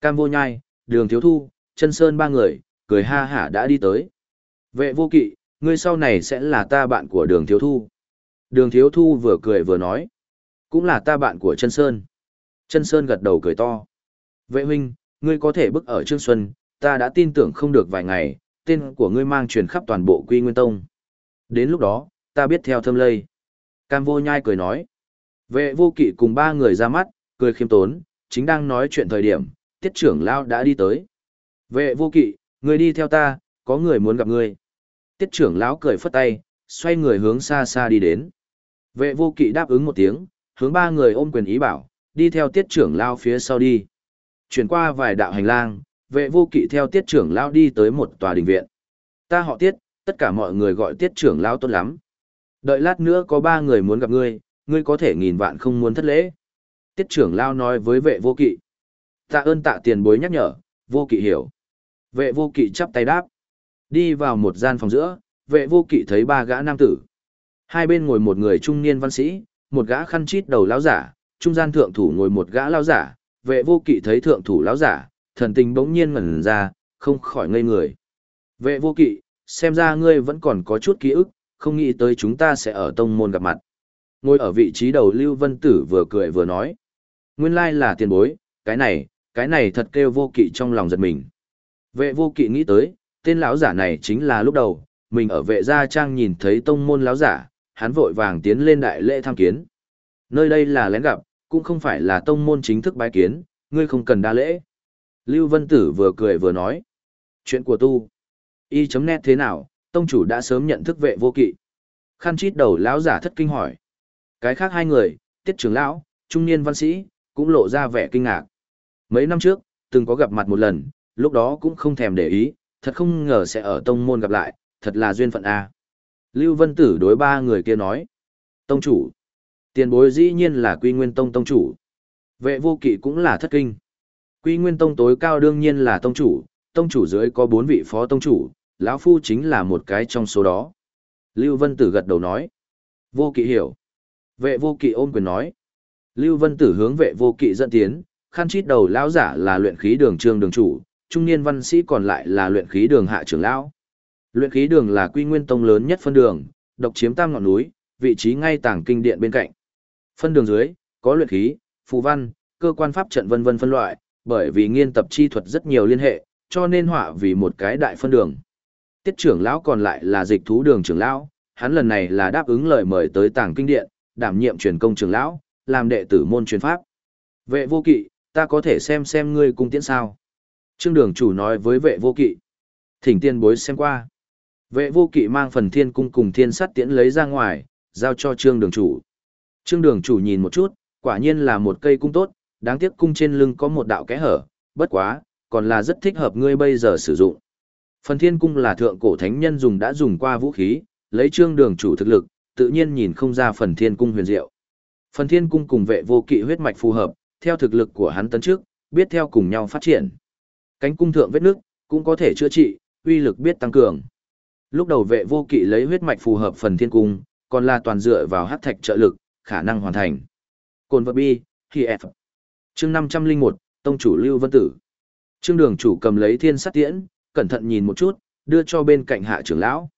Cam vô nhai, đường thiếu thu, chân sơn ba người, cười ha hả đã đi tới. Vệ vô kỵ, ngươi sau này sẽ là ta bạn của đường thiếu thu. Đường thiếu thu vừa cười vừa nói. Cũng là ta bạn của chân sơn. Chân sơn gật đầu cười to. Vệ huynh, ngươi có thể bức ở Trương Xuân, ta đã tin tưởng không được vài ngày, tên của ngươi mang truyền khắp toàn bộ Quy Nguyên Tông. Đến lúc đó, ta biết theo thâm lây. Cam vô nhai cười nói. Vệ vô kỵ cùng ba người ra mắt, cười khiêm tốn, chính đang nói chuyện thời điểm, tiết trưởng lao đã đi tới. Vệ vô kỵ, người đi theo ta, có người muốn gặp ngươi. Tiết trưởng lão cười phất tay, xoay người hướng xa xa đi đến. Vệ vô kỵ đáp ứng một tiếng, hướng ba người ôm quyền ý bảo, đi theo tiết trưởng lao phía sau đi. Chuyển qua vài đạo hành lang, vệ vô kỵ theo tiết trưởng lao đi tới một tòa đình viện. Ta họ tiết, tất cả mọi người gọi tiết trưởng lao tốt lắm. Đợi lát nữa có ba người muốn gặp ngươi, ngươi có thể nghìn vạn không muốn thất lễ. Tiết trưởng lao nói với vệ vô kỵ. Tạ ơn tạ tiền bối nhắc nhở, vô kỵ hiểu. Vệ vô kỵ chắp tay đáp. Đi vào một gian phòng giữa, vệ vô kỵ thấy ba gã nam tử. Hai bên ngồi một người trung niên văn sĩ, một gã khăn chít đầu lão giả, trung gian thượng thủ ngồi một gã lão giả, vệ vô kỵ thấy thượng thủ lão giả, thần tình bỗng nhiên ngẩn ra, không khỏi ngây người. Vệ vô kỵ, xem ra ngươi vẫn còn có chút ký ức, không nghĩ tới chúng ta sẽ ở tông môn gặp mặt. Ngồi ở vị trí đầu Lưu Vân Tử vừa cười vừa nói. Nguyên lai là tiền bối, cái này, cái này thật kêu vô kỵ trong lòng giật mình. Vệ vô kỵ nghĩ tới, tên lão giả này chính là lúc đầu, mình ở vệ gia trang nhìn thấy tông môn lão giả, hắn vội vàng tiến lên đại lễ tham kiến. Nơi đây là lén gặp, cũng không phải là tông môn chính thức bái kiến, ngươi không cần đa lễ. Lưu Vân Tử vừa cười vừa nói. Chuyện của tu. Y chấm nét thế nào, tông chủ đã sớm nhận thức vệ vô kỵ. Khăn chít đầu lão giả thất kinh hỏi. Cái khác hai người, tiết trưởng lão, trung niên văn sĩ, cũng lộ ra vẻ kinh ngạc. Mấy năm trước, từng có gặp mặt một lần, lúc đó cũng không thèm để ý, thật không ngờ sẽ ở tông môn gặp lại, thật là duyên phận a. Lưu Vân Tử đối ba người kia nói. Tông chủ. Tiền bối dĩ nhiên là Quy Nguyên Tông tông chủ. Vệ vô kỵ cũng là thất kinh. Quy Nguyên Tông tối cao đương nhiên là tông chủ, tông chủ dưới có bốn vị phó tông chủ, lão phu chính là một cái trong số đó. Lưu Vân Tử gật đầu nói. Vô kỵ hiểu. Vệ vô kỵ ôm quyền nói. Lưu Vân Tử hướng vệ vô kỵ dẫn tiến, khăn chít đầu lão giả là luyện khí đường trương đường chủ, trung niên văn sĩ còn lại là luyện khí đường hạ trưởng lão. Luyện khí đường là quy nguyên tông lớn nhất phân đường, độc chiếm tam ngọn núi, vị trí ngay tảng kinh điện bên cạnh. Phân đường dưới, có luyện khí, phù văn, cơ quan pháp trận vân vân phân loại, bởi vì nghiên tập chi thuật rất nhiều liên hệ, cho nên họa vì một cái đại phân đường. Tiết trưởng lão còn lại là dịch thú đường trưởng lão, hắn lần này là đáp ứng lời mời tới tảng kinh điện, đảm nhiệm truyền công trưởng lão, làm đệ tử môn truyền pháp. Vệ vô kỵ, ta có thể xem xem ngươi cung tiễn sao. Trương đường chủ nói với vệ vô kỵ. Thỉnh tiên bối xem qua. Vệ vô kỵ mang phần thiên cung cùng thiên sắt tiễn lấy ra ngoài, giao cho trương đường chủ. Trương đường chủ nhìn một chút, quả nhiên là một cây cung tốt, đáng tiếc cung trên lưng có một đạo kẽ hở, bất quá, còn là rất thích hợp ngươi bây giờ sử dụng. Phần thiên cung là thượng cổ thánh nhân dùng đã dùng qua vũ khí, lấy trương đường chủ thực lực, tự nhiên nhìn không ra phần thiên cung huyền diệu. Phần thiên cung cùng vệ vô kỵ huyết mạch phù hợp, theo thực lực của hắn tấn trước, biết theo cùng nhau phát triển. Cánh cung thượng vết nước, cũng có thể chữa trị, uy lực biết tăng cường. Lúc đầu vệ vô kỵ lấy huyết mạch phù hợp phần thiên cung, còn là toàn dựa vào hắc thạch trợ lực, khả năng hoàn thành. Cồn vật bi, khi F. Chương 501, Tông chủ Lưu Vân Tử. Trương đường chủ cầm lấy thiên sát tiễn, cẩn thận nhìn một chút, đưa cho bên cạnh hạ trưởng lão.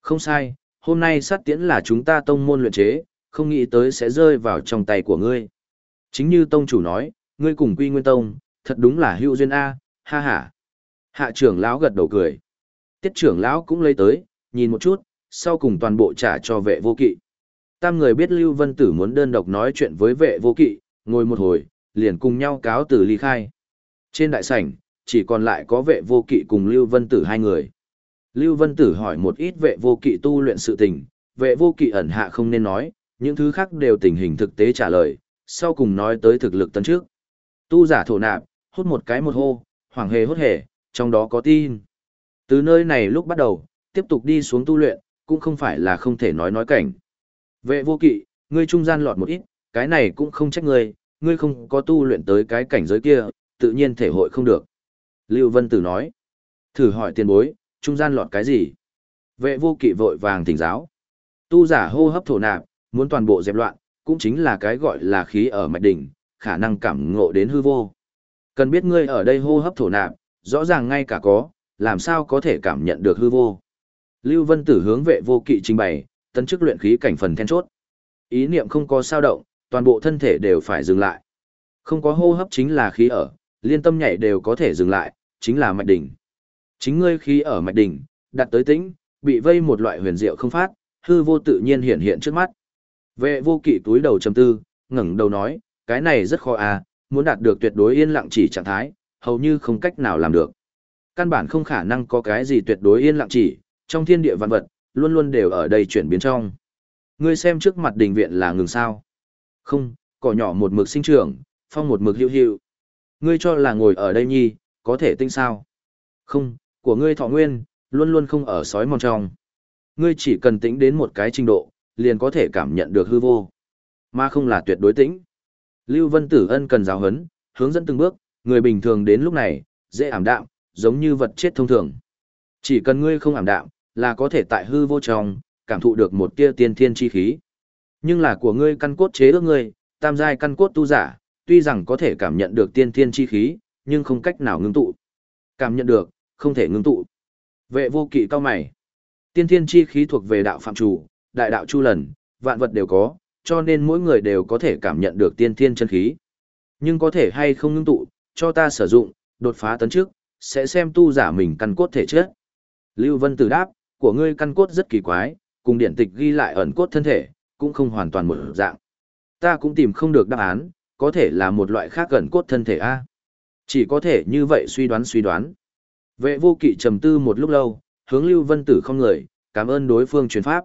Không sai, hôm nay sát tiễn là chúng ta tông môn luyện chế, không nghĩ tới sẽ rơi vào trong tay của ngươi. Chính như tông chủ nói, ngươi cùng quy nguyên tông, thật đúng là hữu duyên A, ha ha. Hạ trưởng lão gật đầu cười. Tiết trưởng lão cũng lấy tới, nhìn một chút, sau cùng toàn bộ trả cho vệ vô kỵ. Tam người biết Lưu Vân Tử muốn đơn độc nói chuyện với vệ vô kỵ, ngồi một hồi, liền cùng nhau cáo từ ly khai. Trên đại sảnh, chỉ còn lại có vệ vô kỵ cùng Lưu Vân Tử hai người. Lưu Vân Tử hỏi một ít vệ vô kỵ tu luyện sự tình, vệ vô kỵ ẩn hạ không nên nói, những thứ khác đều tình hình thực tế trả lời, sau cùng nói tới thực lực tấn trước. Tu giả thổ nạp, hút một cái một hô, hoàng hề hốt hề, trong đó có tin. Từ nơi này lúc bắt đầu, tiếp tục đi xuống tu luyện, cũng không phải là không thể nói nói cảnh. Vệ vô kỵ, ngươi trung gian lọt một ít, cái này cũng không trách ngươi, ngươi không có tu luyện tới cái cảnh giới kia, tự nhiên thể hội không được. Lưu Vân Tử nói, thử hỏi tiền bối, trung gian lọt cái gì? Vệ vô kỵ vội vàng thỉnh giáo. Tu giả hô hấp thổ nạp, muốn toàn bộ dẹp loạn, cũng chính là cái gọi là khí ở mạch đỉnh, khả năng cảm ngộ đến hư vô. Cần biết ngươi ở đây hô hấp thổ nạp, rõ ràng ngay cả có, làm sao có thể cảm nhận được hư vô. Lưu Vân Tử hướng vệ vô kỵ trình bày, tấn chức luyện khí cảnh phần then chốt. Ý niệm không có sao động, toàn bộ thân thể đều phải dừng lại. Không có hô hấp chính là khí ở, liên tâm nhảy đều có thể dừng lại, chính là mạch đỉnh. Chính ngươi khí ở mạch đỉnh, đặt tới tĩnh, bị vây một loại huyền diệu không phát, hư vô tự nhiên hiện hiện trước mắt. Vệ vô kỵ túi đầu trầm tư, ngẩng đầu nói, cái này rất khó à, muốn đạt được tuyệt đối yên lặng chỉ trạng thái, hầu như không cách nào làm được. Căn bản không khả năng có cái gì tuyệt đối yên lặng chỉ, trong thiên địa vạn vật, luôn luôn đều ở đây chuyển biến trong. Ngươi xem trước mặt đình viện là ngừng sao. Không, cỏ nhỏ một mực sinh trưởng, phong một mực hữu hữu. Ngươi cho là ngồi ở đây nhi, có thể tinh sao. Không, của ngươi thọ nguyên, luôn luôn không ở sói mòn trong. Ngươi chỉ cần tĩnh đến một cái trình độ, liền có thể cảm nhận được hư vô. Mà không là tuyệt đối tĩnh. Lưu Vân Tử Ân cần giáo huấn, hướng dẫn từng bước, người bình thường đến lúc này, dễ ảm đạm, giống như vật chết thông thường. Chỉ cần ngươi không ảm đạm, là có thể tại hư vô trong, cảm thụ được một tia tiên thiên chi khí. Nhưng là của ngươi căn cốt chế ước ngươi, tam giai căn cốt tu giả, tuy rằng có thể cảm nhận được tiên thiên chi khí, nhưng không cách nào ngưng tụ. Cảm nhận được, không thể ngưng tụ. Vệ vô kỵ cao mày. Tiên thiên chi khí thuộc về đạo phạm chủ, đại đạo chu lần, vạn vật đều có, cho nên mỗi người đều có thể cảm nhận được tiên thiên chân khí. Nhưng có thể hay không ngưng tụ, cho ta sử dụng, đột phá tấn trước, sẽ xem tu giả mình căn cốt thể chất. Lưu Vân Tử đáp, của ngươi căn cốt rất kỳ quái, cùng điển tịch ghi lại ẩn cốt thân thể, cũng không hoàn toàn một dạng. Ta cũng tìm không được đáp án, có thể là một loại khác ẩn cốt thân thể A. Chỉ có thể như vậy suy đoán suy đoán. Vệ vô kỵ trầm tư một lúc lâu, hướng Lưu Vân Tử không người, cảm ơn đối phương truyền pháp.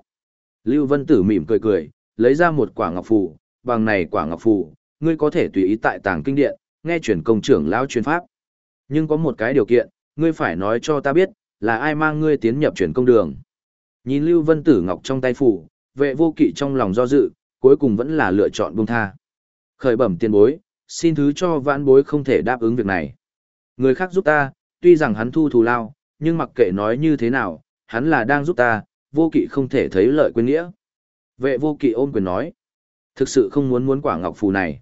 Lưu Vân Tử mỉm cười cười, lấy ra một quả ngọc phù, bằng này quả ngọc phù, ngươi có thể tùy ý tại tàng kinh điện, nghe truyền công trưởng lão truyền pháp. Nhưng có một cái điều kiện, ngươi phải nói cho ta biết, là ai mang ngươi tiến nhập truyền công đường. Nhìn Lưu Vân Tử Ngọc trong tay phủ, vệ vô kỵ trong lòng do dự, cuối cùng vẫn là lựa chọn buông tha. Khởi bẩm tiền bối, xin thứ cho vãn bối không thể đáp ứng việc này. Người khác giúp ta, tuy rằng hắn thu thù lao, nhưng mặc kệ nói như thế nào, hắn là đang giúp ta, vô kỵ không thể thấy lợi quên nghĩa. Vệ vô kỵ ôm quyền nói, thực sự không muốn muốn quả ngọc phù này.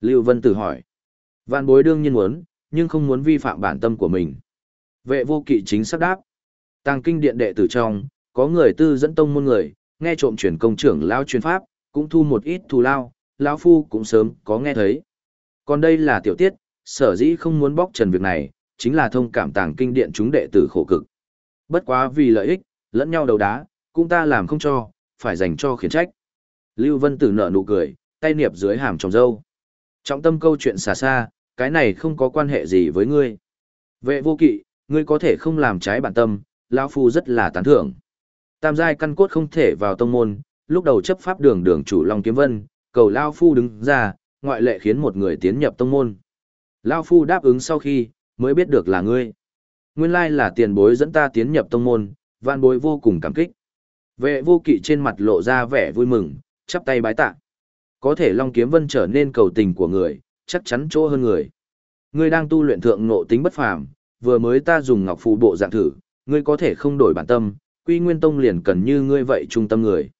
Lưu Vân Tử hỏi, Vạn bối đương nhiên muốn, nhưng không muốn vi phạm bản tâm của mình. Vệ vô kỵ chính xác đáp. Tàng kinh điện đệ tử trong, có người tư dẫn tông môn người, nghe trộm truyền công trưởng lao truyền pháp, cũng thu một ít thù lao, lão phu cũng sớm có nghe thấy. Còn đây là tiểu tiết, sở dĩ không muốn bóc trần việc này, chính là thông cảm tàng kinh điện chúng đệ tử khổ cực. Bất quá vì lợi ích, lẫn nhau đầu đá, cũng ta làm không cho, phải dành cho khiển trách. Lưu Vân Tử nở nụ cười, tay niệp dưới hàm trồng dâu. Trọng tâm câu chuyện xa xa, cái này không có quan hệ gì với ngươi. Vệ vô kỵ, ngươi có thể không làm trái bản tâm, lão phu rất là tán thưởng. Tam giai căn cốt không thể vào tông môn, lúc đầu chấp pháp đường đường chủ Long Kiếm Vân, cầu lão phu đứng ra, ngoại lệ khiến một người tiến nhập tông môn. Lão phu đáp ứng sau khi, mới biết được là ngươi. Nguyên lai là tiền bối dẫn ta tiến nhập tông môn, van bối vô cùng cảm kích. Vệ vô kỵ trên mặt lộ ra vẻ vui mừng, chắp tay bái tạ. Có thể Long Kiếm Vân trở nên cầu tình của người, chắc chắn chỗ hơn người. Ngươi đang tu luyện thượng ngộ tính bất phàm, vừa mới ta dùng ngọc phù bộ dạng thử, ngươi có thể không đổi bản tâm, Quy Nguyên Tông liền cần như ngươi vậy trung tâm người.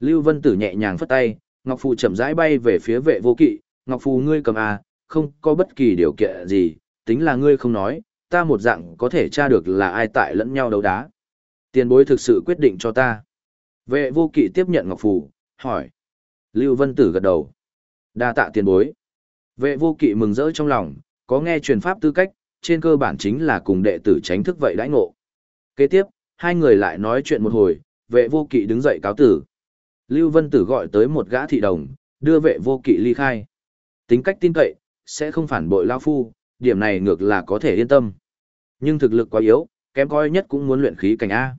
Lưu Vân Tử nhẹ nhàng phất tay, ngọc phù chậm rãi bay về phía vệ vô kỵ, ngọc phù ngươi cầm à, không có bất kỳ điều kiện gì, tính là ngươi không nói, ta một dạng có thể tra được là ai tại lẫn nhau đấu đá. Tiền bối thực sự quyết định cho ta. Vệ vô kỵ tiếp nhận ngọc phù, hỏi. Lưu Vân Tử gật đầu. đa tạ tiền bối. Vệ vô kỵ mừng rỡ trong lòng, có nghe truyền pháp tư cách, trên cơ bản chính là cùng đệ tử tránh thức vậy đãi ngộ. Kế tiếp, hai người lại nói chuyện một hồi, vệ vô kỵ đứng dậy cáo tử. Lưu Vân Tử gọi tới một gã thị đồng, đưa vệ vô kỵ ly khai. Tính cách tin cậy, sẽ không phản bội Lao Phu, điểm này ngược là có thể yên tâm. Nhưng thực lực quá yếu, kém coi nhất cũng muốn luyện khí cảnh A.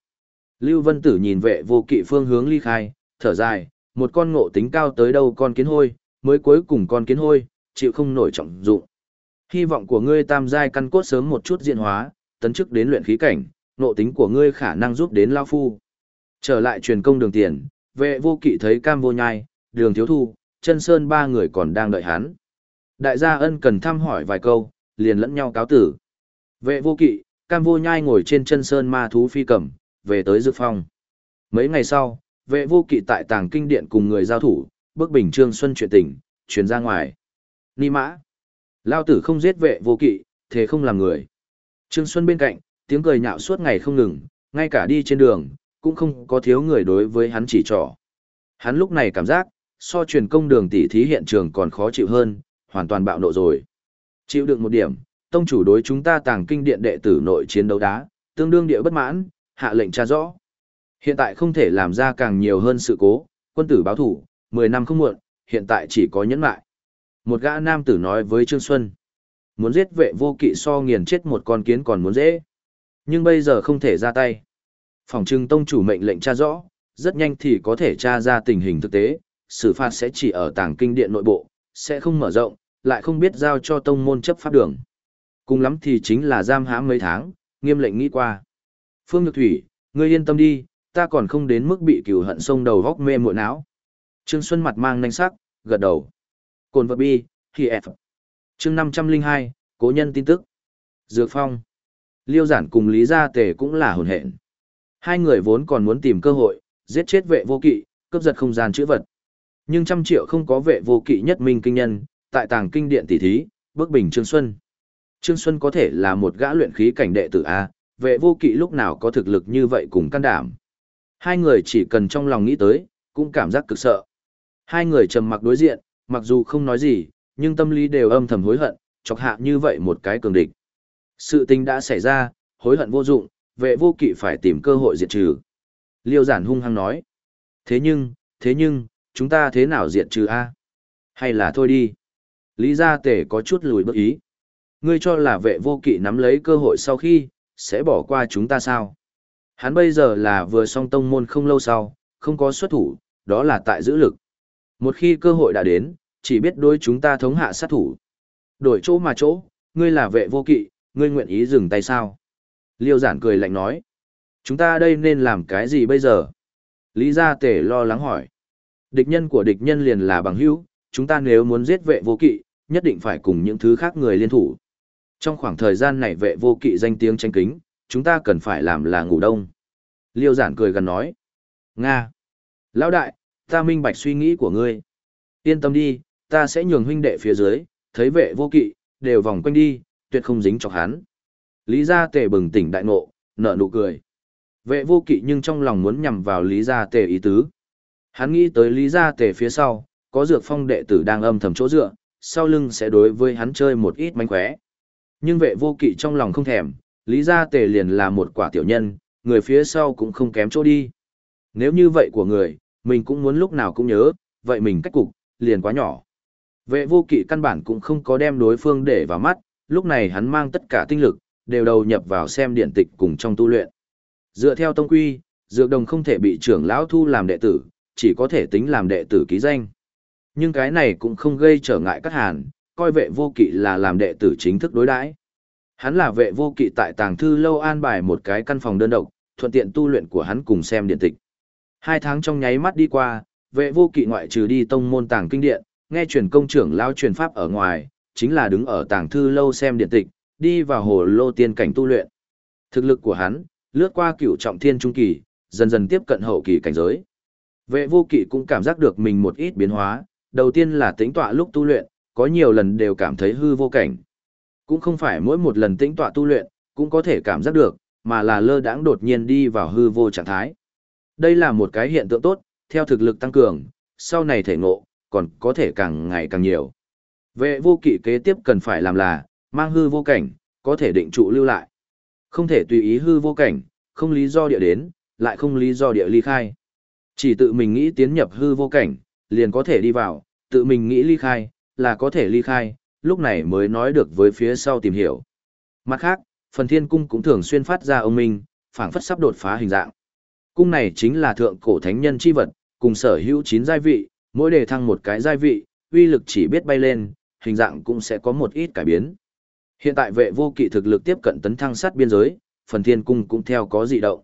Lưu Vân Tử nhìn vệ vô kỵ phương hướng ly khai, thở dài, một con ngộ tính cao tới đâu con kiến hôi, mới cuối cùng con kiến hôi, chịu không nổi trọng dụng. Hy vọng của ngươi tam giai căn cốt sớm một chút diện hóa, tấn chức đến luyện khí cảnh, ngộ tính của ngươi khả năng giúp đến lao phu. Trở lại truyền công đường tiền, vệ vô kỵ thấy cam vô nhai, đường thiếu thu, chân sơn ba người còn đang đợi hắn. Đại gia ân cần thăm hỏi vài câu, liền lẫn nhau cáo tử. Vệ vô kỵ, cam vô nhai ngồi trên chân sơn ma thú phi cầm, về tới dược phong. Mấy ngày sau, vệ vô kỵ tại tàng kinh điện cùng người giao thủ, bước bình trương xuân chuyện tình, truyền ra ngoài. Ni mã. Lao tử không giết vệ vô kỵ, thế không làm người. Trương Xuân bên cạnh, tiếng cười nhạo suốt ngày không ngừng, ngay cả đi trên đường, cũng không có thiếu người đối với hắn chỉ trỏ. Hắn lúc này cảm giác, so truyền công đường tỷ thí hiện trường còn khó chịu hơn, hoàn toàn bạo nộ rồi. Chịu đựng một điểm, tông chủ đối chúng ta tàng kinh điện đệ tử nội chiến đấu đá, tương đương địa bất mãn, hạ lệnh tra rõ. Hiện tại không thể làm ra càng nhiều hơn sự cố, quân tử báo thủ, 10 năm không muộn, hiện tại chỉ có nhẫn lại. Một gã nam tử nói với Trương Xuân, muốn giết vệ vô kỵ so nghiền chết một con kiến còn muốn dễ. Nhưng bây giờ không thể ra tay. Phòng trưng tông chủ mệnh lệnh tra rõ, rất nhanh thì có thể tra ra tình hình thực tế, xử phạt sẽ chỉ ở tàng kinh điện nội bộ, sẽ không mở rộng, lại không biết giao cho tông môn chấp pháp đường. Cùng lắm thì chính là giam hãm mấy tháng, nghiêm lệnh nghĩ qua. Phương Nhược Thủy, ngươi yên tâm đi, ta còn không đến mức bị cửu hận sông đầu góc mê muội não. Trương Xuân mặt mang nhanh sắc, gật đầu. Cồn vật bi, khi F. Trương 502, cố nhân tin tức. Dược Phong. Liêu giản cùng Lý Gia Tề cũng là hồn hện. Hai người vốn còn muốn tìm cơ hội, giết chết vệ vô kỵ, cướp giật không gian chữ vật. Nhưng trăm triệu không có vệ vô kỵ nhất minh kinh nhân, tại tàng kinh điện tỷ thí, bước bình Trương Xuân. Trương Xuân có thể là một gã luyện khí cảnh đệ tử A, vệ vô kỵ lúc nào có thực lực như vậy cùng can đảm. Hai người chỉ cần trong lòng nghĩ tới, cũng cảm giác cực sợ. Hai người trầm mặc đối diện, mặc dù không nói gì, nhưng tâm lý đều âm thầm hối hận, chọc hạ như vậy một cái cường địch. Sự tình đã xảy ra, hối hận vô dụng, vệ vô kỵ phải tìm cơ hội diệt trừ. Liêu giản hung hăng nói. Thế nhưng, thế nhưng, chúng ta thế nào diệt trừ A? Hay là thôi đi? Lý gia tể có chút lùi bước ý. Ngươi cho là vệ vô kỵ nắm lấy cơ hội sau khi, sẽ bỏ qua chúng ta sao? Hắn bây giờ là vừa xong tông môn không lâu sau, không có xuất thủ, đó là tại giữ lực. Một khi cơ hội đã đến, chỉ biết đối chúng ta thống hạ sát thủ. Đổi chỗ mà chỗ, ngươi là vệ vô kỵ, ngươi nguyện ý dừng tay sao? Liêu giản cười lạnh nói. Chúng ta đây nên làm cái gì bây giờ? Lý gia tể lo lắng hỏi. Địch nhân của địch nhân liền là bằng hữu, chúng ta nếu muốn giết vệ vô kỵ, nhất định phải cùng những thứ khác người liên thủ. Trong khoảng thời gian này vệ vô kỵ danh tiếng tranh kính, chúng ta cần phải làm là ngủ đông. Liêu giản cười gần nói. Nga. Lão đại, ta minh bạch suy nghĩ của ngươi. Yên tâm đi, ta sẽ nhường huynh đệ phía dưới, thấy vệ vô kỵ, đều vòng quanh đi, tuyệt không dính chọc hắn. Lý gia tề bừng tỉnh đại ngộ, nở nụ cười. Vệ vô kỵ nhưng trong lòng muốn nhằm vào lý gia tề ý tứ. Hắn nghĩ tới Lý Gia Tề phía sau, có dược phong đệ tử đang âm thầm chỗ dựa, sau lưng sẽ đối với hắn chơi một ít mánh khóe. Nhưng vệ vô kỵ trong lòng không thèm, Lý Gia Tề liền là một quả tiểu nhân, người phía sau cũng không kém chỗ đi. Nếu như vậy của người, mình cũng muốn lúc nào cũng nhớ, vậy mình cách cục, liền quá nhỏ. Vệ vô kỵ căn bản cũng không có đem đối phương để vào mắt, lúc này hắn mang tất cả tinh lực, đều đầu nhập vào xem điện tịch cùng trong tu luyện. Dựa theo tông quy, dược đồng không thể bị trưởng lão thu làm đệ tử, chỉ có thể tính làm đệ tử ký danh. Nhưng cái này cũng không gây trở ngại các hàn, coi vệ vô kỵ là làm đệ tử chính thức đối đãi. Hắn là vệ vô kỵ tại tàng thư lâu an bài một cái căn phòng đơn độc, thuận tiện tu luyện của hắn cùng xem điện tịch. Hai tháng trong nháy mắt đi qua, vệ vô kỵ ngoại trừ đi tông môn tàng kinh điện, nghe truyền công trưởng lao truyền pháp ở ngoài, chính là đứng ở tàng thư lâu xem điện tịch, đi vào hồ lô tiên cảnh tu luyện. Thực lực của hắn, lướt qua cửu trọng thiên trung kỳ, dần dần tiếp cận hậu kỳ cảnh giới. Vệ vô kỵ cũng cảm giác được mình một ít biến hóa, đầu tiên là tính tọa lúc tu luyện, có nhiều lần đều cảm thấy hư vô cảnh. Cũng không phải mỗi một lần tĩnh tọa tu luyện, cũng có thể cảm giác được, mà là lơ đãng đột nhiên đi vào hư vô trạng thái. Đây là một cái hiện tượng tốt, theo thực lực tăng cường, sau này thể ngộ, còn có thể càng ngày càng nhiều. Vệ vô kỵ kế tiếp cần phải làm là, mang hư vô cảnh, có thể định trụ lưu lại. Không thể tùy ý hư vô cảnh, không lý do địa đến, lại không lý do địa ly khai. Chỉ tự mình nghĩ tiến nhập hư vô cảnh, liền có thể đi vào, tự mình nghĩ ly khai, là có thể ly khai, lúc này mới nói được với phía sau tìm hiểu. Mặt khác, phần thiên cung cũng thường xuyên phát ra ông minh, phảng phất sắp đột phá hình dạng. Cung này chính là thượng cổ thánh nhân chi vật, cùng sở hữu 9 giai vị, mỗi đề thăng một cái giai vị, uy lực chỉ biết bay lên, hình dạng cũng sẽ có một ít cải biến. Hiện tại vệ vô kỵ thực lực tiếp cận tấn thăng sát biên giới, phần thiên cung cũng theo có dị động.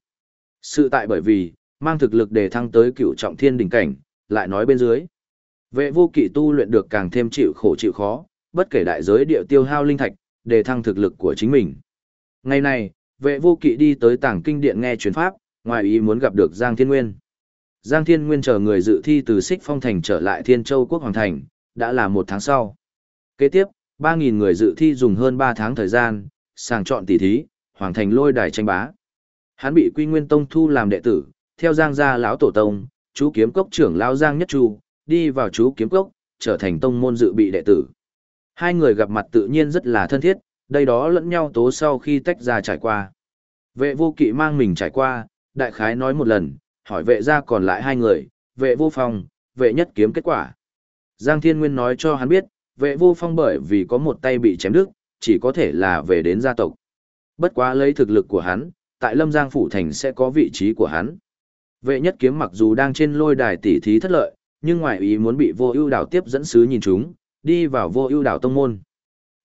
Sự tại bởi vì, mang thực lực đề thăng tới cựu trọng thiên đỉnh cảnh, lại nói bên dưới. Vệ vô kỵ tu luyện được càng thêm chịu khổ chịu khó, bất kể đại giới địa tiêu hao linh thạch, để thăng thực lực của chính mình. Ngày này, vệ vô kỵ đi tới tảng kinh điện nghe truyền pháp, ngoài ý muốn gặp được Giang Thiên Nguyên. Giang Thiên Nguyên chờ người dự thi từ Xích Phong Thành trở lại Thiên Châu Quốc Hoàng Thành, đã là một tháng sau. Kế tiếp, 3.000 người dự thi dùng hơn 3 tháng thời gian, sàng chọn tỷ thí, Hoàng Thành lôi đài tranh bá. Hắn bị Quy Nguyên Tông thu làm đệ tử, theo Giang gia lão tổ tông, chú kiếm cốc trưởng lão Giang Nhất Chu, đi vào chú kiếm cốc, trở thành tông môn dự bị đệ tử. Hai người gặp mặt tự nhiên rất là thân thiết, đây đó lẫn nhau tố sau khi tách ra trải qua. Vệ vô kỵ mang mình trải qua, đại khái nói một lần, hỏi vệ ra còn lại hai người, vệ vô phong, vệ nhất kiếm kết quả. Giang Thiên Nguyên nói cho hắn biết, vệ vô phong bởi vì có một tay bị chém đứt, chỉ có thể là về đến gia tộc. Bất quá lấy thực lực của hắn, tại Lâm Giang Phủ Thành sẽ có vị trí của hắn. Vệ nhất kiếm mặc dù đang trên lôi đài tỷ thí thất lợi, nhưng ngoại ý muốn bị vô ưu đảo tiếp dẫn sứ nhìn chúng, đi vào vô ưu đảo tông môn.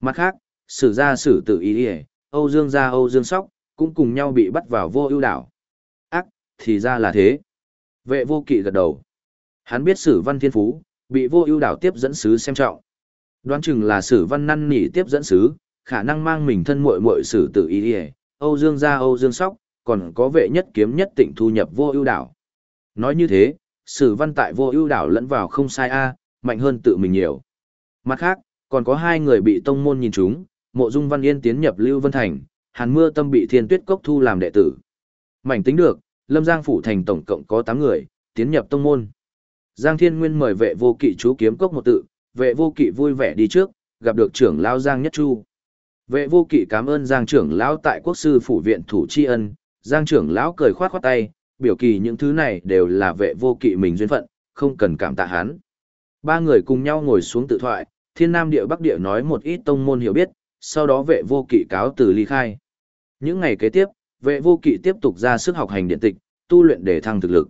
Mặt khác, sử gia sử tự ý ỉa âu dương gia âu dương sóc cũng cùng nhau bị bắt vào vô ưu đảo. Ác thì ra là thế. Vệ vô kỵ gật đầu. Hắn biết sử văn thiên phú bị vô ưu đảo tiếp dẫn sứ xem trọng. Đoán chừng là sử văn năn nỉ tiếp dẫn sứ khả năng mang mình thân muội muội sử tự ý ỉa âu dương gia âu dương sóc còn có vệ nhất kiếm nhất tịnh thu nhập vô ưu đảo. Nói như thế sử văn tại vô ưu đảo lẫn vào không sai a, mạnh hơn tự mình nhiều. Mặt khác, còn có hai người bị tông môn nhìn chúng, mộ dung văn yên tiến nhập lưu vân thành, hàn mưa tâm bị thiên tuyết cốc thu làm đệ tử. Mảnh tính được, lâm giang phủ thành tổng cộng có tám người, tiến nhập tông môn. Giang thiên nguyên mời vệ vô kỵ chú kiếm cốc một tự, vệ vô kỵ vui vẻ đi trước, gặp được trưởng lão giang nhất chu. Vệ vô kỵ cảm ơn giang trưởng lão tại quốc sư phủ viện thủ tri ân, giang trưởng lão cười khoát khoát tay biểu kỳ những thứ này đều là vệ vô kỵ mình duyên phận không cần cảm tạ hắn ba người cùng nhau ngồi xuống tự thoại thiên nam địa bắc địa nói một ít tông môn hiểu biết sau đó vệ vô kỵ cáo từ ly khai. Những ngày kế tiếp, vệ vô kỵ tiếp tục ra sức học hành điện tịch, tu luyện để thăng thực lực.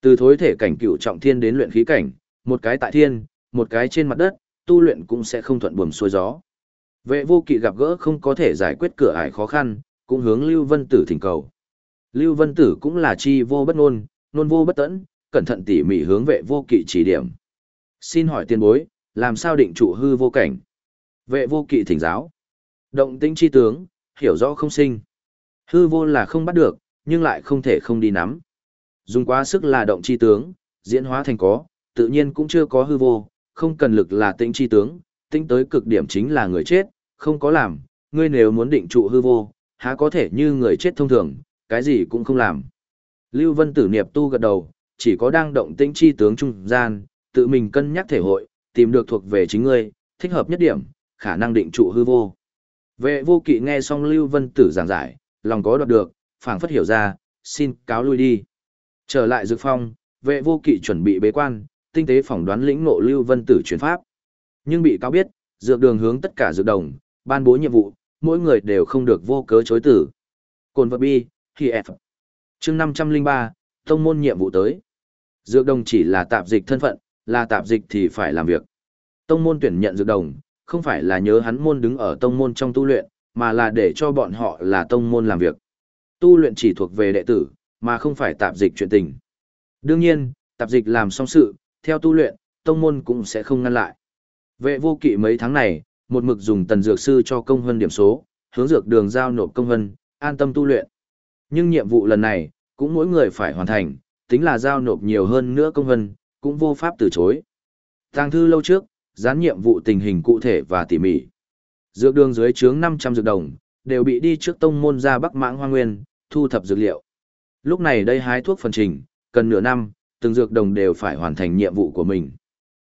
Từ thối thể cảnh cựu trọng thiên đến luyện khí cảnh, một cái tại thiên, một cái trên mặt đất, tu luyện cũng sẽ không thuận buồm xuôi gió. Vệ vô kỵ gặp gỡ không có thể giải quyết cửa ải khó khăn, cũng hướng Lưu Vân Tử thỉnh cầu. Lưu Vân Tử cũng là chi vô bất ngôn, nôn vô bất tẫn, cẩn thận tỉ mỉ hướng vệ vô kỵ chỉ điểm. Xin hỏi tiên bối, làm sao định trụ hư vô cảnh? Vệ vô kỵ thỉnh giáo. Động tĩnh chi tướng, hiểu rõ không sinh. Hư vô là không bắt được, nhưng lại không thể không đi nắm. Dùng quá sức là động chi tướng, diễn hóa thành có, tự nhiên cũng chưa có hư vô, không cần lực là tĩnh chi tướng, tĩnh tới cực điểm chính là người chết, không có làm, ngươi nếu muốn định trụ hư vô, há có thể như người chết thông thường, cái gì cũng không làm. Lưu Vân Tử Niệm tu gật đầu, chỉ có đang động tĩnh chi tướng trung gian, tự mình cân nhắc thể hội, tìm được thuộc về chính ngươi, thích hợp nhất điểm, khả năng định trụ hư vô. Vệ vô kỵ nghe xong Lưu Vân Tử giảng giải, lòng có đoạt được, phảng phất hiểu ra, xin cáo lui đi. Trở lại dược phong, vệ vô kỵ chuẩn bị bế quan, tinh tế phỏng đoán lĩnh ngộ Lưu Vân Tử chuyển pháp. Nhưng bị cáo biết, dược đường hướng tất cả dược đồng, ban bố nhiệm vụ, mỗi người đều không được vô cớ chối tử. Cồn vật bi, khi F. chương 503, tông môn nhiệm vụ tới. Dược đồng chỉ là tạp dịch thân phận, là tạp dịch thì phải làm việc. Tông môn tuyển nhận dược đồng, không phải là nhớ hắn môn đứng ở tông môn trong tu luyện, mà là để cho bọn họ là tông môn làm việc. Tu luyện chỉ thuộc về đệ tử, mà không phải tạp dịch chuyện tình. Đương nhiên, tạp dịch làm xong sự, theo tu luyện, tông môn cũng sẽ không ngăn lại. Vệ vô kỵ mấy tháng này, một mực dùng tần dược sư cho công hân điểm số, hướng dược đường giao nộp công hân, an tâm tu luyện. Nhưng nhiệm vụ lần này, cũng mỗi người phải hoàn thành, tính là giao nộp nhiều hơn nữa công hân, cũng vô pháp từ chối. Tàng thư lâu trước, dán nhiệm vụ tình hình cụ thể và tỉ mỉ. Dược đường dưới chướng 500 dược đồng, đều bị đi trước tông môn ra Bắc Mãng Hoa Nguyên, thu thập dược liệu. Lúc này đây hái thuốc phần trình, cần nửa năm, từng dược đồng đều phải hoàn thành nhiệm vụ của mình.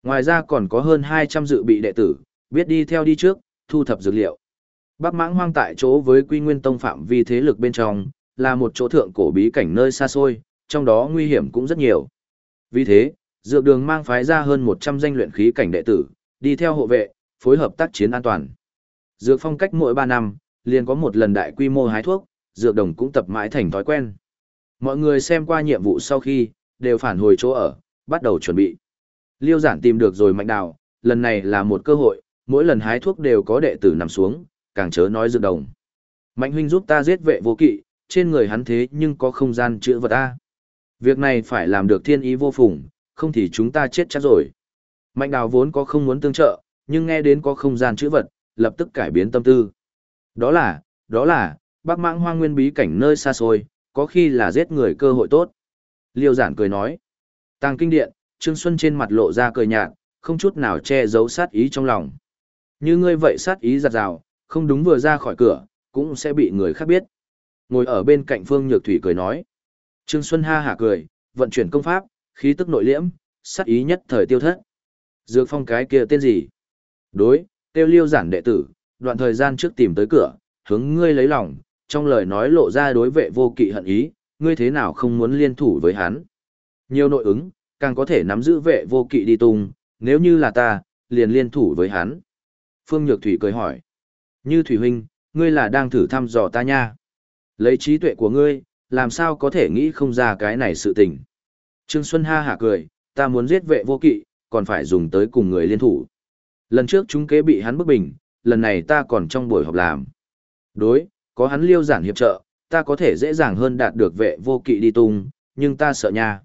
Ngoài ra còn có hơn 200 dự bị đệ tử, biết đi theo đi trước, thu thập dược liệu. Bắc Mãng Hoang tại chỗ với Quy Nguyên Tông phạm vi thế lực bên trong, là một chỗ thượng cổ bí cảnh nơi xa xôi, trong đó nguy hiểm cũng rất nhiều. Vì thế, dược đường mang phái ra hơn 100 danh luyện khí cảnh đệ tử, đi theo hộ vệ, phối hợp tác chiến an toàn. Dược phong cách mỗi 3 năm, liền có một lần đại quy mô hái thuốc, dược đồng cũng tập mãi thành thói quen. Mọi người xem qua nhiệm vụ sau khi, đều phản hồi chỗ ở, bắt đầu chuẩn bị. Liêu giản tìm được rồi mạnh đào, lần này là một cơ hội, mỗi lần hái thuốc đều có đệ tử nằm xuống, càng chớ nói dược đồng. Mạnh huynh giúp ta giết vệ vô kỵ, trên người hắn thế nhưng có không gian chữa vật ta. Việc này phải làm được thiên ý vô phùng, không thì chúng ta chết chắc rồi. Mạnh đào vốn có không muốn tương trợ, nhưng nghe đến có không gian chữa vật, lập tức cải biến tâm tư. Đó là, đó là, bác mãng hoang nguyên bí cảnh nơi xa xôi, có khi là giết người cơ hội tốt. Liêu giản cười nói. Tàng kinh điện, Trương Xuân trên mặt lộ ra cười nhạt, không chút nào che giấu sát ý trong lòng. Như ngươi vậy sát ý giặt rào, không đúng vừa ra khỏi cửa, cũng sẽ bị người khác biết. Ngồi ở bên cạnh Phương Nhược Thủy cười nói. Trương Xuân ha hả cười, vận chuyển công pháp, khí tức nội liễm, sát ý nhất thời tiêu thất. Dược phong cái kia tên gì? Đối, tiêu liêu giản đệ tử, đoạn thời gian trước tìm tới cửa, hướng ngươi lấy lòng, trong lời nói lộ ra đối vệ vô kỵ hận ý, ngươi thế nào không muốn liên thủ với hắn. Nhiều nội ứng, càng có thể nắm giữ vệ vô kỵ đi tung, nếu như là ta, liền liên thủ với hắn. Phương Nhược Thủy cười hỏi. Như Thủy Huynh, ngươi là đang thử thăm dò ta nha. Lấy trí tuệ của ngươi, làm sao có thể nghĩ không ra cái này sự tình. Trương Xuân ha hả cười, ta muốn giết vệ vô kỵ, còn phải dùng tới cùng người liên thủ. Lần trước chúng kế bị hắn bức bình, lần này ta còn trong buổi họp làm. Đối, có hắn liêu giản hiệp trợ, ta có thể dễ dàng hơn đạt được vệ vô kỵ đi tung, nhưng ta sợ nha.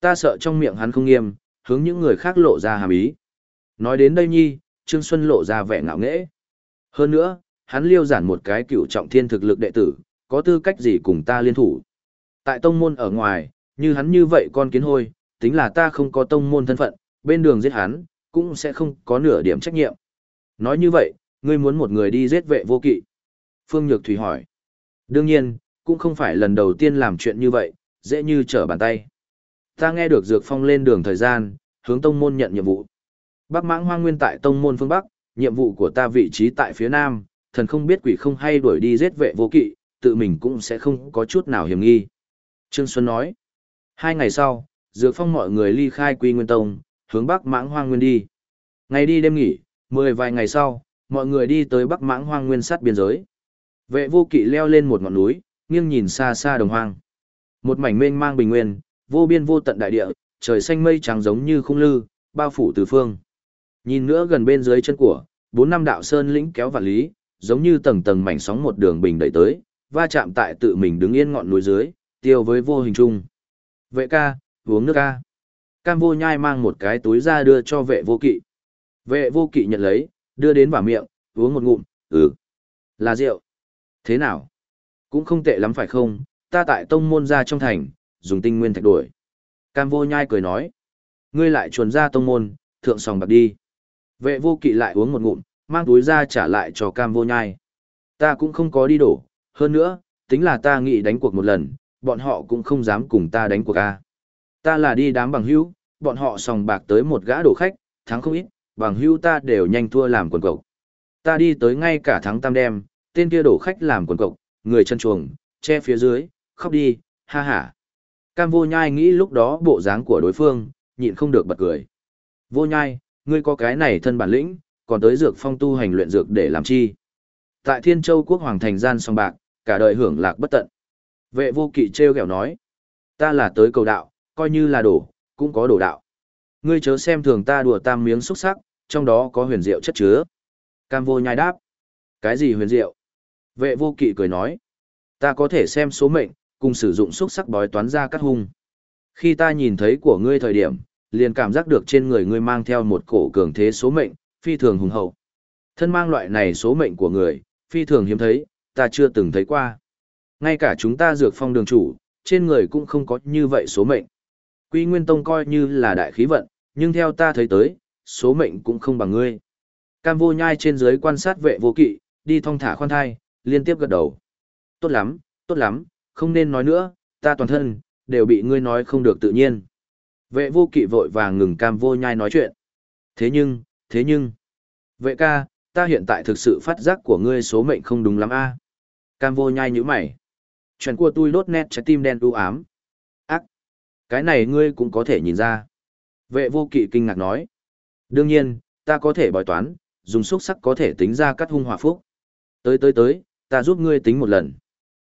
Ta sợ trong miệng hắn không nghiêm, hướng những người khác lộ ra hàm ý. Nói đến đây nhi, Trương Xuân lộ ra vẻ ngạo nghễ. Hơn nữa, hắn liêu giản một cái cựu trọng thiên thực lực đệ tử, có tư cách gì cùng ta liên thủ. Tại tông môn ở ngoài, như hắn như vậy con kiến hôi, tính là ta không có tông môn thân phận, bên đường giết hắn, cũng sẽ không có nửa điểm trách nhiệm. Nói như vậy, ngươi muốn một người đi giết vệ vô kỵ. Phương Nhược Thủy hỏi. Đương nhiên, cũng không phải lần đầu tiên làm chuyện như vậy, dễ như trở bàn tay. Ta nghe được Dược Phong lên đường thời gian, hướng tông môn nhận nhiệm vụ. Bắc mãng hoang nguyên tại tông môn phương Bắc, nhiệm vụ của ta vị trí tại phía Nam, thần không biết quỷ không hay đuổi đi giết vệ vô kỵ, tự mình cũng sẽ không có chút nào hiểm nghi. Trương Xuân nói. Hai ngày sau, Dược Phong mọi người ly khai Quy Nguyên Tông, hướng Bắc Mãng Hoang Nguyên đi. Ngày đi đêm nghỉ, mười vài ngày sau, mọi người đi tới Bắc Mãng Hoang Nguyên sát biên giới. Vệ vô kỵ leo lên một ngọn núi, nghiêng nhìn xa xa đồng hoang. Một mảnh mênh mang bình nguyên, vô biên vô tận đại địa, trời xanh mây trắng giống như khung lư, bao phủ tứ phương. Nhìn nữa gần bên dưới chân của, bốn năm đạo sơn lĩnh kéo vạn lý, giống như tầng tầng mảnh sóng một đường bình đẩy tới, va chạm tại tự mình đứng yên ngọn núi dưới, tiêu với vô hình trung Vệ ca, uống nước ca. Cam vô nhai mang một cái túi ra đưa cho vệ vô kỵ. Vệ vô kỵ nhận lấy, đưa đến vào miệng, uống một ngụm, ừ. Là rượu. Thế nào? Cũng không tệ lắm phải không, ta tại tông môn ra trong thành, dùng tinh nguyên thạch đổi. Cam vô nhai cười nói. Ngươi lại chuồn ra tông môn, thượng sòng bạc đi. Vệ vô kỵ lại uống một ngụm, mang túi ra trả lại cho cam vô nhai. Ta cũng không có đi đổ, hơn nữa, tính là ta nghĩ đánh cuộc một lần, bọn họ cũng không dám cùng ta đánh cuộc a. Ta là đi đám bằng hữu, bọn họ sòng bạc tới một gã đổ khách, thắng không ít, bằng hữu ta đều nhanh thua làm quần cộc. Ta đi tới ngay cả thắng tam đêm, tên kia đổ khách làm quần cộc, người chân chuồng, che phía dưới, khóc đi, ha ha. Cam vô nhai nghĩ lúc đó bộ dáng của đối phương, nhịn không được bật cười. Vô nhai, ngươi có cái này thân bản lĩnh, còn tới dược phong tu hành luyện dược để làm chi. Tại Thiên Châu quốc hoàng thành gian song bạc, cả đời hưởng lạc bất tận. Vệ vô kỵ treo kẹo nói, ta là tới cầu đạo, coi như là đổ, cũng có đổ đạo. Ngươi chớ xem thường ta đùa tam miếng xúc sắc, trong đó có huyền diệu chất chứa. Cam vô nhai đáp, cái gì huyền diệu? Vệ vô kỵ cười nói, ta có thể xem số mệnh, cùng sử dụng xúc sắc bói toán ra cắt hung. Khi ta nhìn thấy của ngươi thời điểm, liền cảm giác được trên người ngươi mang theo một cổ cường thế số mệnh, phi thường hùng hậu. Thân mang loại này số mệnh của người, phi thường hiếm thấy, ta chưa từng thấy qua. Ngay cả chúng ta dược phong đường chủ, trên người cũng không có như vậy số mệnh. Quy Nguyên Tông coi như là đại khí vận, nhưng theo ta thấy tới, số mệnh cũng không bằng ngươi. Cam vô nhai trên dưới quan sát vệ vô kỵ, đi thong thả khoan thai, liên tiếp gật đầu. Tốt lắm, tốt lắm, không nên nói nữa, ta toàn thân, đều bị ngươi nói không được tự nhiên. Vệ vô kỵ vội vàng ngừng cam vô nhai nói chuyện. Thế nhưng, thế nhưng, vệ ca, ta hiện tại thực sự phát giác của ngươi số mệnh không đúng lắm a. Cam vô nhai như mày. Chuyện của tôi đốt nét trái tim đen u ám. Ác, cái này ngươi cũng có thể nhìn ra. Vệ vô kỵ kinh ngạc nói. Đương nhiên, ta có thể bói toán, dùng xúc sắc có thể tính ra cắt hung hỏa phúc. Tới tới tới, ta giúp ngươi tính một lần.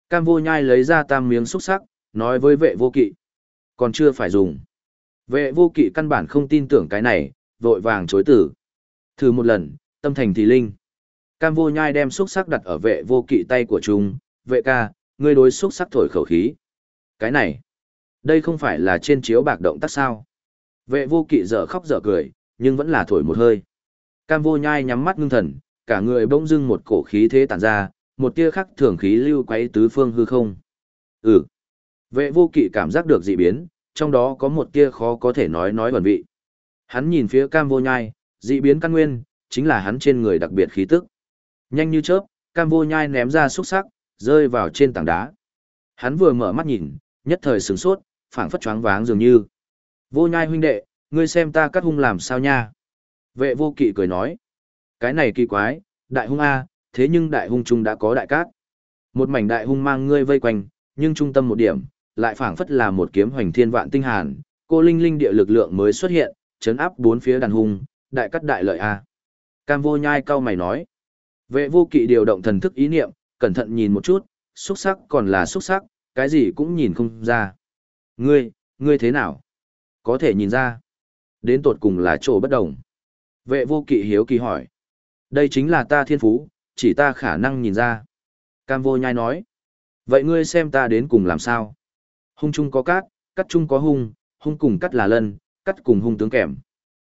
Cam vô nhai lấy ra tam miếng xúc sắc, nói với vệ vô kỵ. Còn chưa phải dùng. Vệ vô kỵ căn bản không tin tưởng cái này, vội vàng chối tử. Thử một lần, tâm thành thì linh. Cam vô nhai đem xúc sắc đặt ở vệ vô kỵ tay của chúng, vệ ca, ngươi đối xúc sắc thổi khẩu khí. Cái này, đây không phải là trên chiếu bạc động tác sao. Vệ vô kỵ dở khóc dở cười, nhưng vẫn là thổi một hơi. Cam vô nhai nhắm mắt ngưng thần, cả người bỗng dưng một cổ khí thế tản ra, một tia khắc thường khí lưu quấy tứ phương hư không. Ừ. Vệ vô kỵ cảm giác được dị biến, trong đó có một tia khó có thể nói nói vẩn vị. Hắn nhìn phía cam vô nhai, dị biến căn nguyên, chính là hắn trên người đặc biệt khí tức. Nhanh như chớp, cam vô nhai ném ra xúc sắc, rơi vào trên tảng đá. Hắn vừa mở mắt nhìn, nhất thời sửng sốt, phảng phất choáng váng dường như. Vô nhai huynh đệ, ngươi xem ta cắt hung làm sao nha. Vệ vô kỵ cười nói. Cái này kỳ quái, đại hung A, thế nhưng đại hung trung đã có đại cát. Một mảnh đại hung mang ngươi vây quanh, nhưng trung tâm một điểm, lại phảng phất là một kiếm hoành thiên vạn tinh hàn, cô linh linh địa lực lượng mới xuất hiện, chấn áp bốn phía đàn hung, đại cắt đại lợi A. Cam vô nhai cao mày nói. Vệ vô kỵ điều động thần thức ý niệm, cẩn thận nhìn một chút, xuất sắc còn là xuất sắc, cái gì cũng nhìn không ra. Ngươi, ngươi thế nào? Có thể nhìn ra. Đến tột cùng là chỗ bất đồng. Vệ vô kỵ hiếu kỳ hỏi. Đây chính là ta thiên phú, chỉ ta khả năng nhìn ra. Cam vô nhai nói. Vậy ngươi xem ta đến cùng làm sao? Hung chung có cát, cắt chung có hung, hung cùng cắt là lân, cắt cùng hung tướng kèm.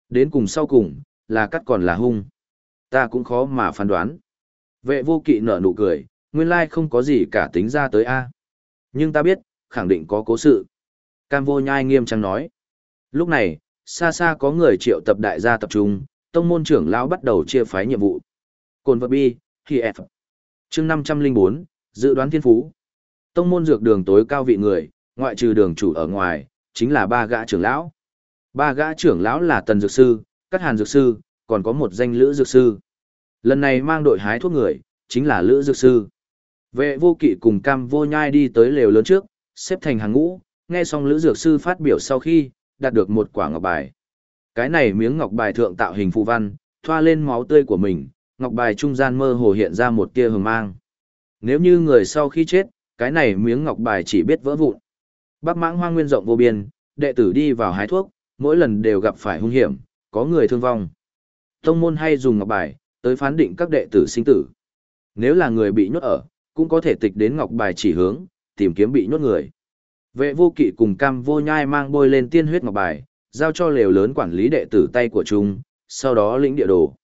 Đến cùng sau cùng, là cắt còn là hung. Ta cũng khó mà phán đoán. Vệ vô kỵ nở nụ cười, nguyên lai không có gì cả tính ra tới A. Nhưng ta biết, khẳng định có cố sự. Cam vô nhai nghiêm trang nói. Lúc này, xa xa có người triệu tập đại gia tập trung, tông môn trưởng lão bắt đầu chia phái nhiệm vụ. Cồn vật bi, khi F. chương 504, dự đoán thiên phú. Tông môn dược đường tối cao vị người, ngoại trừ đường chủ ở ngoài, chính là ba gã trưởng lão. Ba gã trưởng lão là tần dược sư, các hàn dược sư, còn có một danh lữ dược sư. Lần này mang đội hái thuốc người, chính là lữ dược sư. Vệ vô kỵ cùng cam vô nhai đi tới lều lớn trước, xếp thành hàng ngũ, nghe xong lữ dược sư phát biểu sau khi, đạt được một quả ngọc bài. Cái này miếng ngọc bài thượng tạo hình phù văn, thoa lên máu tươi của mình, ngọc bài trung gian mơ hồ hiện ra một tia hừng mang. Nếu như người sau khi chết, cái này miếng ngọc bài chỉ biết vỡ vụn. Bác mãng hoang nguyên rộng vô biên, đệ tử đi vào hái thuốc, mỗi lần đều gặp phải hung hiểm, có người thương vong. Tông môn hay dùng ngọc bài, tới phán định các đệ tử sinh tử. Nếu là người bị nhốt ở, cũng có thể tịch đến ngọc bài chỉ hướng, tìm kiếm bị nhốt người. Vệ vô kỵ cùng cam vô nhai mang bôi lên tiên huyết ngọc bài, giao cho lều lớn quản lý đệ tử tay của chúng, sau đó lĩnh địa đồ.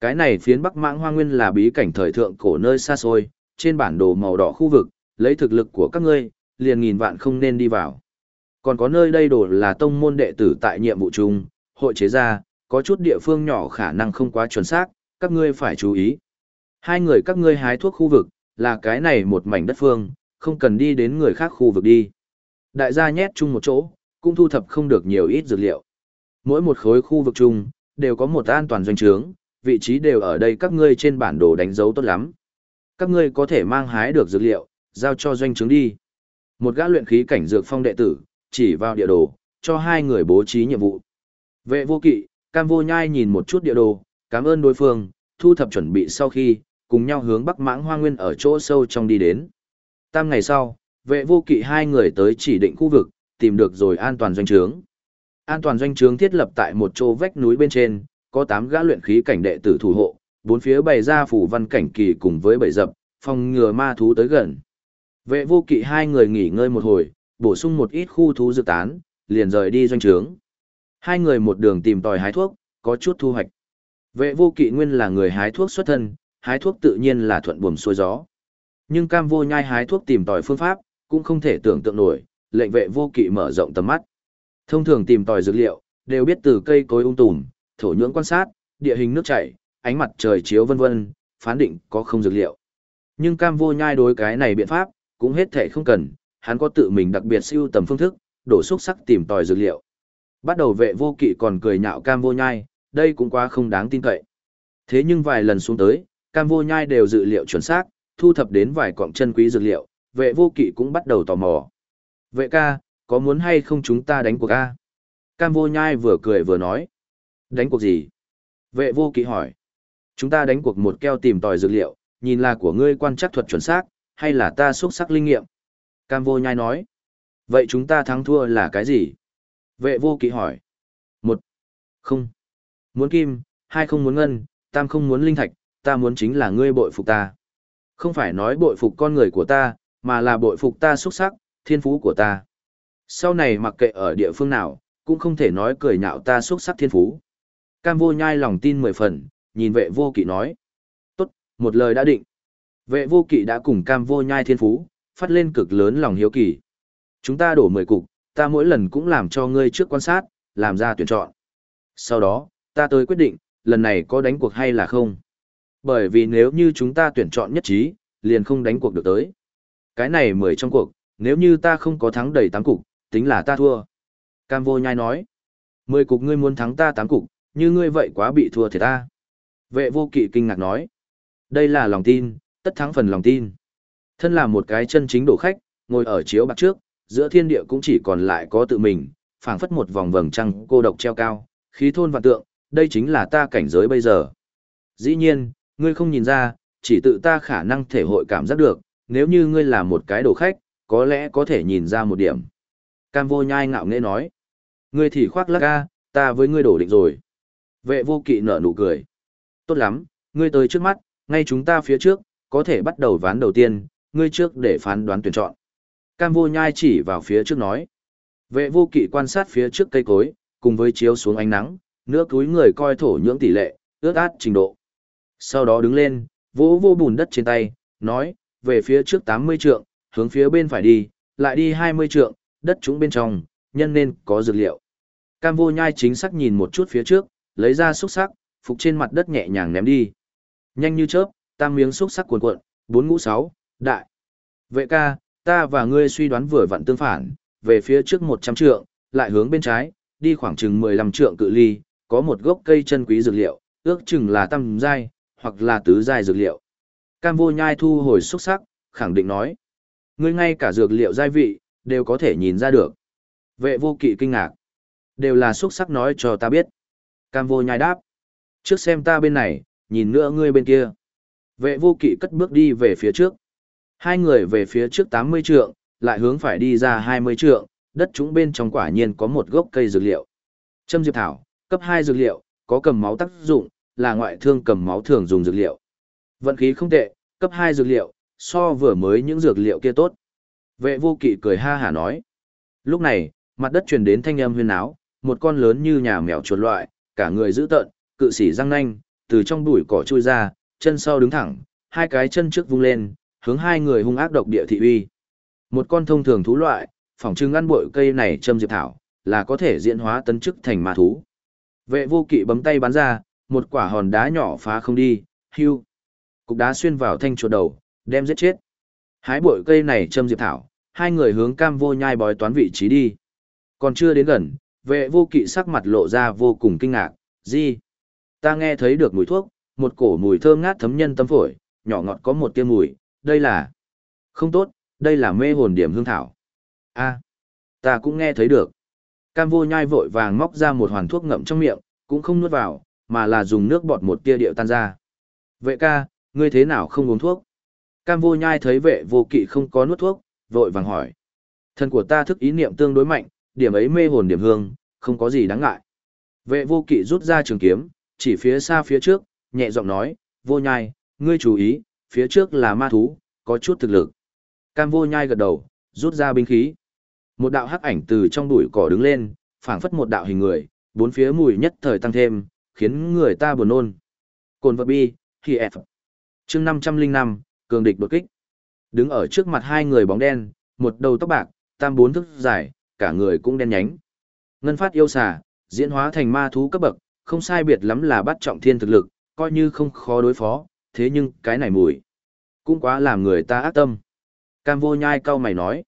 Cái này phiến Bắc Mãng Hoa Nguyên là bí cảnh thời thượng cổ nơi xa xôi, trên bản đồ màu đỏ khu vực, lấy thực lực của các ngươi, liền nghìn vạn không nên đi vào. Còn có nơi đây đồ là tông môn đệ tử tại nhiệm vụ chung, hội chế ra, có chút địa phương nhỏ khả năng không quá chuẩn xác, các ngươi phải chú ý. Hai người các ngươi hái thuốc khu vực, là cái này một mảnh đất phương, không cần đi đến người khác khu vực đi. Đại gia nhét chung một chỗ, cũng thu thập không được nhiều ít dược liệu. Mỗi một khối khu vực chung, đều có một an toàn doanh trướng, vị trí đều ở đây các ngươi trên bản đồ đánh dấu tốt lắm. Các ngươi có thể mang hái được dược liệu, giao cho doanh trướng đi. Một gã luyện khí cảnh dược phong đệ tử, chỉ vào địa đồ, cho hai người bố trí nhiệm vụ. Vệ vô kỵ, cam vô nhai nhìn một chút địa đồ, cảm ơn đối phương, thu thập chuẩn bị sau khi, cùng nhau hướng bắc mãng hoa nguyên ở chỗ sâu trong đi đến. Tam ngày sau, vệ vô kỵ hai người tới chỉ định khu vực, tìm được rồi an toàn doanh trướng. An toàn doanh trướng thiết lập tại một chỗ vách núi bên trên, có 8 gã luyện khí cảnh đệ tử thủ hộ, bốn phía bày ra phủ văn cảnh kỳ cùng với bảy dập, phòng ngừa ma thú tới gần. Vệ vô kỵ hai người nghỉ ngơi một hồi, bổ sung một ít khu thú dự tán, liền rời đi doanh trướng. Hai người một đường tìm tòi hái thuốc, có chút thu hoạch. Vệ vô kỵ nguyên là người hái thuốc xuất thân, hái thuốc tự nhiên là thuận buồm xuôi gió. Nhưng cam vô nhai hái thuốc tìm tòi phương pháp, cũng không thể tưởng tượng nổi, lệnh vệ vô kỵ mở rộng tầm mắt. Thông thường tìm tòi dược liệu, đều biết từ cây cối ung tùm, thổ nhưỡng quan sát, địa hình nước chảy, ánh mặt trời chiếu vân vân, phán định có không dược liệu. Nhưng cam vô nhai đối cái này biện pháp, cũng hết thể không cần, hắn có tự mình đặc biệt siêu tầm phương thức, đổ xúc sắc tìm tòi dược liệu. Bắt đầu vệ vô kỵ còn cười nhạo cam vô nhai, đây cũng quá không đáng tin cậy. Thế nhưng vài lần xuống tới, cam vô nhai đều dự liệu chuẩn xác, thu thập đến vài cọng chân quý dược liệu, vệ vô kỵ cũng bắt đầu tò mò. Vệ ca, có muốn hay không chúng ta đánh cuộc ca? Cam vô nhai vừa cười vừa nói. Đánh cuộc gì? Vệ vô kỵ hỏi. Chúng ta đánh cuộc một keo tìm tòi dược liệu, nhìn là của ngươi quan chắc thuật chuẩn xác, hay là ta xuất sắc linh nghiệm? Cam vô nhai nói. Vậy chúng ta thắng thua là cái gì? Vệ vô kỵ hỏi. Một. Không. Muốn kim, hai không muốn ngân, tam không muốn linh thạch, ta muốn chính là ngươi bội phục ta. Không phải nói bội phục con người của ta, mà là bội phục ta xuất sắc, thiên phú của ta. Sau này mặc kệ ở địa phương nào, cũng không thể nói cười nhạo ta xuất sắc thiên phú. Cam vô nhai lòng tin mười phần, nhìn vệ vô kỵ nói. Tốt, một lời đã định. Vệ vô kỵ đã cùng cam vô nhai thiên phú, phát lên cực lớn lòng hiếu kỳ. Chúng ta đổ mười cục, ta mỗi lần cũng làm cho ngươi trước quan sát, làm ra tuyển chọn. Sau đó, ta tới quyết định, lần này có đánh cuộc hay là không. Bởi vì nếu như chúng ta tuyển chọn nhất trí, liền không đánh cuộc được tới. Cái này mười trong cuộc, nếu như ta không có thắng đầy tám cục, tính là ta thua. Cam vô nhai nói, mười cục ngươi muốn thắng ta tám cục, như ngươi vậy quá bị thua thì ta. Vệ vô kỵ kinh ngạc nói, đây là lòng tin, tất thắng phần lòng tin. Thân là một cái chân chính đổ khách, ngồi ở chiếu bạc trước, giữa thiên địa cũng chỉ còn lại có tự mình, phảng phất một vòng vầng trăng cô độc treo cao, khí thôn vạn tượng, đây chính là ta cảnh giới bây giờ. Dĩ nhiên, ngươi không nhìn ra, chỉ tự ta khả năng thể hội cảm giác được, nếu như ngươi là một cái đồ khách, có lẽ có thể nhìn ra một điểm. Cam vô nhai ngạo nghễ nói, ngươi thì khoác lác ga, ta với ngươi đổ định rồi. Vệ vô kỵ nở nụ cười. Tốt lắm, ngươi tới trước mắt, ngay chúng ta phía trước, có thể bắt đầu ván đầu tiên, ngươi trước để phán đoán tuyển chọn. Cam vô nhai chỉ vào phía trước nói. Vệ vô kỵ quan sát phía trước cây cối, cùng với chiếu xuống ánh nắng, nước túi người coi thổ nhưỡng tỷ lệ, ướt át trình độ. Sau đó đứng lên, vỗ vô bùn đất trên tay, nói, về phía trước 80 trượng, hướng phía bên phải đi, lại đi 20 trượng, đất chúng bên trong, nhân nên có dược liệu. Cam vô nhai chính xác nhìn một chút phía trước, lấy ra xúc sắc, phục trên mặt đất nhẹ nhàng ném đi. Nhanh như chớp, tam miếng xúc sắc cuộn cuộn, bốn ngũ sáu, đại. Vệ ca, ta và ngươi suy đoán vừa vặn tương phản, về phía trước 100 trượng, lại hướng bên trái, đi khoảng chừng 15 trượng cự ly, có một gốc cây chân quý dược liệu, ước chừng là tam giai, hoặc là tứ giai dược liệu. Cam vô nhai thu hồi xúc sắc, khẳng định nói. Ngươi ngay cả dược liệu giai vị, đều có thể nhìn ra được. Vệ vô kỵ kinh ngạc. Đều là xúc sắc nói cho ta biết. Cam vô nhai đáp. Trước xem ta bên này, nhìn nữa ngươi bên kia. Vệ vô kỵ cất bước đi về phía trước. Hai người về phía trước 80 trượng, lại hướng phải đi ra 20 trượng, đất chúng bên trong quả nhiên có một gốc cây dược liệu. Châm diệp thảo, cấp 2 dược liệu, có cầm máu tác dụng, là ngoại thương cầm máu thường dùng dược liệu. Vận khí không tệ, cấp 2 dược liệu, so vừa mới những dược liệu kia tốt. Vệ vô kỵ cười ha hả nói. Lúc này, mặt đất truyền đến thanh âm huyên áo, một con lớn như nhà mèo chuột loại, cả người giữ tợn, cự sĩ răng nanh, từ trong bụi cỏ chui ra, chân sau đứng thẳng, hai cái chân trước vung lên, hướng hai người hung ác độc địa thị uy. Một con thông thường thú loại, phỏng trưng ăn bội cây này châm diệp thảo, là có thể diễn hóa tấn chức thành ma thú. Vệ vô kỵ bấm tay bắn ra, một quả hòn đá nhỏ phá không đi, hưu. Cục đá xuyên vào thanh chuột đầu, đem giết chết. Hái bội cây này châm diệp thảo, hai người hướng cam vô nhai bói toán vị trí đi. Còn chưa đến gần, vệ vô kỵ sắc mặt lộ ra vô cùng kinh ngạc, gì? Ta nghe thấy được mùi thuốc, một cổ mùi thơm ngát thấm nhân tâm phổi, nhỏ ngọt có một tia mùi, đây là... Không tốt, đây là mê hồn điểm hương thảo. a ta cũng nghe thấy được. Cam vô nhai vội vàng móc ra một hoàn thuốc ngậm trong miệng, cũng không nuốt vào, mà là dùng nước bọt một tia điệu tan ra. Vệ ca, ngươi thế nào không uống thuốc? Cam vô nhai thấy vệ vô kỵ không có nuốt thuốc, vội vàng hỏi. Thân của ta thức ý niệm tương đối mạnh, điểm ấy mê hồn điểm hương, không có gì đáng ngại. Vệ vô kỵ rút ra trường kiếm, chỉ phía xa phía trước, nhẹ giọng nói, vô nhai, ngươi chú ý, phía trước là ma thú, có chút thực lực. Cam vô nhai gật đầu, rút ra binh khí. Một đạo hắc ảnh từ trong bụi cỏ đứng lên, phảng phất một đạo hình người, bốn phía mùi nhất thời tăng thêm, khiến người ta buồn nôn. Cồn vật bi, thì F. chương 505, cường địch đột kích. Đứng ở trước mặt hai người bóng đen, một đầu tóc bạc, tam bốn thức dài, cả người cũng đen nhánh. Ngân phát yêu xà, diễn hóa thành ma thú cấp bậc, không sai biệt lắm là bắt trọng thiên thực lực, coi như không khó đối phó, thế nhưng cái này mùi, cũng quá làm người ta ác tâm. Cam vô nhai cau mày nói,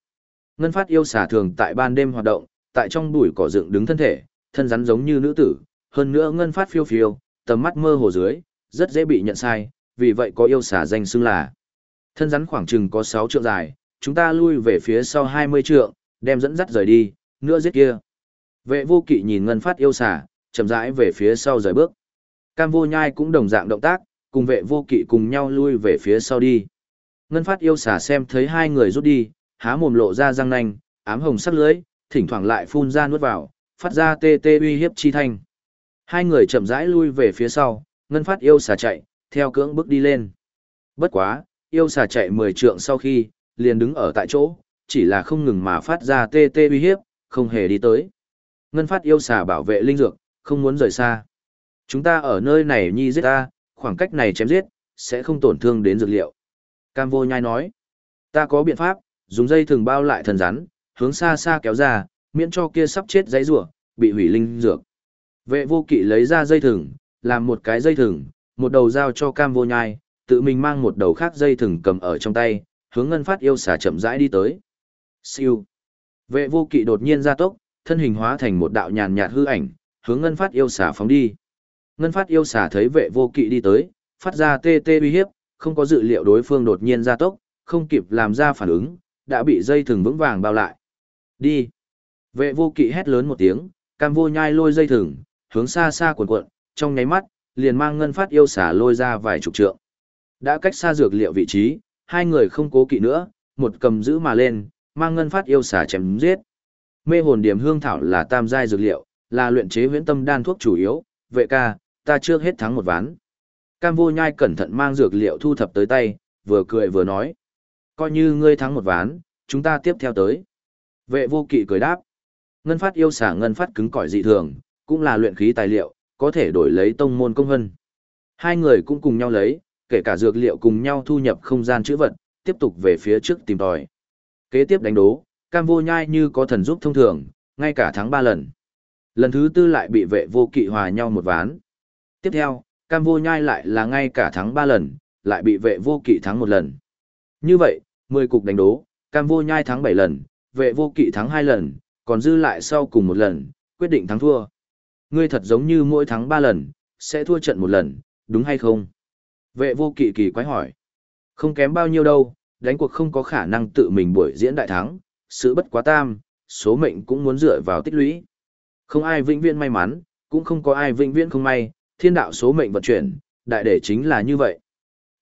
ngân phát yêu xà thường tại ban đêm hoạt động, tại trong bụi cỏ dựng đứng thân thể, thân rắn giống như nữ tử, hơn nữa ngân phát phiêu phiêu, tầm mắt mơ hồ dưới, rất dễ bị nhận sai, vì vậy có yêu xà danh xưng là. Thân rắn khoảng chừng có 6 trượng dài, chúng ta lui về phía sau 20 trượng, đem dẫn dắt rời đi, nữa giết kia. Vệ vô kỵ nhìn ngân phát yêu xà, chậm rãi về phía sau rời bước. Cam vô nhai cũng đồng dạng động tác, cùng vệ vô kỵ cùng nhau lui về phía sau đi. Ngân phát yêu xà xem thấy hai người rút đi, há mồm lộ ra răng nanh, ám hồng sắc lưới, thỉnh thoảng lại phun ra nuốt vào, phát ra tê tê uy hiếp chi thanh. Hai người chậm rãi lui về phía sau, ngân phát yêu xà chạy, theo cưỡng bước đi lên. Bất quá, yêu xà chạy mười trượng sau khi, liền đứng ở tại chỗ, chỉ là không ngừng mà phát ra tê tê uy hiếp, không hề đi tới. Ngân phát yêu xà bảo vệ linh dược, không muốn rời xa. Chúng ta ở nơi này nhi giết ta, khoảng cách này chém giết, sẽ không tổn thương đến dược liệu. Cam vô nhai nói, ta có biện pháp, dùng dây thừng bao lại thần rắn, hướng xa xa kéo ra, miễn cho kia sắp chết dãy rủa bị hủy linh dược. Vệ vô kỵ lấy ra dây thừng, làm một cái dây thừng, một đầu giao cho cam vô nhai, tự mình mang một đầu khác dây thừng cầm ở trong tay, hướng ngân phát yêu xà chậm rãi đi tới. Siêu. Vệ vô kỵ đột nhiên ra tốc, thân hình hóa thành một đạo nhàn nhạt hư ảnh, hướng ngân phát yêu xà phóng đi. Ngân phát yêu xà thấy vệ vô kỵ đi tới, phát ra tê tê uy hiếp, không có dự liệu đối phương đột nhiên ra tốc, không kịp làm ra phản ứng, đã bị dây thừng vững vàng bao lại. Đi. Vệ vô kỵ hét lớn một tiếng, cam vô nhai lôi dây thừng, hướng xa xa cuộn cuộn, trong nháy mắt, liền mang ngân phát yêu xà lôi ra vài chục trượng. Đã cách xa dược liệu vị trí, hai người không cố kỵ nữa, một cầm giữ mà lên, mang ngân phát yêu xà chém giết. Mê hồn điểm hương thảo là tam giai dược liệu, là luyện chế huyễn tâm đan thuốc chủ yếu, vệ ca, ta trước hết thắng một ván. Cam vô nhai cẩn thận mang dược liệu thu thập tới tay, vừa cười vừa nói. Coi như ngươi thắng một ván, chúng ta tiếp theo tới. Vệ vô kỵ cười đáp. Ngân phát yêu xả ngân phát cứng cỏi dị thường, cũng là luyện khí tài liệu, có thể đổi lấy tông môn công hân. Hai người cũng cùng nhau lấy, kể cả dược liệu cùng nhau thu nhập không gian chữ vật, tiếp tục về phía trước tìm tòi. Kế tiếp đánh đố, cam vô nhai như có thần giúp thông thường, ngay cả thắng ba lần. Lần thứ tư lại bị vệ vô kỵ hòa nhau một ván. Tiếp theo, cam vô nhai lại là ngay cả thắng ba lần, lại bị vệ vô kỵ thắng một lần. Như vậy, 10 cục đánh đố, cam vô nhai thắng 7 lần, vệ vô kỵ thắng 2 lần, còn dư lại sau cùng một lần, quyết định thắng thua. Ngươi thật giống như mỗi thắng 3 lần, sẽ thua trận một lần, đúng hay không? Vệ vô kỵ kỳ quái hỏi. Không kém bao nhiêu đâu, đánh cuộc không có khả năng tự mình buổi diễn đại thắng, sự bất quá tam, số mệnh cũng muốn dựa vào tích lũy. Không ai vĩnh viễn may mắn, cũng không có ai vĩnh viễn không may, thiên đạo số mệnh vận chuyển, đại để chính là như vậy.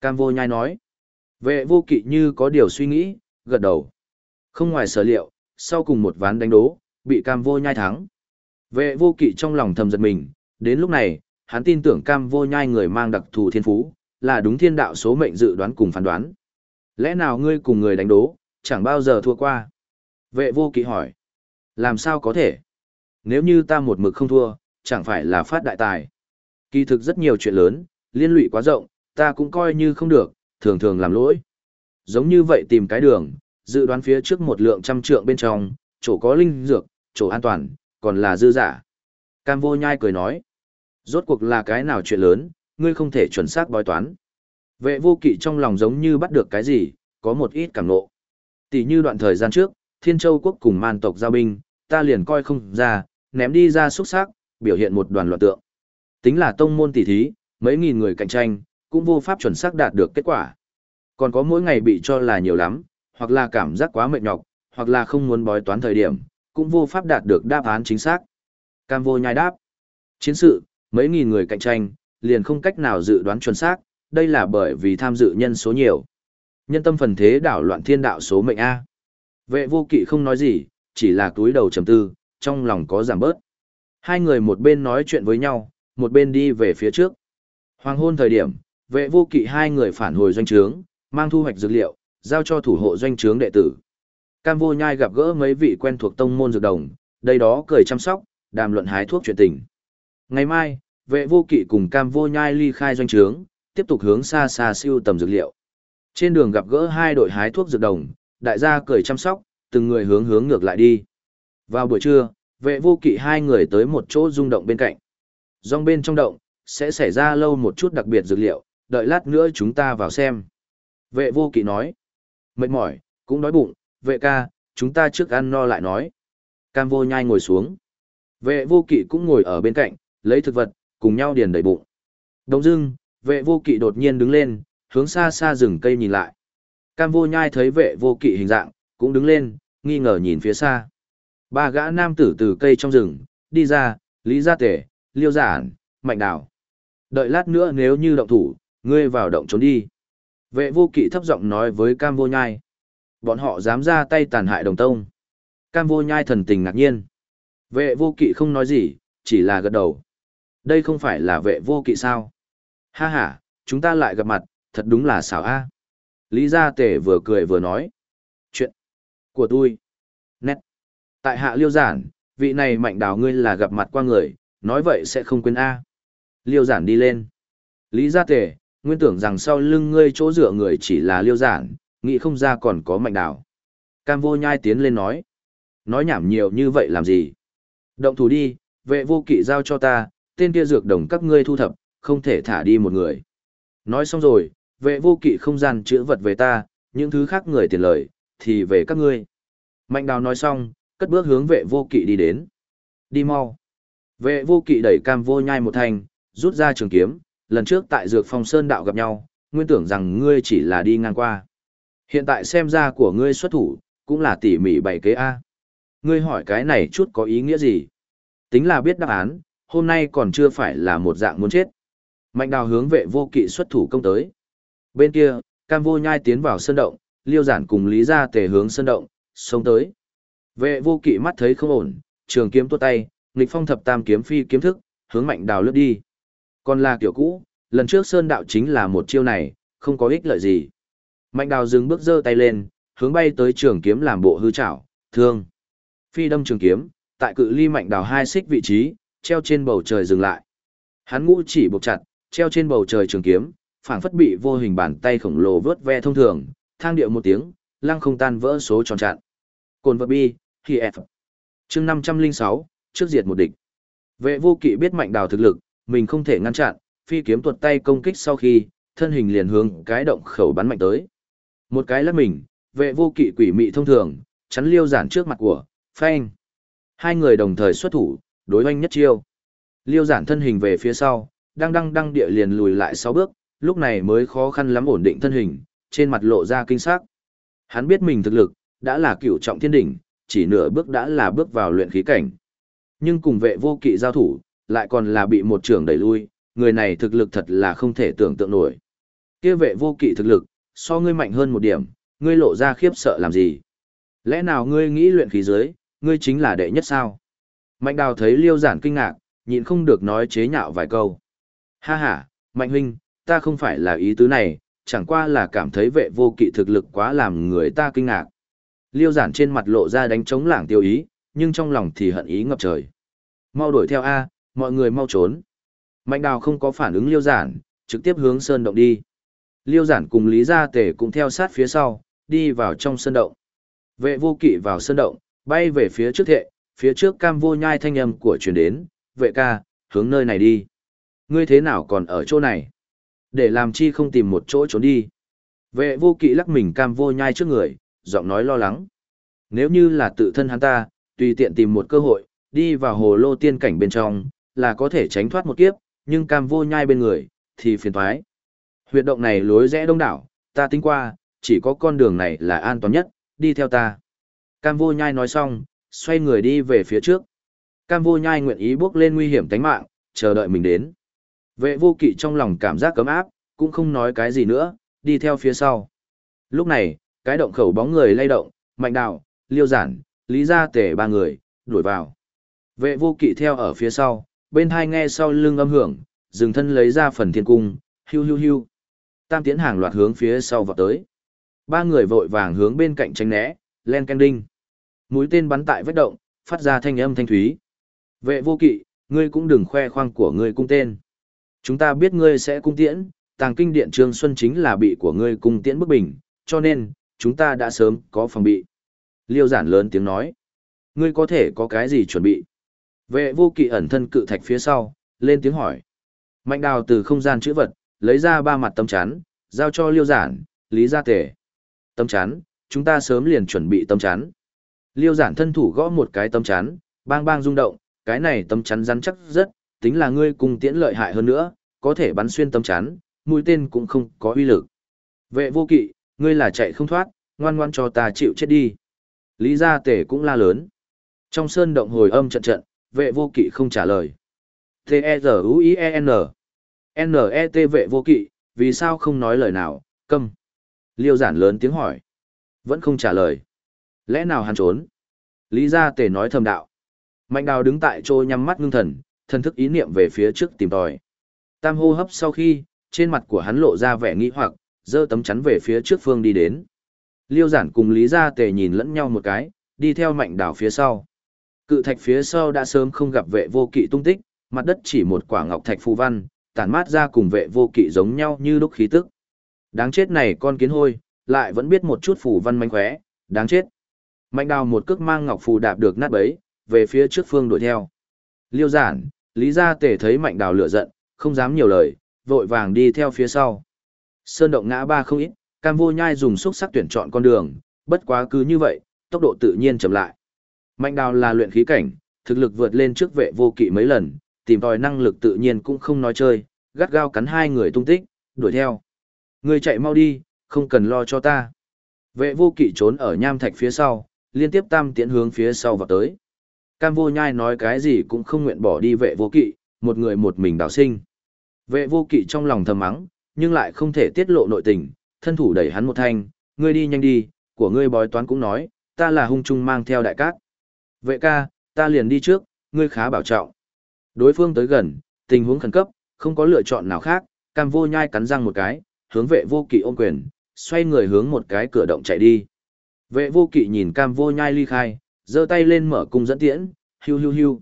Cam vô nhai nói. Vệ vô kỵ như có điều suy nghĩ, gật đầu. Không ngoài sở liệu, sau cùng một ván đánh đố, bị cam vô nhai thắng. Vệ vô kỵ trong lòng thầm giật mình, đến lúc này, hắn tin tưởng cam vô nhai người mang đặc thù thiên phú, là đúng thiên đạo số mệnh dự đoán cùng phán đoán. Lẽ nào ngươi cùng người đánh đố, chẳng bao giờ thua qua? Vệ vô kỵ hỏi. Làm sao có thể? Nếu như ta một mực không thua, chẳng phải là phát đại tài. Kỳ thực rất nhiều chuyện lớn, liên lụy quá rộng, ta cũng coi như không được, thường thường làm lỗi. Giống như vậy tìm cái đường, dự đoán phía trước một lượng trăm trượng bên trong, chỗ có linh dược, chỗ an toàn, còn là dư giả. Cam vô nhai cười nói. Rốt cuộc là cái nào chuyện lớn, ngươi không thể chuẩn xác bói toán. Vệ vô kỵ trong lòng giống như bắt được cái gì, có một ít cảm nộ. Tỷ như đoạn thời gian trước, Thiên Châu quốc cùng man tộc giao binh, ta liền coi không ra, ném đi ra xúc sắc, biểu hiện một đoàn loạn tượng. Tính là tông môn tỷ thí, mấy nghìn người cạnh tranh, cũng vô pháp chuẩn xác đạt được kết quả. Còn có mỗi ngày bị cho là nhiều lắm, hoặc là cảm giác quá mệt nhọc, hoặc là không muốn bói toán thời điểm, cũng vô pháp đạt được đáp án chính xác. Cam vô nhai đáp. Chiến sự, mấy nghìn người cạnh tranh, liền không cách nào dự đoán chuẩn xác, đây là bởi vì tham dự nhân số nhiều. Nhân tâm phần thế đảo loạn thiên đạo số mệnh A. Vệ vô kỵ không nói gì, chỉ là túi đầu trầm tư, trong lòng có giảm bớt. Hai người một bên nói chuyện với nhau, một bên đi về phía trước. Hoàng hôn thời điểm, vệ vô kỵ hai người phản hồi doanh trướng, mang thu hoạch dược liệu, giao cho thủ hộ doanh trướng đệ tử. Cam vô nhai gặp gỡ mấy vị quen thuộc tông môn dược đồng, đây đó cười chăm sóc, đàm luận hái thuốc chuyện tình. Ngày mai, vệ vô kỵ cùng cam vô nhai ly khai doanh trướng, tiếp tục hướng xa xa siêu tầm dược liệu. Trên đường gặp gỡ hai đội hái thuốc dược đồng, đại gia cười chăm sóc, từng người hướng hướng ngược lại đi. Vào buổi trưa, vệ vô kỵ hai người tới một chỗ rung động bên cạnh. Rong bên trong động, sẽ xảy ra lâu một chút đặc biệt dược liệu, đợi lát nữa chúng ta vào xem. Vệ vô kỵ nói, mệt mỏi, cũng đói bụng, vệ ca, chúng ta trước ăn no lại nói. Cam vô nhai ngồi xuống. Vệ vô kỵ cũng ngồi ở bên cạnh, lấy thực vật, cùng nhau điền đầy bụng. Đông dưng, vệ vô kỵ đột nhiên đứng lên, hướng xa xa rừng cây nhìn lại. Cam vô nhai thấy vệ vô kỵ hình dạng, cũng đứng lên, nghi ngờ nhìn phía xa. Ba gã nam tử từ cây trong rừng, đi ra, lý gia tể, liêu giản, mạnh đảo. Đợi lát nữa nếu như động thủ, ngươi vào động trốn đi. Vệ vô kỵ thấp giọng nói với cam vô nhai. Bọn họ dám ra tay tàn hại đồng tông. Cam vô nhai thần tình ngạc nhiên. Vệ vô kỵ không nói gì, chỉ là gật đầu. Đây không phải là vệ vô kỵ sao? Ha ha, chúng ta lại gặp mặt, thật đúng là xảo a. Lý Gia Tể vừa cười vừa nói. Chuyện của tôi. Nét. Tại hạ liêu giản, vị này mạnh đào ngươi là gặp mặt qua người, nói vậy sẽ không quên a. Liêu giản đi lên. Lý Gia Tể, nguyên tưởng rằng sau lưng ngươi chỗ dựa người chỉ là liêu giản, nghĩ không ra còn có mạnh đào. Cam vô nhai tiến lên nói. Nói nhảm nhiều như vậy làm gì? Động thủ đi, vệ vô kỵ giao cho ta, tên kia dược đồng các ngươi thu thập, không thể thả đi một người. Nói xong rồi, vệ vô kỵ không gian chữa vật về ta, những thứ khác người tiền lời, thì về các ngươi. Mạnh đào nói xong, cất bước hướng vệ vô kỵ đi đến. Đi mau. Vệ vô kỵ đẩy cam vô nhai một thành, rút ra trường kiếm, lần trước tại dược phong sơn đạo gặp nhau, nguyên tưởng rằng ngươi chỉ là đi ngang qua. Hiện tại xem ra của ngươi xuất thủ, cũng là tỉ mỉ bày kế A. Ngươi hỏi cái này chút có ý nghĩa gì? Tính là biết đáp án, hôm nay còn chưa phải là một dạng muốn chết. Mạnh đào hướng vệ vô kỵ xuất thủ công tới. Bên kia, cam vô nhai tiến vào sân động, liêu giản cùng lý ra tề hướng sân động, xông tới. Vệ vô kỵ mắt thấy không ổn, trường kiếm tuốt tay, nghịch phong thập tam kiếm phi kiếm thức, hướng mạnh đào lướt đi. Còn là kiểu cũ, lần trước sơn đạo chính là một chiêu này, không có ích lợi gì. Mạnh đào dừng bước giơ tay lên, hướng bay tới trường kiếm làm bộ hư chảo, thương. Phi đâm trường kiếm, tại cự ly mạnh đào hai xích vị trí, treo trên bầu trời dừng lại. Hắn ngũ chỉ buộc chặt, treo trên bầu trời trường kiếm, phảng phất bị vô hình bàn tay khổng lồ vớt ve thông thường, thang điệu một tiếng, lăng không tan vỡ số tròn chặn. Cồn vật bi, khi F. chương 506, trước diệt một địch. Vệ vô kỵ biết mạnh đào thực lực, mình không thể ngăn chặn, phi kiếm tuột tay công kích sau khi, thân hình liền hướng cái động khẩu bắn mạnh tới. Một cái lắc mình, vệ vô kỵ quỷ mị thông thường, chắn liêu giản trước mặt của, phanh. Hai người đồng thời xuất thủ, đối hoanh nhất chiêu. Liêu giản thân hình về phía sau, đang đăng đăng địa liền lùi lại sáu bước, lúc này mới khó khăn lắm ổn định thân hình, trên mặt lộ ra kinh sắc. Hắn biết mình thực lực, đã là cửu trọng thiên đỉnh, chỉ nửa bước đã là bước vào luyện khí cảnh. Nhưng cùng vệ vô kỵ giao thủ, lại còn là bị một trưởng đẩy lui, người này thực lực thật là không thể tưởng tượng nổi. Kia vệ vô kỵ thực lực, so ngươi mạnh hơn một điểm, ngươi lộ ra khiếp sợ làm gì? Lẽ nào ngươi nghĩ luyện khí giới, ngươi chính là đệ nhất sao? Mạnh đào thấy liêu giản kinh ngạc, nhịn không được nói chế nhạo vài câu. Ha ha, mạnh huynh, ta không phải là ý tứ này, chẳng qua là cảm thấy vệ vô kỵ thực lực quá làm người ta kinh ngạc. Liêu giản trên mặt lộ ra đánh chống lảng tiêu ý, nhưng trong lòng thì hận ý ngập trời. Mau đuổi theo A, mọi người mau trốn. Mạnh đào không có phản ứng liêu giản, trực tiếp hướng sơn động đi. Liêu giản cùng Lý Gia Tể cũng theo sát phía sau, đi vào trong sơn động. Vệ vô kỵ vào sơn động, bay về phía trước thệ, phía trước cam vô nhai thanh âm của truyền đến, vệ ca, hướng nơi này đi. Ngươi thế nào còn ở chỗ này? Để làm chi không tìm một chỗ trốn đi. Vệ vô kỵ lắc mình cam vô nhai trước người, giọng nói lo lắng. Nếu như là tự thân hắn ta, tùy tiện tìm một cơ hội, đi vào hồ lô tiên cảnh bên trong, là có thể tránh thoát một kiếp, nhưng cam vô nhai bên người, thì phiền thoái. Huyệt động này lối rẽ đông đảo, ta tính qua, chỉ có con đường này là an toàn nhất, đi theo ta. Cam vô nhai nói xong, xoay người đi về phía trước. Cam vô nhai nguyện ý bước lên nguy hiểm tánh mạng, chờ đợi mình đến. Vệ vô kỵ trong lòng cảm giác cấm áp, cũng không nói cái gì nữa, đi theo phía sau. Lúc này, cái động khẩu bóng người lay động, mạnh đạo liêu giản, lý gia tể ba người, đuổi vào. Vệ vô kỵ theo ở phía sau, bên hai nghe sau lưng âm hưởng, dừng thân lấy ra phần thiên cung, hiu hiu hiu. Tam tiến hàng loạt hướng phía sau vào tới. Ba người vội vàng hướng bên cạnh tránh né, len canh đinh. Mũi tên bắn tại vết động, phát ra thanh âm thanh thúy. Vệ vô kỵ, ngươi cũng đừng khoe khoang của ngươi cung tên. Chúng ta biết ngươi sẽ cung tiễn, tàng kinh điện Trương Xuân chính là bị của ngươi cung tiễn bức bình, cho nên, chúng ta đã sớm có phòng bị. Liêu giản lớn tiếng nói. Ngươi có thể có cái gì chuẩn bị? Vệ vô kỵ ẩn thân cự thạch phía sau, lên tiếng hỏi. Mạnh đào từ không gian chữ vật, lấy ra ba mặt tấm chắn, giao cho liêu giản, lý gia tể. Tấm chắn, chúng ta sớm liền chuẩn bị tấm chắn. Liêu giản thân thủ gõ một cái tấm chắn, bang bang rung động, cái này tấm chắn rắn chắc rất, tính là ngươi cùng tiễn lợi hại hơn nữa, có thể bắn xuyên tấm chắn, mũi tên cũng không có uy lực. Vệ vô kỵ, ngươi là chạy không thoát, ngoan ngoan cho ta chịu chết đi. Lý gia tể cũng la lớn. Trong sơn động hồi âm trận trận, vệ vô kỵ không trả lời. T-E-Z-U-I-E-N. N-E-T vệ vô kỵ, vì sao không nói lời nào, câm. Liêu giản lớn tiếng hỏi. Vẫn không trả lời. Lẽ nào hắn trốn? Lý gia tể nói thầm đạo. Mạnh đào đứng tại chỗ nhắm mắt ngưng thần, thân thức ý niệm về phía trước tìm tòi. Tam hô hấp sau khi, trên mặt của hắn lộ ra vẻ nghi hoặc, giơ tấm chắn về phía trước phương đi đến. Liêu giản cùng Lý Gia Tề nhìn lẫn nhau một cái, đi theo mạnh đảo phía sau. Cự thạch phía sau đã sớm không gặp vệ vô kỵ tung tích, mặt đất chỉ một quả ngọc thạch phù văn, tản mát ra cùng vệ vô kỵ giống nhau như lúc khí tức. Đáng chết này con kiến hôi, lại vẫn biết một chút phù văn manh khóe, đáng chết. Mạnh đào một cước mang ngọc phù đạp được nát bấy, về phía trước phương đuổi theo. Liêu giản, Lý Gia Tề thấy mạnh đào lửa giận, không dám nhiều lời, vội vàng đi theo phía sau. Sơn động ngã ba không ít, cam vô nhai dùng xúc sắc tuyển chọn con đường, bất quá cứ như vậy, tốc độ tự nhiên chậm lại. Mạnh đào là luyện khí cảnh, thực lực vượt lên trước vệ vô kỵ mấy lần, tìm tòi năng lực tự nhiên cũng không nói chơi, gắt gao cắn hai người tung tích, đuổi theo. Người chạy mau đi, không cần lo cho ta. Vệ vô kỵ trốn ở nham thạch phía sau, liên tiếp tam tiễn hướng phía sau vào tới. Cam vô nhai nói cái gì cũng không nguyện bỏ đi vệ vô kỵ, một người một mình đào sinh. Vệ vô kỵ trong lòng thầm mắng, nhưng lại không thể tiết lộ nội tình, thân thủ đẩy hắn một thanh, ngươi đi nhanh đi, của ngươi bói toán cũng nói, ta là hung trung mang theo đại cát. Vệ ca, ta liền đi trước, ngươi khá bảo trọng. Đối phương tới gần, tình huống khẩn cấp, không có lựa chọn nào khác, cam vô nhai cắn răng một cái, hướng vệ vô kỵ ôm quyền, xoay người hướng một cái cửa động chạy đi. Vệ vô kỵ nhìn cam vô nhai ly khai, giơ tay lên mở cung dẫn tiễn, hiu hiu hiu.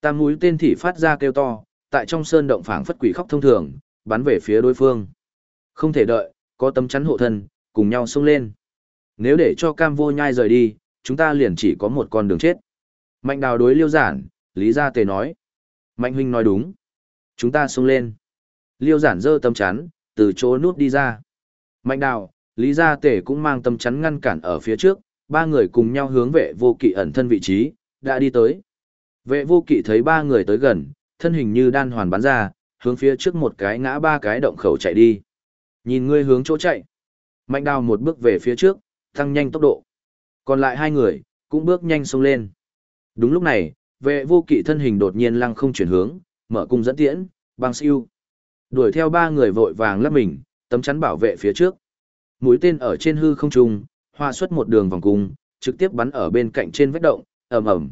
Tam mũi tên thị phát ra kêu to, tại trong sơn động phảng phất quỷ khóc thông thường, bắn về phía đối phương. Không thể đợi, có tấm chắn hộ thân, cùng nhau xông lên. Nếu để cho cam vô nhai rời đi, chúng ta liền chỉ có một con đường chết. Mạnh đào đối liêu giản, Lý Gia Tề nói. Mạnh huynh nói đúng. Chúng ta xông lên. Liêu giản giơ tấm chắn, từ chỗ nút đi ra. Mạnh đào, Lý Gia Tề cũng mang tấm chắn ngăn cản ở phía trước, ba người cùng nhau hướng vệ vô kỵ ẩn thân vị trí, đã đi tới. Vệ vô kỵ thấy ba người tới gần, thân hình như đan hoàn bắn ra, hướng phía trước một cái ngã ba cái động khẩu chạy đi. Nhìn ngươi hướng chỗ chạy. Mạnh đào một bước về phía trước, tăng nhanh tốc độ. Còn lại hai người, cũng bước nhanh xông lên. Đúng lúc này, vệ vô kỵ thân hình đột nhiên lăng không chuyển hướng, mở cung dẫn tiễn, băng siêu. Đuổi theo ba người vội vàng lấp mình, tấm chắn bảo vệ phía trước. Mũi tên ở trên hư không trung, hoa xuất một đường vòng cung, trực tiếp bắn ở bên cạnh trên vách động, ầm ầm.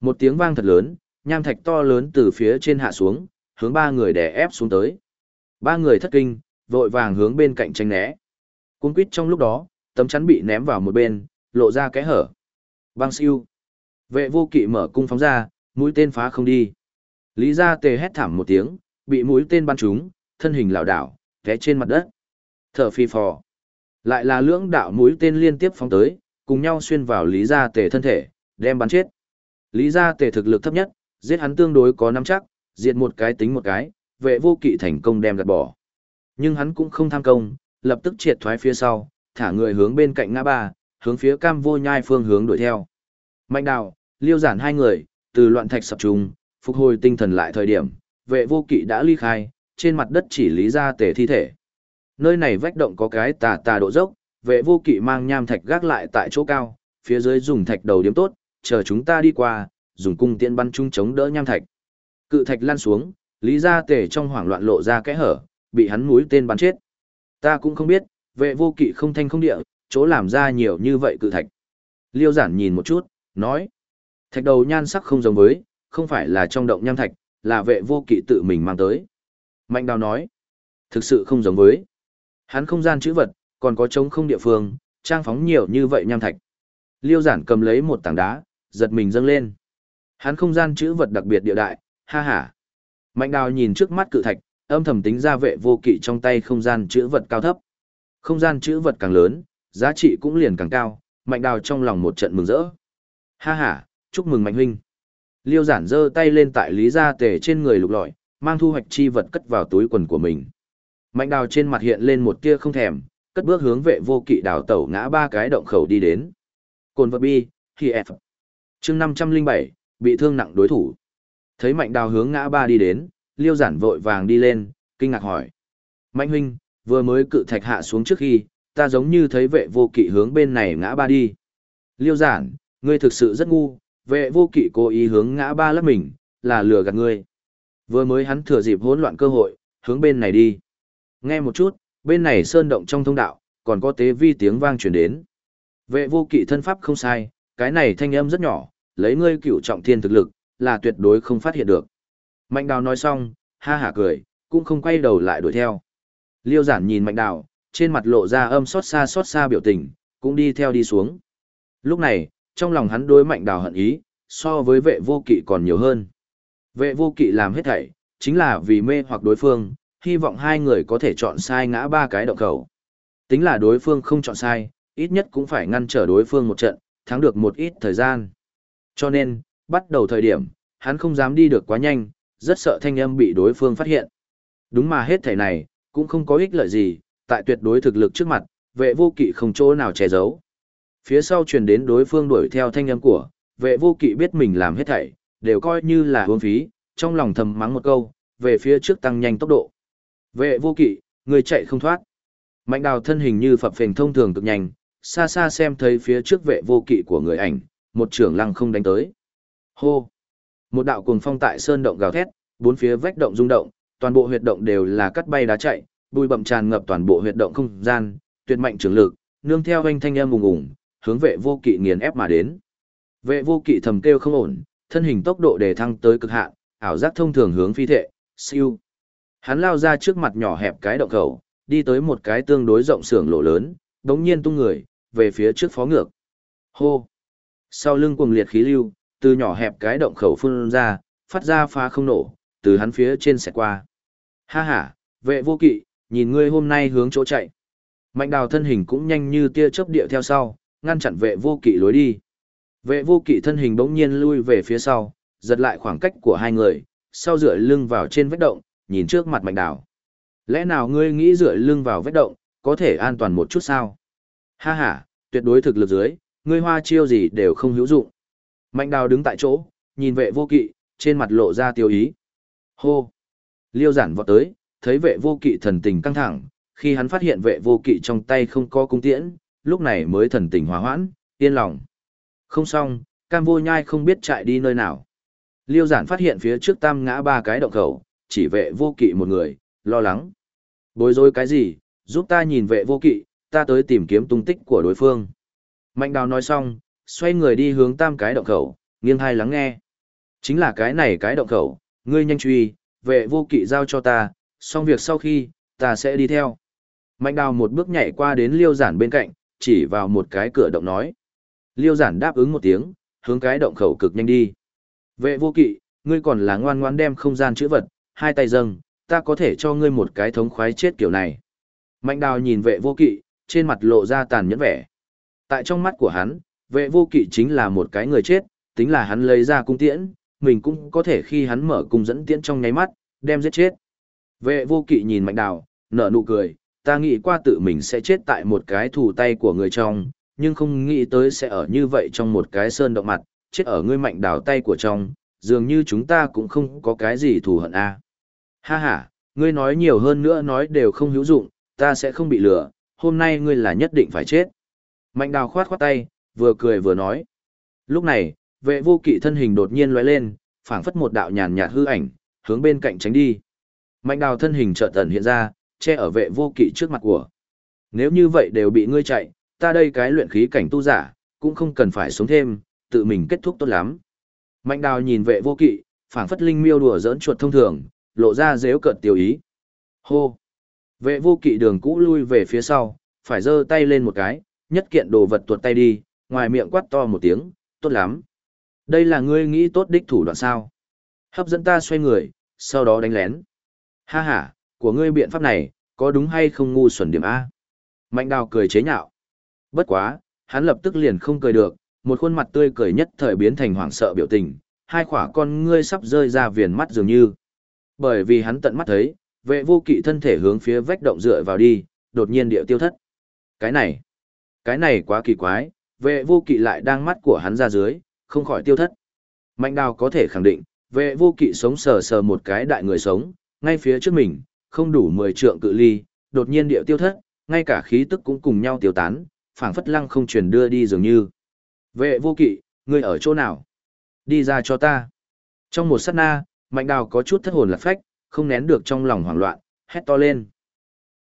Một tiếng vang thật lớn, nham thạch to lớn từ phía trên hạ xuống, hướng ba người đè ép xuống tới. Ba người thất kinh, vội vàng hướng bên cạnh tránh né. Cung quýt trong lúc đó, tấm chắn bị ném vào một bên, lộ ra cái hở. Bang siêu. Vệ vô kỵ mở cung phóng ra, mũi tên phá không đi. Lý gia tề hét thảm một tiếng, bị mũi tên bắn trúng, thân hình lảo đảo, té trên mặt đất. Thở phi phò. Lại là lưỡng đạo mũi tên liên tiếp phóng tới, cùng nhau xuyên vào Lý gia tề thân thể, đem bắn chết. Lý gia tề thực lực thấp nhất, giết hắn tương đối có nắm chắc, diệt một cái tính một cái, vệ vô kỵ thành công đem gạt bỏ. Nhưng hắn cũng không tham công, lập tức triệt thoái phía sau, thả người hướng bên cạnh ngã ba, hướng phía cam vô nhai phương hướng đuổi theo. Mạnh đào, Liêu giản hai người, từ loạn thạch sập trùng, phục hồi tinh thần lại thời điểm, vệ vô kỵ đã ly khai, trên mặt đất chỉ lý ra tể thi thể. Nơi này vách động có cái tà tà độ dốc, vệ vô kỵ mang nham thạch gác lại tại chỗ cao, phía dưới dùng thạch đầu điểm tốt, chờ chúng ta đi qua, dùng cung tiện bắn chung chống đỡ nham thạch. Cự thạch lăn xuống, lý ra tể trong hoảng loạn lộ ra kẽ hở, bị hắn mũi tên bắn chết. Ta cũng không biết, vệ vô kỵ không thanh không địa, chỗ làm ra nhiều như vậy cự thạch. Liêu giản nhìn một chút, nói. Thạch đầu nhan sắc không giống với, không phải là trong động nham thạch, là vệ vô kỵ tự mình mang tới. Mạnh đào nói. Thực sự không giống với. Hắn không gian chữ vật, còn có trống không địa phương, trang phóng nhiều như vậy nham thạch. Liêu giản cầm lấy một tảng đá, giật mình dâng lên. Hắn không gian chữ vật đặc biệt địa đại, ha ha. Mạnh đào nhìn trước mắt cự thạch, âm thầm tính ra vệ vô kỵ trong tay không gian chữ vật cao thấp. Không gian chữ vật càng lớn, giá trị cũng liền càng cao, mạnh đào trong lòng một trận mừng rỡ. Ha ha, chúc mừng mạnh huynh. Liêu giản giơ tay lên tại lý gia tề trên người lục lọi, mang thu hoạch chi vật cất vào túi quần của mình. Mạnh đào trên mặt hiện lên một tia không thèm, cất bước hướng vệ vô kỵ đào tẩu ngã ba cái động khẩu đi đến. Cồn vật bi, khi F. chương 507, bị thương nặng đối thủ. Thấy mạnh đào hướng ngã ba đi đến, liêu giản vội vàng đi lên, kinh ngạc hỏi. Mạnh huynh, vừa mới cự thạch hạ xuống trước khi, ta giống như thấy vệ vô kỵ hướng bên này ngã ba đi. Liêu giản, ngươi thực sự rất ngu, vệ vô kỵ cố ý hướng ngã ba lấp mình, là lừa gạt ngươi. Vừa mới hắn thừa dịp hỗn loạn cơ hội, hướng bên này đi. Nghe một chút, bên này sơn động trong thông đạo, còn có tế vi tiếng vang truyền đến. Vệ vô kỵ thân pháp không sai, cái này thanh âm rất nhỏ, lấy ngươi cửu trọng thiên thực lực, là tuyệt đối không phát hiện được. Mạnh đào nói xong, ha hả cười, cũng không quay đầu lại đuổi theo. Liêu giản nhìn mạnh đào, trên mặt lộ ra âm xót xa xót xa biểu tình, cũng đi theo đi xuống. Lúc này, trong lòng hắn đối mạnh đào hận ý, so với vệ vô kỵ còn nhiều hơn. Vệ vô kỵ làm hết thảy, chính là vì mê hoặc đối phương, hy vọng hai người có thể chọn sai ngã ba cái động khẩu. Tính là đối phương không chọn sai, ít nhất cũng phải ngăn trở đối phương một trận, thắng được một ít thời gian. Cho nên, bắt đầu thời điểm, hắn không dám đi được quá nhanh, rất sợ thanh âm bị đối phương phát hiện. Đúng mà hết thảy này, cũng không có ích lợi gì, tại tuyệt đối thực lực trước mặt, vệ vô kỵ không chỗ nào che giấu. Phía sau truyền đến đối phương đuổi theo thanh âm của, vệ vô kỵ biết mình làm hết thảy, đều coi như là hương phí, trong lòng thầm mắng một câu, về phía trước tăng nhanh tốc độ. Vệ vô kỵ, người chạy không thoát. Mạnh đào thân hình như phập phình thông thường cực nhanh, xa xa xem thấy phía trước vệ vô kỵ của người ảnh, một trưởng lăng không đánh tới. Hô! Một đạo cuồng phong tại sơn động gào thét, bốn phía vách động rung động, toàn bộ huyệt động đều là cắt bay đá chạy, bụi bậm tràn ngập toàn bộ huyệt động không gian, tuyệt mạnh trường lực, nương theo anh thanh âm ùng ùng, hướng vệ vô kỵ nghiền ép mà đến. Vệ vô kỵ thầm kêu không ổn, thân hình tốc độ đề thăng tới cực hạn, ảo giác thông thường hướng phi thệ, siêu. Hắn lao ra trước mặt nhỏ hẹp cái động khẩu, đi tới một cái tương đối rộng xưởng lộ lớn, đống nhiên tung người, về phía trước phó ngược. Hô! Sau lưng cuồng liệt khí lưu, từ nhỏ hẹp cái động khẩu phun ra, phát ra phá không nổ, từ hắn phía trên xẹt qua. Ha ha, vệ vô kỵ, nhìn ngươi hôm nay hướng chỗ chạy. Mạnh đào thân hình cũng nhanh như tia chớp địa theo sau, ngăn chặn vệ vô kỵ lối đi. Vệ vô kỵ thân hình bỗng nhiên lui về phía sau, giật lại khoảng cách của hai người, sau dựa lưng vào trên vết động, nhìn trước mặt mạnh đào. Lẽ nào ngươi nghĩ dựa lưng vào vết động, có thể an toàn một chút sao? Ha ha, tuyệt đối thực lực dưới, ngươi hoa chiêu gì đều không hữu dụng. Mạnh đào đứng tại chỗ, nhìn vệ vô kỵ, trên mặt lộ ra tiêu ý. Hô! Liêu giản vọt tới, thấy vệ vô kỵ thần tình căng thẳng, khi hắn phát hiện vệ vô kỵ trong tay không có cung tiễn, lúc này mới thần tình hòa hoãn, yên lòng. Không xong, cam vô nhai không biết chạy đi nơi nào. Liêu giản phát hiện phía trước tam ngã ba cái động khẩu, chỉ vệ vô kỵ một người, lo lắng. Bối rối cái gì, giúp ta nhìn vệ vô kỵ, ta tới tìm kiếm tung tích của đối phương. Mạnh đào nói xong, xoay người đi hướng tam cái động khẩu, nghiêng hai lắng nghe. Chính là cái này cái động khẩu, ngươi nhanh truy, vệ vô kỵ giao cho ta, xong việc sau khi, ta sẽ đi theo. Mạnh đào một bước nhảy qua đến liêu giản bên cạnh, chỉ vào một cái cửa động nói. Liêu giản đáp ứng một tiếng, hướng cái động khẩu cực nhanh đi. Vệ vô kỵ, ngươi còn là ngoan ngoan đem không gian chữ vật, hai tay dâng, ta có thể cho ngươi một cái thống khoái chết kiểu này. Mạnh đào nhìn vệ vô kỵ, trên mặt lộ ra tàn nhẫn vẻ. Tại trong mắt của hắn, vệ vô kỵ chính là một cái người chết, tính là hắn lấy ra cung tiễn, mình cũng có thể khi hắn mở cung dẫn tiễn trong nháy mắt, đem giết chết. Vệ vô kỵ nhìn mạnh đào, nở nụ cười, ta nghĩ qua tự mình sẽ chết tại một cái thủ tay của người trong, nhưng không nghĩ tới sẽ ở như vậy trong một cái sơn động mặt, chết ở ngươi mạnh đào tay của trong, dường như chúng ta cũng không có cái gì thù hận a. Ha ha, ngươi nói nhiều hơn nữa nói đều không hữu dụng, ta sẽ không bị lừa, hôm nay ngươi là nhất định phải chết. Mạnh đào khoát khoát tay, vừa cười vừa nói. Lúc này, vệ vô kỵ thân hình đột nhiên lóe lên, phảng phất một đạo nhàn nhạt hư ảnh, hướng bên cạnh tránh đi. Mạnh đào thân hình chợt tẩn hiện ra, che ở vệ vô kỵ trước mặt của. Nếu như vậy đều bị ngươi chạy, ta đây cái luyện khí cảnh tu giả, cũng không cần phải sống thêm, tự mình kết thúc tốt lắm. Mạnh đào nhìn vệ vô kỵ, phảng phất linh miêu đùa giỡn chuột thông thường, lộ ra dếu cợt tiểu ý. Hô! Vệ vô kỵ đường cũ lui về phía sau, phải giơ tay lên một cái, nhất kiện đồ vật tuột tay đi, ngoài miệng quát to một tiếng, tốt lắm. Đây là ngươi nghĩ tốt đích thủ đoạn sao. Hấp dẫn ta xoay người, sau đó đánh lén. Ha ha, của ngươi biện pháp này, có đúng hay không ngu xuẩn điểm A? Mạnh đào cười chế nhạo. Bất quá, hắn lập tức liền không cười được, một khuôn mặt tươi cười nhất thời biến thành hoảng sợ biểu tình, hai khỏa con ngươi sắp rơi ra viền mắt dường như. Bởi vì hắn tận mắt thấy, vệ vô kỵ thân thể hướng phía vách động dựa vào đi, đột nhiên điệu tiêu thất. Cái này, cái này quá kỳ quái, vệ vô kỵ lại đang mắt của hắn ra dưới, không khỏi tiêu thất. Mạnh đào có thể khẳng định, vệ vô kỵ sống sờ sờ một cái đại người sống, ngay phía trước mình, không đủ 10 trượng cự ly, đột nhiên điệu tiêu thất, ngay cả khí tức cũng cùng nhau tiêu tán, phảng phất lăng không truyền đưa đi dường như. Vệ vô kỵ, ngươi ở chỗ nào? Đi ra cho ta. Trong một sát na, mạnh đào có chút thất hồn lạc phách, không nén được trong lòng hoảng loạn, hét to lên.